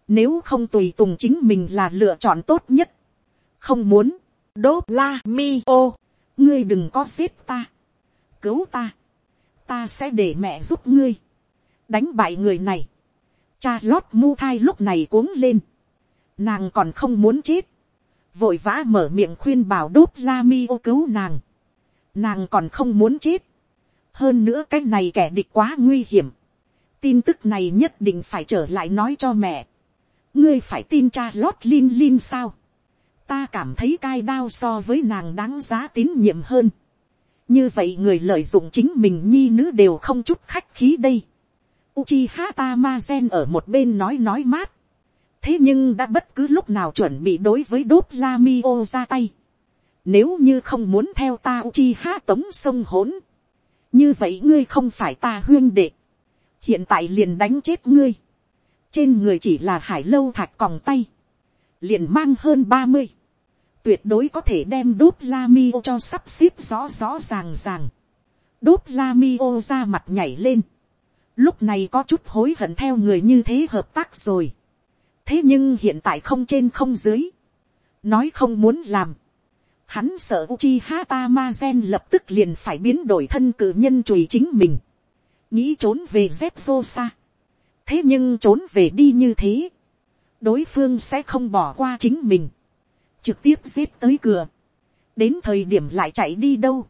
Nếu không tùy tùng chính mình là lựa chọn tốt nhất. Không muốn. Đốt la mi ô. Ngươi đừng có giết ta. Cứu ta. Ta sẽ để mẹ giúp ngươi. Đánh bại người này. Cha lót mu thai lúc này cuống lên. Nàng còn không muốn chết vội vã mở miệng khuyên bảo đốt la mi ô cứu nàng. Nàng còn không muốn chết. hơn nữa cái này kẻ địch quá nguy hiểm. tin tức này nhất định phải trở lại nói cho mẹ. ngươi phải tin cha lót lin lin sao ta cảm thấy cai đao so với nàng đáng giá tín nhiệm hơn. như vậy người lợi dụng chính mình nhi nữ đều không chút khách khí đây. Uchiha Tamazen ở một bên nói nói mát thế nhưng đã bất cứ lúc nào chuẩn bị đối với đốt la ra tay. nếu như không muốn theo ta uchiha tống sông hỗn, như vậy ngươi không phải ta huyên đệ, hiện tại liền đánh chết ngươi, trên người chỉ là hải lâu thạch còng tay, liền mang hơn ba mươi, tuyệt đối có thể đem đốt la mi ô cho sắp xếp rõ rõ ràng ràng, đốt la mi ô ra mặt nhảy lên, lúc này có chút hối hận theo người như thế hợp tác rồi, thế nhưng hiện tại không trên không dưới, nói không muốn làm, hắn sợ Uchi Hata Mazen lập tức liền phải biến đổi thân cử nhân chùi chính mình, nghĩ trốn về Zepso xa, thế nhưng trốn về đi như thế, đối phương sẽ không bỏ qua chính mình, trực tiếp giết tới cửa, đến thời điểm lại chạy đi đâu,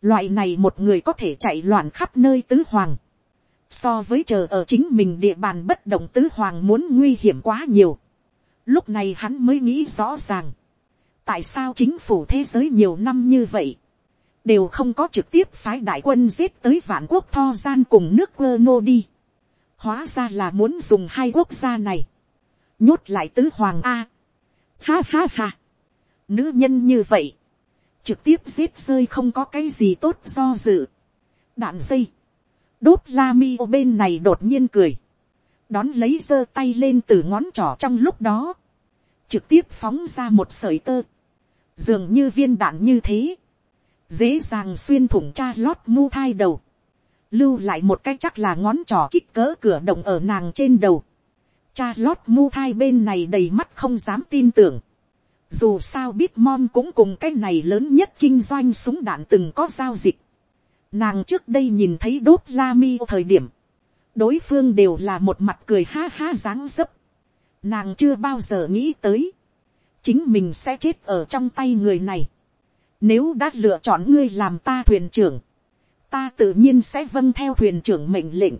loại này một người có thể chạy loạn khắp nơi tứ hoàng, so với chờ ở chính mình địa bàn bất động tứ hoàng muốn nguy hiểm quá nhiều. Lúc này hắn mới nghĩ rõ ràng, tại sao chính phủ thế giới nhiều năm như vậy, đều không có trực tiếp phái đại quân giết tới vạn quốc tho gian cùng nước quơ nô đi. Hóa ra là muốn dùng hai quốc gia này, nhốt lại tứ hoàng a, ha ha ha, nữ nhân như vậy, trực tiếp giết rơi không có cái gì tốt do dự, đạn dây, đốt la mi ô bên này đột nhiên cười, đón lấy giơ tay lên từ ngón trỏ trong lúc đó, trực tiếp phóng ra một sợi tơ, dường như viên đạn như thế, dễ dàng xuyên thủng cha lót mu thai đầu, lưu lại một cái chắc là ngón trỏ kích cỡ cửa động ở nàng trên đầu, cha lót mu thai bên này đầy mắt không dám tin tưởng, dù sao biết mom cũng cùng cái này lớn nhất kinh doanh súng đạn từng có giao dịch, nàng trước đây nhìn thấy đốt la mi thời điểm, đối phương đều là một mặt cười ha ha dáng dấp, nàng chưa bao giờ nghĩ tới, chính mình sẽ chết ở trong tay người này. Nếu đã lựa chọn ngươi làm ta thuyền trưởng, ta tự nhiên sẽ vâng theo thuyền trưởng mệnh lệnh.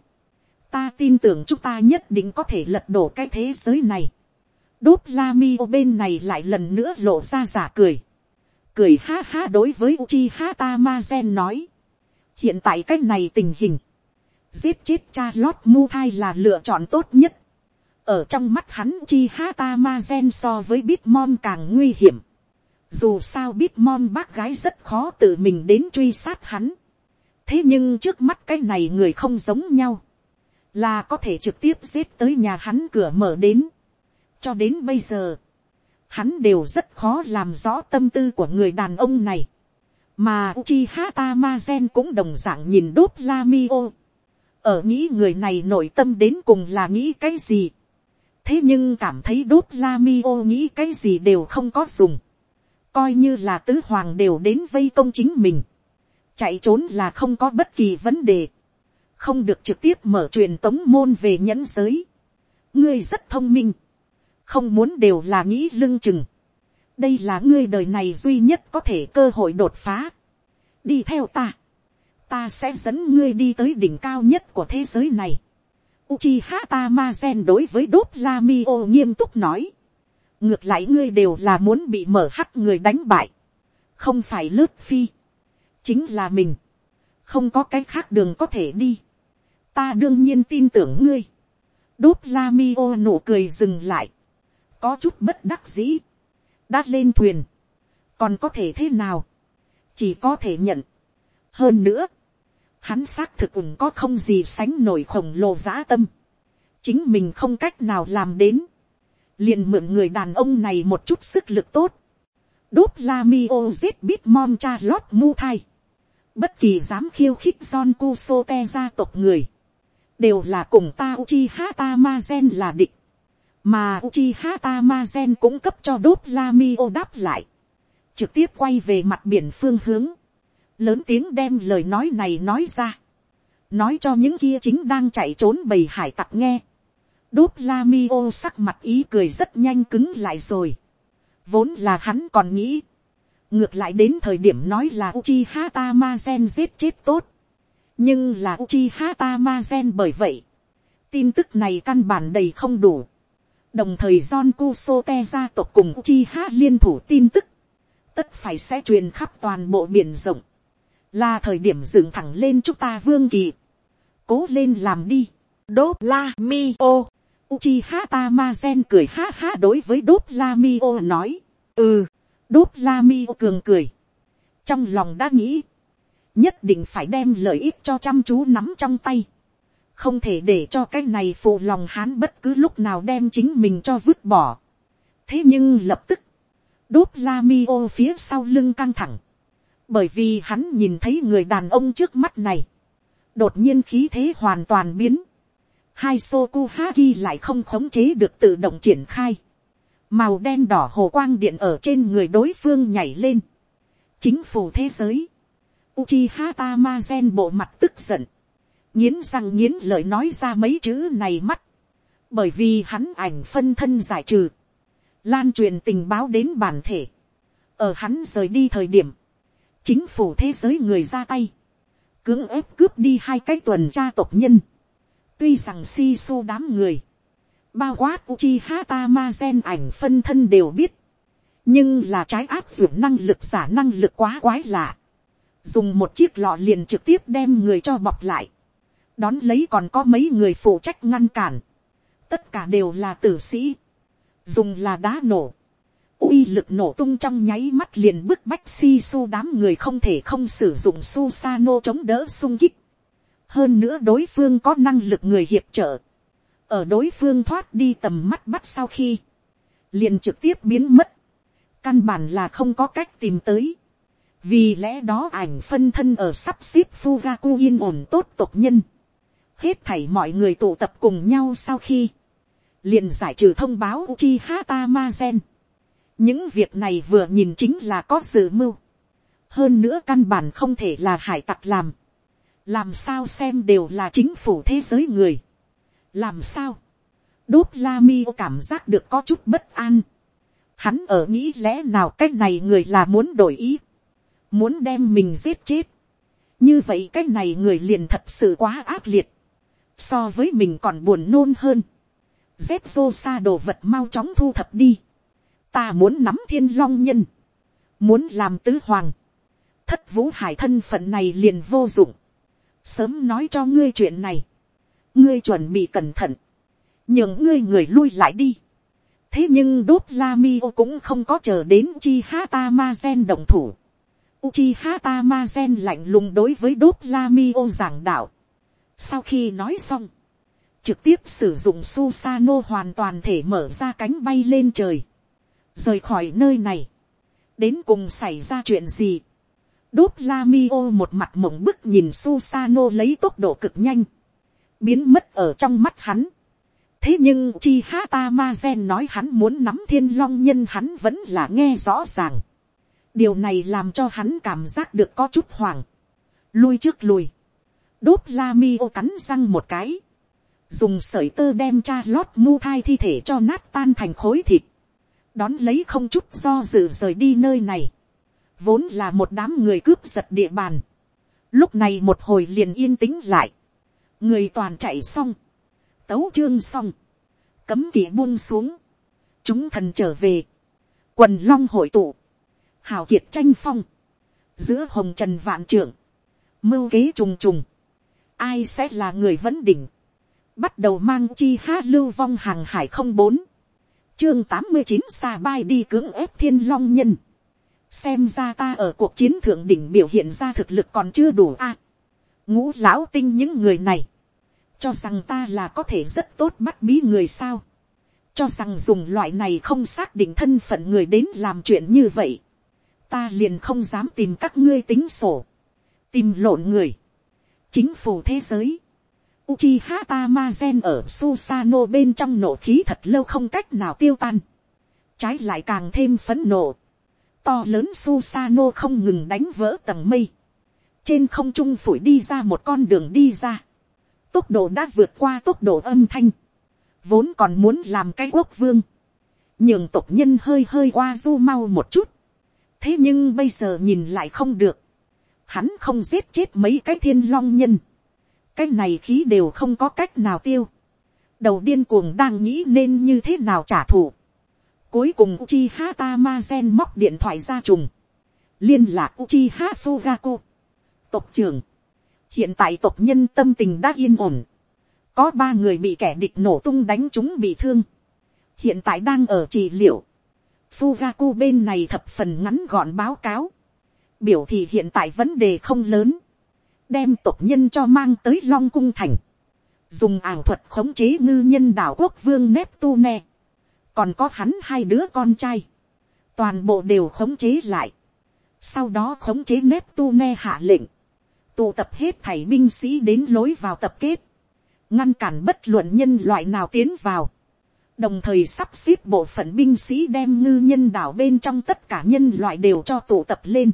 Ta tin tưởng chúng ta nhất định có thể lật đổ cái thế giới này. Đốt la mi bên này lại lần nữa lộ ra giả cười. Cười ha ha đối với Uchiha gen nói. Hiện tại cái này tình hình. Giết chết cha lót mu thai là lựa chọn tốt nhất ở trong mắt hắn chi hata ma gen so với bitmon càng nguy hiểm. dù sao bitmon bác gái rất khó tự mình đến truy sát hắn. thế nhưng trước mắt cái này người không giống nhau là có thể trực tiếp giết tới nhà hắn cửa mở đến. cho đến bây giờ, hắn đều rất khó làm rõ tâm tư của người đàn ông này. mà Uchiha Tamazen cũng đồng dạng nhìn đốt Lamio. ở nghĩ người này nội tâm đến cùng là nghĩ cái gì thế nhưng cảm thấy đốt la mi ô nghĩ cái gì đều không có dùng, coi như là tứ hoàng đều đến vây công chính mình, chạy trốn là không có bất kỳ vấn đề, không được trực tiếp mở truyền tống môn về nhẫn giới, ngươi rất thông minh, không muốn đều là nghĩ lưng chừng, đây là ngươi đời này duy nhất có thể cơ hội đột phá, đi theo ta, ta sẽ dẫn ngươi đi tới đỉnh cao nhất của thế giới này, Uchiha Tamazen đối với đốt Lamio nghiêm túc nói. Ngược lại ngươi đều là muốn bị mở hắc người đánh bại. Không phải lướt phi. Chính là mình. Không có cái khác đường có thể đi. Ta đương nhiên tin tưởng ngươi. Đốt Lamio nụ cười dừng lại. Có chút bất đắc dĩ. Đã lên thuyền. Còn có thể thế nào? Chỉ có thể nhận. Hơn nữa hắn xác thực cũng có không gì sánh nổi khổng lồ dã tâm, chính mình không cách nào làm đến, liền mượn người đàn ông này một chút sức lực tốt, đốt la mi ô giết bít mom cha lót mu thai, bất kỳ dám khiêu khích son cu so te gia tộc người, đều là cùng ta Uchiha Tamazen là địch, mà Uchiha Tamazen cũng cấp cho đốt Lamio đáp lại, trực tiếp quay về mặt biển phương hướng, lớn tiếng đem lời nói này nói ra, nói cho những kia chính đang chạy trốn bầy hải tặc nghe, đốt Lamio sắc mặt ý cười rất nhanh cứng lại rồi, vốn là hắn còn nghĩ, ngược lại đến thời điểm nói là Uchiha Tamazen giết chết tốt, nhưng là Uchiha Tamazen bởi vậy, tin tức này căn bản đầy không đủ, đồng thời John Kusote gia tộc cùng Uchiha liên thủ tin tức, tất phải sẽ truyền khắp toàn bộ biển rộng. Là thời điểm dựng thẳng lên chúng ta vương kỳ, cố lên làm đi, đốt la mi ô, Uchiha Tamazen cười ha ha đối với đốt la mi ô nói, ừ, đốt la mi ô cường cười, trong lòng đã nghĩ, nhất định phải đem lợi ích cho chăm chú nắm trong tay, không thể để cho cái này phụ lòng hán bất cứ lúc nào đem chính mình cho vứt bỏ. thế nhưng lập tức, đốt la mi ô phía sau lưng căng thẳng, bởi vì hắn nhìn thấy người đàn ông trước mắt này, đột nhiên khí thế hoàn toàn biến, hai soku haki lại không khống chế được tự động triển khai, màu đen đỏ hồ quang điện ở trên người đối phương nhảy lên, chính phủ thế giới, Uchiha Tamazen bộ mặt tức giận, nghiến răng nghiến lời nói ra mấy chữ này mắt, bởi vì hắn ảnh phân thân giải trừ, lan truyền tình báo đến bản thể, ở hắn rời đi thời điểm, chính phủ thế giới người ra tay, cưỡng ép cướp đi hai cái tuần tra tộc nhân, tuy rằng si su đám người, bao quát Uchiha Tamazen ảnh phân thân đều biết, nhưng là trái áp dụng năng lực giả năng lực quá quái lạ, dùng một chiếc lọ liền trực tiếp đem người cho bọc lại, đón lấy còn có mấy người phụ trách ngăn cản, tất cả đều là tử sĩ, dùng là đá nổ, uy lực nổ tung trong nháy mắt liền bức bách si su đám người không thể không sử dụng su sa nô chống đỡ sung kích. hơn nữa đối phương có năng lực người hiệp trợ. ở đối phương thoát đi tầm mắt bắt sau khi, liền trực tiếp biến mất. căn bản là không có cách tìm tới vì lẽ đó ảnh phân thân ở sắp xếp Fugaku yên ổn tốt tộc nhân. hết thảy mọi người tụ tập cùng nhau sau khi, liền giải trừ thông báo Uchiha Tamazen những việc này vừa nhìn chính là có sự mưu. hơn nữa căn bản không thể là hải tặc làm. làm sao xem đều là chính phủ thế giới người. làm sao. đốt la mi cảm giác được có chút bất an. hắn ở nghĩ lẽ nào cái này người là muốn đổi ý muốn đem mình giết chết. như vậy cái này người liền thật sự quá ác liệt. so với mình còn buồn nôn hơn. dép vô xa đồ vật mau chóng thu thập đi ta muốn nắm thiên long nhân, muốn làm tứ hoàng, thất vũ hải thân phận này liền vô dụng, sớm nói cho ngươi chuyện này, ngươi chuẩn bị cẩn thận, những ngươi người lui lại đi. thế nhưng đốt la mi ô cũng không có chờ đến chi hata ma gen động thủ. Uchiha Tamazen lạnh lùng đối với đốt la mi ô giảng đạo. Sau khi nói xong, trực tiếp sử dụng Susano hoàn toàn thể mở ra cánh bay lên trời rời khỏi nơi này, đến cùng xảy ra chuyện gì, đốt la mi ô một mặt mộng bức nhìn Susano lấy tốc độ cực nhanh, biến mất ở trong mắt hắn. thế nhưng chi Hata ma nói hắn muốn nắm thiên long nhân hắn vẫn là nghe rõ ràng điều này làm cho hắn cảm giác được có chút hoảng, lui trước lùi, đốt la mi ô cắn răng một cái, dùng sợi tơ đem cha lót mu thai thi thể cho nát tan thành khối thịt, đón lấy không chút do dự rời đi nơi này, vốn là một đám người cướp giật địa bàn, lúc này một hồi liền yên tĩnh lại, người toàn chạy xong, tấu chương xong, cấm kỵ buông xuống, chúng thần trở về, quần long hội tụ, hào kiệt tranh phong, giữa hồng trần vạn trưởng, mưu kế trùng trùng, ai sẽ là người vấn đỉnh, bắt đầu mang chi hát lưu vong hàng hải không bốn, chương tám mươi chín xa bay đi cưỡng ép thiên long nhân. xem ra ta ở cuộc chiến thượng đỉnh biểu hiện ra thực lực còn chưa đủ a. ngũ lão tinh những người này, cho rằng ta là có thể rất tốt bắt bí người sao. cho rằng dùng loại này không xác định thân phận người đến làm chuyện như vậy ta liền không dám tìm các ngươi tính sổ. tìm lộn người. chính phủ thế giới Uchiha Tamazen ở Susano bên trong nổ khí thật lâu không cách nào tiêu tan. Trái lại càng thêm phấn nộ. To lớn Susano không ngừng đánh vỡ tầng mây. Trên không trung phủi đi ra một con đường đi ra. Tốc độ đã vượt qua tốc độ âm thanh. Vốn còn muốn làm cái quốc vương. Nhưng tộc nhân hơi hơi qua du mau một chút. Thế nhưng bây giờ nhìn lại không được. Hắn không giết chết mấy cái thiên long nhân cái này khí đều không có cách nào tiêu. đầu điên cuồng đang nghĩ nên như thế nào trả thù. cuối cùng Uchiha Tamazen móc điện thoại ra trùng. liên lạc Uchiha Fugaku. tộc trưởng. hiện tại tộc nhân tâm tình đã yên ổn. có ba người bị kẻ địch nổ tung đánh chúng bị thương. hiện tại đang ở trị liệu. Fugaku bên này thập phần ngắn gọn báo cáo. biểu thị hiện tại vấn đề không lớn. Đem tộc nhân cho mang tới long cung thành, dùng ảo thuật khống chế ngư nhân đảo quốc vương nép tu còn có hắn hai đứa con trai, toàn bộ đều khống chế lại, sau đó khống chế nép tu hạ lệnh, tụ tập hết thảy binh sĩ đến lối vào tập kết, ngăn cản bất luận nhân loại nào tiến vào, đồng thời sắp xếp bộ phận binh sĩ đem ngư nhân đảo bên trong tất cả nhân loại đều cho tụ tập lên,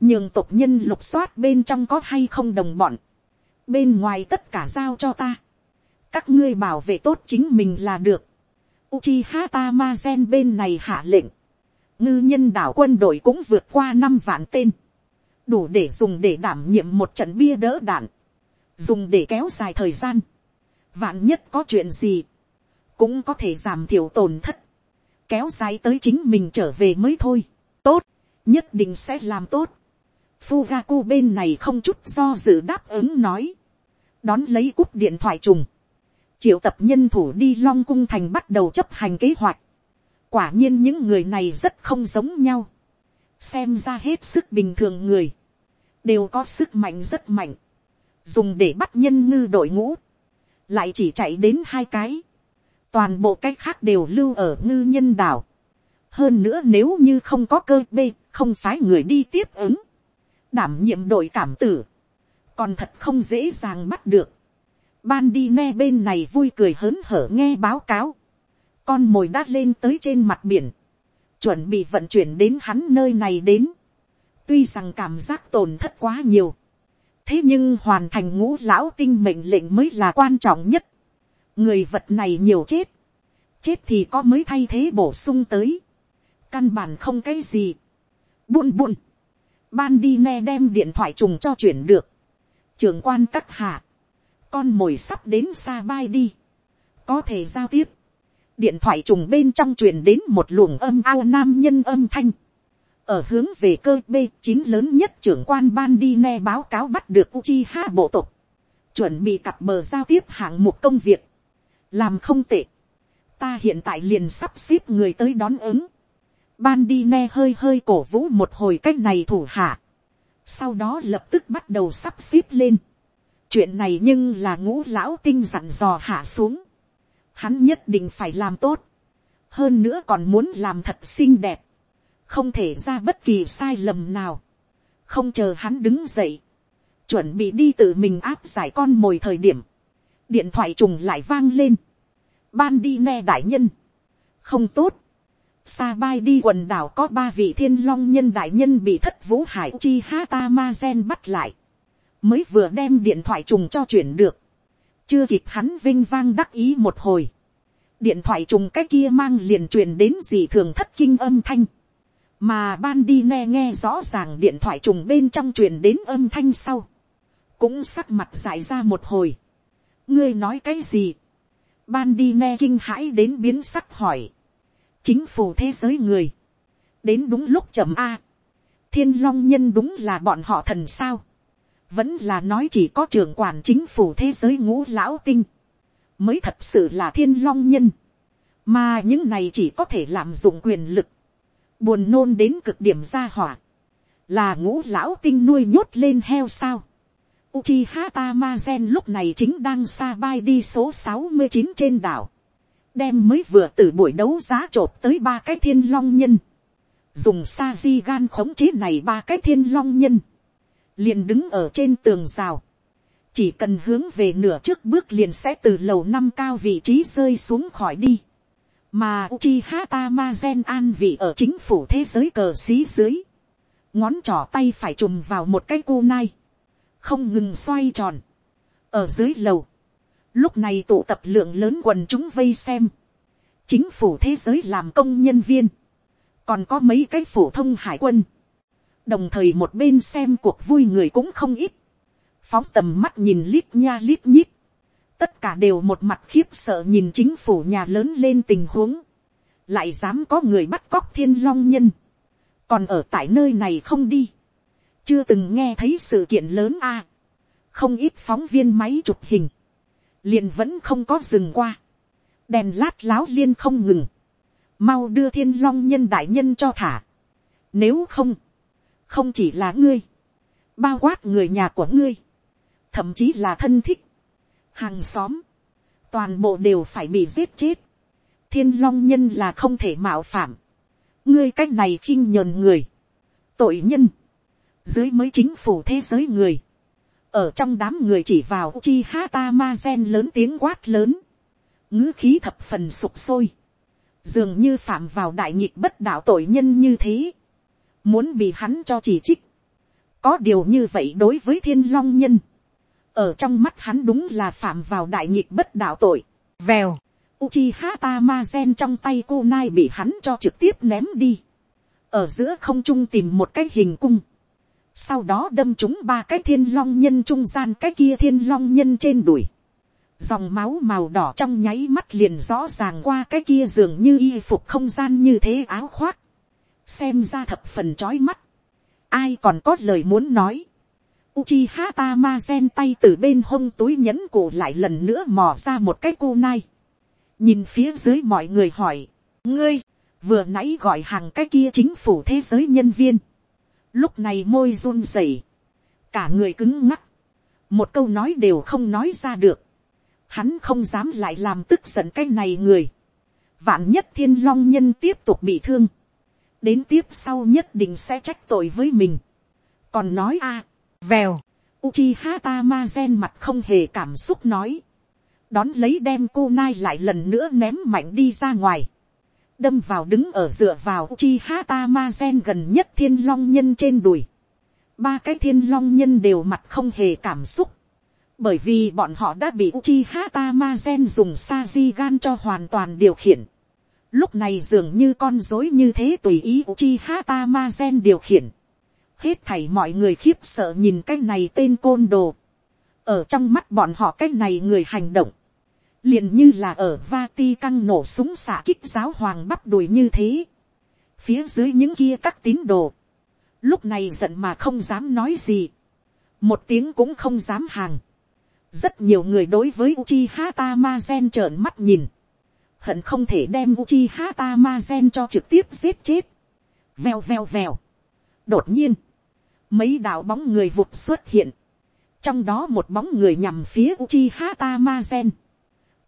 nhường tộc nhân lục soát bên trong có hay không đồng bọn, bên ngoài tất cả giao cho ta, các ngươi bảo vệ tốt chính mình là được, Uchiha Tamazen bên này hạ lệnh, ngư nhân đảo quân đội cũng vượt qua năm vạn tên, đủ để dùng để đảm nhiệm một trận bia đỡ đạn, dùng để kéo dài thời gian, vạn nhất có chuyện gì, cũng có thể giảm thiểu tổn thất, kéo dài tới chính mình trở về mới thôi, tốt, nhất định sẽ làm tốt, Fugaku bên này không chút do dự đáp ứng nói. Đón lấy cúp điện thoại trùng. Triệu tập nhân thủ đi Long Cung Thành bắt đầu chấp hành kế hoạch. quả nhiên những người này rất không giống nhau, xem ra hết sức bình thường người, đều có sức mạnh rất mạnh, dùng để bắt nhân ngư đội ngũ, lại chỉ chạy đến hai cái, toàn bộ cái khác đều lưu ở ngư nhân đảo. hơn nữa nếu như không có cơ b không phái người đi tiếp ứng, đảm nhiệm đội cảm tử, còn thật không dễ dàng bắt được. ban đi nghe bên này vui cười hớn hở nghe báo cáo, con mồi đã lên tới trên mặt biển, chuẩn bị vận chuyển đến hắn nơi này đến. tuy rằng cảm giác tổn thất quá nhiều, thế nhưng hoàn thành ngũ lão tinh mệnh lệnh mới là quan trọng nhất người vật này nhiều chết, chết thì có mới thay thế bổ sung tới, căn bản không cái gì. buồn buồn, ban đi ne đem điện thoại trùng cho chuyển được, trưởng quan các hạ, con mồi sắp đến xa bay đi, có thể giao tiếp, điện thoại trùng bên trong truyền đến một luồng âm ao nam nhân âm thanh, ở hướng về cơ b chín lớn nhất trưởng quan ban đi ne báo cáo bắt được Uchiha bộ tộc, chuẩn bị cặp bờ giao tiếp hạng mục công việc, làm không tệ, ta hiện tại liền sắp xếp người tới đón ứng, ban đi ne hơi hơi cổ vũ một hồi cách này thủ hạ, sau đó lập tức bắt đầu sắp xếp lên, chuyện này nhưng là ngũ lão tinh dặn dò hạ xuống, hắn nhất định phải làm tốt, hơn nữa còn muốn làm thật xinh đẹp, không thể ra bất kỳ sai lầm nào, không chờ hắn đứng dậy, chuẩn bị đi tự mình áp giải con mồi thời điểm, điện thoại trùng lại vang lên, ban đi nghe đại nhân, không tốt, Sa bai đi quần đảo có ba vị thiên long nhân đại nhân bị thất vũ hải chi hata ma gen bắt lại. Mới vừa đem điện thoại trùng cho chuyển được. Chưa kịp hắn vinh vang đắc ý một hồi. Điện thoại trùng cái kia mang liền truyền đến gì thường thất kinh âm thanh mà ban đi nghe nghe rõ ràng điện thoại trùng bên trong truyền đến âm thanh sau, cũng sắc mặt dại ra một hồi ngươi nói cái gì, ban đi nghe kinh hãi đến biến sắc hỏi, chính phủ thế giới người, đến đúng lúc chậm a, thiên long nhân đúng là bọn họ thần sao, vẫn là nói chỉ có trưởng quản chính phủ thế giới ngũ lão tinh, mới thật sự là thiên long nhân, mà những này chỉ có thể làm dụng quyền lực, buồn nôn đến cực điểm ra hỏa, là ngũ lão tinh nuôi nhốt lên heo sao. Uchiha Tamazen lúc này chính đang xa bay đi số sáu mươi chín trên đảo. Đem mới vừa từ buổi đấu giá trộp tới ba cái thiên long nhân. Dùng sa di gan khống chế này ba cái thiên long nhân. Liền đứng ở trên tường rào. Chỉ cần hướng về nửa trước bước liền sẽ từ lầu năm cao vị trí rơi xuống khỏi đi mà Uchiha Tamazen an vị ở chính phủ thế giới cờ xí dưới, ngón trỏ tay phải trùm vào một cái cô nai, không ngừng xoay tròn, ở dưới lầu, lúc này tụ tập lượng lớn quần chúng vây xem, chính phủ thế giới làm công nhân viên, còn có mấy cái phổ thông hải quân, đồng thời một bên xem cuộc vui người cũng không ít, phóng tầm mắt nhìn lít nha lít nhít, tất cả đều một mặt khiếp sợ nhìn chính phủ nhà lớn lên tình huống, lại dám có người bắt cóc thiên long nhân, còn ở tại nơi này không đi, chưa từng nghe thấy sự kiện lớn a, không ít phóng viên máy chụp hình, liền vẫn không có dừng qua, đèn lát láo liên không ngừng, mau đưa thiên long nhân đại nhân cho thả, nếu không, không chỉ là ngươi, bao quát người nhà của ngươi, thậm chí là thân thích, hàng xóm, toàn bộ đều phải bị giết chết. thiên long nhân là không thể mạo phạm. ngươi c á c h này khinh nhờn người, tội nhân, dưới mới chính phủ thế giới người, ở trong đám người chỉ vào chi tamazen ma gen lớn tiếng quát lớn, ngữ khí thập phần sụp sôi, dường như phạm vào đại nhịp bất đạo tội nhân như thế, muốn bị hắn cho chỉ trích, có điều như vậy đối với thiên long nhân, ở trong mắt hắn đúng là phạm vào đại nghịch bất đạo tội, vèo, Uchiha Tamazen trong tay cô nai bị hắn cho trực tiếp ném đi, ở giữa không trung tìm một cái hình cung, sau đó đâm chúng ba cái thiên long nhân trung gian cái kia thiên long nhân trên đùi, dòng máu màu đỏ trong nháy mắt liền rõ ràng qua cái kia dường như y phục không gian như thế áo khoác, xem ra thập phần chói mắt, ai còn có lời muốn nói, Uchiha Tamazen tay từ bên hông túi nhẫn cổ lại lần nữa mò ra một cái cô nai. Nhìn phía dưới mọi người hỏi, ngươi, vừa nãy gọi hàng cái kia chính phủ thế giới nhân viên, lúc này môi run rẩy, cả người cứng ngắc, một câu nói đều không nói ra được, hắn không dám lại làm tức giận cái này người, vạn nhất thiên long nhân tiếp tục bị thương, đến tiếp sau nhất định sẽ trách tội với mình, còn nói a, vèo, Uchiha Tamazen mặt không hề cảm xúc nói. Đón lấy đem cô nai lại lần nữa ném mạnh đi ra ngoài. Đâm vào đứng ở dựa vào Uchiha Tamazen gần nhất thiên long nhân trên đùi. Ba cái thiên long nhân đều mặt không hề cảm xúc. Bởi vì bọn họ đã bị Uchiha Tamazen dùng Sajigan cho hoàn toàn điều khiển. Lúc này dường như con dối như thế tùy ý Uchiha Tamazen điều khiển hết thảy mọi người khiếp sợ nhìn cái này tên côn đồ. ở trong mắt bọn họ cái này người hành động, liền như là ở Vatican nổ súng xả kích giáo hoàng bắp đùi như thế. phía dưới những kia các tín đồ, lúc này giận mà không dám nói gì, một tiếng cũng không dám hàng. rất nhiều người đối với Uchiha Tamazen trợn mắt nhìn, hận không thể đem Uchiha Tamazen cho trực tiếp giết chết. vèo vèo vèo. đột nhiên, mấy đạo bóng người vụt xuất hiện, trong đó một bóng người nhằm phía Uchiha Tamazen,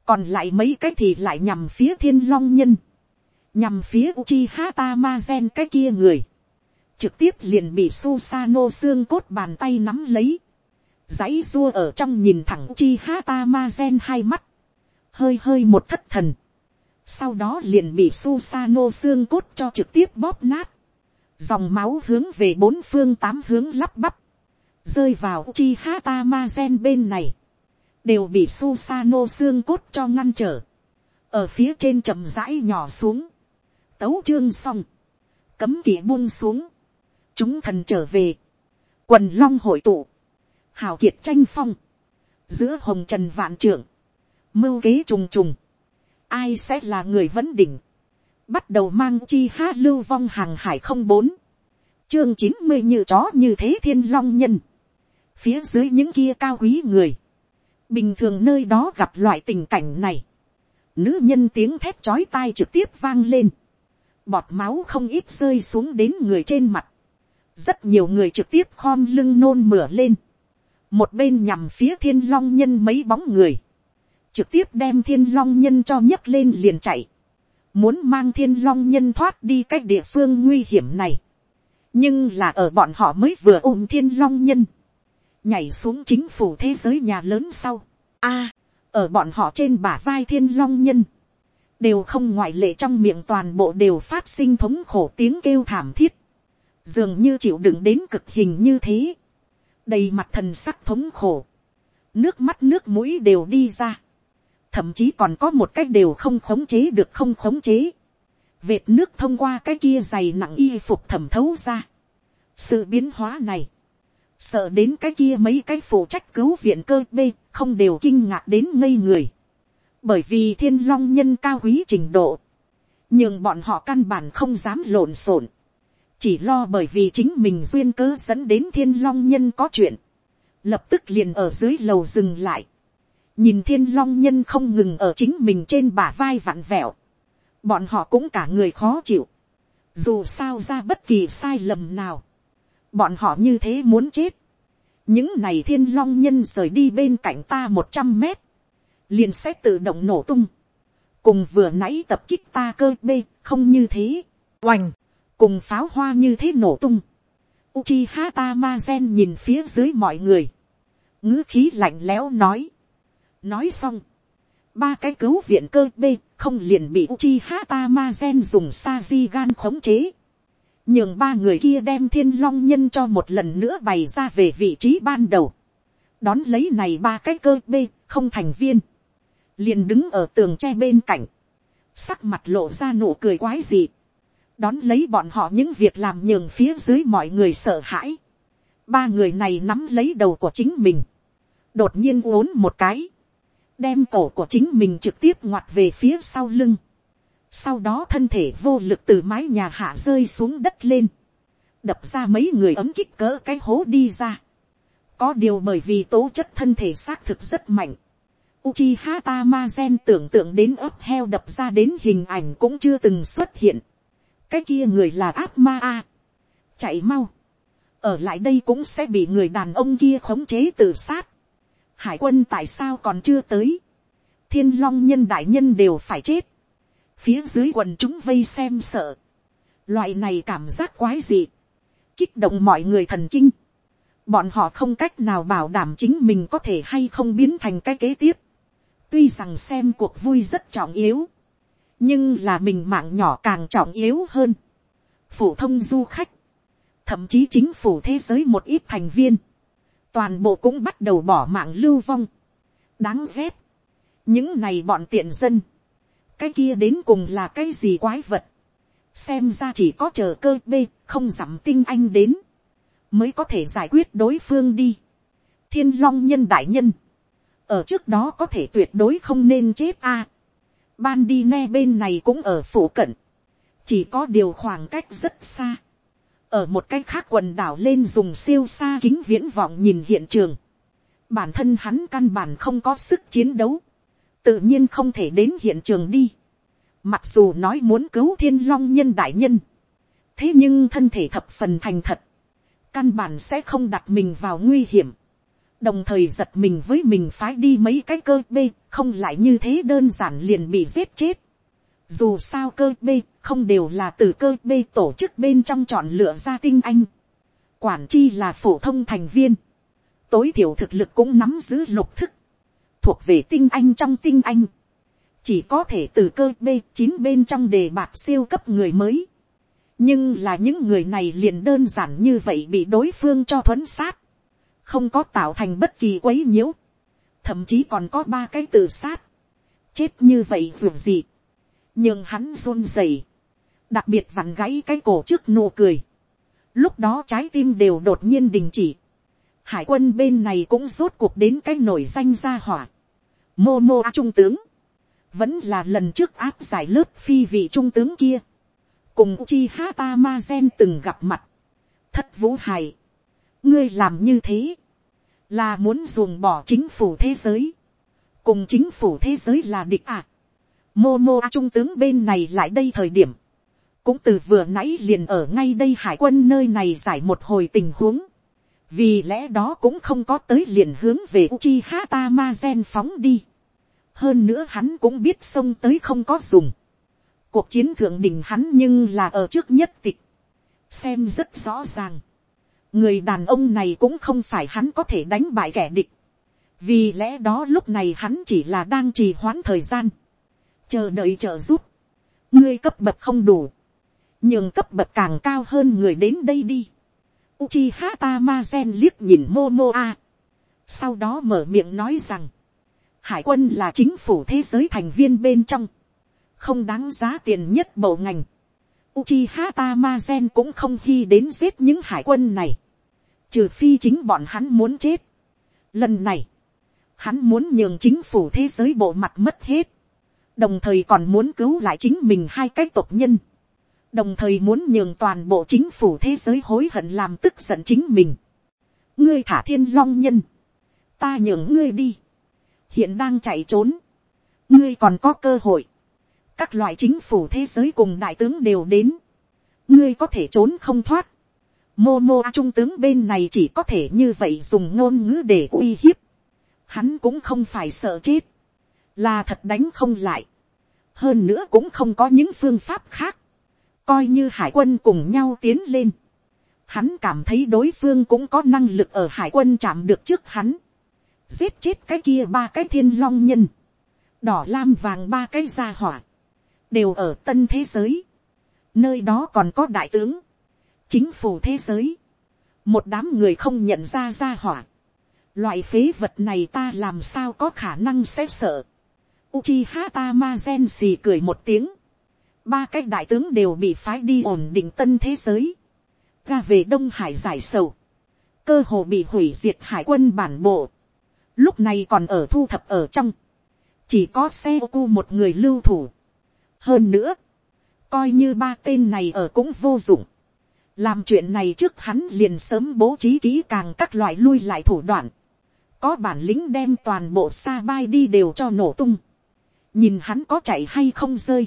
còn lại mấy cái thì lại nhằm phía thiên long nhân, nhằm phía Uchiha Tamazen cái kia người, trực tiếp liền bị Susano xương cốt bàn tay nắm lấy, dãy dua ở trong nhìn thẳng Uchiha Tamazen hai mắt, hơi hơi một thất thần, sau đó liền bị Susano xương cốt cho trực tiếp bóp nát, dòng máu hướng về bốn phương tám hướng lắp bắp, rơi vào chi hata ma gen bên này, đều bị Susano xương cốt cho ngăn trở, ở phía trên chậm rãi nhỏ xuống, tấu chương xong, cấm kỵ buông xuống, chúng thần trở về, quần long hội tụ, hào kiệt tranh phong, giữa hồng trần vạn trưởng, mưu kế trùng trùng, ai sẽ là người vấn đỉnh, bắt đầu mang chi ha lưu vong hàng hải không bốn, chương chín mươi như chó như thế thiên long nhân, phía dưới những kia cao quý người, bình thường nơi đó gặp loại tình cảnh này, nữ nhân tiếng thép chói tai trực tiếp vang lên, bọt máu không ít rơi xuống đến người trên mặt, rất nhiều người trực tiếp khom lưng nôn mửa lên, một bên nhằm phía thiên long nhân mấy bóng người, trực tiếp đem thiên long nhân cho nhấc lên liền chạy, muốn mang thiên long nhân thoát đi cách địa phương nguy hiểm này. nhưng là ở bọn họ mới vừa ôm thiên long nhân, nhảy xuống chính phủ thế giới nhà lớn sau. a, ở bọn họ trên bả vai thiên long nhân, đều không ngoại lệ trong miệng toàn bộ đều phát sinh thống khổ tiếng kêu thảm thiết, dường như chịu đựng đến cực hình như thế, đầy mặt thần sắc thống khổ, nước mắt nước mũi đều đi ra, thậm chí còn có một cách đều không khống chế được không khống chế. Vệt nước thông qua cái kia dày nặng y phục thẩm thấu ra. Sự biến hóa này. Sợ đến cái kia mấy cái phụ trách cứu viện cơ b không đều kinh ngạc đến ngây người. Bởi vì thiên long nhân cao quý trình độ. Nhưng bọn họ căn bản không dám lộn xộn. Chỉ lo bởi vì chính mình duyên cơ dẫn đến thiên long nhân có chuyện. Lập tức liền ở dưới lầu dừng lại nhìn thiên long nhân không ngừng ở chính mình trên bả vai vặn vẹo, bọn họ cũng cả người khó chịu, dù sao ra bất kỳ sai lầm nào, bọn họ như thế muốn chết, những này thiên long nhân rời đi bên cạnh ta một trăm mét, liền sẽ tự động nổ tung, cùng vừa nãy tập kích ta cơ b không như thế, oành, cùng pháo hoa như thế nổ tung, Uchiha Tamazen nhìn phía dưới mọi người. ngữ khí lạnh lẽo nói. Nói xong, ba cái cứu viện cơ b không liền bị uchi hata ma gen dùng sa di gan khống chế nhường ba người kia đem thiên long nhân cho một lần nữa bày ra về vị trí ban đầu. Đón lấy này ba cái cơ bê, không thành viên. Liền đứng ở tường tre bên cạnh. Sắc mặt lộ ra nụ cười quái dị. Đón lấy bọn họ những việc làm nhường phía dưới mọi người sợ hãi. Ba người này nắm lấy đầu của chính mình. Đột nhiên uốn một cái. Đem cổ của chính mình trực tiếp ngoặt về phía sau lưng. Sau đó thân thể vô lực từ mái nhà hạ rơi xuống đất lên. Đập ra mấy người ấm kích cỡ cái hố đi ra. Có điều bởi vì tố chất thân thể xác thực rất mạnh. Uchiha Tamazen tưởng tượng đến ấp heo đập ra đến hình ảnh cũng chưa từng xuất hiện. cái kia người là ác ma a, chạy mau, ở lại đây cũng sẽ bị người đàn ông kia khống chế tự sát, hải quân tại sao còn chưa tới, thiên long nhân đại nhân đều phải chết, phía dưới quần chúng vây xem sợ, loại này cảm giác quái dị, kích động mọi người thần kinh, bọn họ không cách nào bảo đảm chính mình có thể hay không biến thành cái kế tiếp, tuy rằng xem cuộc vui rất trọng yếu, nhưng là mình mạng nhỏ càng trọng yếu hơn, phổ thông du khách, thậm chí chính phủ thế giới một ít thành viên, toàn bộ cũng bắt đầu bỏ mạng lưu vong, đáng ghét, những này bọn tiện dân, cái kia đến cùng là cái gì quái vật, xem ra chỉ có chờ cơ b không giảm tinh anh đến, mới có thể giải quyết đối phương đi. thiên long nhân đại nhân, ở trước đó có thể tuyệt đối không nên chết a. ban đi ne bên này cũng ở phủ cận, chỉ có điều khoảng cách rất xa. ở một cái khác quần đảo lên dùng siêu xa kính viễn vọng nhìn hiện trường. bản thân hắn căn bản không có sức chiến đấu, tự nhiên không thể đến hiện trường đi. mặc dù nói muốn cứu thiên long nhân đại nhân, thế nhưng thân thể thập phần thành thật, căn bản sẽ không đặt mình vào nguy hiểm, đồng thời giật mình với mình phái đi mấy cái cơ bê, không lại như thế đơn giản liền bị giết chết. Dù sao cơ bê không đều là từ cơ bê tổ chức bên trong chọn lựa ra tinh anh. Quản chi là phổ thông thành viên. Tối thiểu thực lực cũng nắm giữ lục thức. Thuộc về tinh anh trong tinh anh. Chỉ có thể từ cơ b chín bên trong đề bạt siêu cấp người mới. Nhưng là những người này liền đơn giản như vậy bị đối phương cho thuấn sát, không có tạo thành bất kỳ quấy nhiễu, thậm chí còn có ba cái tự sát, chết như vậy dù gì, nhưng hắn run rẩy, đặc biệt vặn gãy cái cổ trước nụ cười, lúc đó trái tim đều đột nhiên đình chỉ, hải quân bên này cũng rốt cuộc đến cái nổi danh ra hỏa, Momo trung tướng, vẫn là lần trước áp giải lớp phi vị trung tướng kia, cùng chi hata ma gen từng gặp mặt, thất vũ hài, ngươi làm như thế, là muốn ruồng bỏ chính phủ thế giới, cùng chính phủ thế giới là địch ạ. À. Momo trung tướng bên này lại đây thời điểm, cũng từ vừa nãy liền ở ngay đây hải quân nơi này giải một hồi tình huống, vì lẽ đó cũng không có tới liền hướng về Uchiha Tamazen phóng đi. hơn nữa hắn cũng biết sông tới không có dùng cuộc chiến thượng đỉnh hắn nhưng là ở trước nhất tịch. xem rất rõ ràng. người đàn ông này cũng không phải hắn có thể đánh bại kẻ địch. vì lẽ đó lúc này hắn chỉ là đang trì hoãn thời gian. chờ đợi trợ giúp. ngươi cấp bậc không đủ. nhưng cấp bậc càng cao hơn người đến đây đi. Uchiha Tamazen liếc nhìn Momoa. Sau đó mở miệng nói rằng. Hải quân là chính phủ thế giới thành viên bên trong không đáng giá tiền nhất bộ ngành. Uchiha Tamazen cũng không khi đến giết những hải quân này. Trừ phi chính bọn hắn muốn chết. Lần này, hắn muốn nhường chính phủ thế giới bộ mặt mất hết. Đồng thời còn muốn cứu lại chính mình hai cái tộc nhân. Đồng thời muốn nhường toàn bộ chính phủ thế giới hối hận làm tức giận chính mình. Ngươi thả thiên long nhân. Ta nhường ngươi đi. Hiện đang chạy trốn. Ngươi còn có cơ hội các loại chính phủ thế giới cùng đại tướng đều đến, ngươi có thể trốn không thoát, mô mô trung tướng bên này chỉ có thể như vậy dùng ngôn ngữ để uy hiếp, hắn cũng không phải sợ chết, là thật đánh không lại, hơn nữa cũng không có những phương pháp khác, coi như hải quân cùng nhau tiến lên, hắn cảm thấy đối phương cũng có năng lực ở hải quân chạm được trước hắn, giết chết cái kia ba cái thiên long nhân, đỏ lam vàng ba cái gia hỏa, đều ở tân thế giới, nơi đó còn có đại tướng, chính phủ thế giới, một đám người không nhận ra gia hỏa, loại phế vật này ta làm sao có khả năng sẽ sợ, Uchiha Tamazen xì cười một tiếng. Ba cái đại tướng đều bị phái đi ổn định tân thế giới. ra về Đông Hải giải sầu. Cơ hồ bị hủy diệt hải quân bản bộ. Lúc này còn ở thu thập ở trong. Chỉ có xe cu một người lưu thủ hơn nữa, coi như ba tên này ở cũng vô dụng. làm chuyện này trước hắn liền sớm bố trí kỹ càng các loại lui lại thủ đoạn. có bản lĩnh đem toàn bộ xa bay đi đều cho nổ tung. nhìn hắn có chạy hay không rơi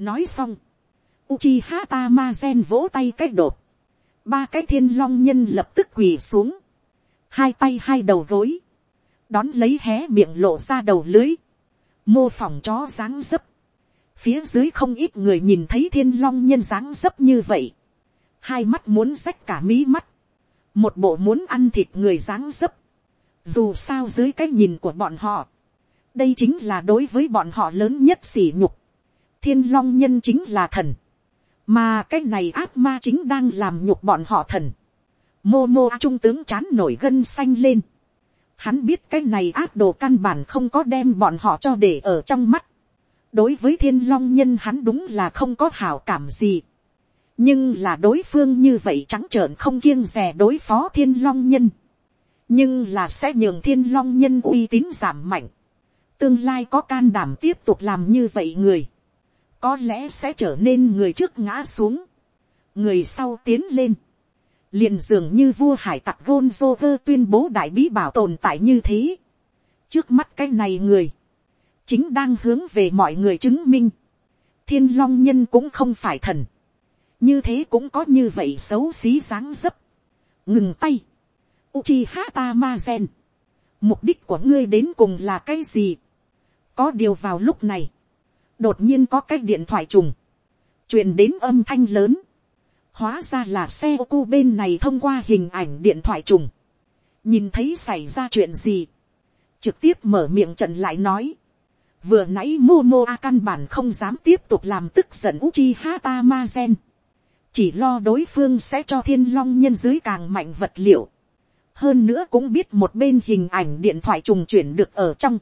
nói xong, Uchiha Tamazen vỗ tay cách đột. Ba cái thiên long nhân lập tức quỳ xuống. Hai tay hai đầu gối. Đón lấy hé miệng lộ ra đầu lưới. Mô phỏng chó dáng dấp. Phía dưới không ít người nhìn thấy thiên long nhân dáng dấp như vậy. Hai mắt muốn rách cả mí mắt. Một bộ muốn ăn thịt người dáng dấp. Dù sao dưới cái nhìn của bọn họ. Đây chính là đối với bọn họ lớn nhất sỉ nhục. Thiên long nhân chính là thần mà cái này ác ma chính đang làm nhục bọn họ thần. mô mô trung tướng chán nổi gân xanh lên. hắn biết cái này ác đồ căn bản không có đem bọn họ cho để ở trong mắt. đối với thiên long nhân hắn đúng là không có hảo cảm gì. nhưng là đối phương như vậy trắng trợn không kiêng rè đối phó thiên long nhân. nhưng là sẽ nhường thiên long nhân uy tín giảm mạnh. tương lai có can đảm tiếp tục làm như vậy người có lẽ sẽ trở nên người trước ngã xuống, người sau tiến lên, liền dường như vua hải tặc gonzo vơ tuyên bố đại bí bảo tồn tại như thế. trước mắt cái này người, chính đang hướng về mọi người chứng minh, thiên long nhân cũng không phải thần, như thế cũng có như vậy xấu xí dáng dấp, ngừng tay, uchi hata ma gen, mục đích của ngươi đến cùng là cái gì, có điều vào lúc này, đột nhiên có cái điện thoại trùng, truyền đến âm thanh lớn, hóa ra là xe ô cu bên này thông qua hình ảnh điện thoại trùng, nhìn thấy xảy ra chuyện gì, trực tiếp mở miệng trận lại nói, vừa nãy Momo a căn bản không dám tiếp tục làm tức giận Uchi Hata Ma Gen, chỉ lo đối phương sẽ cho thiên long nhân dưới càng mạnh vật liệu, hơn nữa cũng biết một bên hình ảnh điện thoại trùng chuyển được ở trong,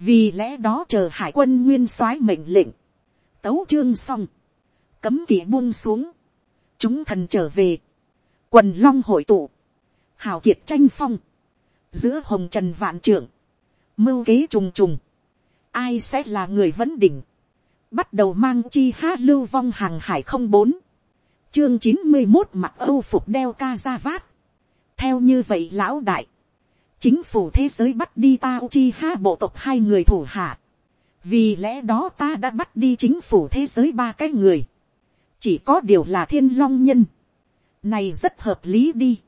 vì lẽ đó chờ hải quân nguyên soái mệnh lệnh, tấu chương xong, cấm kỵ buông xuống, chúng thần trở về, quần long hội tụ, hào kiệt tranh phong, giữa hồng trần vạn trưởng, mưu kế trùng trùng, ai sẽ là người vấn đỉnh, bắt đầu mang chi hát lưu vong hàng hải không bốn, chương chín mươi một mặt âu phục đeo ca ra vát, theo như vậy lão đại, chính phủ thế giới bắt đi ta Uchiha bộ tộc hai người thủ hạ. Vì lẽ đó ta đã bắt đi chính phủ thế giới ba cái người. Chỉ có điều là thiên long nhân. Này rất hợp lý đi.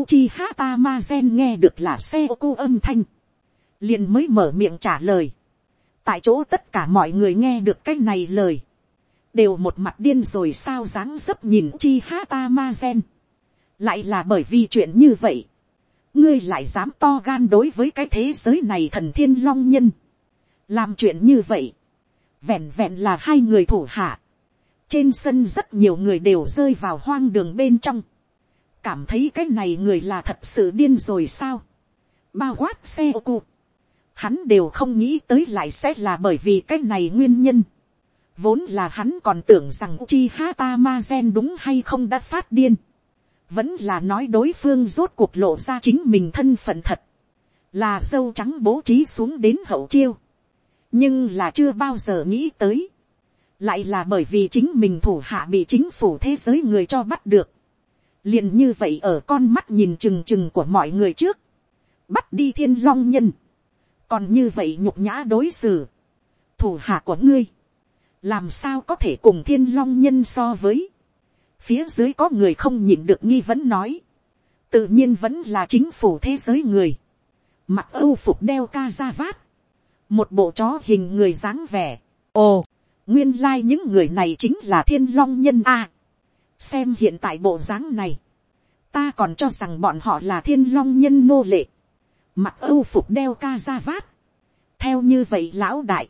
Uchiha Tamazen nghe được là xe ô âm thanh. liền mới mở miệng trả lời. Tại chỗ tất cả mọi người nghe được cái này lời. Đều một mặt điên rồi sao dáng dấp nhìn Uchiha Tamazen. Lại là bởi vì chuyện như vậy ngươi lại dám to gan đối với cái thế giới này thần thiên long nhân, làm chuyện như vậy, vẹn vẹn là hai người thủ hạ, trên sân rất nhiều người đều rơi vào hoang đường bên trong, cảm thấy cái này người là thật sự điên rồi sao, bao quát xe ô cụ, hắn đều không nghĩ tới lại sẽ là bởi vì cái này nguyên nhân, vốn là hắn còn tưởng rằng chi hata ma gen đúng hay không đã phát điên, vẫn là nói đối phương rốt cuộc lộ ra chính mình thân phận thật, là dâu trắng bố trí xuống đến hậu chiêu, nhưng là chưa bao giờ nghĩ tới, lại là bởi vì chính mình thủ hạ bị chính phủ thế giới người cho bắt được, liền như vậy ở con mắt nhìn trừng trừng của mọi người trước, bắt đi thiên long nhân, còn như vậy nhục nhã đối xử, thủ hạ của ngươi, làm sao có thể cùng thiên long nhân so với, phía dưới có người không nhịn được nghi vấn nói, tự nhiên vẫn là chính phủ thế giới người, mặc âu phục đeo ca ra vát, một bộ chó hình người dáng vẻ, ồ, nguyên lai、like、những người này chính là thiên long nhân a, xem hiện tại bộ dáng này, ta còn cho rằng bọn họ là thiên long nhân nô lệ, mặc âu phục đeo ca ra vát, theo như vậy lão đại,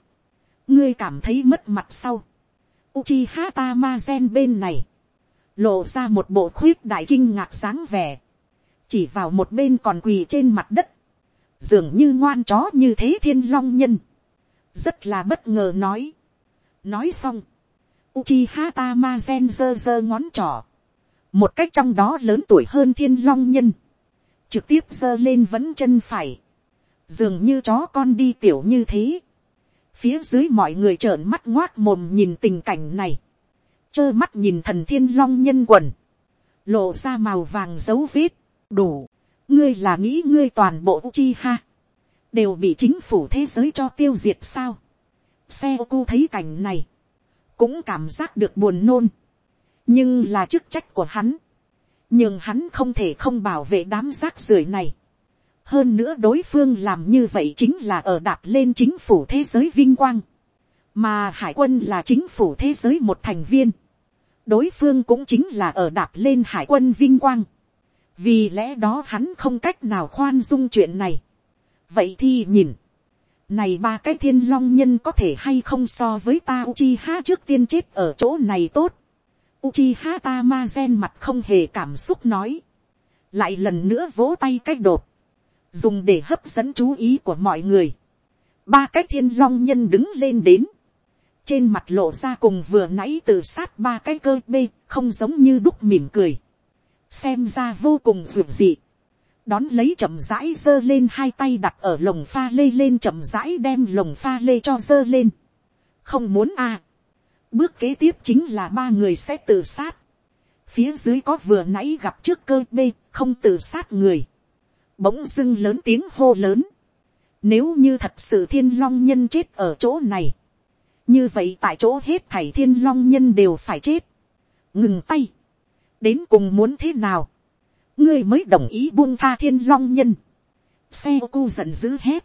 ngươi cảm thấy mất mặt sau, Uchiha Tamazen bên này, lộ ra một bộ khuyết đại kinh ngạc sáng vẻ, chỉ vào một bên còn quỳ trên mặt đất, dường như ngoan chó như thế thiên long nhân, rất là bất ngờ nói. nói xong, Uchiha Tamazen giơ giơ ngón trỏ, một cách trong đó lớn tuổi hơn thiên long nhân, trực tiếp giơ lên vẫn chân phải, dường như chó con đi tiểu như thế. phía dưới mọi người trợn mắt ngoác mồm nhìn tình cảnh này, trơ mắt nhìn thần thiên long nhân quần, lộ ra màu vàng dấu vết, đủ, ngươi là nghĩ ngươi toàn bộ chi ha, đều bị chính phủ thế giới cho tiêu diệt sao. xe ô cu thấy cảnh này, cũng cảm giác được buồn nôn, nhưng là chức trách của hắn, nhưng hắn không thể không bảo vệ đám rác rưởi này. hơn nữa đối phương làm như vậy chính là ở đạp lên chính phủ thế giới vinh quang, mà hải quân là chính phủ thế giới một thành viên, đối phương cũng chính là ở đạp lên hải quân vinh quang, vì lẽ đó hắn không cách nào khoan dung chuyện này. vậy thì nhìn, này ba cái thiên long nhân có thể hay không so với ta Uchiha trước tiên chết ở chỗ này tốt. Uchiha Tamazen mặt không hề cảm xúc nói. Lại lần nữa vỗ tay cách đột. Dùng để hấp dẫn chú ý của mọi người. Ba cái thiên long nhân đứng lên đến. Trên mặt lộ ra cùng vừa nãy từ sát ba cái cơ bê, không giống như đúc mỉm cười. Xem ra vô cùng vượt dị đón lấy chậm rãi giơ lên hai tay đặt ở lồng pha lê lên chậm rãi đem lồng pha lê cho giơ lên. không muốn a. À. bước kế tiếp chính là ba người sẽ tự sát. phía dưới có vừa nãy gặp trước cơ b không tự sát người. bỗng dưng lớn tiếng hô lớn. nếu như thật sự thiên long nhân chết ở chỗ này như vậy tại chỗ hết thảy thiên long nhân đều phải chết. ngừng tay. đến cùng muốn thế nào ngươi mới đồng ý buông tha thiên long nhân. xe ô cu giận dữ hét.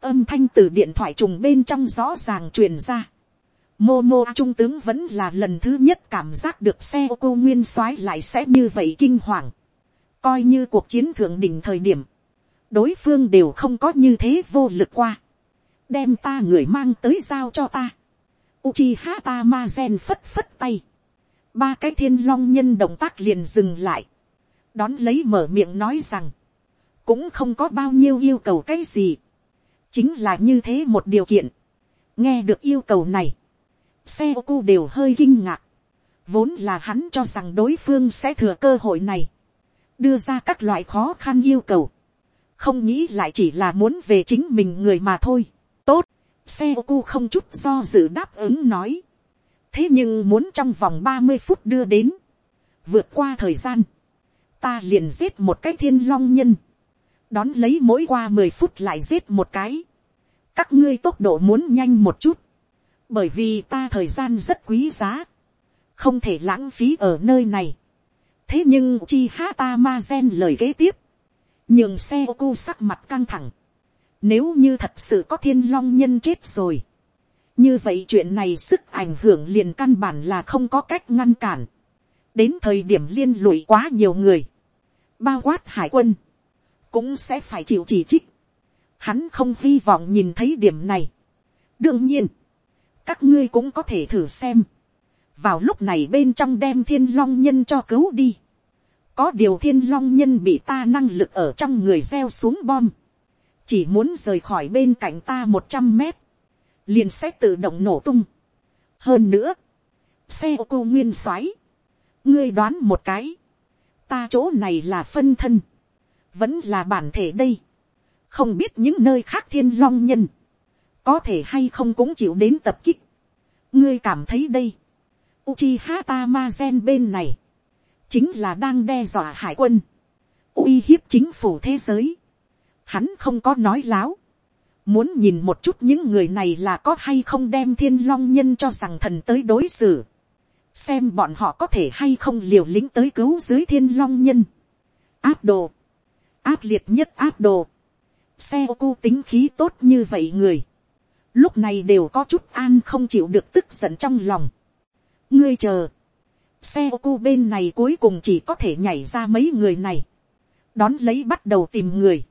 âm thanh từ điện thoại trùng bên trong rõ ràng truyền ra. Momo trung tướng vẫn là lần thứ nhất cảm giác được xe ô cô nguyên soái lại sẽ như vậy kinh hoàng. Coi như cuộc chiến thượng đỉnh thời điểm. Đối phương đều không có như thế vô lực qua. Đem ta người mang tới giao cho ta. Uchiha Tamazen phất phất tay. Ba cái thiên long nhân động tác liền dừng lại. Đón lấy mở miệng nói rằng, cũng không có bao nhiêu yêu cầu cái gì, chính là như thế một điều kiện, nghe được yêu cầu này, xe cu đều hơi kinh ngạc, vốn là hắn cho rằng đối phương sẽ thừa cơ hội này, đưa ra các loại khó khăn yêu cầu, không nghĩ lại chỉ là muốn về chính mình người mà thôi, xe ô cu không chút do dự đáp ứng nói, thế nhưng muốn trong vòng ba mươi phút đưa đến, vượt qua thời gian, ta liền giết một cái thiên long nhân, đón lấy mỗi qua mười phút lại giết một cái, các ngươi tốc độ muốn nhanh một chút, bởi vì ta thời gian rất quý giá, không thể lãng phí ở nơi này. thế nhưng chi ha ta ma gen lời kế tiếp, nhường xe ô cu sắc mặt căng thẳng, nếu như thật sự có thiên long nhân chết rồi, như vậy chuyện này sức ảnh hưởng liền căn bản là không có cách ngăn cản, đến thời điểm liên lụy quá nhiều người, bao quát hải quân, cũng sẽ phải chịu chỉ trích. Hắn không hy vọng nhìn thấy điểm này. đương nhiên, các ngươi cũng có thể thử xem. vào lúc này bên trong đem thiên long nhân cho cứu đi. có điều thiên long nhân bị ta năng lực ở trong người gieo xuống bom chỉ muốn rời khỏi bên cạnh ta một trăm mét, liền sẽ tự động nổ tung. hơn nữa, xe ô cô nguyên soái, ngươi đoán một cái, ta chỗ này là phân thân, vẫn là bản thể đây, không biết những nơi khác thiên long nhân, có thể hay không cũng chịu đến tập kích, ngươi cảm thấy đây, Uchiha Tamazen bên này, chính là đang đe dọa hải quân, uy hiếp chính phủ thế giới, hắn không có nói láo, muốn nhìn một chút những người này là có hay không đem thiên long nhân cho rằng thần tới đối xử, xem bọn họ có thể hay không liều lĩnh tới cứu dưới thiên long nhân. áp đồ, áp liệt nhất áp đồ, xe ô cu tính khí tốt như vậy người, lúc này đều có chút an không chịu được tức giận trong lòng. ngươi chờ, xe ô cu bên này cuối cùng chỉ có thể nhảy ra mấy người này, đón lấy bắt đầu tìm người.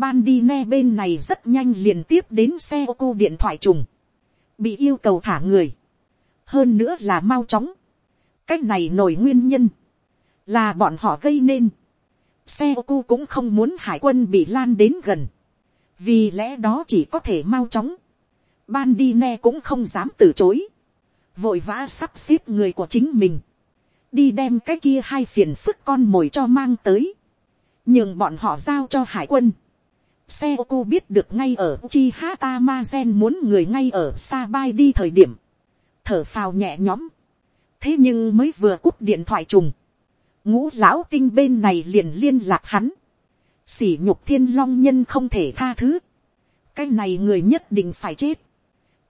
Ban đi ne bên này rất nhanh liền tiếp đến xe ô cô điện thoại trùng, bị yêu cầu thả người hơn nữa là mau chóng. cách này nổi nguyên nhân, là bọn họ gây nên. xe ô cô cũng không muốn hải quân bị lan đến gần, vì lẽ đó chỉ có thể mau chóng. ban đi ne cũng không dám từ chối, vội vã sắp xếp người của chính mình, đi đem cái kia hai phiền phức con mồi cho mang tới, nhưng bọn họ giao cho hải quân xe ô biết được ngay ở chi hata ma gen muốn người ngay ở Sa bay đi thời điểm, thở phào nhẹ nhõm. thế nhưng mới vừa cúp điện thoại trùng, ngũ lão tinh bên này liền liên lạc hắn, sỉ nhục thiên long nhân không thể tha thứ, cái này người nhất định phải chết,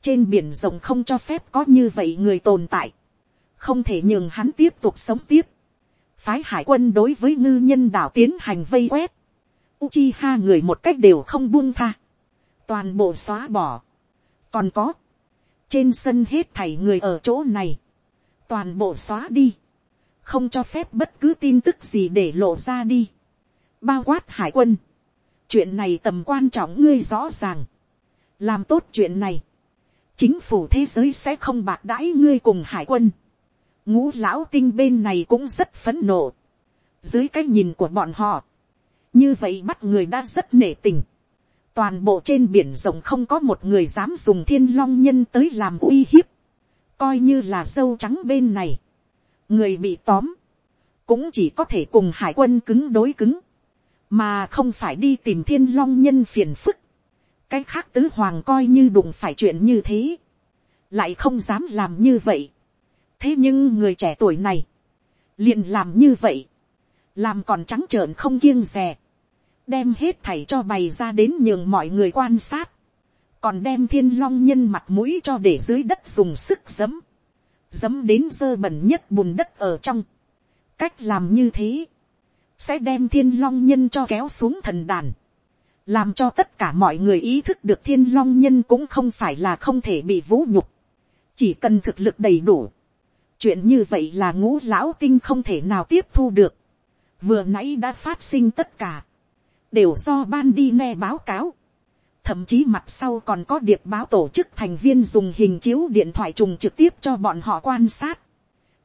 trên biển rộng không cho phép có như vậy người tồn tại, không thể nhường hắn tiếp tục sống tiếp, phái hải quân đối với ngư nhân đảo tiến hành vây quét, Uchiha người một cách đều không buông tha, toàn bộ xóa bỏ, còn có, trên sân hết thảy người ở chỗ này, toàn bộ xóa đi, không cho phép bất cứ tin tức gì để lộ ra đi, bao quát hải quân, chuyện này tầm quan trọng ngươi rõ ràng, làm tốt chuyện này, chính phủ thế giới sẽ không bạc đãi ngươi cùng hải quân, ngũ lão tinh bên này cũng rất phấn nộ, dưới cái nhìn của bọn họ, như vậy bắt người đã rất nể tình, toàn bộ trên biển rộng không có một người dám dùng thiên long nhân tới làm uy hiếp, coi như là dâu trắng bên này, người bị tóm, cũng chỉ có thể cùng hải quân cứng đối cứng, mà không phải đi tìm thiên long nhân phiền phức, cái khác tứ hoàng coi như đụng phải chuyện như thế, lại không dám làm như vậy. thế nhưng người trẻ tuổi này, liền làm như vậy, làm còn trắng trợn không kiêng rè, đem hết thảy cho bày ra đến nhường mọi người quan sát, còn đem thiên long nhân mặt mũi cho để dưới đất dùng sức giấm, giấm đến dơ bẩn nhất bùn đất ở trong. cách làm như thế, sẽ đem thiên long nhân cho kéo xuống thần đàn, làm cho tất cả mọi người ý thức được thiên long nhân cũng không phải là không thể bị vũ nhục, chỉ cần thực lực đầy đủ. chuyện như vậy là ngũ lão tinh không thể nào tiếp thu được, vừa nãy đã phát sinh tất cả, đều do ban đi nghe báo cáo. Thậm chí mặt sau còn có điệp báo tổ chức thành viên dùng hình chiếu điện thoại trùng trực tiếp cho bọn họ quan sát.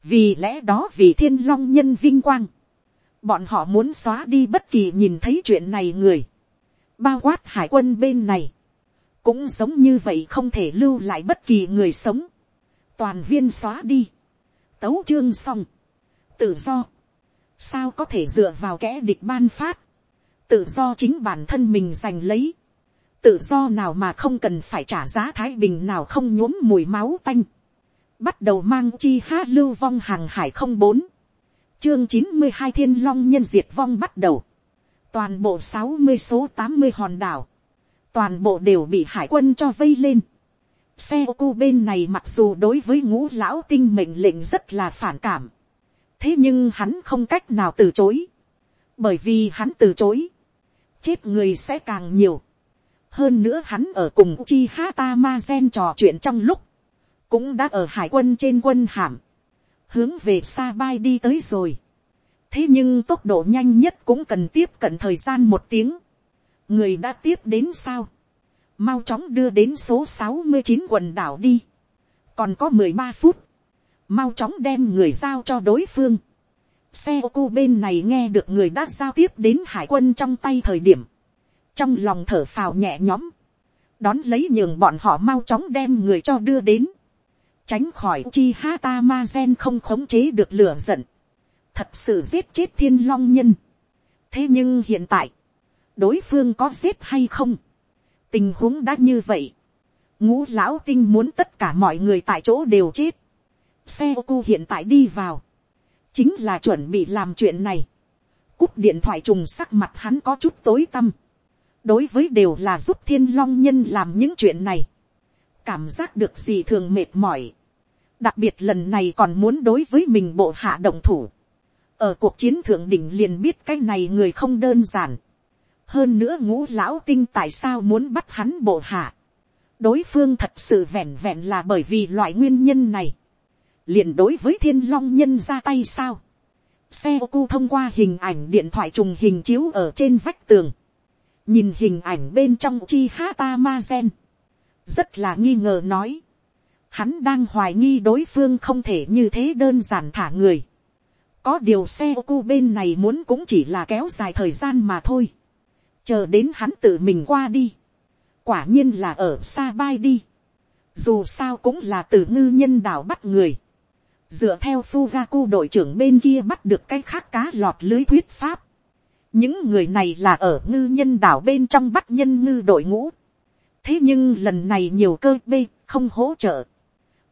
Vì lẽ đó vì thiên long nhân vinh quang. Bọn họ muốn xóa đi bất kỳ nhìn thấy chuyện này người. Bao quát hải quân bên này. Cũng giống như vậy không thể lưu lại bất kỳ người sống. Toàn viên xóa đi. Tấu chương xong. Tự do. Sao có thể dựa vào kẻ địch ban phát? Tự do chính bản thân mình giành lấy, tự do nào mà không cần phải trả giá thái bình nào không nhuốm mùi máu tanh, bắt đầu mang chi ha lưu vong hàng hải không bốn, chương chín mươi hai thiên long nhân diệt vong bắt đầu, toàn bộ sáu mươi số tám mươi hòn đảo, toàn bộ đều bị hải quân cho vây lên. Xe ô cu bên này mặc dù đối với ngũ lão tinh mệnh lệnh rất là phản cảm. Thế nhưng hắn không cách nào từ chối. Bởi vì hắn từ chối chết người sẽ càng nhiều. hơn nữa hắn ở cùng chi hata ma gen trò chuyện trong lúc, cũng đã ở hải quân trên quân hàm, hướng về sa bay đi tới rồi. thế nhưng tốc độ nhanh nhất cũng cần tiếp cận thời gian một tiếng. người đã tiếp đến sao. mau chóng đưa đến số sáu mươi chín quần đảo đi. còn có mười ba phút mau chóng đem người giao cho đối phương. Xe ô cu bên này nghe được người đã giao tiếp đến hải quân trong tay thời điểm, trong lòng thở phào nhẹ nhõm, đón lấy nhường bọn họ mau chóng đem người cho đưa đến, tránh khỏi chi hata ma gen không khống chế được lửa giận, thật sự giết chết thiên long nhân. thế nhưng hiện tại, đối phương có giết hay không, tình huống đã như vậy, ngũ lão tinh muốn tất cả mọi người tại chỗ đều chết, xe ô cu hiện tại đi vào, chính là chuẩn bị làm chuyện này. Cúp điện thoại trùng sắc mặt hắn có chút tối tăm. Đối với đều là giúp thiên long nhân làm những chuyện này. Cảm giác được gì thường mệt mỏi. Đặc biệt lần này còn muốn đối với mình bộ hạ động thủ. Ở cuộc chiến thượng đỉnh liền biết cái này người không đơn giản. Hơn nữa ngũ lão tinh tại sao muốn bắt hắn bộ hạ. Đối phương thật sự vẹn vẹn là bởi vì loại nguyên nhân này liền đối với thiên long nhân ra tay sao. xe ô cu thông qua hình ảnh điện thoại trùng hình chiếu ở trên vách tường. nhìn hình ảnh bên trong chi hata ma gen. rất là nghi ngờ nói. hắn đang hoài nghi đối phương không thể như thế đơn giản thả người. có điều xe ô cu bên này muốn cũng chỉ là kéo dài thời gian mà thôi. chờ đến hắn tự mình qua đi. quả nhiên là ở xa bay đi dù sao cũng là từ ngư nhân đảo bắt người dựa theo Fugaku đội trưởng bên kia bắt được cái khác cá lọt lưới thuyết pháp. những người này là ở ngư nhân đảo bên trong bắt nhân ngư đội ngũ. thế nhưng lần này nhiều cơ bê không hỗ trợ,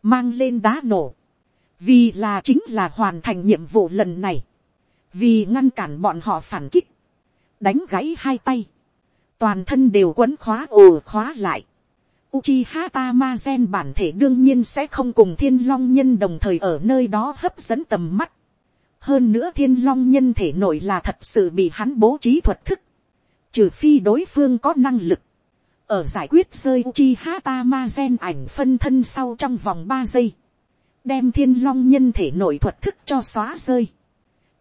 mang lên đá nổ, vì là chính là hoàn thành nhiệm vụ lần này, vì ngăn cản bọn họ phản kích, đánh gãy hai tay, toàn thân đều quấn khóa ồ khóa lại, Uchiha Tamazen bản thể đương nhiên sẽ không cùng thiên long nhân đồng thời ở nơi đó hấp dẫn tầm mắt. Hơn nữa thiên long nhân thể nội là thật sự bị hắn bố trí thuật thức. Trừ phi đối phương có năng lực. Ở giải quyết rơi Uchiha Tamazen ảnh phân thân sau trong vòng ba giây. Đem thiên long nhân thể nội thuật thức cho xóa rơi.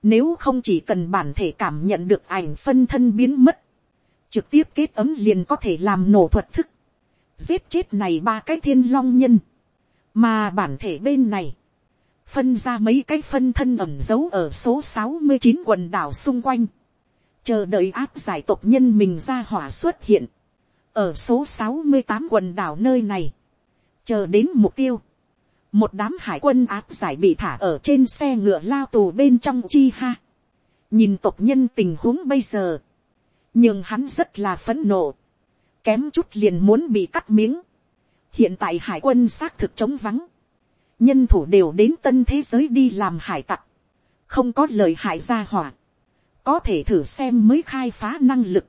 Nếu không chỉ cần bản thể cảm nhận được ảnh phân thân biến mất. Trực tiếp kết ấm liền có thể làm nổ thuật thức giết chết này ba cái thiên long nhân, mà bản thể bên này, phân ra mấy cái phân thân ẩm giấu ở số sáu mươi chín quần đảo xung quanh, chờ đợi áp giải tộc nhân mình ra hỏa xuất hiện, ở số sáu mươi tám quần đảo nơi này, chờ đến mục tiêu, một đám hải quân áp giải bị thả ở trên xe ngựa lao tù bên trong chi ha, nhìn tộc nhân tình huống bây giờ, nhưng hắn rất là phấn nộ, kém chút liền muốn bị cắt miếng. hiện tại hải quân xác thực chống vắng, nhân thủ đều đến tân thế giới đi làm hải tặc, không có lời hại ra hỏa, có thể thử xem mới khai phá năng lực,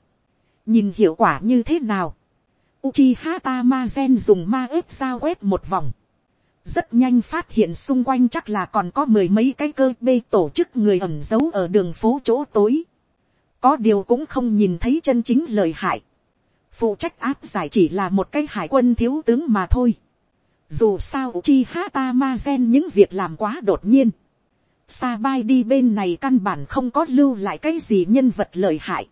nhìn hiệu quả như thế nào. Uchiha Tamazen dùng ma ếp sao quét một vòng, rất nhanh phát hiện xung quanh chắc là còn có mười mấy cái cơ bê tổ chức người ẩn giấu ở đường phố chỗ tối. có điều cũng không nhìn thấy chân chính lời hại phụ trách áp giải chỉ là một cái hải quân thiếu tướng mà thôi. Dù sao chi hata ma gen những việc làm quá đột nhiên. Sa bai đi bên này căn bản không có lưu lại cái gì nhân vật lợi hại.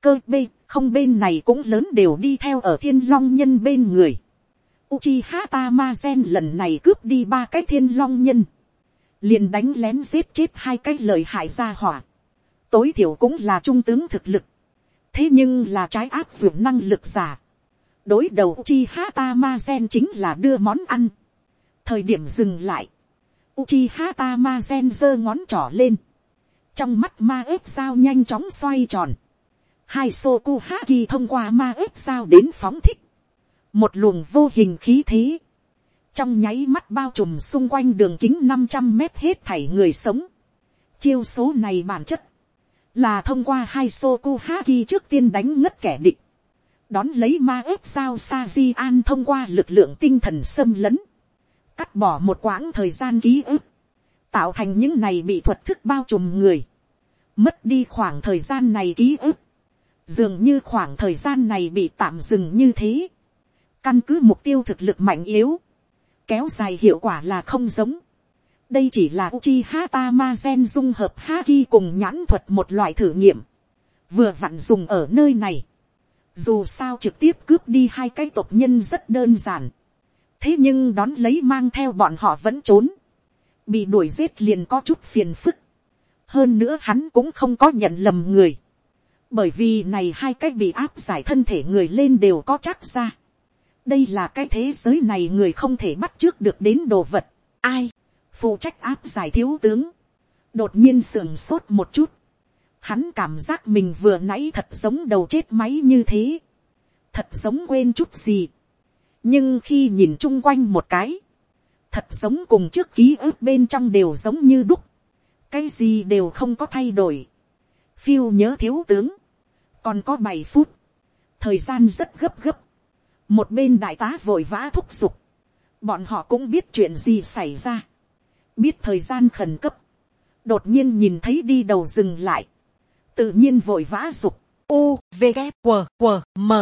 Cơ bê, không bên này cũng lớn đều đi theo ở thiên long nhân bên người. Uchiha Tamazen lần này cướp đi ba cái thiên long nhân. liền đánh lén giết chết hai cái lợi hại ra hỏa. Tối thiểu cũng là trung tướng thực lực thế nhưng là trái áp dụng năng lực giả. đối đầu chi hata ma gen chính là đưa món ăn. thời điểm dừng lại, Uchiha Tamazen giơ ngón trỏ lên. Trong mắt ma ếp sao nhanh chóng xoay tròn. Hai Soku Haki thông qua ma ếp sao đến phóng thích. Một luồng vô hình khí thế. Trong nháy mắt bao trùm xung quanh đường kính 500 mét hết thảy người sống. Chiêu số này bản chất là thông qua hai Soku Haki trước tiên đánh ngất kẻ địch, đón lấy ma ếp sao sa di an thông qua lực lượng tinh thần xâm lấn, cắt bỏ một quãng thời gian ký ức, tạo thành những này bị thuật thức bao trùm người, mất đi khoảng thời gian này ký ức, dường như khoảng thời gian này bị tạm dừng như thế, căn cứ mục tiêu thực lực mạnh yếu, kéo dài hiệu quả là không giống, đây chỉ là Uchiha Tamazen dung hợp Haki cùng nhãn thuật một loại thử nghiệm. Vừa vặn dùng ở nơi này. Dù sao trực tiếp cướp đi hai cái tộc nhân rất đơn giản. Thế nhưng đón lấy mang theo bọn họ vẫn trốn. Bị đuổi giết liền có chút phiền phức. Hơn nữa hắn cũng không có nhận lầm người. Bởi vì này hai cái bị áp giải thân thể người lên đều có chắc ra. Đây là cái thế giới này người không thể bắt trước được đến đồ vật. Ai? Phụ trách áp giải thiếu tướng, đột nhiên sườn sốt một chút, hắn cảm giác mình vừa nãy thật giống đầu chết máy như thế, thật giống quên chút gì, nhưng khi nhìn chung quanh một cái, thật giống cùng trước ký ức bên trong đều giống như đúc, cái gì đều không có thay đổi, phiêu nhớ thiếu tướng, còn có bảy phút, thời gian rất gấp gấp, một bên đại tá vội vã thúc giục, bọn họ cũng biết chuyện gì xảy ra, biết thời gian khẩn cấp, đột nhiên nhìn thấy đi đầu dừng lại, tự nhiên vội vã dục, u, v, g, q, q, m.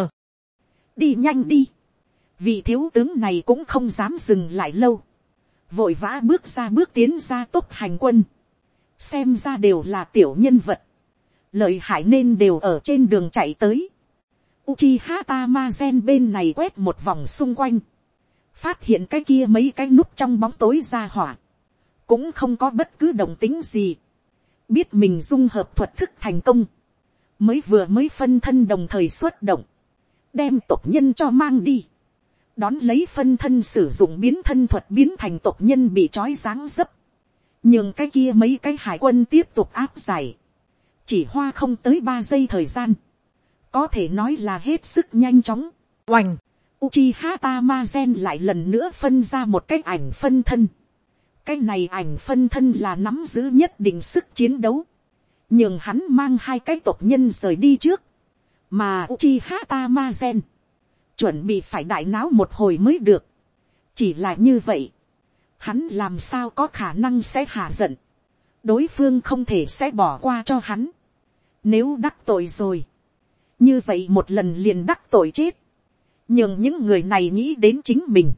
đi nhanh đi, vị thiếu tướng này cũng không dám dừng lại lâu, vội vã bước ra bước tiến ra tốt hành quân, xem ra đều là tiểu nhân vật, lợi hại nên đều ở trên đường chạy tới, Uchiha Tamazen bên này quét một vòng xung quanh. Phát hiện cái kia mấy cái nút trong bóng tối ra hỏa cũng không có bất cứ động tính gì, biết mình dung hợp thuật thức thành công, mới vừa mới phân thân đồng thời xuất động, đem tộc nhân cho mang đi, đón lấy phân thân sử dụng biến thân thuật biến thành tộc nhân bị trói dáng dấp, nhưng cái kia mấy cái hải quân tiếp tục áp giải, chỉ hoa không tới ba giây thời gian, có thể nói là hết sức nhanh chóng, oành, Uchiha Tamazen lại lần nữa phân ra một cái ảnh phân thân cái này ảnh phân thân là nắm giữ nhất định sức chiến đấu, nhưng hắn mang hai cái tộc nhân rời đi trước, mà Uchiha Tamazen chuẩn bị phải đại não một hồi mới được, chỉ là như vậy, hắn làm sao có khả năng sẽ hạ giận, đối phương không thể sẽ bỏ qua cho hắn, nếu đắc tội rồi, như vậy một lần liền đắc tội chết, nhưng những người này nghĩ đến chính mình,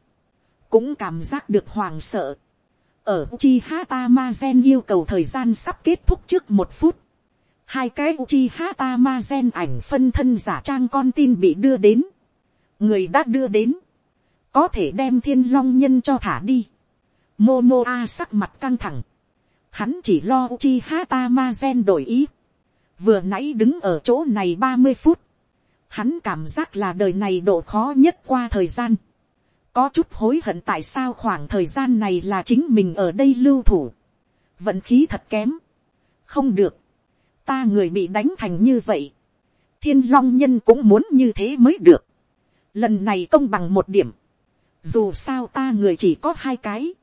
cũng cảm giác được hoàng sợ ở Uchi Hata Mazen yêu cầu thời gian sắp kết thúc trước một phút, hai cái Uchi Hata Mazen ảnh phân thân giả trang con tin bị đưa đến, người đã đưa đến, có thể đem thiên long nhân cho thả đi. Momo A sắc mặt căng thẳng, hắn chỉ lo Uchi Hata Mazen đổi ý, vừa nãy đứng ở chỗ này ba mươi phút, hắn cảm giác là đời này độ khó nhất qua thời gian, có chút hối hận tại sao khoảng thời gian này là chính mình ở đây lưu thủ, vận khí thật kém, không được, ta người bị đánh thành như vậy, thiên long nhân cũng muốn như thế mới được, lần này công bằng một điểm, dù sao ta người chỉ có hai cái,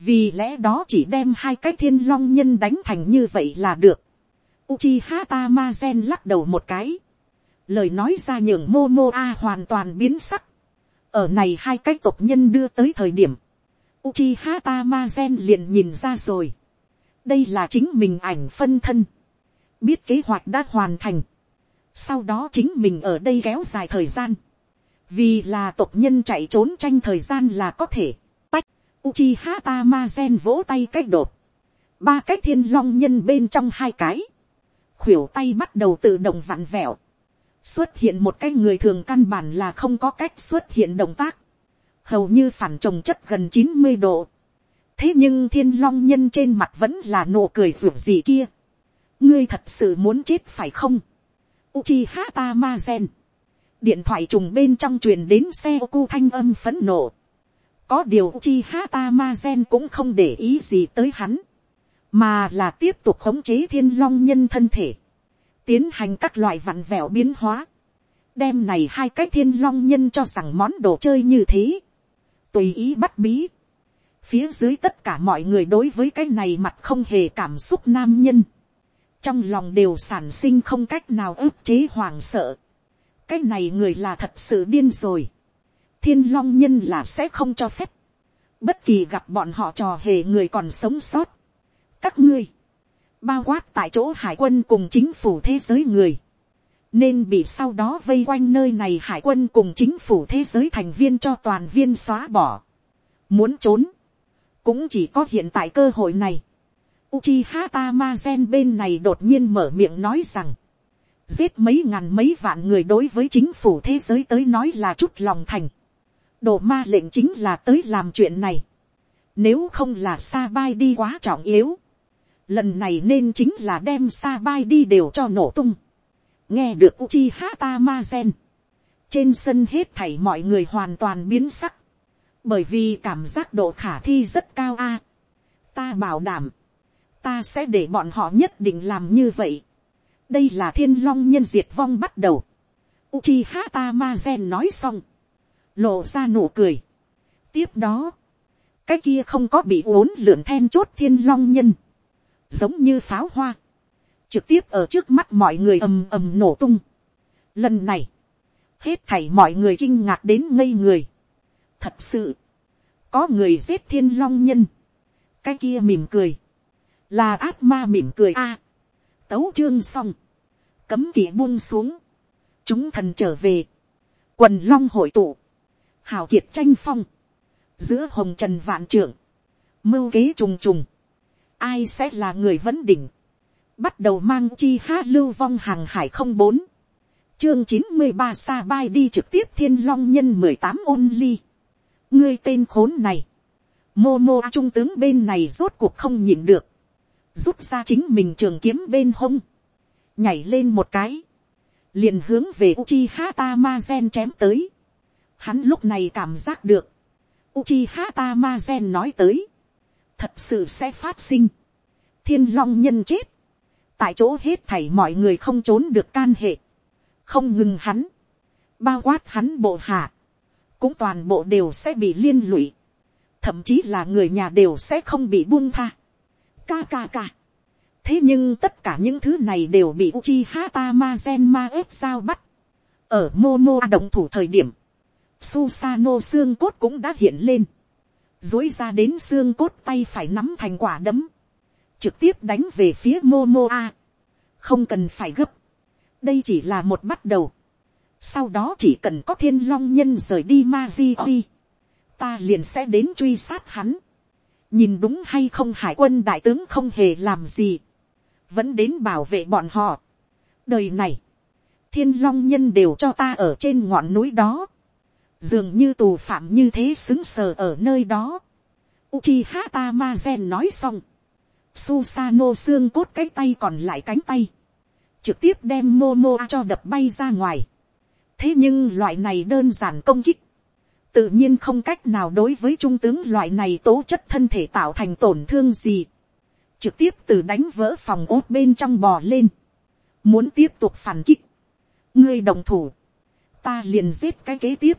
vì lẽ đó chỉ đem hai cái thiên long nhân đánh thành như vậy là được. Uchiha Tamazen lắc đầu một cái, lời nói ra nhường Momo A hoàn toàn biến sắc, ở này hai cái tộc nhân đưa tới thời điểm, Uchiha Tamazen liền nhìn ra rồi, đây là chính mình ảnh phân thân, biết kế hoạch đã hoàn thành, sau đó chính mình ở đây kéo dài thời gian, vì là tộc nhân chạy trốn tranh thời gian là có thể, tách, Uchiha Tamazen vỗ tay cách đột, ba cái thiên long nhân bên trong hai cái, khuỷu tay bắt đầu tự động vặn vẹo, xuất hiện một cái người thường căn bản là không có cách xuất hiện động tác, hầu như phản trồng chất gần chín mươi độ. thế nhưng thiên long nhân trên mặt vẫn là nụ cười ruột gì kia. ngươi thật sự muốn chết phải không. Uchiha Tamazen. điện thoại trùng bên trong truyền đến xe ô thanh âm phấn nộ. có điều Uchiha Tamazen cũng không để ý gì tới hắn, mà là tiếp tục khống chế thiên long nhân thân thể tiến hành các loại vặn vẹo biến hóa, đem này hai cái thiên long nhân cho rằng món đồ chơi như thế, tùy ý bắt bí, phía dưới tất cả mọi người đối với cái này mặt không hề cảm xúc nam nhân, trong lòng đều sản sinh không cách nào ức chế hoàng sợ, cái này người là thật sự điên rồi, thiên long nhân là sẽ không cho phép, bất kỳ gặp bọn họ trò hề người còn sống sót, các ngươi, bao quát tại chỗ hải quân cùng chính phủ thế giới người, nên bị sau đó vây quanh nơi này hải quân cùng chính phủ thế giới thành viên cho toàn viên xóa bỏ. Muốn trốn, cũng chỉ có hiện tại cơ hội này. Uchiha Tamazen bên này đột nhiên mở miệng nói rằng, giết mấy ngàn mấy vạn người đối với chính phủ thế giới tới nói là chút lòng thành. Đồ ma lệnh chính là tới làm chuyện này. Nếu không là sa bai đi quá trọng yếu lần này nên chính là đem sa bai đi đều cho nổ tung. nghe được uchi hata ma gen. trên sân hết thảy mọi người hoàn toàn biến sắc. bởi vì cảm giác độ khả thi rất cao a. ta bảo đảm, ta sẽ để bọn họ nhất định làm như vậy. đây là thiên long nhân diệt vong bắt đầu. Uchiha Tamazen nói xong, lộ ra nụ cười. tiếp đó, cái kia không có bị uốn lượn then chốt thiên long nhân, giống như pháo hoa, trực tiếp ở trước mắt mọi người ầm ầm nổ tung. Lần này, hết thảy mọi người kinh ngạc đến ngây người. Thật sự, có người giết thiên long nhân, cái kia mỉm cười, là ác ma mỉm cười a. tấu chương xong, cấm kỵ buông xuống, chúng thần trở về, quần long hội tụ, hào kiệt tranh phong, giữa hồng trần vạn trưởng, mưu kế trùng trùng, ai sẽ là người vấn đỉnh, bắt đầu mang chi ha lưu vong hàng hải không bốn, chương chín mươi ba sa bay đi trực tiếp thiên long nhân mười tám ôn ly, ngươi tên khốn này, mô mô trung tướng bên này rốt cuộc không nhịn được, rút ra chính mình trường kiếm bên hông, nhảy lên một cái, liền hướng về Uchiha Tamazen chém tới. Hắn lúc này cảm giác được, Uchiha Tamazen nói tới, thật sự sẽ phát sinh. thiên long nhân chết, tại chỗ hết thảy mọi người không trốn được can hệ, không ngừng hắn, bao quát hắn bộ hạ, cũng toàn bộ đều sẽ bị liên lụy, thậm chí là người nhà đều sẽ không bị buông tha. Ca ca ca. thế nhưng tất cả những thứ này đều bị Uchiha Tamazen ma ép sao bắt. ở Momo động thủ thời điểm, Susano xương cốt cũng đã hiện lên. Dối ra đến xương cốt tay phải nắm thành quả đấm. Trực tiếp đánh về phía Momoa. Không cần phải gấp. Đây chỉ là một bắt đầu. Sau đó chỉ cần có thiên long nhân rời đi Maji Ta liền sẽ đến truy sát hắn. Nhìn đúng hay không hải quân đại tướng không hề làm gì. Vẫn đến bảo vệ bọn họ. Đời này. Thiên long nhân đều cho ta ở trên ngọn núi đó dường như tù phạm như thế xứng sờ ở nơi đó. Uchiha Tamazen nói xong, Susano xương cốt cái tay còn lại cánh tay, trực tiếp đem Momo cho đập bay ra ngoài. thế nhưng loại này đơn giản công kích, tự nhiên không cách nào đối với trung tướng loại này tố chất thân thể tạo thành tổn thương gì. trực tiếp từ đánh vỡ phòng ốt bên trong bò lên, muốn tiếp tục phản kích. ngươi đồng thủ, ta liền giết cái kế tiếp.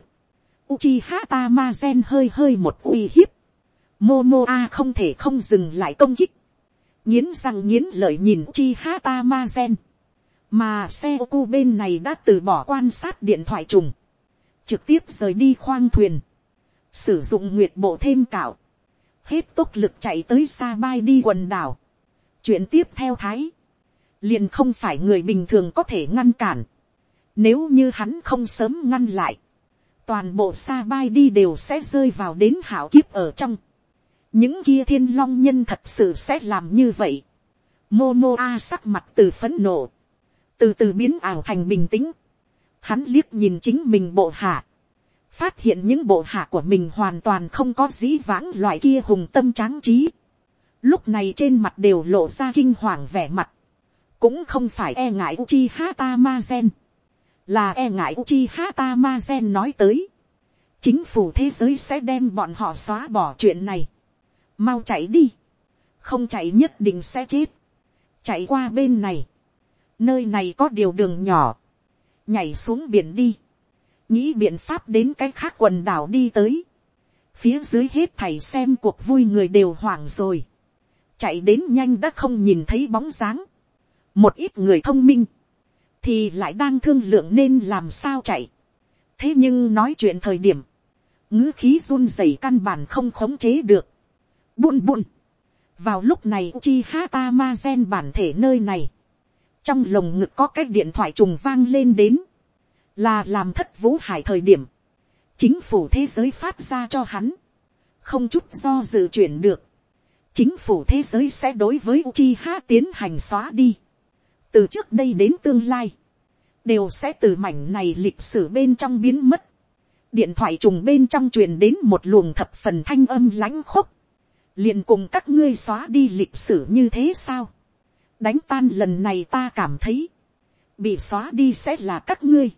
Uchiha Tamazen hơi hơi một uy hiếp. Momoa không thể không dừng lại công kích. Nghiến răng nghiến lợi nhìn Uchiha Tamazen. Mà Seoku bên này đã từ bỏ quan sát điện thoại trùng. Trực tiếp rời đi khoang thuyền. Sử dụng nguyệt bộ thêm cạo. Hết tốc lực chạy tới xa bay đi quần đảo. Chuyện tiếp theo thái. Liền không phải người bình thường có thể ngăn cản. Nếu như hắn không sớm ngăn lại toàn bộ sa bay đi đều sẽ rơi vào đến hảo kiếp ở trong. những kia thiên long nhân thật sự sẽ làm như vậy. Momo a sắc mặt từ phấn nộ, từ từ biến ảo thành bình tĩnh. hắn liếc nhìn chính mình bộ hạ, phát hiện những bộ hạ của mình hoàn toàn không có dĩ vãng loại kia hùng tâm tráng trí. lúc này trên mặt đều lộ ra kinh hoàng vẻ mặt, cũng không phải e ngại Uchiha Tamazen. ma là e ngại Uchiha Tamazen nói tới. chính phủ thế giới sẽ đem bọn họ xóa bỏ chuyện này. mau chạy đi. không chạy nhất định sẽ chết. chạy qua bên này. nơi này có điều đường nhỏ. nhảy xuống biển đi. nghĩ biện pháp đến cái khác quần đảo đi tới. phía dưới hết thầy xem cuộc vui người đều hoảng rồi. chạy đến nhanh đã không nhìn thấy bóng dáng. một ít người thông minh thì lại đang thương lượng nên làm sao chạy. thế nhưng nói chuyện thời điểm, ngữ khí run rẩy căn bản không khống chế được. buồn buồn. vào lúc này chi hata ma gen bản thể nơi này, trong lồng ngực có cái điện thoại trùng vang lên đến, là làm thất vũ hải thời điểm, chính phủ thế giới phát ra cho hắn, không chút do dự chuyển được, chính phủ thế giới sẽ đối với Uchiha tiến hành xóa đi từ trước đây đến tương lai, đều sẽ từ mảnh này lịch sử bên trong biến mất. điện thoại trùng bên trong truyền đến một luồng thập phần thanh âm lãnh khúc, liền cùng các ngươi xóa đi lịch sử như thế sao. đánh tan lần này ta cảm thấy, bị xóa đi sẽ là các ngươi.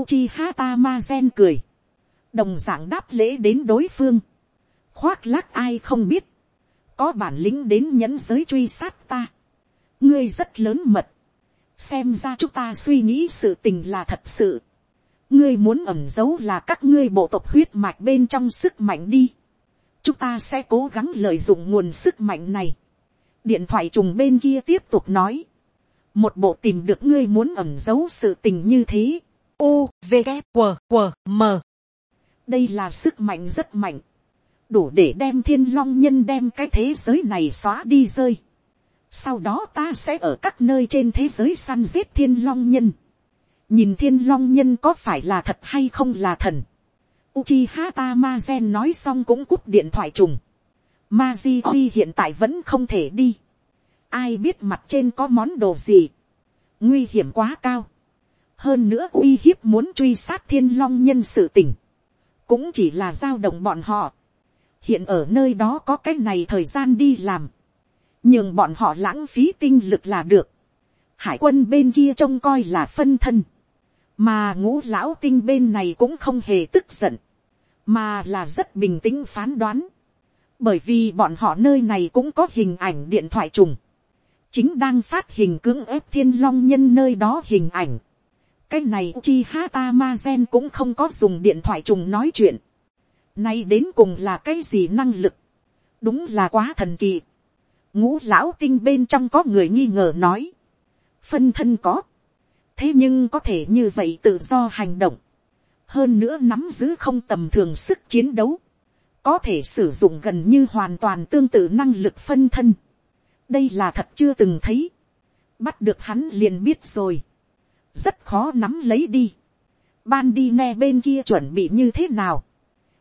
Uchiha Tamazen cười, đồng d ạ n g đáp lễ đến đối phương, khoác lác ai không biết, có bản lĩnh đến nhẫn giới truy sát ta, ngươi rất lớn mật, xem ra chúng ta suy nghĩ sự tình là thật sự. ngươi muốn ẩm giấu là các ngươi bộ tộc huyết mạch bên trong sức mạnh đi. chúng ta sẽ cố gắng lợi dụng nguồn sức mạnh này. điện thoại trùng bên kia tiếp tục nói. một bộ tìm được ngươi muốn ẩm giấu sự tình như thế. u, v, g, w w, m đây là sức mạnh rất mạnh. đủ để đem thiên long nhân đem cái thế giới này xóa đi rơi sau đó ta sẽ ở các nơi trên thế giới săn giết thiên long nhân. nhìn thiên long nhân có phải là thật hay không là thần. Uchiha Tamazen nói xong cũng cúp điện thoại trùng. Maji hiện tại vẫn không thể đi. Ai biết mặt trên có món đồ gì. Nguy hiểm quá cao. Hơn nữa uy hiếp muốn truy sát thiên long nhân sự tỉnh. Cũng chỉ là giao động bọn họ. Hiện ở nơi đó có cái này thời gian đi làm nhường bọn họ lãng phí tinh lực là được. hải quân bên kia trông coi là phân thân, mà ngũ lão tinh bên này cũng không hề tức giận, mà là rất bình tĩnh phán đoán, bởi vì bọn họ nơi này cũng có hình ảnh điện thoại trùng, chính đang phát hình cưỡng ép thiên long nhân nơi đó hình ảnh. cái này chi hata ma gen cũng không có dùng điện thoại trùng nói chuyện. nay đến cùng là cái gì năng lực, đúng là quá thần kỳ ngũ lão tinh bên trong có người nghi ngờ nói, phân thân có, thế nhưng có thể như vậy tự do hành động, hơn nữa nắm giữ không tầm thường sức chiến đấu, có thể sử dụng gần như hoàn toàn tương tự năng lực phân thân. đây là thật chưa từng thấy, bắt được hắn liền biết rồi, rất khó nắm lấy đi. ban đi nghe bên kia chuẩn bị như thế nào,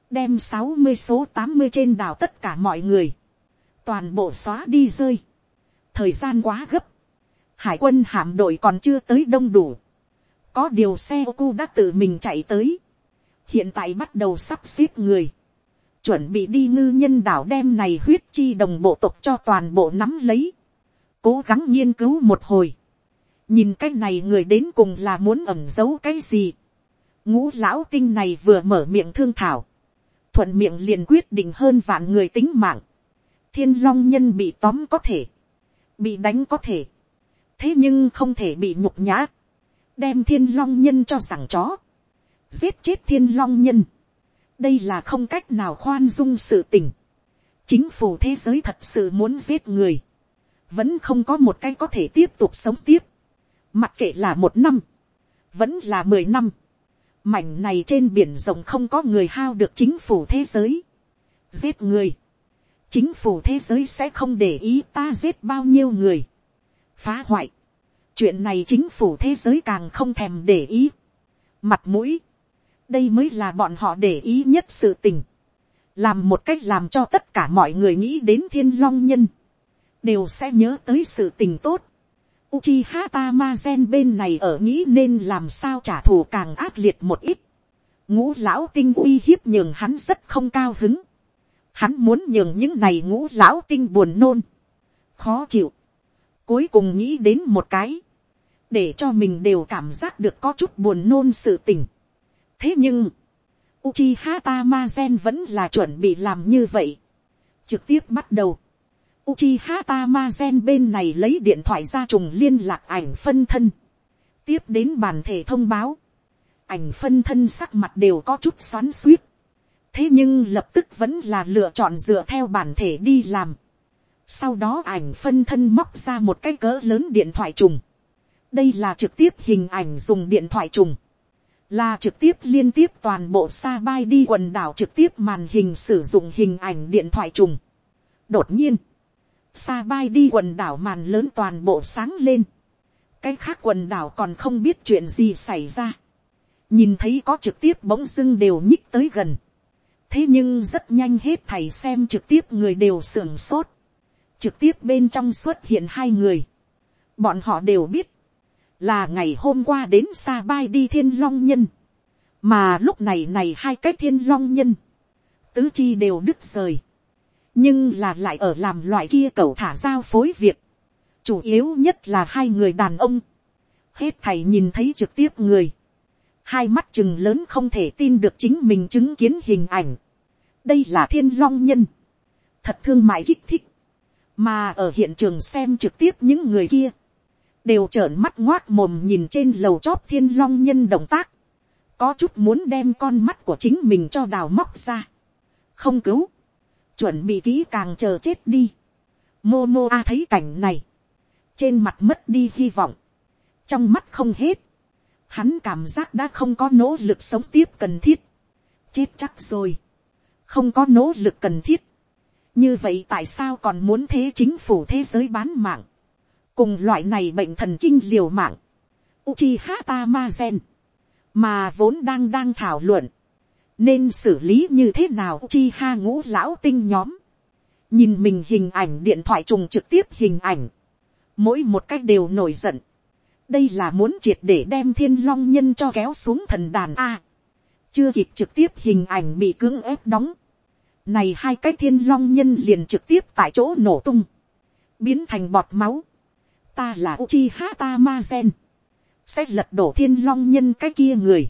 đem sáu mươi số tám mươi trên đảo tất cả mọi người, toàn bộ xóa đi rơi, thời gian quá gấp, hải quân hạm đội còn chưa tới đông đủ, có điều xe ô cu đã tự mình chạy tới, hiện tại bắt đầu sắp xếp người, chuẩn bị đi ngư nhân đảo đem này huyết chi đồng bộ tộc cho toàn bộ nắm lấy, cố gắng nghiên cứu một hồi, nhìn cái này người đến cùng là muốn ẩm giấu cái gì, ngũ lão tinh này vừa mở miệng thương thảo, thuận miệng liền quyết định hơn vạn người tính mạng, thiên long nhân bị tóm có thể, bị đánh có thể, thế nhưng không thể bị nhục nhã, đem thiên long nhân cho rằng chó, giết chết thiên long nhân, đây là không cách nào khoan dung sự tình, chính phủ thế giới thật sự muốn giết người, vẫn không có một cái có thể tiếp tục sống tiếp, mặc kệ là một năm, vẫn là mười năm, mảnh này trên biển rộng không có người hao được chính phủ thế giới, giết người, chính phủ thế giới sẽ không để ý ta giết bao nhiêu người, phá hoại, chuyện này chính phủ thế giới càng không thèm để ý, mặt mũi, đây mới là bọn họ để ý nhất sự tình, làm một cách làm cho tất cả mọi người nghĩ đến thiên long nhân, đều sẽ nhớ tới sự tình tốt. Uchiha Tamazen bên này ở nghĩ nên làm sao trả thù càng ác liệt một ít. Ngũ lão tinh uy hiếp nhường hắn rất không cao hứng. Hắn muốn nhường những này ngũ lão tinh buồn nôn. Khó chịu. Cuối cùng nghĩ đến một cái. Để cho mình đều cảm giác được có chút buồn nôn sự tình. Thế nhưng. Uchiha Tamazen vẫn là chuẩn bị làm như vậy. Trực tiếp bắt đầu. Uchiha Tamazen bên này lấy điện thoại ra trùng liên lạc ảnh phân thân. Tiếp đến bản thể thông báo. Ảnh phân thân sắc mặt đều có chút xoắn suýt thế nhưng lập tức vẫn là lựa chọn dựa theo bản thể đi làm. sau đó ảnh phân thân móc ra một cái cỡ lớn điện thoại trùng. đây là trực tiếp hình ảnh dùng điện thoại trùng. là trực tiếp liên tiếp toàn bộ sa bay đi quần đảo trực tiếp màn hình sử dụng hình ảnh điện thoại trùng. đột nhiên, sa bay đi quần đảo màn lớn toàn bộ sáng lên. cái khác quần đảo còn không biết chuyện gì xảy ra. nhìn thấy có trực tiếp bỗng dưng đều nhích tới gần thế nhưng rất nhanh hết thầy xem trực tiếp người đều sưởng sốt. trực tiếp bên trong xuất hiện hai người. bọn họ đều biết, là ngày hôm qua đến xa bay đi thiên long nhân. mà lúc này này hai cái thiên long nhân, tứ chi đều đứt rời. nhưng là lại ở làm loại kia cầu thả giao phối việc. chủ yếu nhất là hai người đàn ông. hết thầy nhìn thấy trực tiếp người hai mắt chừng lớn không thể tin được chính mình chứng kiến hình ảnh. Đây là thiên long nhân, thật thương mại kích thích, mà ở hiện trường xem trực tiếp những người kia, đều trợn mắt ngoác mồm nhìn trên lầu chóp thiên long nhân động tác, có chút muốn đem con mắt của chính mình cho đào móc ra, không cứu, chuẩn bị kỹ càng chờ chết đi, Momo a thấy cảnh này, trên mặt mất đi hy vọng, trong mắt không hết, hắn cảm giác đã không có nỗ lực sống tiếp cần thiết, chết chắc rồi, không có nỗ lực cần thiết. như vậy tại sao còn muốn thế chính phủ thế giới bán mạng, cùng loại này bệnh thần kinh liều mạng, Uchiha Tamazen, mà vốn đang đang thảo luận, nên xử lý như thế nào Uchiha ngũ lão tinh nhóm, nhìn mình hình ảnh điện thoại trùng trực tiếp hình ảnh, mỗi một cách đều nổi giận, đây là muốn triệt để đem thiên long nhân cho kéo xuống thần đàn a, chưa kịp trực tiếp hình ảnh bị cưỡng ép đóng, này hai cái thiên long nhân liền trực tiếp tại chỗ nổ tung, biến thành bọt máu. ta là Uchiha Tamazen, sẽ lật đổ thiên long nhân cái kia người.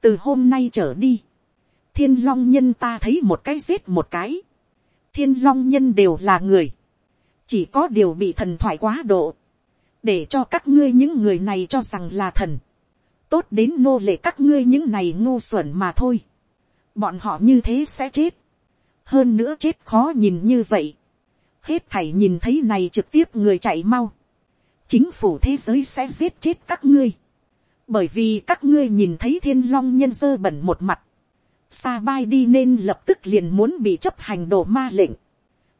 từ hôm nay trở đi, thiên long nhân ta thấy một cái giết một cái, thiên long nhân đều là người, chỉ có điều bị thần thoại quá độ, để cho các ngươi những người này cho rằng là thần, tốt đến nô lệ các ngươi những này ngu xuẩn mà thôi, bọn họ như thế sẽ chết, hơn nữa chết khó nhìn như vậy, hết thảy nhìn thấy này trực tiếp người chạy mau, chính phủ thế giới sẽ giết chết các ngươi, bởi vì các ngươi nhìn thấy thiên long nhân dơ bẩn một mặt, sa bay đi nên lập tức liền muốn bị chấp hành đồ ma lệnh.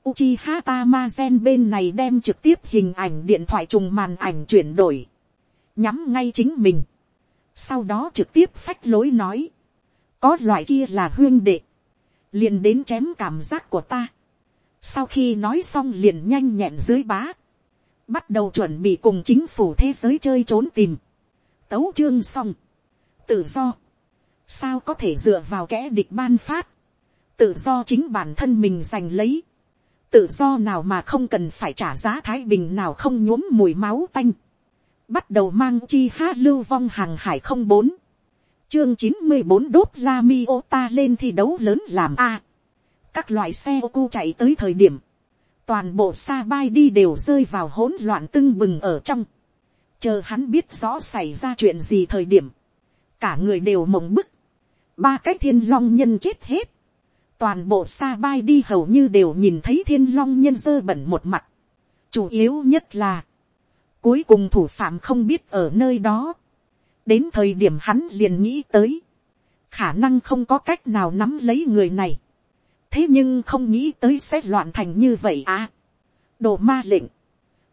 Uchiha Tamazen bên này đem trực tiếp hình ảnh điện thoại trùng màn ảnh chuyển đổi, nhắm ngay chính mình, sau đó trực tiếp phách lối nói, có loại kia là huyên đệ, liền đến chém cảm giác của ta. sau khi nói xong liền nhanh nhẹn dưới bá, bắt đầu chuẩn bị cùng chính phủ thế giới chơi trốn tìm, tấu chương xong, tự do, sao có thể dựa vào kẻ địch ban phát, tự do chính bản thân mình giành lấy, tự do nào mà không cần phải trả giá thái bình nào không nhuốm mùi máu tanh, bắt đầu mang chi ha lưu vong hàng hải không bốn, chương chín mươi bốn đốt la mi ô ta lên thi đấu lớn làm a, các loại xe ô cu chạy tới thời điểm, toàn bộ xa bay đi đều rơi vào hỗn loạn tưng bừng ở trong, chờ hắn biết rõ xảy ra chuyện gì thời điểm, cả người đều mộng bức, ba cái thiên long nhân chết hết, toàn bộ xa bay đi hầu như đều nhìn thấy thiên long nhân dơ bẩn một mặt, chủ yếu nhất là, cuối cùng thủ phạm không biết ở nơi đó, đến thời điểm hắn liền nghĩ tới, khả năng không có cách nào nắm lấy người này, thế nhưng không nghĩ tới sẽ loạn thành như vậy à. đồ ma lệnh,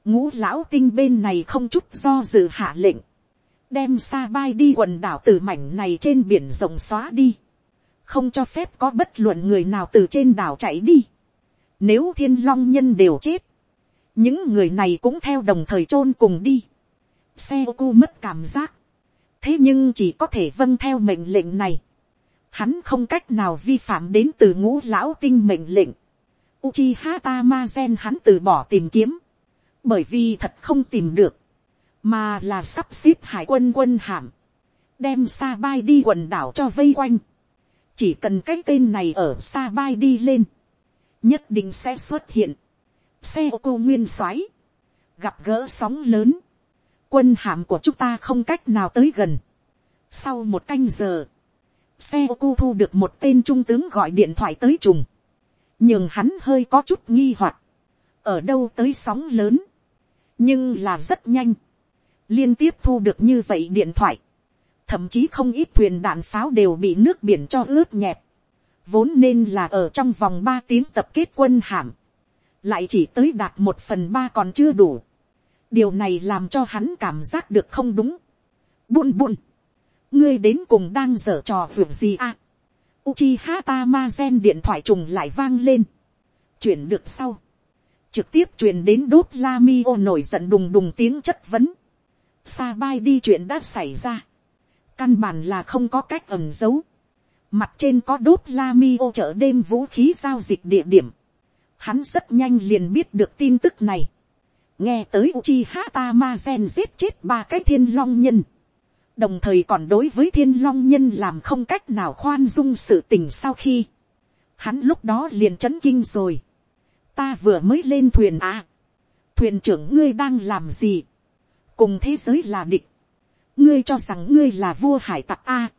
ngũ lão tinh bên này không chút do dự hạ lệnh, đem xa bay đi quần đảo từ mảnh này trên biển rộng xóa đi, không cho phép có bất luận người nào từ trên đảo chạy đi. Nếu thiên long nhân đều chết, những người này cũng theo đồng thời chôn cùng đi. Xe ô cu mất cảm giác, thế nhưng chỉ có thể vâng theo mệnh lệnh này. Hắn không cách nào vi phạm đến từ ngũ lão tinh mệnh lệnh. Uchiha Tamazen hắn từ bỏ tìm kiếm. Bởi vì thật không tìm được. Mà là sắp xếp hải quân quân hạm Đem sa bay đi quần đảo cho vây quanh. Chỉ cần cái tên này ở xa bay đi lên. Nhất định sẽ xuất hiện. Xe ô cô nguyên soái Gặp gỡ sóng lớn. Quân hàm của chúng ta không cách nào tới gần. Sau một canh giờ xe ô tô thu được một tên trung tướng gọi điện thoại tới trùng, nhưng hắn hơi có chút nghi hoặc, ở đâu tới sóng lớn, nhưng là rất nhanh, liên tiếp thu được như vậy điện thoại, thậm chí không ít thuyền đạn pháo đều bị nước biển cho ướt nhẹp, vốn nên là ở trong vòng ba tiếng tập kết quân hạm lại chỉ tới đạt một phần ba còn chưa đủ, điều này làm cho hắn cảm giác được không đúng, buồn buồn, ngươi đến cùng đang dở trò việc gì à. Uchiha Tamazen điện thoại trùng lại vang lên. Chuyển được sau. Trực tiếp truyền đến đốt Lamio nổi giận đùng đùng tiếng chất vấn. Sa bai đi chuyện đã xảy ra. Căn bản là không có cách ẩn giấu. Mặt trên có đốt Lamio chợ đêm vũ khí giao dịch địa điểm. Hắn rất nhanh liền biết được tin tức này. Nghe tới Uchiha Tamazen giết chết ba cái thiên long nhân đồng thời còn đối với thiên long nhân làm không cách nào khoan dung sự tình sau khi, hắn lúc đó liền c h ấ n kinh rồi, ta vừa mới lên thuyền à, thuyền trưởng ngươi đang làm gì, cùng thế giới là địch, ngươi cho rằng ngươi là vua hải tặc a, à.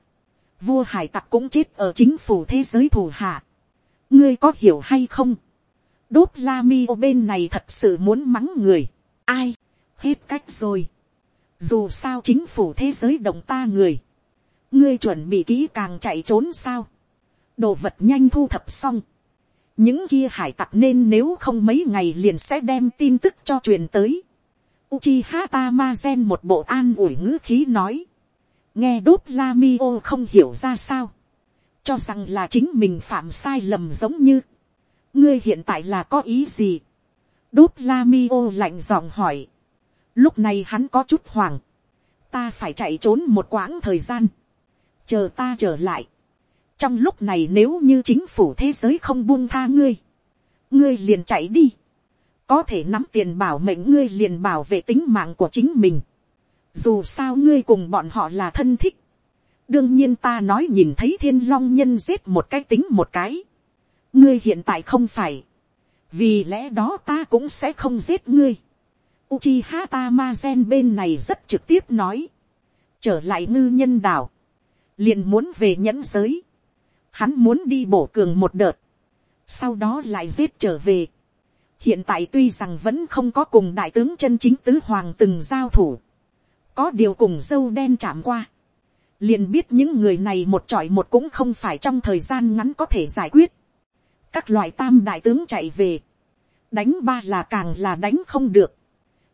vua hải tặc cũng chết ở chính phủ thế giới thủ hạ, ngươi có hiểu hay không, đốt la mi ô bên này thật sự muốn mắng người, ai, hết cách rồi, dù sao chính phủ thế giới động ta người, ngươi chuẩn bị kỹ càng chạy trốn sao, đồ vật nhanh thu thập xong, những kia hải tặc nên nếu không mấy ngày liền sẽ đem tin tức cho truyền tới. Uchiha Tamazen một bộ an ủi ngữ khí nói. Nghe đốt Lamio không hiểu ra sao. Cho rằng là chính mình phạm sai lầm giống như. Ngươi hiện tại là có ý gì? Đốt Lamio lạnh giọng hỏi. Lúc này hắn có chút hoảng. Ta phải chạy trốn một quãng thời gian. Chờ ta trở lại. Trong lúc này nếu như chính phủ thế giới không buông tha ngươi. Ngươi liền chạy đi. Có thể nắm tiền bảo mệnh ngươi liền bảo vệ tính mạng của chính mình. Dù sao ngươi cùng bọn họ là thân thích. Đương nhiên ta nói nhìn thấy thiên long nhân giết một cái tính một cái. Ngươi hiện tại không phải. Vì lẽ đó ta cũng sẽ không giết ngươi Uchiha Tamazen bên này rất trực tiếp nói. Trở lại ngư nhân đảo. Liền muốn về nhẫn giới. Hắn muốn đi bổ cường một đợt. Sau đó lại giết trở về. Hiện tại tuy rằng vẫn không có cùng đại tướng chân chính tứ hoàng từng giao thủ. có điều cùng dâu đen chạm qua, liền biết những người này một trọi một cũng không phải trong thời gian ngắn có thể giải quyết. các loại tam đại tướng chạy về, đánh ba là càng là đánh không được,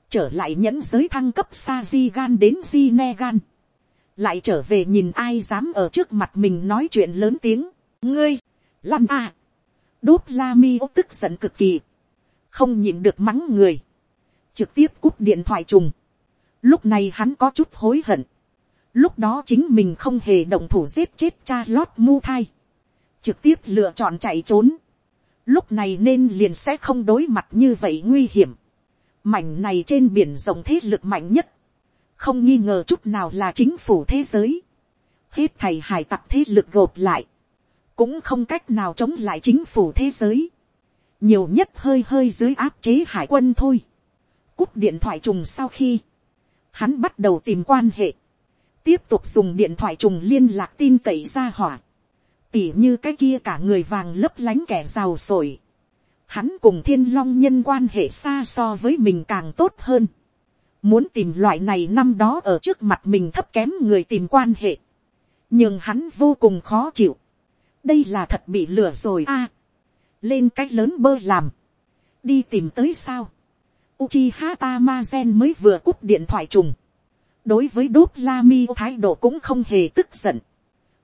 trở lại nhẫn giới thăng cấp sa di gan đến di ne gan, lại trở về nhìn ai dám ở trước mặt mình nói chuyện lớn tiếng, ngươi, lăn a, đốt la mi ô tức giận cực kỳ, không nhịn được mắng người, trực tiếp cúp điện thoại trùng, lúc này hắn có chút hối hận, lúc đó chính mình không hề động thủ giết chết cha lót mu thai, trực tiếp lựa chọn chạy trốn, lúc này nên liền sẽ không đối mặt như vậy nguy hiểm, mảnh này trên biển rộng thế lực mạnh nhất, không nghi ngờ chút nào là chính phủ thế giới, hết thầy hải tặc thế lực gộp lại, cũng không cách nào chống lại chính phủ thế giới, nhiều nhất hơi hơi dưới áp chế hải quân thôi. Cúp điện thoại trùng sau khi, hắn bắt đầu tìm quan hệ, tiếp tục dùng điện thoại trùng liên lạc tin cậy ra hỏa, tỉ như cái kia cả người vàng lấp lánh kẻ giàu sổi. Hắn cùng thiên long nhân quan hệ xa so với mình càng tốt hơn. Muốn tìm loại này năm đó ở trước mặt mình thấp kém người tìm quan hệ. Nhưng hắn vô cùng khó chịu. Đây là thật bị lừa rồi a lên cách lớn bơ làm. Đi tìm tới sao. Uchiha Tamazen mới vừa cúp điện thoại trùng. Đối với đốt la mi thái độ cũng không hề tức giận.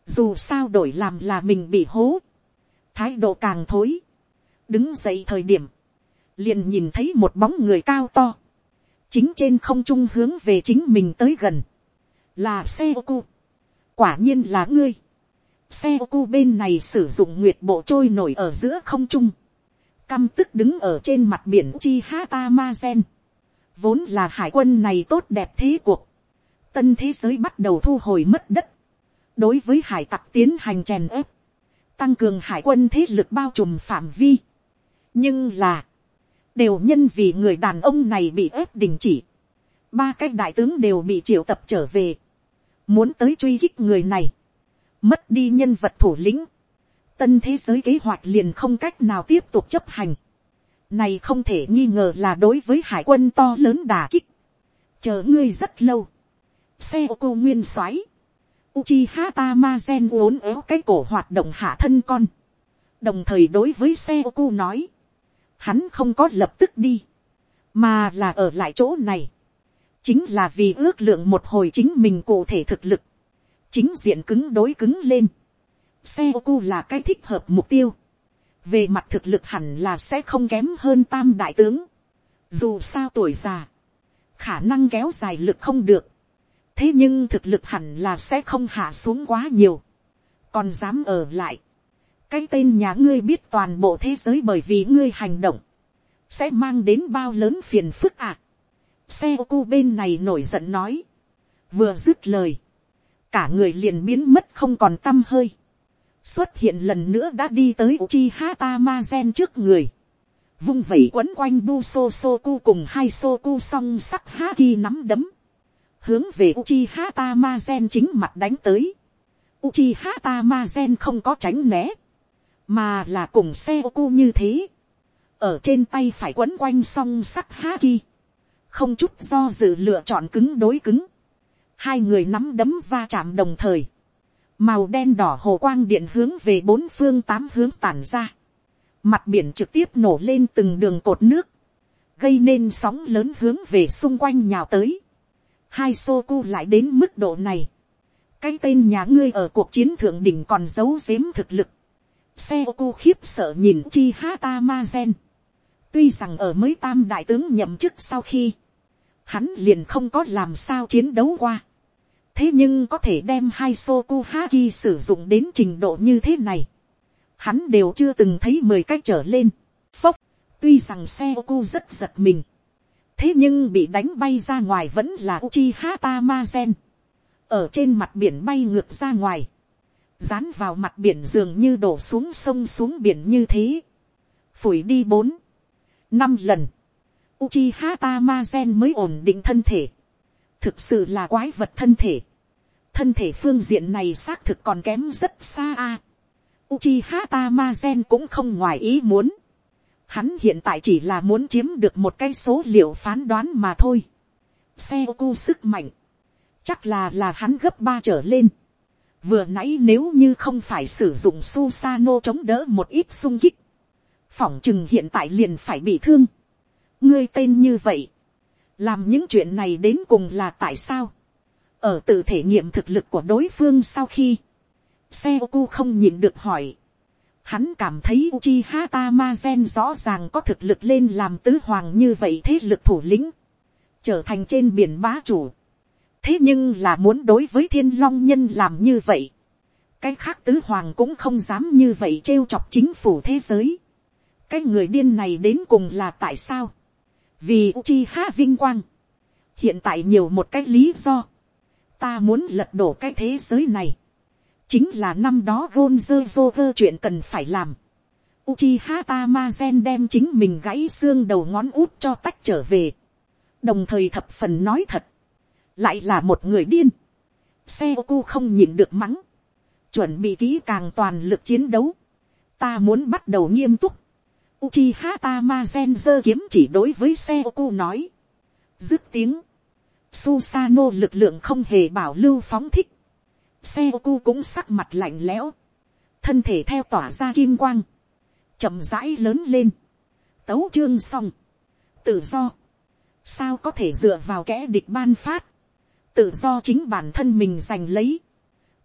Dù sao đổi làm là mình bị hố. Thái độ càng thối. Đứng dậy thời điểm. Liền nhìn thấy một bóng người cao to chính trên không trung hướng về chính mình tới gần, là xe ô cu, quả nhiên là ngươi, xe ô cu bên này sử dụng nguyệt bộ trôi nổi ở giữa không trung, căm tức đứng ở trên mặt biển chi hata ma gen, vốn là hải quân này tốt đẹp thế cuộc, tân thế giới bắt đầu thu hồi mất đất, đối với hải tặc tiến hành chèn ép, tăng cường hải quân thế lực bao trùm phạm vi. nhưng là, đều nhân vì người đàn ông này bị ép đình chỉ, ba cái đại tướng đều bị triệu tập trở về, muốn tới truy khích người này, mất đi nhân vật thủ lĩnh, tân thế giới kế hoạch liền không cách nào tiếp tục chấp hành, này không thể nghi ngờ là đối với hải quân to lớn đà kích, chờ ngươi rất lâu, xe ô cô nguyên xoáy, Uchiha Tamazen uốn éo cái cổ hoạt động hạ thân con. Đồng thời đối với Seoku nói. Hắn không có lập tức đi, mà là ở lại chỗ này, chính là vì ước lượng một hồi chính mình cụ thể thực lực, chính diện cứng đối cứng lên, xe cu là cái thích hợp mục tiêu, về mặt thực lực hẳn là sẽ không kém hơn tam đại tướng, dù sao tuổi già, khả năng kéo dài lực không được, thế nhưng thực lực hẳn là sẽ không hạ xuống quá nhiều, còn dám ở lại, cái tên nhà ngươi biết toàn bộ thế giới bởi vì ngươi hành động, sẽ mang đến bao lớn phiền phức à. xe cu bên này nổi giận nói, vừa dứt lời, cả người liền biến mất không còn t â m hơi, xuất hiện lần nữa đã đi tới Uchi Hata Ma Gen trước người, vung vẩy quấn quanh bu so so cu cùng hai so cu song sắc ha ki nắm đấm, hướng về Uchi Hata Ma Gen chính mặt đánh tới. Uchi Hata Ma Gen không có tránh né, mà là cùng xe ô cu như thế, ở trên tay phải quấn quanh song sắc ha ki, không chút do dự lựa chọn cứng đối cứng, hai người nắm đấm va chạm đồng thời, màu đen đỏ hồ quang điện hướng về bốn phương tám hướng tản ra, mặt biển trực tiếp nổ lên từng đường cột nước, gây nên sóng lớn hướng về xung quanh nhào tới, hai xô cu lại đến mức độ này, cái tên nhà ngươi ở cuộc chiến thượng đỉnh còn giấu giếm thực lực, xe ô cu khiếp sợ nhìn chi hata ma gen. tuy rằng ở mới tam đại tướng nhậm chức sau khi, hắn liền không có làm sao chiến đấu qua thế nhưng có thể đem hai soku haki sử dụng đến trình độ như thế này. hắn đều chưa từng thấy mười cách trở lên. phốc, tuy rằng xe ô rất giật mình. thế nhưng bị đánh bay ra ngoài vẫn là uchi hata ma gen. ở trên mặt biển bay ngược ra ngoài dán vào mặt biển dường như đổ xuống sông xuống biển như thế. Phủi đi bốn, năm lần. Uchiha Tamazen mới ổn định thân thể. Thực sự là quái vật thân thể. Thân thể phương diện này xác thực còn kém rất xa a. Uchiha Tamazen cũng không ngoài ý muốn. Hắn hiện tại chỉ là muốn chiếm được một cái số liệu phán đoán mà thôi. Seoku sức mạnh. chắc là là hắn gấp ba trở lên. vừa nãy nếu như không phải sử dụng Susano chống đỡ một ít sung kích, phỏng chừng hiện tại liền phải bị thương. ngươi tên như vậy, làm những chuyện này đến cùng là tại sao, ở tự thể nghiệm thực lực của đối phương sau khi, Seoku không nhìn được hỏi, hắn cảm thấy Uchiha Tamazen rõ ràng có thực lực lên làm tứ hoàng như vậy thế lực thủ lĩnh, trở thành trên biển bá chủ. thế nhưng là muốn đối với thiên long nhân làm như vậy, cái khác tứ hoàng cũng không dám như vậy trêu chọc chính phủ thế giới. cái người điên này đến cùng là tại sao, vì Uchiha vinh quang, hiện tại nhiều một cái lý do, ta muốn lật đổ cái thế giới này, chính là năm đó Gonzo Joker chuyện cần phải làm. Uchiha Tamazen đem chính mình gãy xương đầu ngón út cho tách trở về. Đồng thời thập phần nói thật. Lại là một người điên. Seoku không nhìn được mắng. Chuẩn bị kỹ càng toàn lực chiến đấu. Ta muốn bắt đầu nghiêm túc. Uchiha Tamazen giơ kiếm chỉ đối với Seoku nói. Dứt tiếng. Susano lực lượng không hề bảo lưu phóng thích. Xe cu cũng sắc mặt lạnh lẽo, thân thể theo tỏa ra kim quang, chậm rãi lớn lên, tấu chương xong, tự do, sao có thể dựa vào kẻ địch ban phát, tự do chính bản thân mình giành lấy,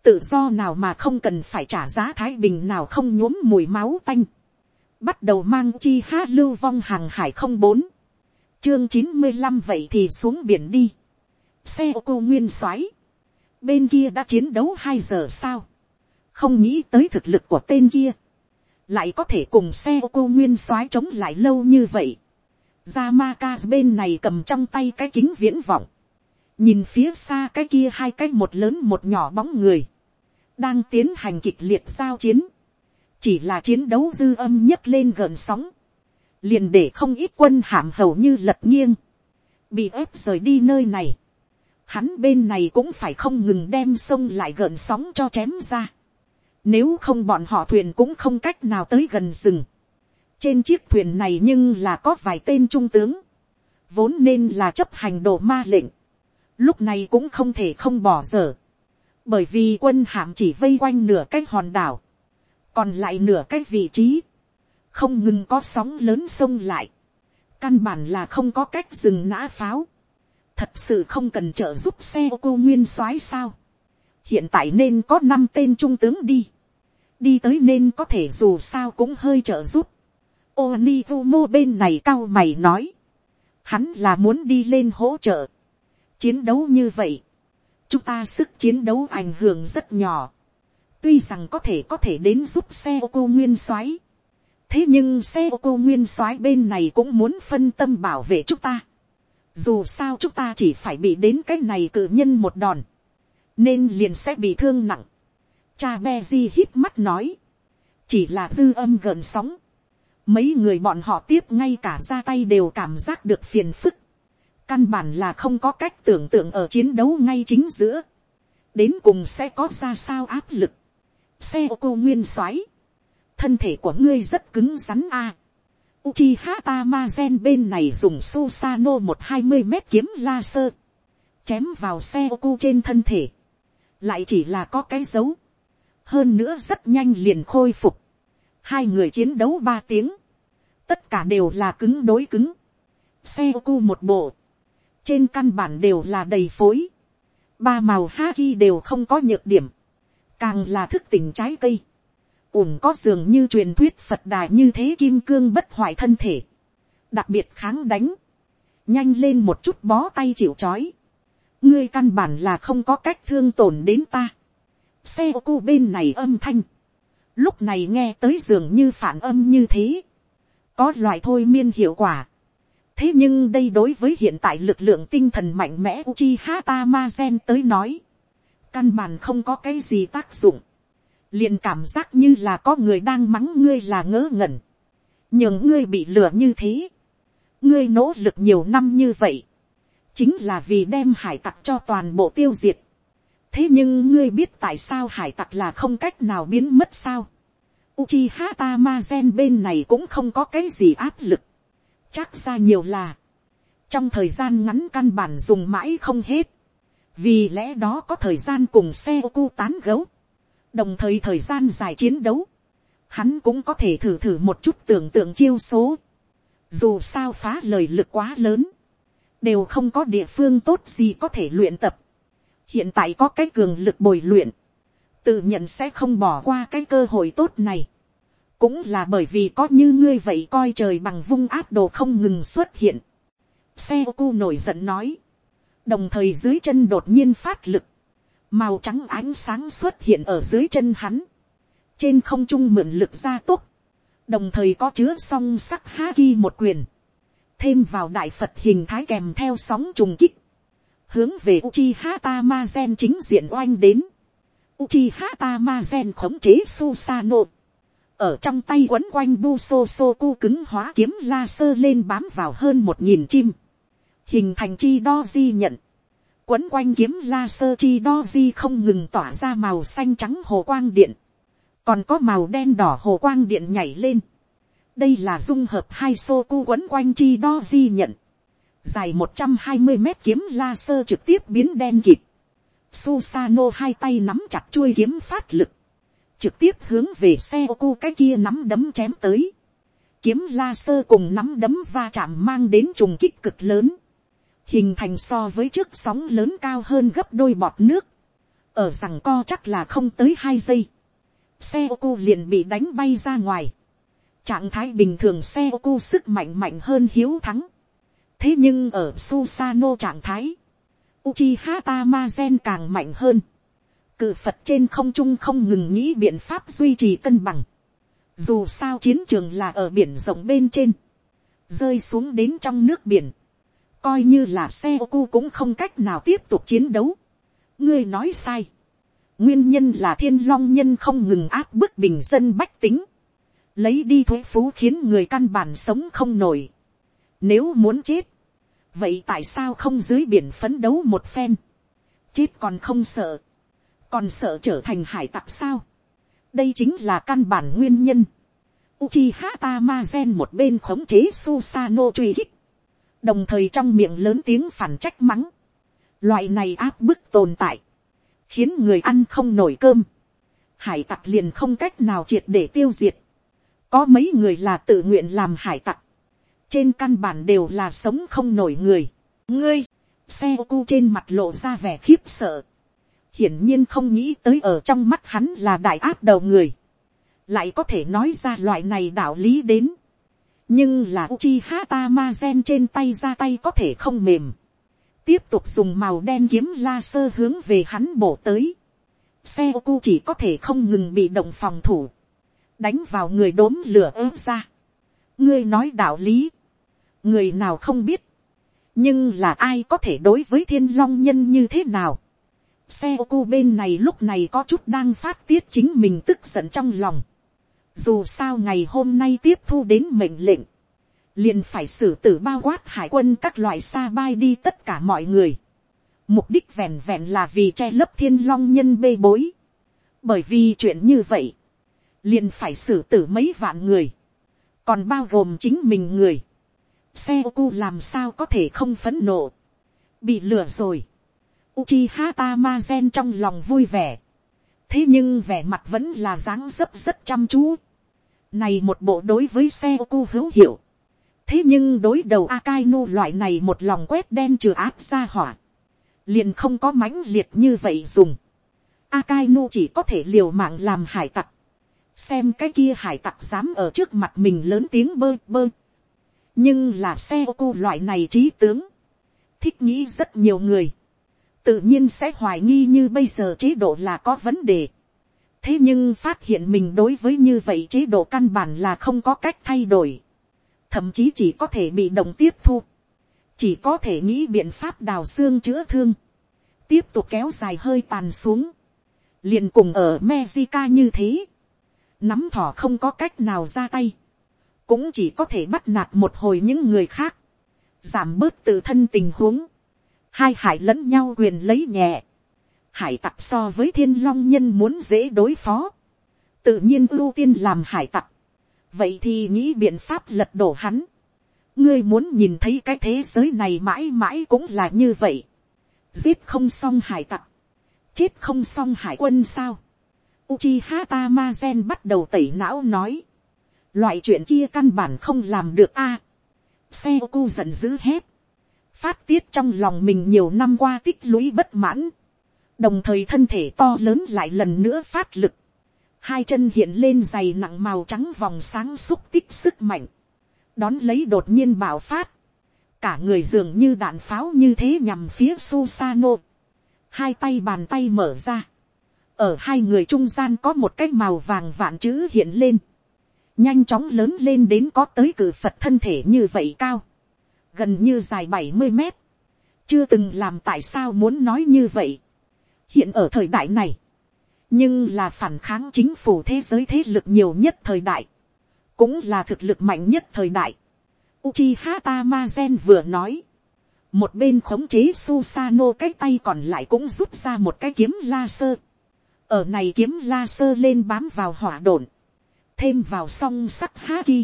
tự do nào mà không cần phải trả giá thái bình nào không nhuốm mùi máu tanh, bắt đầu mang chi hát lưu vong hàng hải không bốn, chương chín mươi năm vậy thì xuống biển đi, xe ô cô nguyên soái, bên kia đã chiến đấu hai giờ sao, không nghĩ tới thực lực của tên kia, lại có thể cùng xe ô cô nguyên soái chống lại lâu như vậy. Yamaka bên này cầm trong tay cái kính viễn vọng, nhìn phía xa cái kia hai cái một lớn một nhỏ bóng người, đang tiến hành kịch liệt giao chiến, chỉ là chiến đấu dư âm nhấc lên gợn sóng, liền để không ít quân hàm hầu như lật nghiêng, bị ép rời đi nơi này hắn bên này cũng phải không ngừng đem sông lại gợn sóng cho chém ra. Nếu không bọn họ thuyền cũng không cách nào tới gần rừng. Trên chiếc thuyền này nhưng là có vài tên trung tướng. Vốn nên là chấp hành đồ ma lệnh. Lúc này cũng không thể không bỏ dở. Bởi vì quân hạm chỉ vây quanh nửa cái hòn đảo. Còn lại nửa cái vị trí. Không ngừng có sóng lớn sông lại. Căn bản là không có cách dừng nã pháo thật sự không cần trợ giúp xe ô cô nguyên soái sao. hiện tại nên có năm tên trung tướng đi. đi tới nên có thể dù sao cũng hơi trợ giúp. ô ni vu mô bên này cao mày nói. Hắn là muốn đi lên hỗ trợ. Chiến đấu như vậy. Chúng ta sức chiến đấu ảnh hưởng rất nhỏ. Tuy rằng có thể có thể đến giúp xe ô cô nguyên soái Thế nhưng xe ô cô nguyên soái bên này cũng muốn phân tâm bảo vệ chúng ta. Dù sao chúng ta chỉ phải bị đến cái này cự nhân một đòn, nên liền sẽ bị thương nặng. Cha be di hít mắt nói, chỉ là dư âm gần sóng, mấy người bọn họ tiếp ngay cả ra tay đều cảm giác được phiền phức, căn bản là không có cách tưởng tượng ở chiến đấu ngay chính giữa, đến cùng sẽ có ra sao áp lực, xe ô cô nguyên soái, thân thể của ngươi rất cứng rắn a, Uchiha Tamazen bên này dùng Susano một hai mươi mét kiếm laser. Chém vào xe Oku trên thân thể. Lại chỉ là có cái dấu. Hơn nữa rất nhanh liền khôi phục. Hai người chiến đấu ba tiếng. Tất cả đều là cứng đối cứng. Xe Oku một bộ. Trên căn bản đều là đầy phối. Ba màu Haki đều không có nhược điểm. Càng là thức tỉnh trái cây. Ủng có dường như truyền thuyết phật đà như thế kim cương bất hoại thân thể, đặc biệt kháng đánh, nhanh lên một chút bó tay chịu c h ó i ngươi căn bản là không có cách thương tổn đến ta, xe ô cô bên này âm thanh, lúc này nghe tới dường như phản âm như thế, có loại thôi miên hiệu quả, thế nhưng đây đối với hiện tại lực lượng tinh thần mạnh mẽ Uchiha Tamazen tới nói, căn bản không có cái gì tác dụng liền cảm giác như là có người đang mắng ngươi là ngớ ngẩn, nhưng ngươi bị lừa như thế, ngươi nỗ lực nhiều năm như vậy, chính là vì đem hải tặc cho toàn bộ tiêu diệt. thế nhưng ngươi biết tại sao hải tặc là không cách nào biến mất sao. Uchiha Tamazen bên này cũng không có cái gì áp lực. chắc ra nhiều là, trong thời gian ngắn căn bản dùng mãi không hết, vì lẽ đó có thời gian cùng xe ô cu tán gấu, đồng thời thời gian dài chiến đấu, hắn cũng có thể thử thử một chút tưởng tượng chiêu số, dù sao phá lời lực quá lớn, đều không có địa phương tốt gì có thể luyện tập, hiện tại có cái cường lực bồi luyện, tự nhận sẽ không bỏ qua cái cơ hội tốt này, cũng là bởi vì có như ngươi vậy coi trời bằng vung áp đồ không ngừng xuất hiện. xe ô cu nổi giận nói, đồng thời dưới chân đột nhiên phát lực, màu trắng ánh sáng xuất hiện ở dưới chân hắn, trên không trung mượn lực ra tốt, đồng thời có chứa song sắc ha ki một quyền, thêm vào đại phật hình thái kèm theo sóng trùng kích, hướng về uchi hata ma gen chính diện oanh đến, uchi hata ma gen khống chế susano, ở trong tay quấn quanh bu so so cu cứng hóa kiếm la sơ lên bám vào hơn một nghìn chim, hình thành chi đo di nhận, quấn quanh kiếm la sơ chi đo di không ngừng tỏa ra màu xanh trắng hồ quang điện, còn có màu đen đỏ hồ quang điện nhảy lên, đây là dung hợp hai xô cu quấn quanh chi đo di nhận, dài một trăm hai mươi mét kiếm la sơ trực tiếp biến đen kịt, Susano hai tay nắm chặt chuôi kiếm phát lực, trực tiếp hướng về xe ô cu cái kia nắm đấm chém tới. Kiếm la sơ cùng nắm đấm va chạm mang đến trùng kích cực lớn. Hình thành so với trước sóng lớn cao hơn gấp đôi bọt nước. Ở rằng co chắc là không tới hai giây. Xe ô cu liền bị đánh bay ra ngoài. Trạng thái bình thường xe ô cu sức mạnh mạnh hơn hiếu thắng. Thế nhưng ở Susano trạng thái. Uchiha Tamazen càng mạnh hơn cự phật trên không trung không ngừng nghĩ biện pháp duy trì cân bằng. Dù sao chiến trường là ở biển rộng bên trên. Rơi xuống đến trong nước biển. Coi như là xe ô cu cũng không cách nào tiếp tục chiến đấu. Ngươi nói sai. Nguyên nhân là thiên long nhân không ngừng áp bức bình dân bách tính. Lấy đi thuế phú khiến người căn bản sống không nổi. Nếu muốn chết. Vậy tại sao không dưới biển phấn đấu một phen. Chết còn không sợ còn sợ trở thành hải tặc sao. đây chính là căn bản nguyên nhân. Uchiha Tamazen một bên khống chế Susano truy hích. Đồng thời trong miệng lớn tiếng phản trách mắng. Loại này áp bức tồn tại. Khiến người ăn không nổi cơm. Hải tặc liền không cách nào triệt để tiêu diệt. Có mấy người là tự nguyện làm hải tặc. Trên căn bản đều là sống không nổi người. Ngươi, xe cu trên mặt lộ ra vẻ khiếp sợ hiển nhiên không nghĩ tới ở trong mắt hắn là đại áp đầu người, lại có thể nói ra loại này đạo lý đến nhưng là uchi hata ma gen trên tay ra tay có thể không mềm, tiếp tục dùng màu đen kiếm la sơ hướng về hắn bổ tới. xe ô cu chỉ có thể không ngừng bị động phòng thủ, đánh vào người đốm lửa ớt ra. ngươi nói đạo lý, người nào không biết, nhưng là ai có thể đối với thiên long nhân như thế nào Xe ô cu bên này lúc này có chút đang phát tiết chính mình tức giận trong lòng. Dù sao ngày hôm nay tiếp thu đến mệnh lệnh. Liền phải xử tử bao quát hải quân các loại xa bay đi tất cả mọi người. Mục đích vẹn vẹn là vì che lấp thiên long nhân bê bối. Bởi vì chuyện như vậy. Liền phải xử tử mấy vạn người. Còn bao gồm chính mình người. Xe cu làm sao có thể không phấn nộ. Bị lừa rồi Uchiha Tamazen trong lòng vui vẻ. Thế nhưng vẻ mặt vẫn là dáng dấp rất chăm chú. Này một bộ đối với xe Oku hữu hiệu. Thế nhưng đối đầu Akainu loại này một lòng quét đen trừ áp ra hỏa. Liền không có mãnh liệt như vậy dùng. Akainu chỉ có thể liều mạng làm hải tặc. Xem cái kia hải tặc dám ở trước mặt mình lớn tiếng bơ bơ. Nhưng là xe Oku loại này trí tướng. Thích nghĩ rất nhiều người tự nhiên sẽ hoài nghi như bây giờ chế độ là có vấn đề thế nhưng phát hiện mình đối với như vậy chế độ căn bản là không có cách thay đổi. thậm chí chỉ có thể bị động tiếp thu. chỉ có thể nghĩ biện pháp đào xương chữa thương. tiếp tục kéo dài hơi tàn xuống. liền cùng ở mexica như thế. nắm thỏ không có cách nào ra tay. cũng chỉ có thể bắt nạt một hồi những người khác. giảm bớt tự thân tình huống hai hải lẫn nhau quyền lấy nhẹ, hải tặc so với thiên long nhân muốn dễ đối phó, tự nhiên ưu tiên làm hải tặc, vậy thì nghĩ biện pháp lật đổ hắn, ngươi muốn nhìn thấy cái thế giới này mãi mãi cũng là như vậy, giết không xong hải tặc, chết không xong hải quân sao. Uchiha gen bắt đầu tẩy não nói, loại chuyện kia căn bản không làm được a. À, xe cu giận dữ hết, phát tiết trong lòng mình nhiều năm qua tích lũy bất mãn, đồng thời thân thể to lớn lại lần nữa phát lực, hai chân hiện lên dày nặng màu trắng vòng sáng xúc tích sức mạnh, đón lấy đột nhiên bạo phát, cả người dường như đạn pháo như thế nhằm phía Susano, hai tay bàn tay mở ra, ở hai người trung gian có một cái màu vàng vạn chữ hiện lên, nhanh chóng lớn lên đến có tới cử phật thân thể như vậy cao, gần như dài bảy mươi mét, chưa từng làm tại sao muốn nói như vậy hiện ở thời đại này, nhưng là phản kháng chính phủ thế giới thế lực nhiều nhất thời đại, cũng là thực lực mạnh nhất thời đại. Uchiha Tamazen vừa nói, một bên khống chế Susano cái tay còn lại cũng rút ra một cái kiếm laser. ở này kiếm laser lên bám vào hỏa đồn, thêm vào song sắc haki,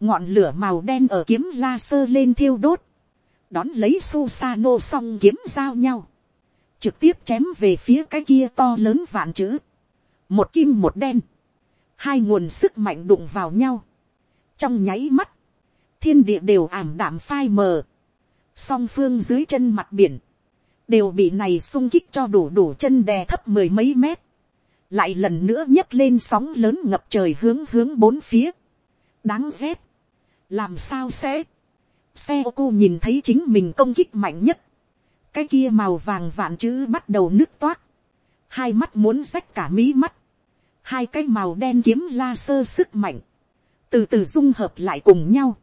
ngọn lửa màu đen ở kiếm laser lên thiêu đốt, đón lấy Susano song kiếm giao nhau, trực tiếp chém về phía cái kia to lớn vạn chữ, một kim một đen, hai nguồn sức mạnh đụng vào nhau, trong nháy mắt, thiên địa đều ảm đạm phai mờ, song phương dưới chân mặt biển, đều bị này sung kích cho đủ đủ chân đè thấp mười mấy mét, lại lần nữa nhấc lên sóng lớn ngập trời hướng hướng bốn phía, đáng ghét, làm sao sẽ, xe ô cô nhìn thấy chính mình công kích mạnh nhất, cái kia màu vàng vạn chữ bắt đầu nứt toát, hai mắt muốn rách cả mí mắt, hai cái màu đen kiếm la sơ sức mạnh, từ từ dung hợp lại cùng nhau,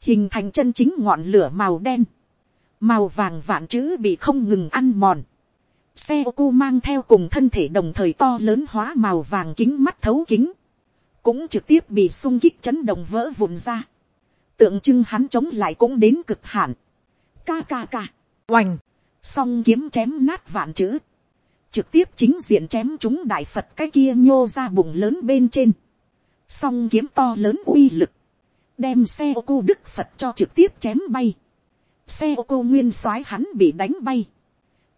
hình thành chân chính ngọn lửa màu đen, màu vàng vạn chữ bị không ngừng ăn mòn, xe ô cu mang theo cùng thân thể đồng thời to lớn hóa màu vàng kính mắt thấu kính, cũng trực tiếp bị sung kích chấn động vỡ vụn ra, tượng trưng hắn chống lại cũng đến cực hạn, ca ca ca, oành, song kiếm chém nát vạn chữ, trực tiếp chính diện chém chúng đại phật cái kia nhô ra bụng lớn bên trên, song kiếm to lớn uy lực, đem xe ô cô đức phật cho trực tiếp chém bay, xe ô cô nguyên soái hắn bị đánh bay,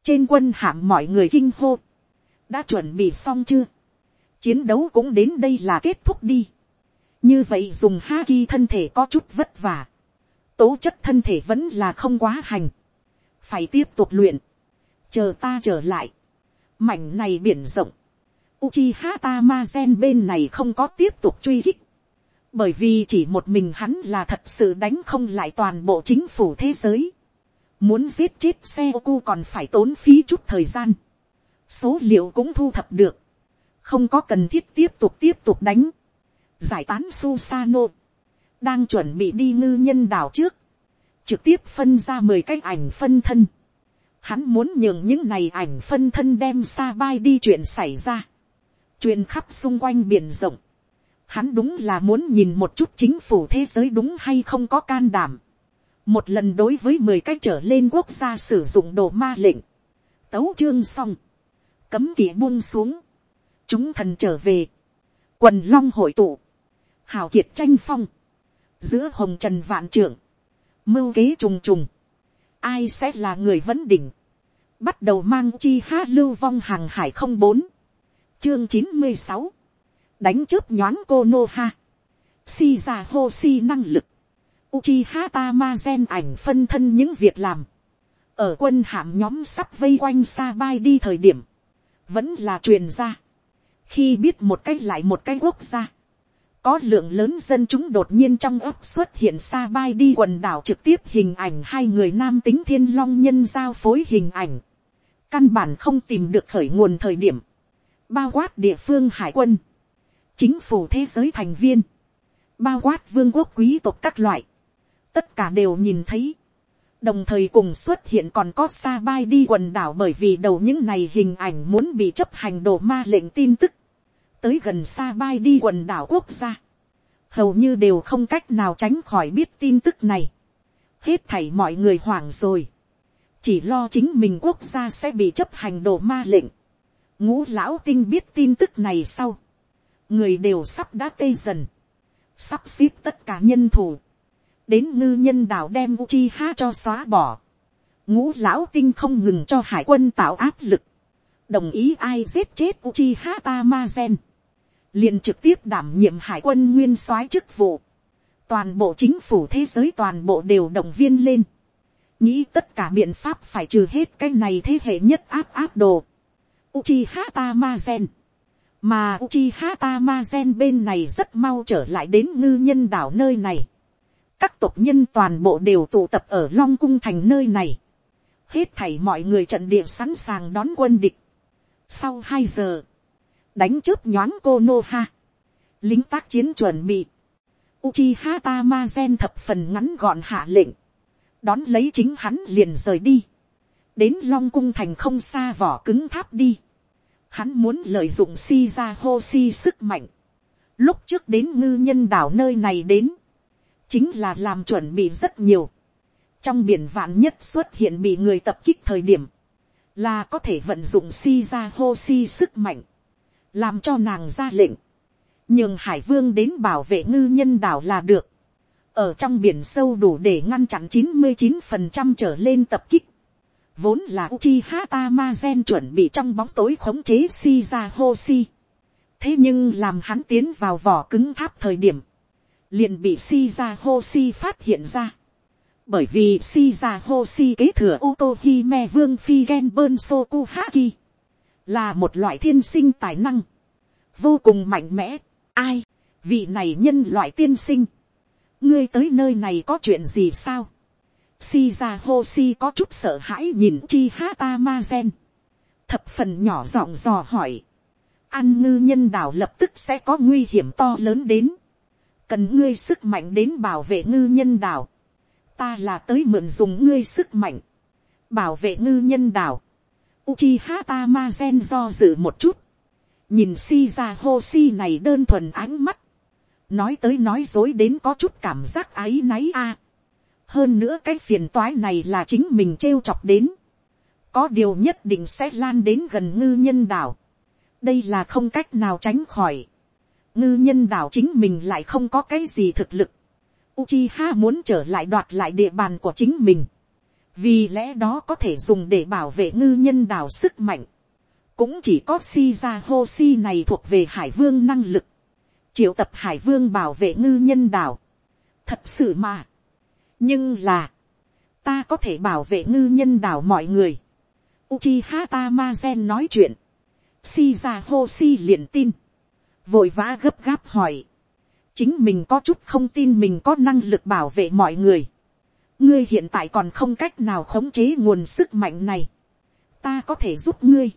trên quân hạm mọi người kinh hô, đã chuẩn bị xong chưa, chiến đấu cũng đến đây là kết thúc đi, như vậy dùng ha ki thân thể có chút vất vả, tố chất thân thể vẫn là không quá hành, phải tiếp tục luyện, chờ ta trở lại, mảnh này biển rộng, Uchiha Tamazen bên này không có tiếp tục truy hích, bởi vì chỉ một mình hắn là thật sự đánh không lại toàn bộ chính phủ thế giới, muốn giết chết xe còn phải tốn phí chút thời gian, số liệu cũng thu thập được, không có cần thiết tiếp tục tiếp tục đánh, giải tán Susano, đang chuẩn bị đi ngư nhân đảo trước, trực tiếp phân ra mười cái ảnh phân thân. Hắn muốn nhường những này ảnh phân thân đem xa bay đi chuyện xảy ra. Chuyện khắp xung quanh biển rộng. Hắn đúng là muốn nhìn một chút chính phủ thế giới đúng hay không có can đảm. Một lần đối với mười cái trở lên quốc gia sử dụng đồ ma lệnh. Tấu chương xong. Cấm kỵ buông xuống. Chúng thần trở về. Quần long hội tụ. Hào kiệt tranh phong. Giữa hồng trần vạn trưởng mưu kế trùng trùng, ai sẽ là người vấn đỉnh, bắt đầu mang chi ha lưu vong hàng hải không bốn, chương chín mươi sáu, đánh chớp nhoáng cô nô ha, si ra hô si năng lực, uchi ha ta ma gen ảnh phân thân những việc làm, ở quân hạm nhóm sắp vây quanh Sa bay đi thời điểm, vẫn là truyền ra, khi biết một cách lại một cái quốc gia, có lượng lớn dân chúng đột nhiên trong ấp xuất hiện xa bay đi quần đảo trực tiếp hình ảnh hai người nam tính thiên long nhân giao phối hình ảnh. Căn bản không tìm được khởi nguồn thời điểm. Bao quát địa phương hải quân. Chính phủ thế giới thành viên. Bao quát vương quốc quý tộc các loại. Tất cả đều nhìn thấy. Đồng thời cùng xuất hiện còn có xa bay đi quần đảo bởi vì đầu những này hình ảnh muốn bị chấp hành đồ ma lệnh tin tức tới gần xa bay đi quần đảo quốc gia, hầu như đều không cách nào tránh khỏi biết tin tức này. hết thảy mọi người hoảng rồi, chỉ lo chính mình quốc gia sẽ bị chấp hành đồ ma lệnh. ngũ lão tinh biết tin tức này sau, người đều sắp đã tê dần, sắp xếp tất cả nhân thủ, đến ngư nhân đảo đem Uchiha cho xóa bỏ. ngũ lão tinh không ngừng cho hải quân tạo áp lực, đồng ý ai giết chết Uchiha Tamazen, liền trực tiếp đảm nhiệm hải quân nguyên soái chức vụ, toàn bộ chính phủ thế giới toàn bộ đều động viên lên, nghĩ tất cả biện pháp phải trừ hết cái này thế hệ nhất áp áp đồ. Uchiha Tamazen. Mà Uchiha Tamazen bên này rất mau trở lại đến ngư nhân đảo nơi này. Các tộc nhân toàn bộ đều tụ tập ở Long Cung thành nơi này. Hết thảy mọi người trận địa sẵn sàng đón quân địch. Sau hai giờ, đánh chớp nhoáng ha. Lính tác chiến chuẩn bị. Uchiha Tamazen thập phần ngắn gọn hạ lệnh. Đón lấy chính hắn liền rời đi, đến long cung thành không xa vỏ cứng tháp đi, hắn muốn lợi dụng si ra hô si sức mạnh, lúc trước đến ngư nhân đảo nơi này đến, chính là làm chuẩn bị rất nhiều, trong biển vạn nhất xuất hiện bị người tập kích thời điểm, là có thể vận dụng si ra hô si sức mạnh, làm cho nàng ra lệnh, nhường hải vương đến bảo vệ ngư nhân đảo là được, ở trong biển sâu đủ để ngăn chặn chín mươi chín phần trăm trở lên tập kích. Vốn là Uchiha Tamazen chuẩn bị trong bóng tối khống chế Shiza si, Thế nhưng làm hắn tiến vào vỏ cứng tháp thời điểm, liền bị Shiza si phát hiện ra. Bởi vì Shiza si kế thừa Otohime Vương Phi Genbun Sokuhaki, là một loại thiên sinh tài năng, vô cùng mạnh mẽ. Ai, vị này nhân loại tiên sinh, ngươi tới nơi này có chuyện gì sao. si ra hô si có chút sợ hãi nhìn chi ha ta ma gen. thập phần nhỏ giọng dò hỏi. ăn ngư nhân đảo lập tức sẽ có nguy hiểm to lớn đến. cần ngươi sức mạnh đến bảo vệ ngư nhân đảo. ta là tới mượn dùng ngươi sức mạnh. bảo vệ ngư nhân đảo. Uchiha Tamazen do dự một chút. Nhìn si ra hô si này đơn thuần ánh mắt nói tới nói dối đến có chút cảm giác áy náy a. hơn nữa cái phiền toái này là chính mình trêu chọc đến. có điều nhất định sẽ lan đến gần ngư nhân đảo. đây là không cách nào tránh khỏi. ngư nhân đảo chính mình lại không có cái gì thực lực. Uchiha muốn trở lại đoạt lại địa bàn của chính mình vì lẽ đó có thể dùng để bảo vệ ngư nhân đảo sức mạnh. cũng chỉ có si ra hô si này thuộc về hải vương năng lực triệu tập hải vương bảo vệ ngư nhân đảo. thật sự mà. nhưng là, ta có thể bảo vệ ngư nhân đảo mọi người. Uchiha Tamazen nói chuyện. si ra hô si liền tin. Vội vã gấp gáp hỏi. Chính mình có chút không tin mình có năng lực bảo vệ mọi người. Ngươi hiện tại còn không cách nào khống chế nguồn sức mạnh này. Ta có thể giúp ngươi.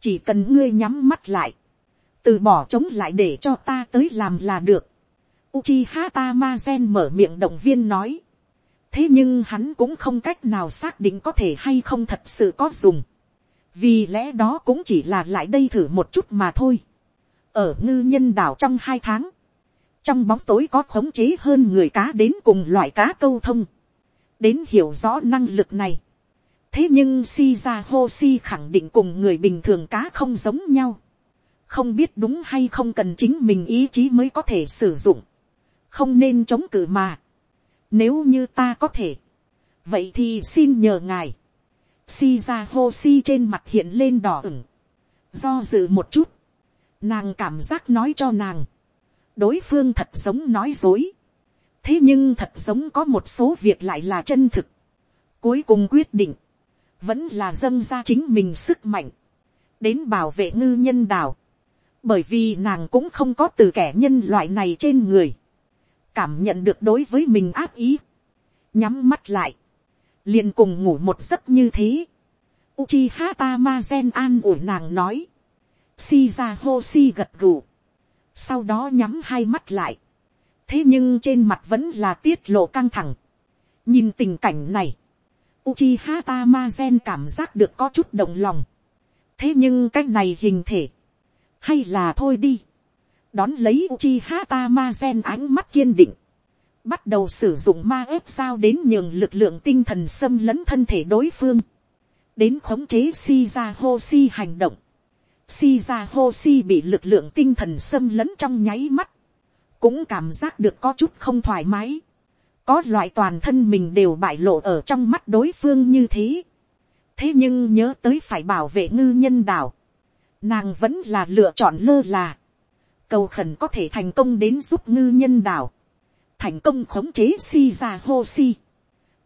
Chỉ cần ngươi nhắm mắt lại từ bỏ chống lại để cho ta tới làm là được. Uchiha Tamazen mở miệng động viên nói. thế nhưng hắn cũng không cách nào xác định có thể hay không thật sự có dùng. vì lẽ đó cũng chỉ là lại đây thử một chút mà thôi. ở ngư nhân đảo trong hai tháng, trong bóng tối có khống chế hơn người cá đến cùng loại cá câu thông đến hiểu rõ năng lực này. thế nhưng si ra hô si khẳng định cùng người bình thường cá không giống nhau không biết đúng hay không cần chính mình ý chí mới có thể sử dụng, không nên chống cự mà. Nếu như ta có thể, vậy thì xin nhờ ngài. Si ra hô si trên mặt hiện lên đỏ ửng, do dự một chút, nàng cảm giác nói cho nàng, đối phương thật giống nói dối, thế nhưng thật giống có một số việc lại là chân thực, cuối cùng quyết định, vẫn là dâng ra chính mình sức mạnh, đến bảo vệ ngư nhân đảo, bởi vì nàng cũng không có từ kẻ nhân loại này trên người, cảm nhận được đối với mình áp ý, nhắm mắt lại, liền cùng ngủ một giấc như thế. Uchiha Tamazen an ủi nàng nói, si ra hô si gật gù, sau đó nhắm hai mắt lại, thế nhưng trên mặt vẫn là tiết lộ căng thẳng. nhìn tình cảnh này, Uchiha Tamazen cảm giác được có chút động lòng. thế nhưng cái này hình thể, hay là thôi đi, đón lấy Uchiha Tamazen ánh mắt kiên định, bắt đầu sử dụng ma ép sao đến nhường lực lượng tinh thần xâm lấn thân thể đối phương, đến khống chế Shiza Hoshi hành động. Shiza Hoshi bị lực lượng tinh thần xâm lấn trong nháy mắt, cũng cảm giác được có chút không thoải mái, có loại toàn thân mình đều bại lộ ở trong mắt đối phương như thế. thế nhưng nhớ tới phải bảo vệ ngư nhân đảo, nàng vẫn là lựa chọn lơ là, cầu khẩn có thể thành công đến giúp ngư nhân đảo, thành công khống chế si ra hô si.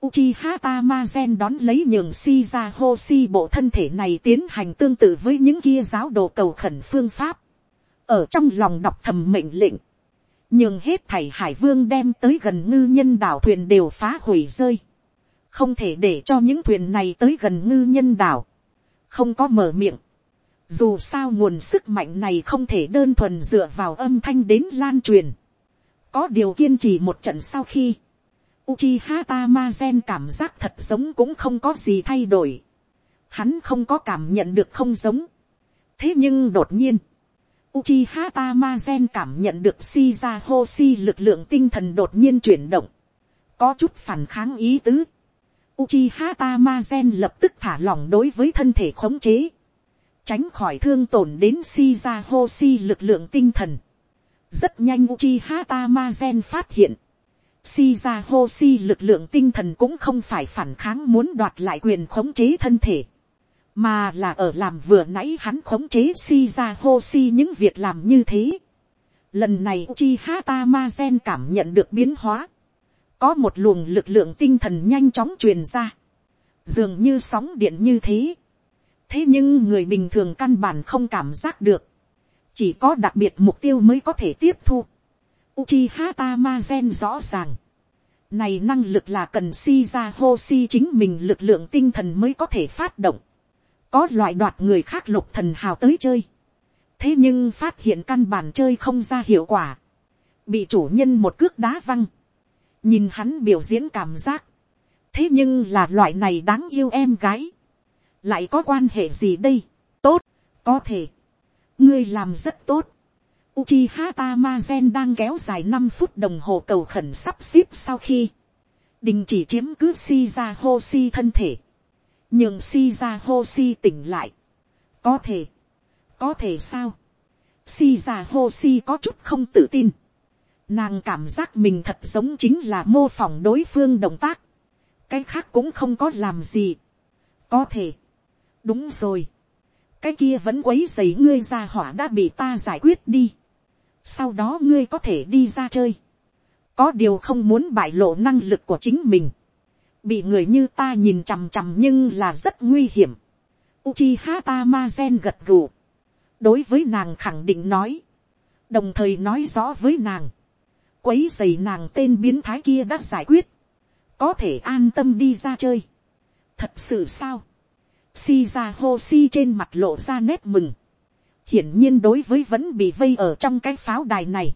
Uchiha Tamazen đón lấy nhường si ra hô si bộ thân thể này tiến hành tương tự với những kia giáo đồ cầu khẩn phương pháp. Ở trong lòng đọc thầm mệnh lệnh. Nhưng hết thảy hải vương đem tới gần ngư nhân đảo thuyền đều phá hủy rơi. Không thể để cho những thuyền này tới gần ngư nhân đảo. Không có mở miệng. Dù sao nguồn sức mạnh này không thể đơn thuần dựa vào âm thanh đến lan truyền. Có điều kiên trì một trận sau khi Uchiha Tamazen cảm giác thật giống cũng không có gì thay đổi. Hắn không có cảm nhận được không giống. Thế nhưng đột nhiên, Uchiha Tamazen cảm nhận được Shiza si lực lượng tinh thần đột nhiên chuyển động. Có chút phản kháng ý tứ. Uchiha Tamazen lập tức thả lỏng đối với thân thể khống chế. Tránh khỏi thương tổn đến Shiza si lực lượng tinh thần. Rất nhanh Uchiha Tamazen phát hiện Shiza si lực lượng tinh thần cũng không phải phản kháng muốn đoạt lại quyền khống chế thân thể. Mà là ở làm vừa nãy hắn khống chế Shiza Hoshi những việc làm như thế. Lần này Uchiha Tamazen cảm nhận được biến hóa. Có một luồng lực lượng tinh thần nhanh chóng truyền ra. Dường như sóng điện như thế. Thế nhưng người bình thường căn bản không cảm giác được. Chỉ có đặc biệt mục tiêu mới có thể tiếp thu Uchiha Tamazen rõ ràng. Này năng lực là cần si ra Hoshi chính mình lực lượng tinh thần mới có thể phát động. Có loại đoạt người khác lục thần hào tới chơi. Thế nhưng phát hiện căn bản chơi không ra hiệu quả. Bị chủ nhân một cước đá văng. Nhìn hắn biểu diễn cảm giác. Thế nhưng là loại này đáng yêu em gái. Lại có quan hệ gì đây? Tốt, có thể. Ngươi làm rất tốt Uchiha Tamazen đang kéo dài 5 phút đồng hồ cầu khẩn sắp xếp sau khi đình chỉ chiếm cứ Shiza Hoshi thân thể. Nhưng hô Hoshi tỉnh lại. Có thể. Có thể sao? Shiza Hoshi có chút không tự tin. Nàng cảm giác mình thật giống chính là mô phỏng đối phương động tác. Cái khác cũng không có làm gì. Có thể. Đúng rồi. Cái kia vẫn quấy dày ngươi ra hỏa đã bị ta giải quyết đi sau đó ngươi có thể đi ra chơi, có điều không muốn bại lộ năng lực của chính mình, bị người như ta nhìn chằm chằm nhưng là rất nguy hiểm. Uchiha Tamazen gật gù, đối với nàng khẳng định nói, đồng thời nói rõ với nàng, quấy dày nàng tên biến thái kia đã giải quyết, có thể an tâm đi ra chơi. thật sự sao, si ra hô si trên mặt lộ ra nét mừng, hiển nhiên đối với vẫn bị vây ở trong cái pháo đài này,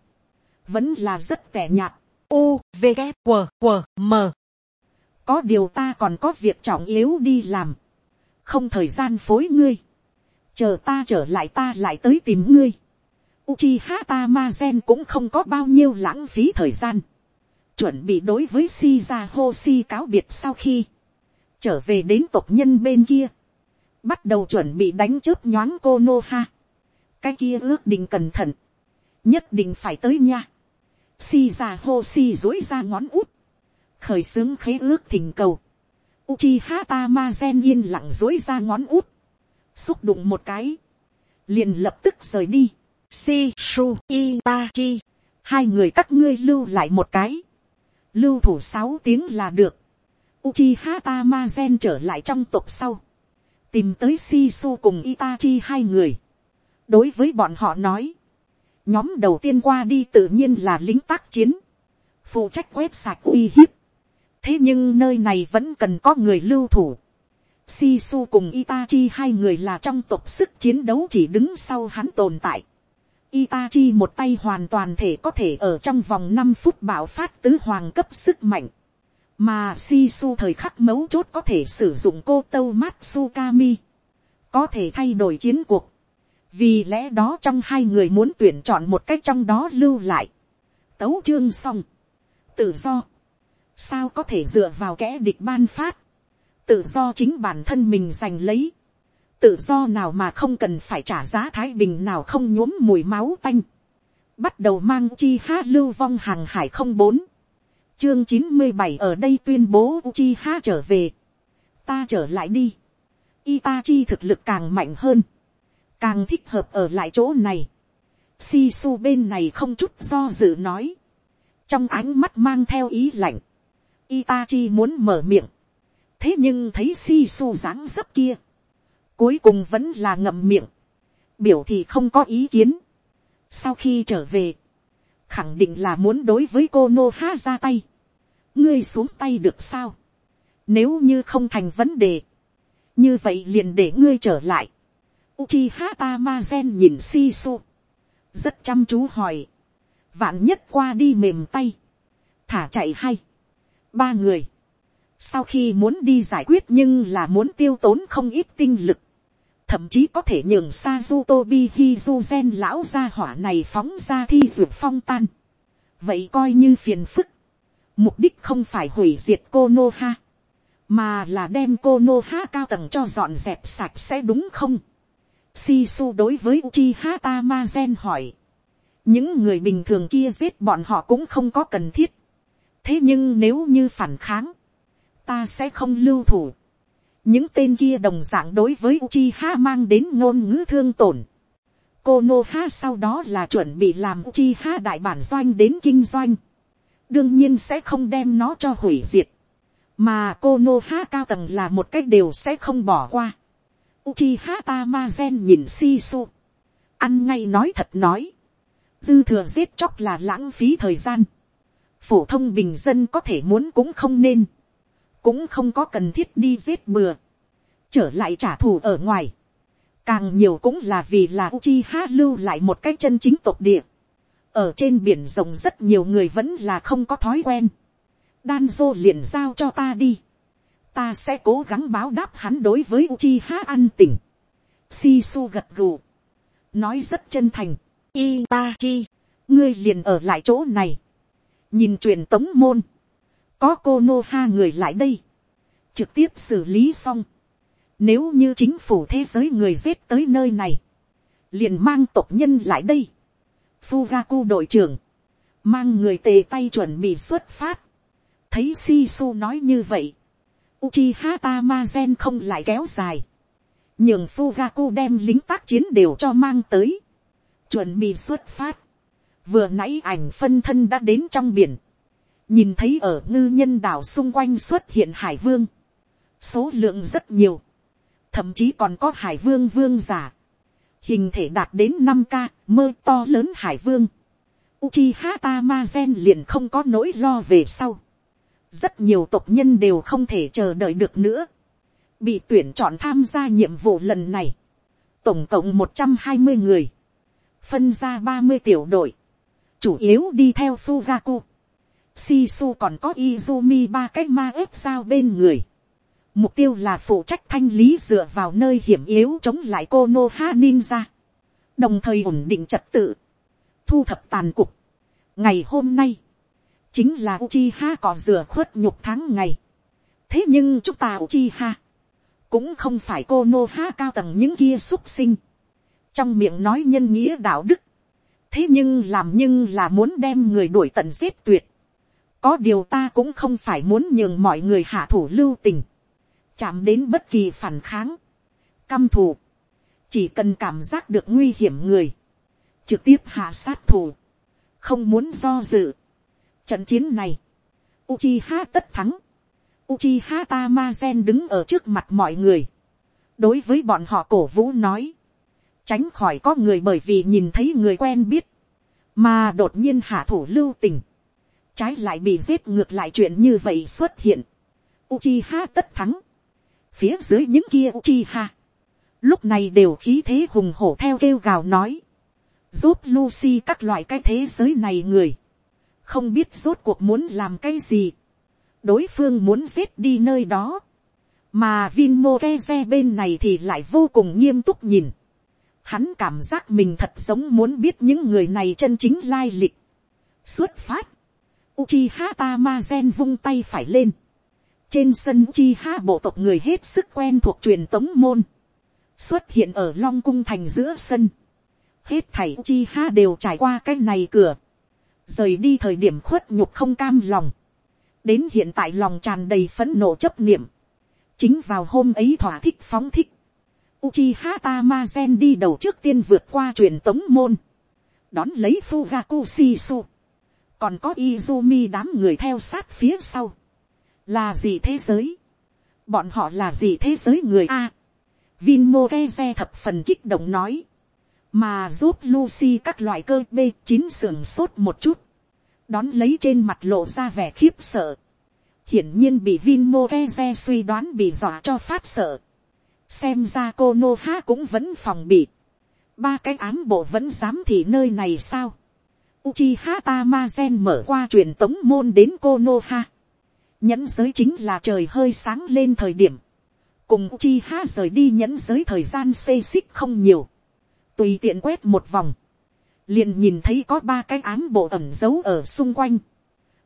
vẫn là rất tẻ nhạt. U, V, K, W, W, M. Có điều ta còn có việc trọng yếu đi làm. Không thời gian phối ngươi. Chờ ta trở lại ta lại tới tìm ngươi. Uchiha Tamazen cũng không có bao nhiêu lãng phí thời gian. Chuẩn bị đối với Shiza cáo biệt sau khi trở về đến tộc nhân bên kia. Bắt đầu chuẩn bị đánh chớp nhoáng Konoha cái kia ước định cẩn thận, nhất định phải tới nha. Si ra dối ra ngón út, khởi xướng khế ước thỉnh cầu. Uchi hata ma gen yên lặng dối ra ngón út, xúc đụng một cái, liền lập tức rời đi. Si su itachi, hai người các ngươi lưu lại một cái, lưu thủ sáu tiếng là được. Uchiha Tamazen trở lại trong tộc sau. Tìm tới Shisu cùng Itachi hai người đối với bọn họ nói, nhóm đầu tiên qua đi tự nhiên là lính tác chiến, phụ trách quét sạch uy hiếp thế nhưng nơi này vẫn cần có người lưu thủ. Sisu cùng Itachi hai người là trong tộc sức chiến đấu chỉ đứng sau hắn tồn tại. Itachi một tay hoàn toàn thể có thể ở trong vòng năm phút bạo phát tứ hoàng cấp sức mạnh. Mà Sisu thời khắc mấu chốt có thể sử dụng cô tâu Matsukami. Có thể thay đổi chiến cuộc vì lẽ đó trong hai người muốn tuyển chọn một cách trong đó lưu lại. tấu chương xong. tự do sao có thể dựa vào kẻ địch ban phát. tự do chính bản thân mình giành lấy. tự do nào mà không cần phải trả giá thái bình nào không nhuốm mùi máu tanh. bắt đầu mang chi ha lưu vong hàng hải không bốn chương chín mươi bảy ở đây tuyên bố chi ha trở về. Ta trở lại đi. Itachi thực lực càng mạnh hơn. Càng thích hợp ở lại chỗ này. Sisu bên này không chút do dự nói. Trong ánh mắt mang theo ý lạnh. Itachi muốn mở miệng. Thế nhưng thấy Sisu dáng dấp kia. Cuối cùng vẫn là ngậm miệng. Biểu thì không có ý kiến. Sau khi trở về. Khẳng định là muốn đối với cô Nô Ha ra tay. Ngươi xuống tay được sao? Nếu như không thành vấn đề. Như vậy liền để ngươi trở lại. Uchiha Tamazen nhìn Shisu. Rất chăm chú hỏi. Vạn nhất qua đi mềm tay. Thả chạy hay. Ba người. Sau khi muốn đi giải quyết nhưng là muốn tiêu tốn không ít tinh lực. Thậm chí có thể nhường Sazutobi Hizuzen lão gia hỏa này phóng ra thi dược phong tan. Vậy coi như phiền phức. Mục đích không phải hủy diệt Konoha. Mà là đem Konoha cao tầng cho dọn dẹp sạch sẽ đúng không? Sisu đối với Uchiha Tamazen hỏi. Những người bình thường kia giết bọn họ cũng không có cần thiết. Thế nhưng nếu như phản kháng. Ta sẽ không lưu thủ. Những tên kia đồng dạng đối với Uchiha mang đến ngôn ngữ thương tổn. Konoha sau đó là chuẩn bị làm Uchiha đại bản doanh đến kinh doanh. Đương nhiên sẽ không đem nó cho hủy diệt. Mà Konoha cao tầng là một cách đều sẽ không bỏ qua. Uchiha Tamazen nhìn Shisu. Ăn ngay nói thật nói. Dư thừa giết chóc là lãng phí thời gian. Phổ thông bình dân có thể muốn cũng không nên. Cũng không có cần thiết đi giết bừa. Trở lại trả thù ở ngoài. Càng nhiều cũng là vì là Uchiha lưu lại một cái chân chính tộc địa. Ở trên biển rộng rất nhiều người vẫn là không có thói quen. Đan dô liền giao cho ta đi ta sẽ cố gắng báo đáp hắn đối với Uchiha an tỉnh. Shisu gật gù. Nói rất chân thành. Itachi, ngươi liền ở lại chỗ này. Nhìn truyền tống môn. Có cô Nô Ha người lại đây. Trực tiếp xử lý xong. Nếu như chính phủ thế giới người giết tới nơi này. Liền mang tộc nhân lại đây. Fugaku đội trưởng. Mang người tề tay chuẩn bị xuất phát. Thấy Shisu nói như vậy Uchiha Tamazen không lại kéo dài. Nhường Fugaku đem lính tác chiến đều cho mang tới. Chuẩn bị xuất phát. Vừa nãy ảnh phân thân đã đến trong biển. Nhìn thấy ở ngư nhân đảo xung quanh xuất hiện hải vương. Số lượng rất nhiều. Thậm chí còn có hải vương vương giả. Hình thể đạt đến năm ca mơ to lớn hải vương. Uchiha Tamazen liền không có nỗi lo về sau rất nhiều tộc nhân đều không thể chờ đợi được nữa, bị tuyển chọn tham gia nhiệm vụ lần này, tổng cộng một trăm hai mươi người, phân ra ba mươi tiểu đội, chủ yếu đi theo Fugaku, Shisu còn có Izumi ba cái ma ếp sao bên người. Mục tiêu là phụ trách thanh lý dựa vào nơi hiểm yếu chống lại Konoha Ninja. Đồng thời ổn định trật tự. Thu thập tàn cục. Ngày hôm nay, chính là Uchiha có rửa khuất nhục tháng ngày. thế nhưng chúng ta Uchiha, cũng không phải cô cao tầng những kia xúc sinh, trong miệng nói nhân nghĩa đạo đức, thế nhưng làm nhưng là muốn đem người đuổi tận giết tuyệt, có điều ta cũng không phải muốn nhường mọi người hạ thủ lưu tình, chạm đến bất kỳ phản kháng, căm thù, chỉ cần cảm giác được nguy hiểm người, trực tiếp hạ sát thù, không muốn do dự, Trận chiến này, Uchiha tất thắng. Uchiha Tamazen đứng ở trước mặt mọi người. Đối với bọn họ cổ vũ nói. Tránh khỏi có người bởi vì nhìn thấy người quen biết. Mà đột nhiên hạ thủ lưu tình. Trái lại bị giết ngược lại chuyện như vậy xuất hiện. Uchiha tất thắng. Phía dưới những kia Uchiha. Lúc này đều khí thế hùng hổ theo kêu gào nói. Giúp Lucy các loại cái thế giới này người không biết rốt cuộc muốn làm cái gì, đối phương muốn giết đi nơi đó, mà Vinmo Keze bên này thì lại vô cùng nghiêm túc nhìn, hắn cảm giác mình thật giống muốn biết những người này chân chính lai lịch, xuất phát, Uchiha Tamazen vung tay phải lên, trên sân Uchiha bộ tộc người hết sức quen thuộc truyền tống môn, xuất hiện ở long cung thành giữa sân, hết thảy Uchiha đều trải qua cái này cửa, rời đi thời điểm khuất nhục không cam lòng, đến hiện tại lòng tràn đầy phấn nộ chấp niệm, chính vào hôm ấy thỏa thích phóng thích, Uchiha Tamazen đi đầu trước tiên vượt qua truyền tống môn, đón lấy Fugaku Shisu, còn có Izumi đám người theo sát phía sau, là gì thế giới, bọn họ là gì thế giới người a, Vinmo Keze thập phần kích động nói, mà giúp Lucy các loại cơ b chín sườn sốt một chút, đón lấy trên mặt lộ ra vẻ khiếp sợ, hiển nhiên bị Vinmo Keze suy đoán bị dọa cho phát sợ, xem ra cô nô ha cũng vẫn phòng bị, ba cái ám bộ vẫn dám thì nơi này sao, Uchiha Tamazen mở qua truyền tống môn đến Konoha. Nhẫn giới chính là trời hơi sáng lên thời điểm. Cùng Uchiha rời đi nhẫn giới thời gian xê xích không nhiều. Tùy tiện quét một vòng. Liền nhìn thấy có ba cái ám bộ ẩm giấu ở xung quanh.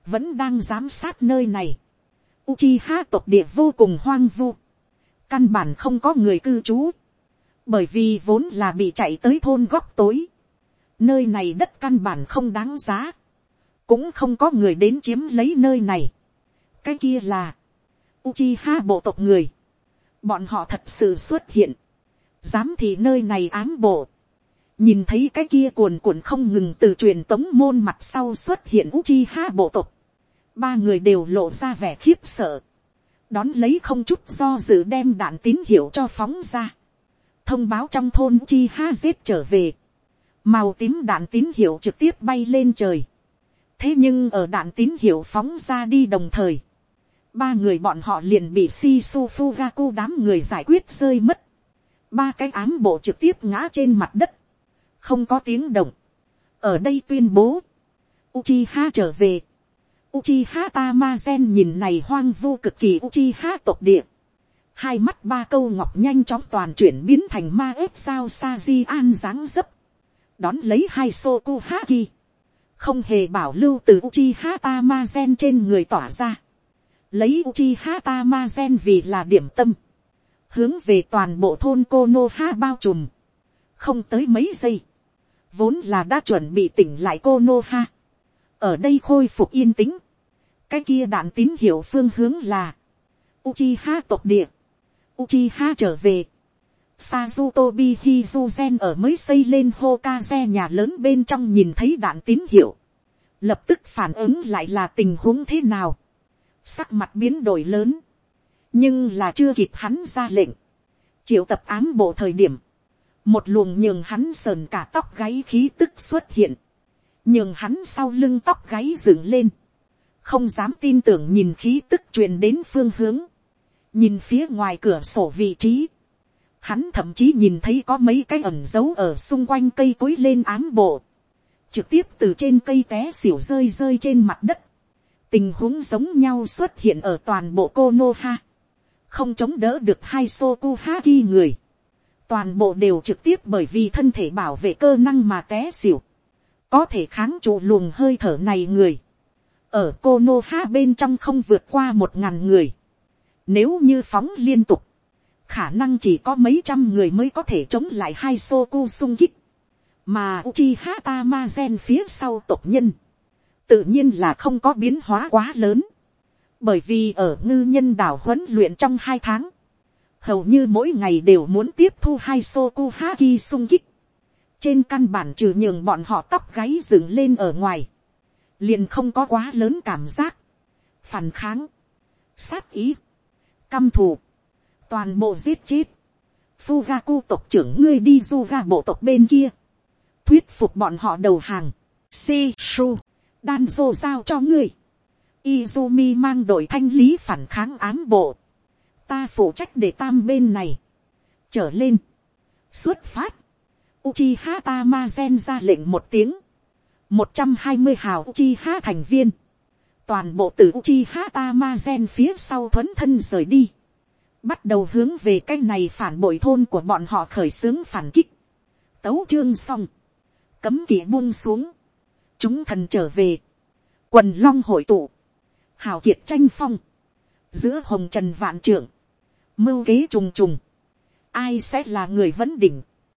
Vẫn đang giám sát nơi này. Uchiha tộc địa vô cùng hoang vu. Căn bản không có người cư trú. Bởi vì vốn là bị chạy tới thôn góc tối Nơi này đất căn bản không đáng giá. Cũng không có người đến chiếm lấy nơi này. Cái kia là. Uchiha bộ tộc người. Bọn họ thật sự xuất hiện. Dám thì nơi này ám bộ. Nhìn thấy cái kia cuồn cuộn không ngừng từ truyền tống môn mặt sau xuất hiện Uchiha bộ tộc. Ba người đều lộ ra vẻ khiếp sợ. Đón lấy không chút do dự đem đạn tín hiệu cho phóng ra. Thông báo trong thôn Uchiha giết trở về màu tím đạn tín hiệu trực tiếp bay lên trời. thế nhưng ở đạn tín hiệu phóng ra đi đồng thời, ba người bọn họ liền bị si su fugaku đám người giải quyết rơi mất. ba cái ám bộ trực tiếp ngã trên mặt đất, không có tiếng động. ở đây tuyên bố, Uchiha trở về. Uchiha Tamazen nhìn này hoang vu cực kỳ Uchiha tộc địa. Hai mắt ba câu ngọc nhanh chóng toàn chuyển biến thành ma ếp sao sa di an dáng dấp đón lấy hai Soku Haki. Không hề bảo lưu từ Uchiha Tamazen trên người tỏa ra. Lấy Uchiha Tamazen vì là điểm tâm. Hướng về toàn bộ thôn Konoha bao trùm. Không tới mấy giây. Vốn là đã chuẩn bị tỉnh lại Konoha. Ở đây khôi phục yên tĩnh. Cái kia đạn tín hiệu phương hướng là. Uchiha tộc địa. Uchiha trở về Sazutobi Hizuzen ở mới xây lên Hokage nhà lớn bên trong nhìn thấy đạn tín hiệu. Lập tức phản ứng lại là tình huống thế nào. Sắc mặt biến đổi lớn. Nhưng là chưa kịp hắn ra lệnh. Triệu tập ám bộ thời điểm. Một luồng nhường hắn sờn cả tóc gáy khí tức xuất hiện. Nhường hắn sau lưng tóc gáy dựng lên. Không dám tin tưởng nhìn khí tức truyền đến phương hướng. Nhìn phía ngoài cửa sổ vị trí Hắn thậm chí nhìn thấy có mấy cái ẩn dấu ở xung quanh cây cối lên ám bộ. Trực tiếp từ trên cây té xỉu rơi rơi trên mặt đất. Tình huống giống nhau xuất hiện ở toàn bộ Konoha. Không chống đỡ được hai Sokuhaki người. Toàn bộ đều trực tiếp bởi vì thân thể bảo vệ cơ năng mà té xỉu. Có thể kháng trụ luồng hơi thở này người. Ở Konoha bên trong không vượt qua một ngàn người. Nếu như phóng liên tục khả năng chỉ có mấy trăm người mới có thể chống lại hai Soku sung kích, mà Uchiha Tamazen phía sau tộc nhân, tự nhiên là không có biến hóa quá lớn, bởi vì ở ngư nhân đảo huấn luyện trong hai tháng, hầu như mỗi ngày đều muốn tiếp thu hai Soku Haki sung kích, trên căn bản trừ nhường bọn họ tóc gáy dựng lên ở ngoài, liền không có quá lớn cảm giác, phản kháng, sát ý, căm thù, toàn bộ giết chết, Fugaku tộc trưởng ngươi đi du ga bộ tộc bên kia, thuyết phục bọn họ đầu hàng, si su, đan dô giao cho ngươi, Izumi mang đội thanh lý phản kháng ám bộ, ta phụ trách để tam bên này, trở lên, xuất phát, Uchiha Tamazen ra lệnh một tiếng, một trăm hai mươi hào Uchiha thành viên, toàn bộ từ Uchiha Tamazen phía sau thuấn thân rời đi, bắt đầu hướng về cái này phản bội thôn của bọn họ khởi xướng phản kích. Tấu chương xong, cấm kỵ buông xuống, chúng thần trở về, quần long hội tụ, hào kiệt tranh phong, giữa hồng trần vạn trưởng, mưu kế trùng trùng, ai sẽ là người vấn đỉnh,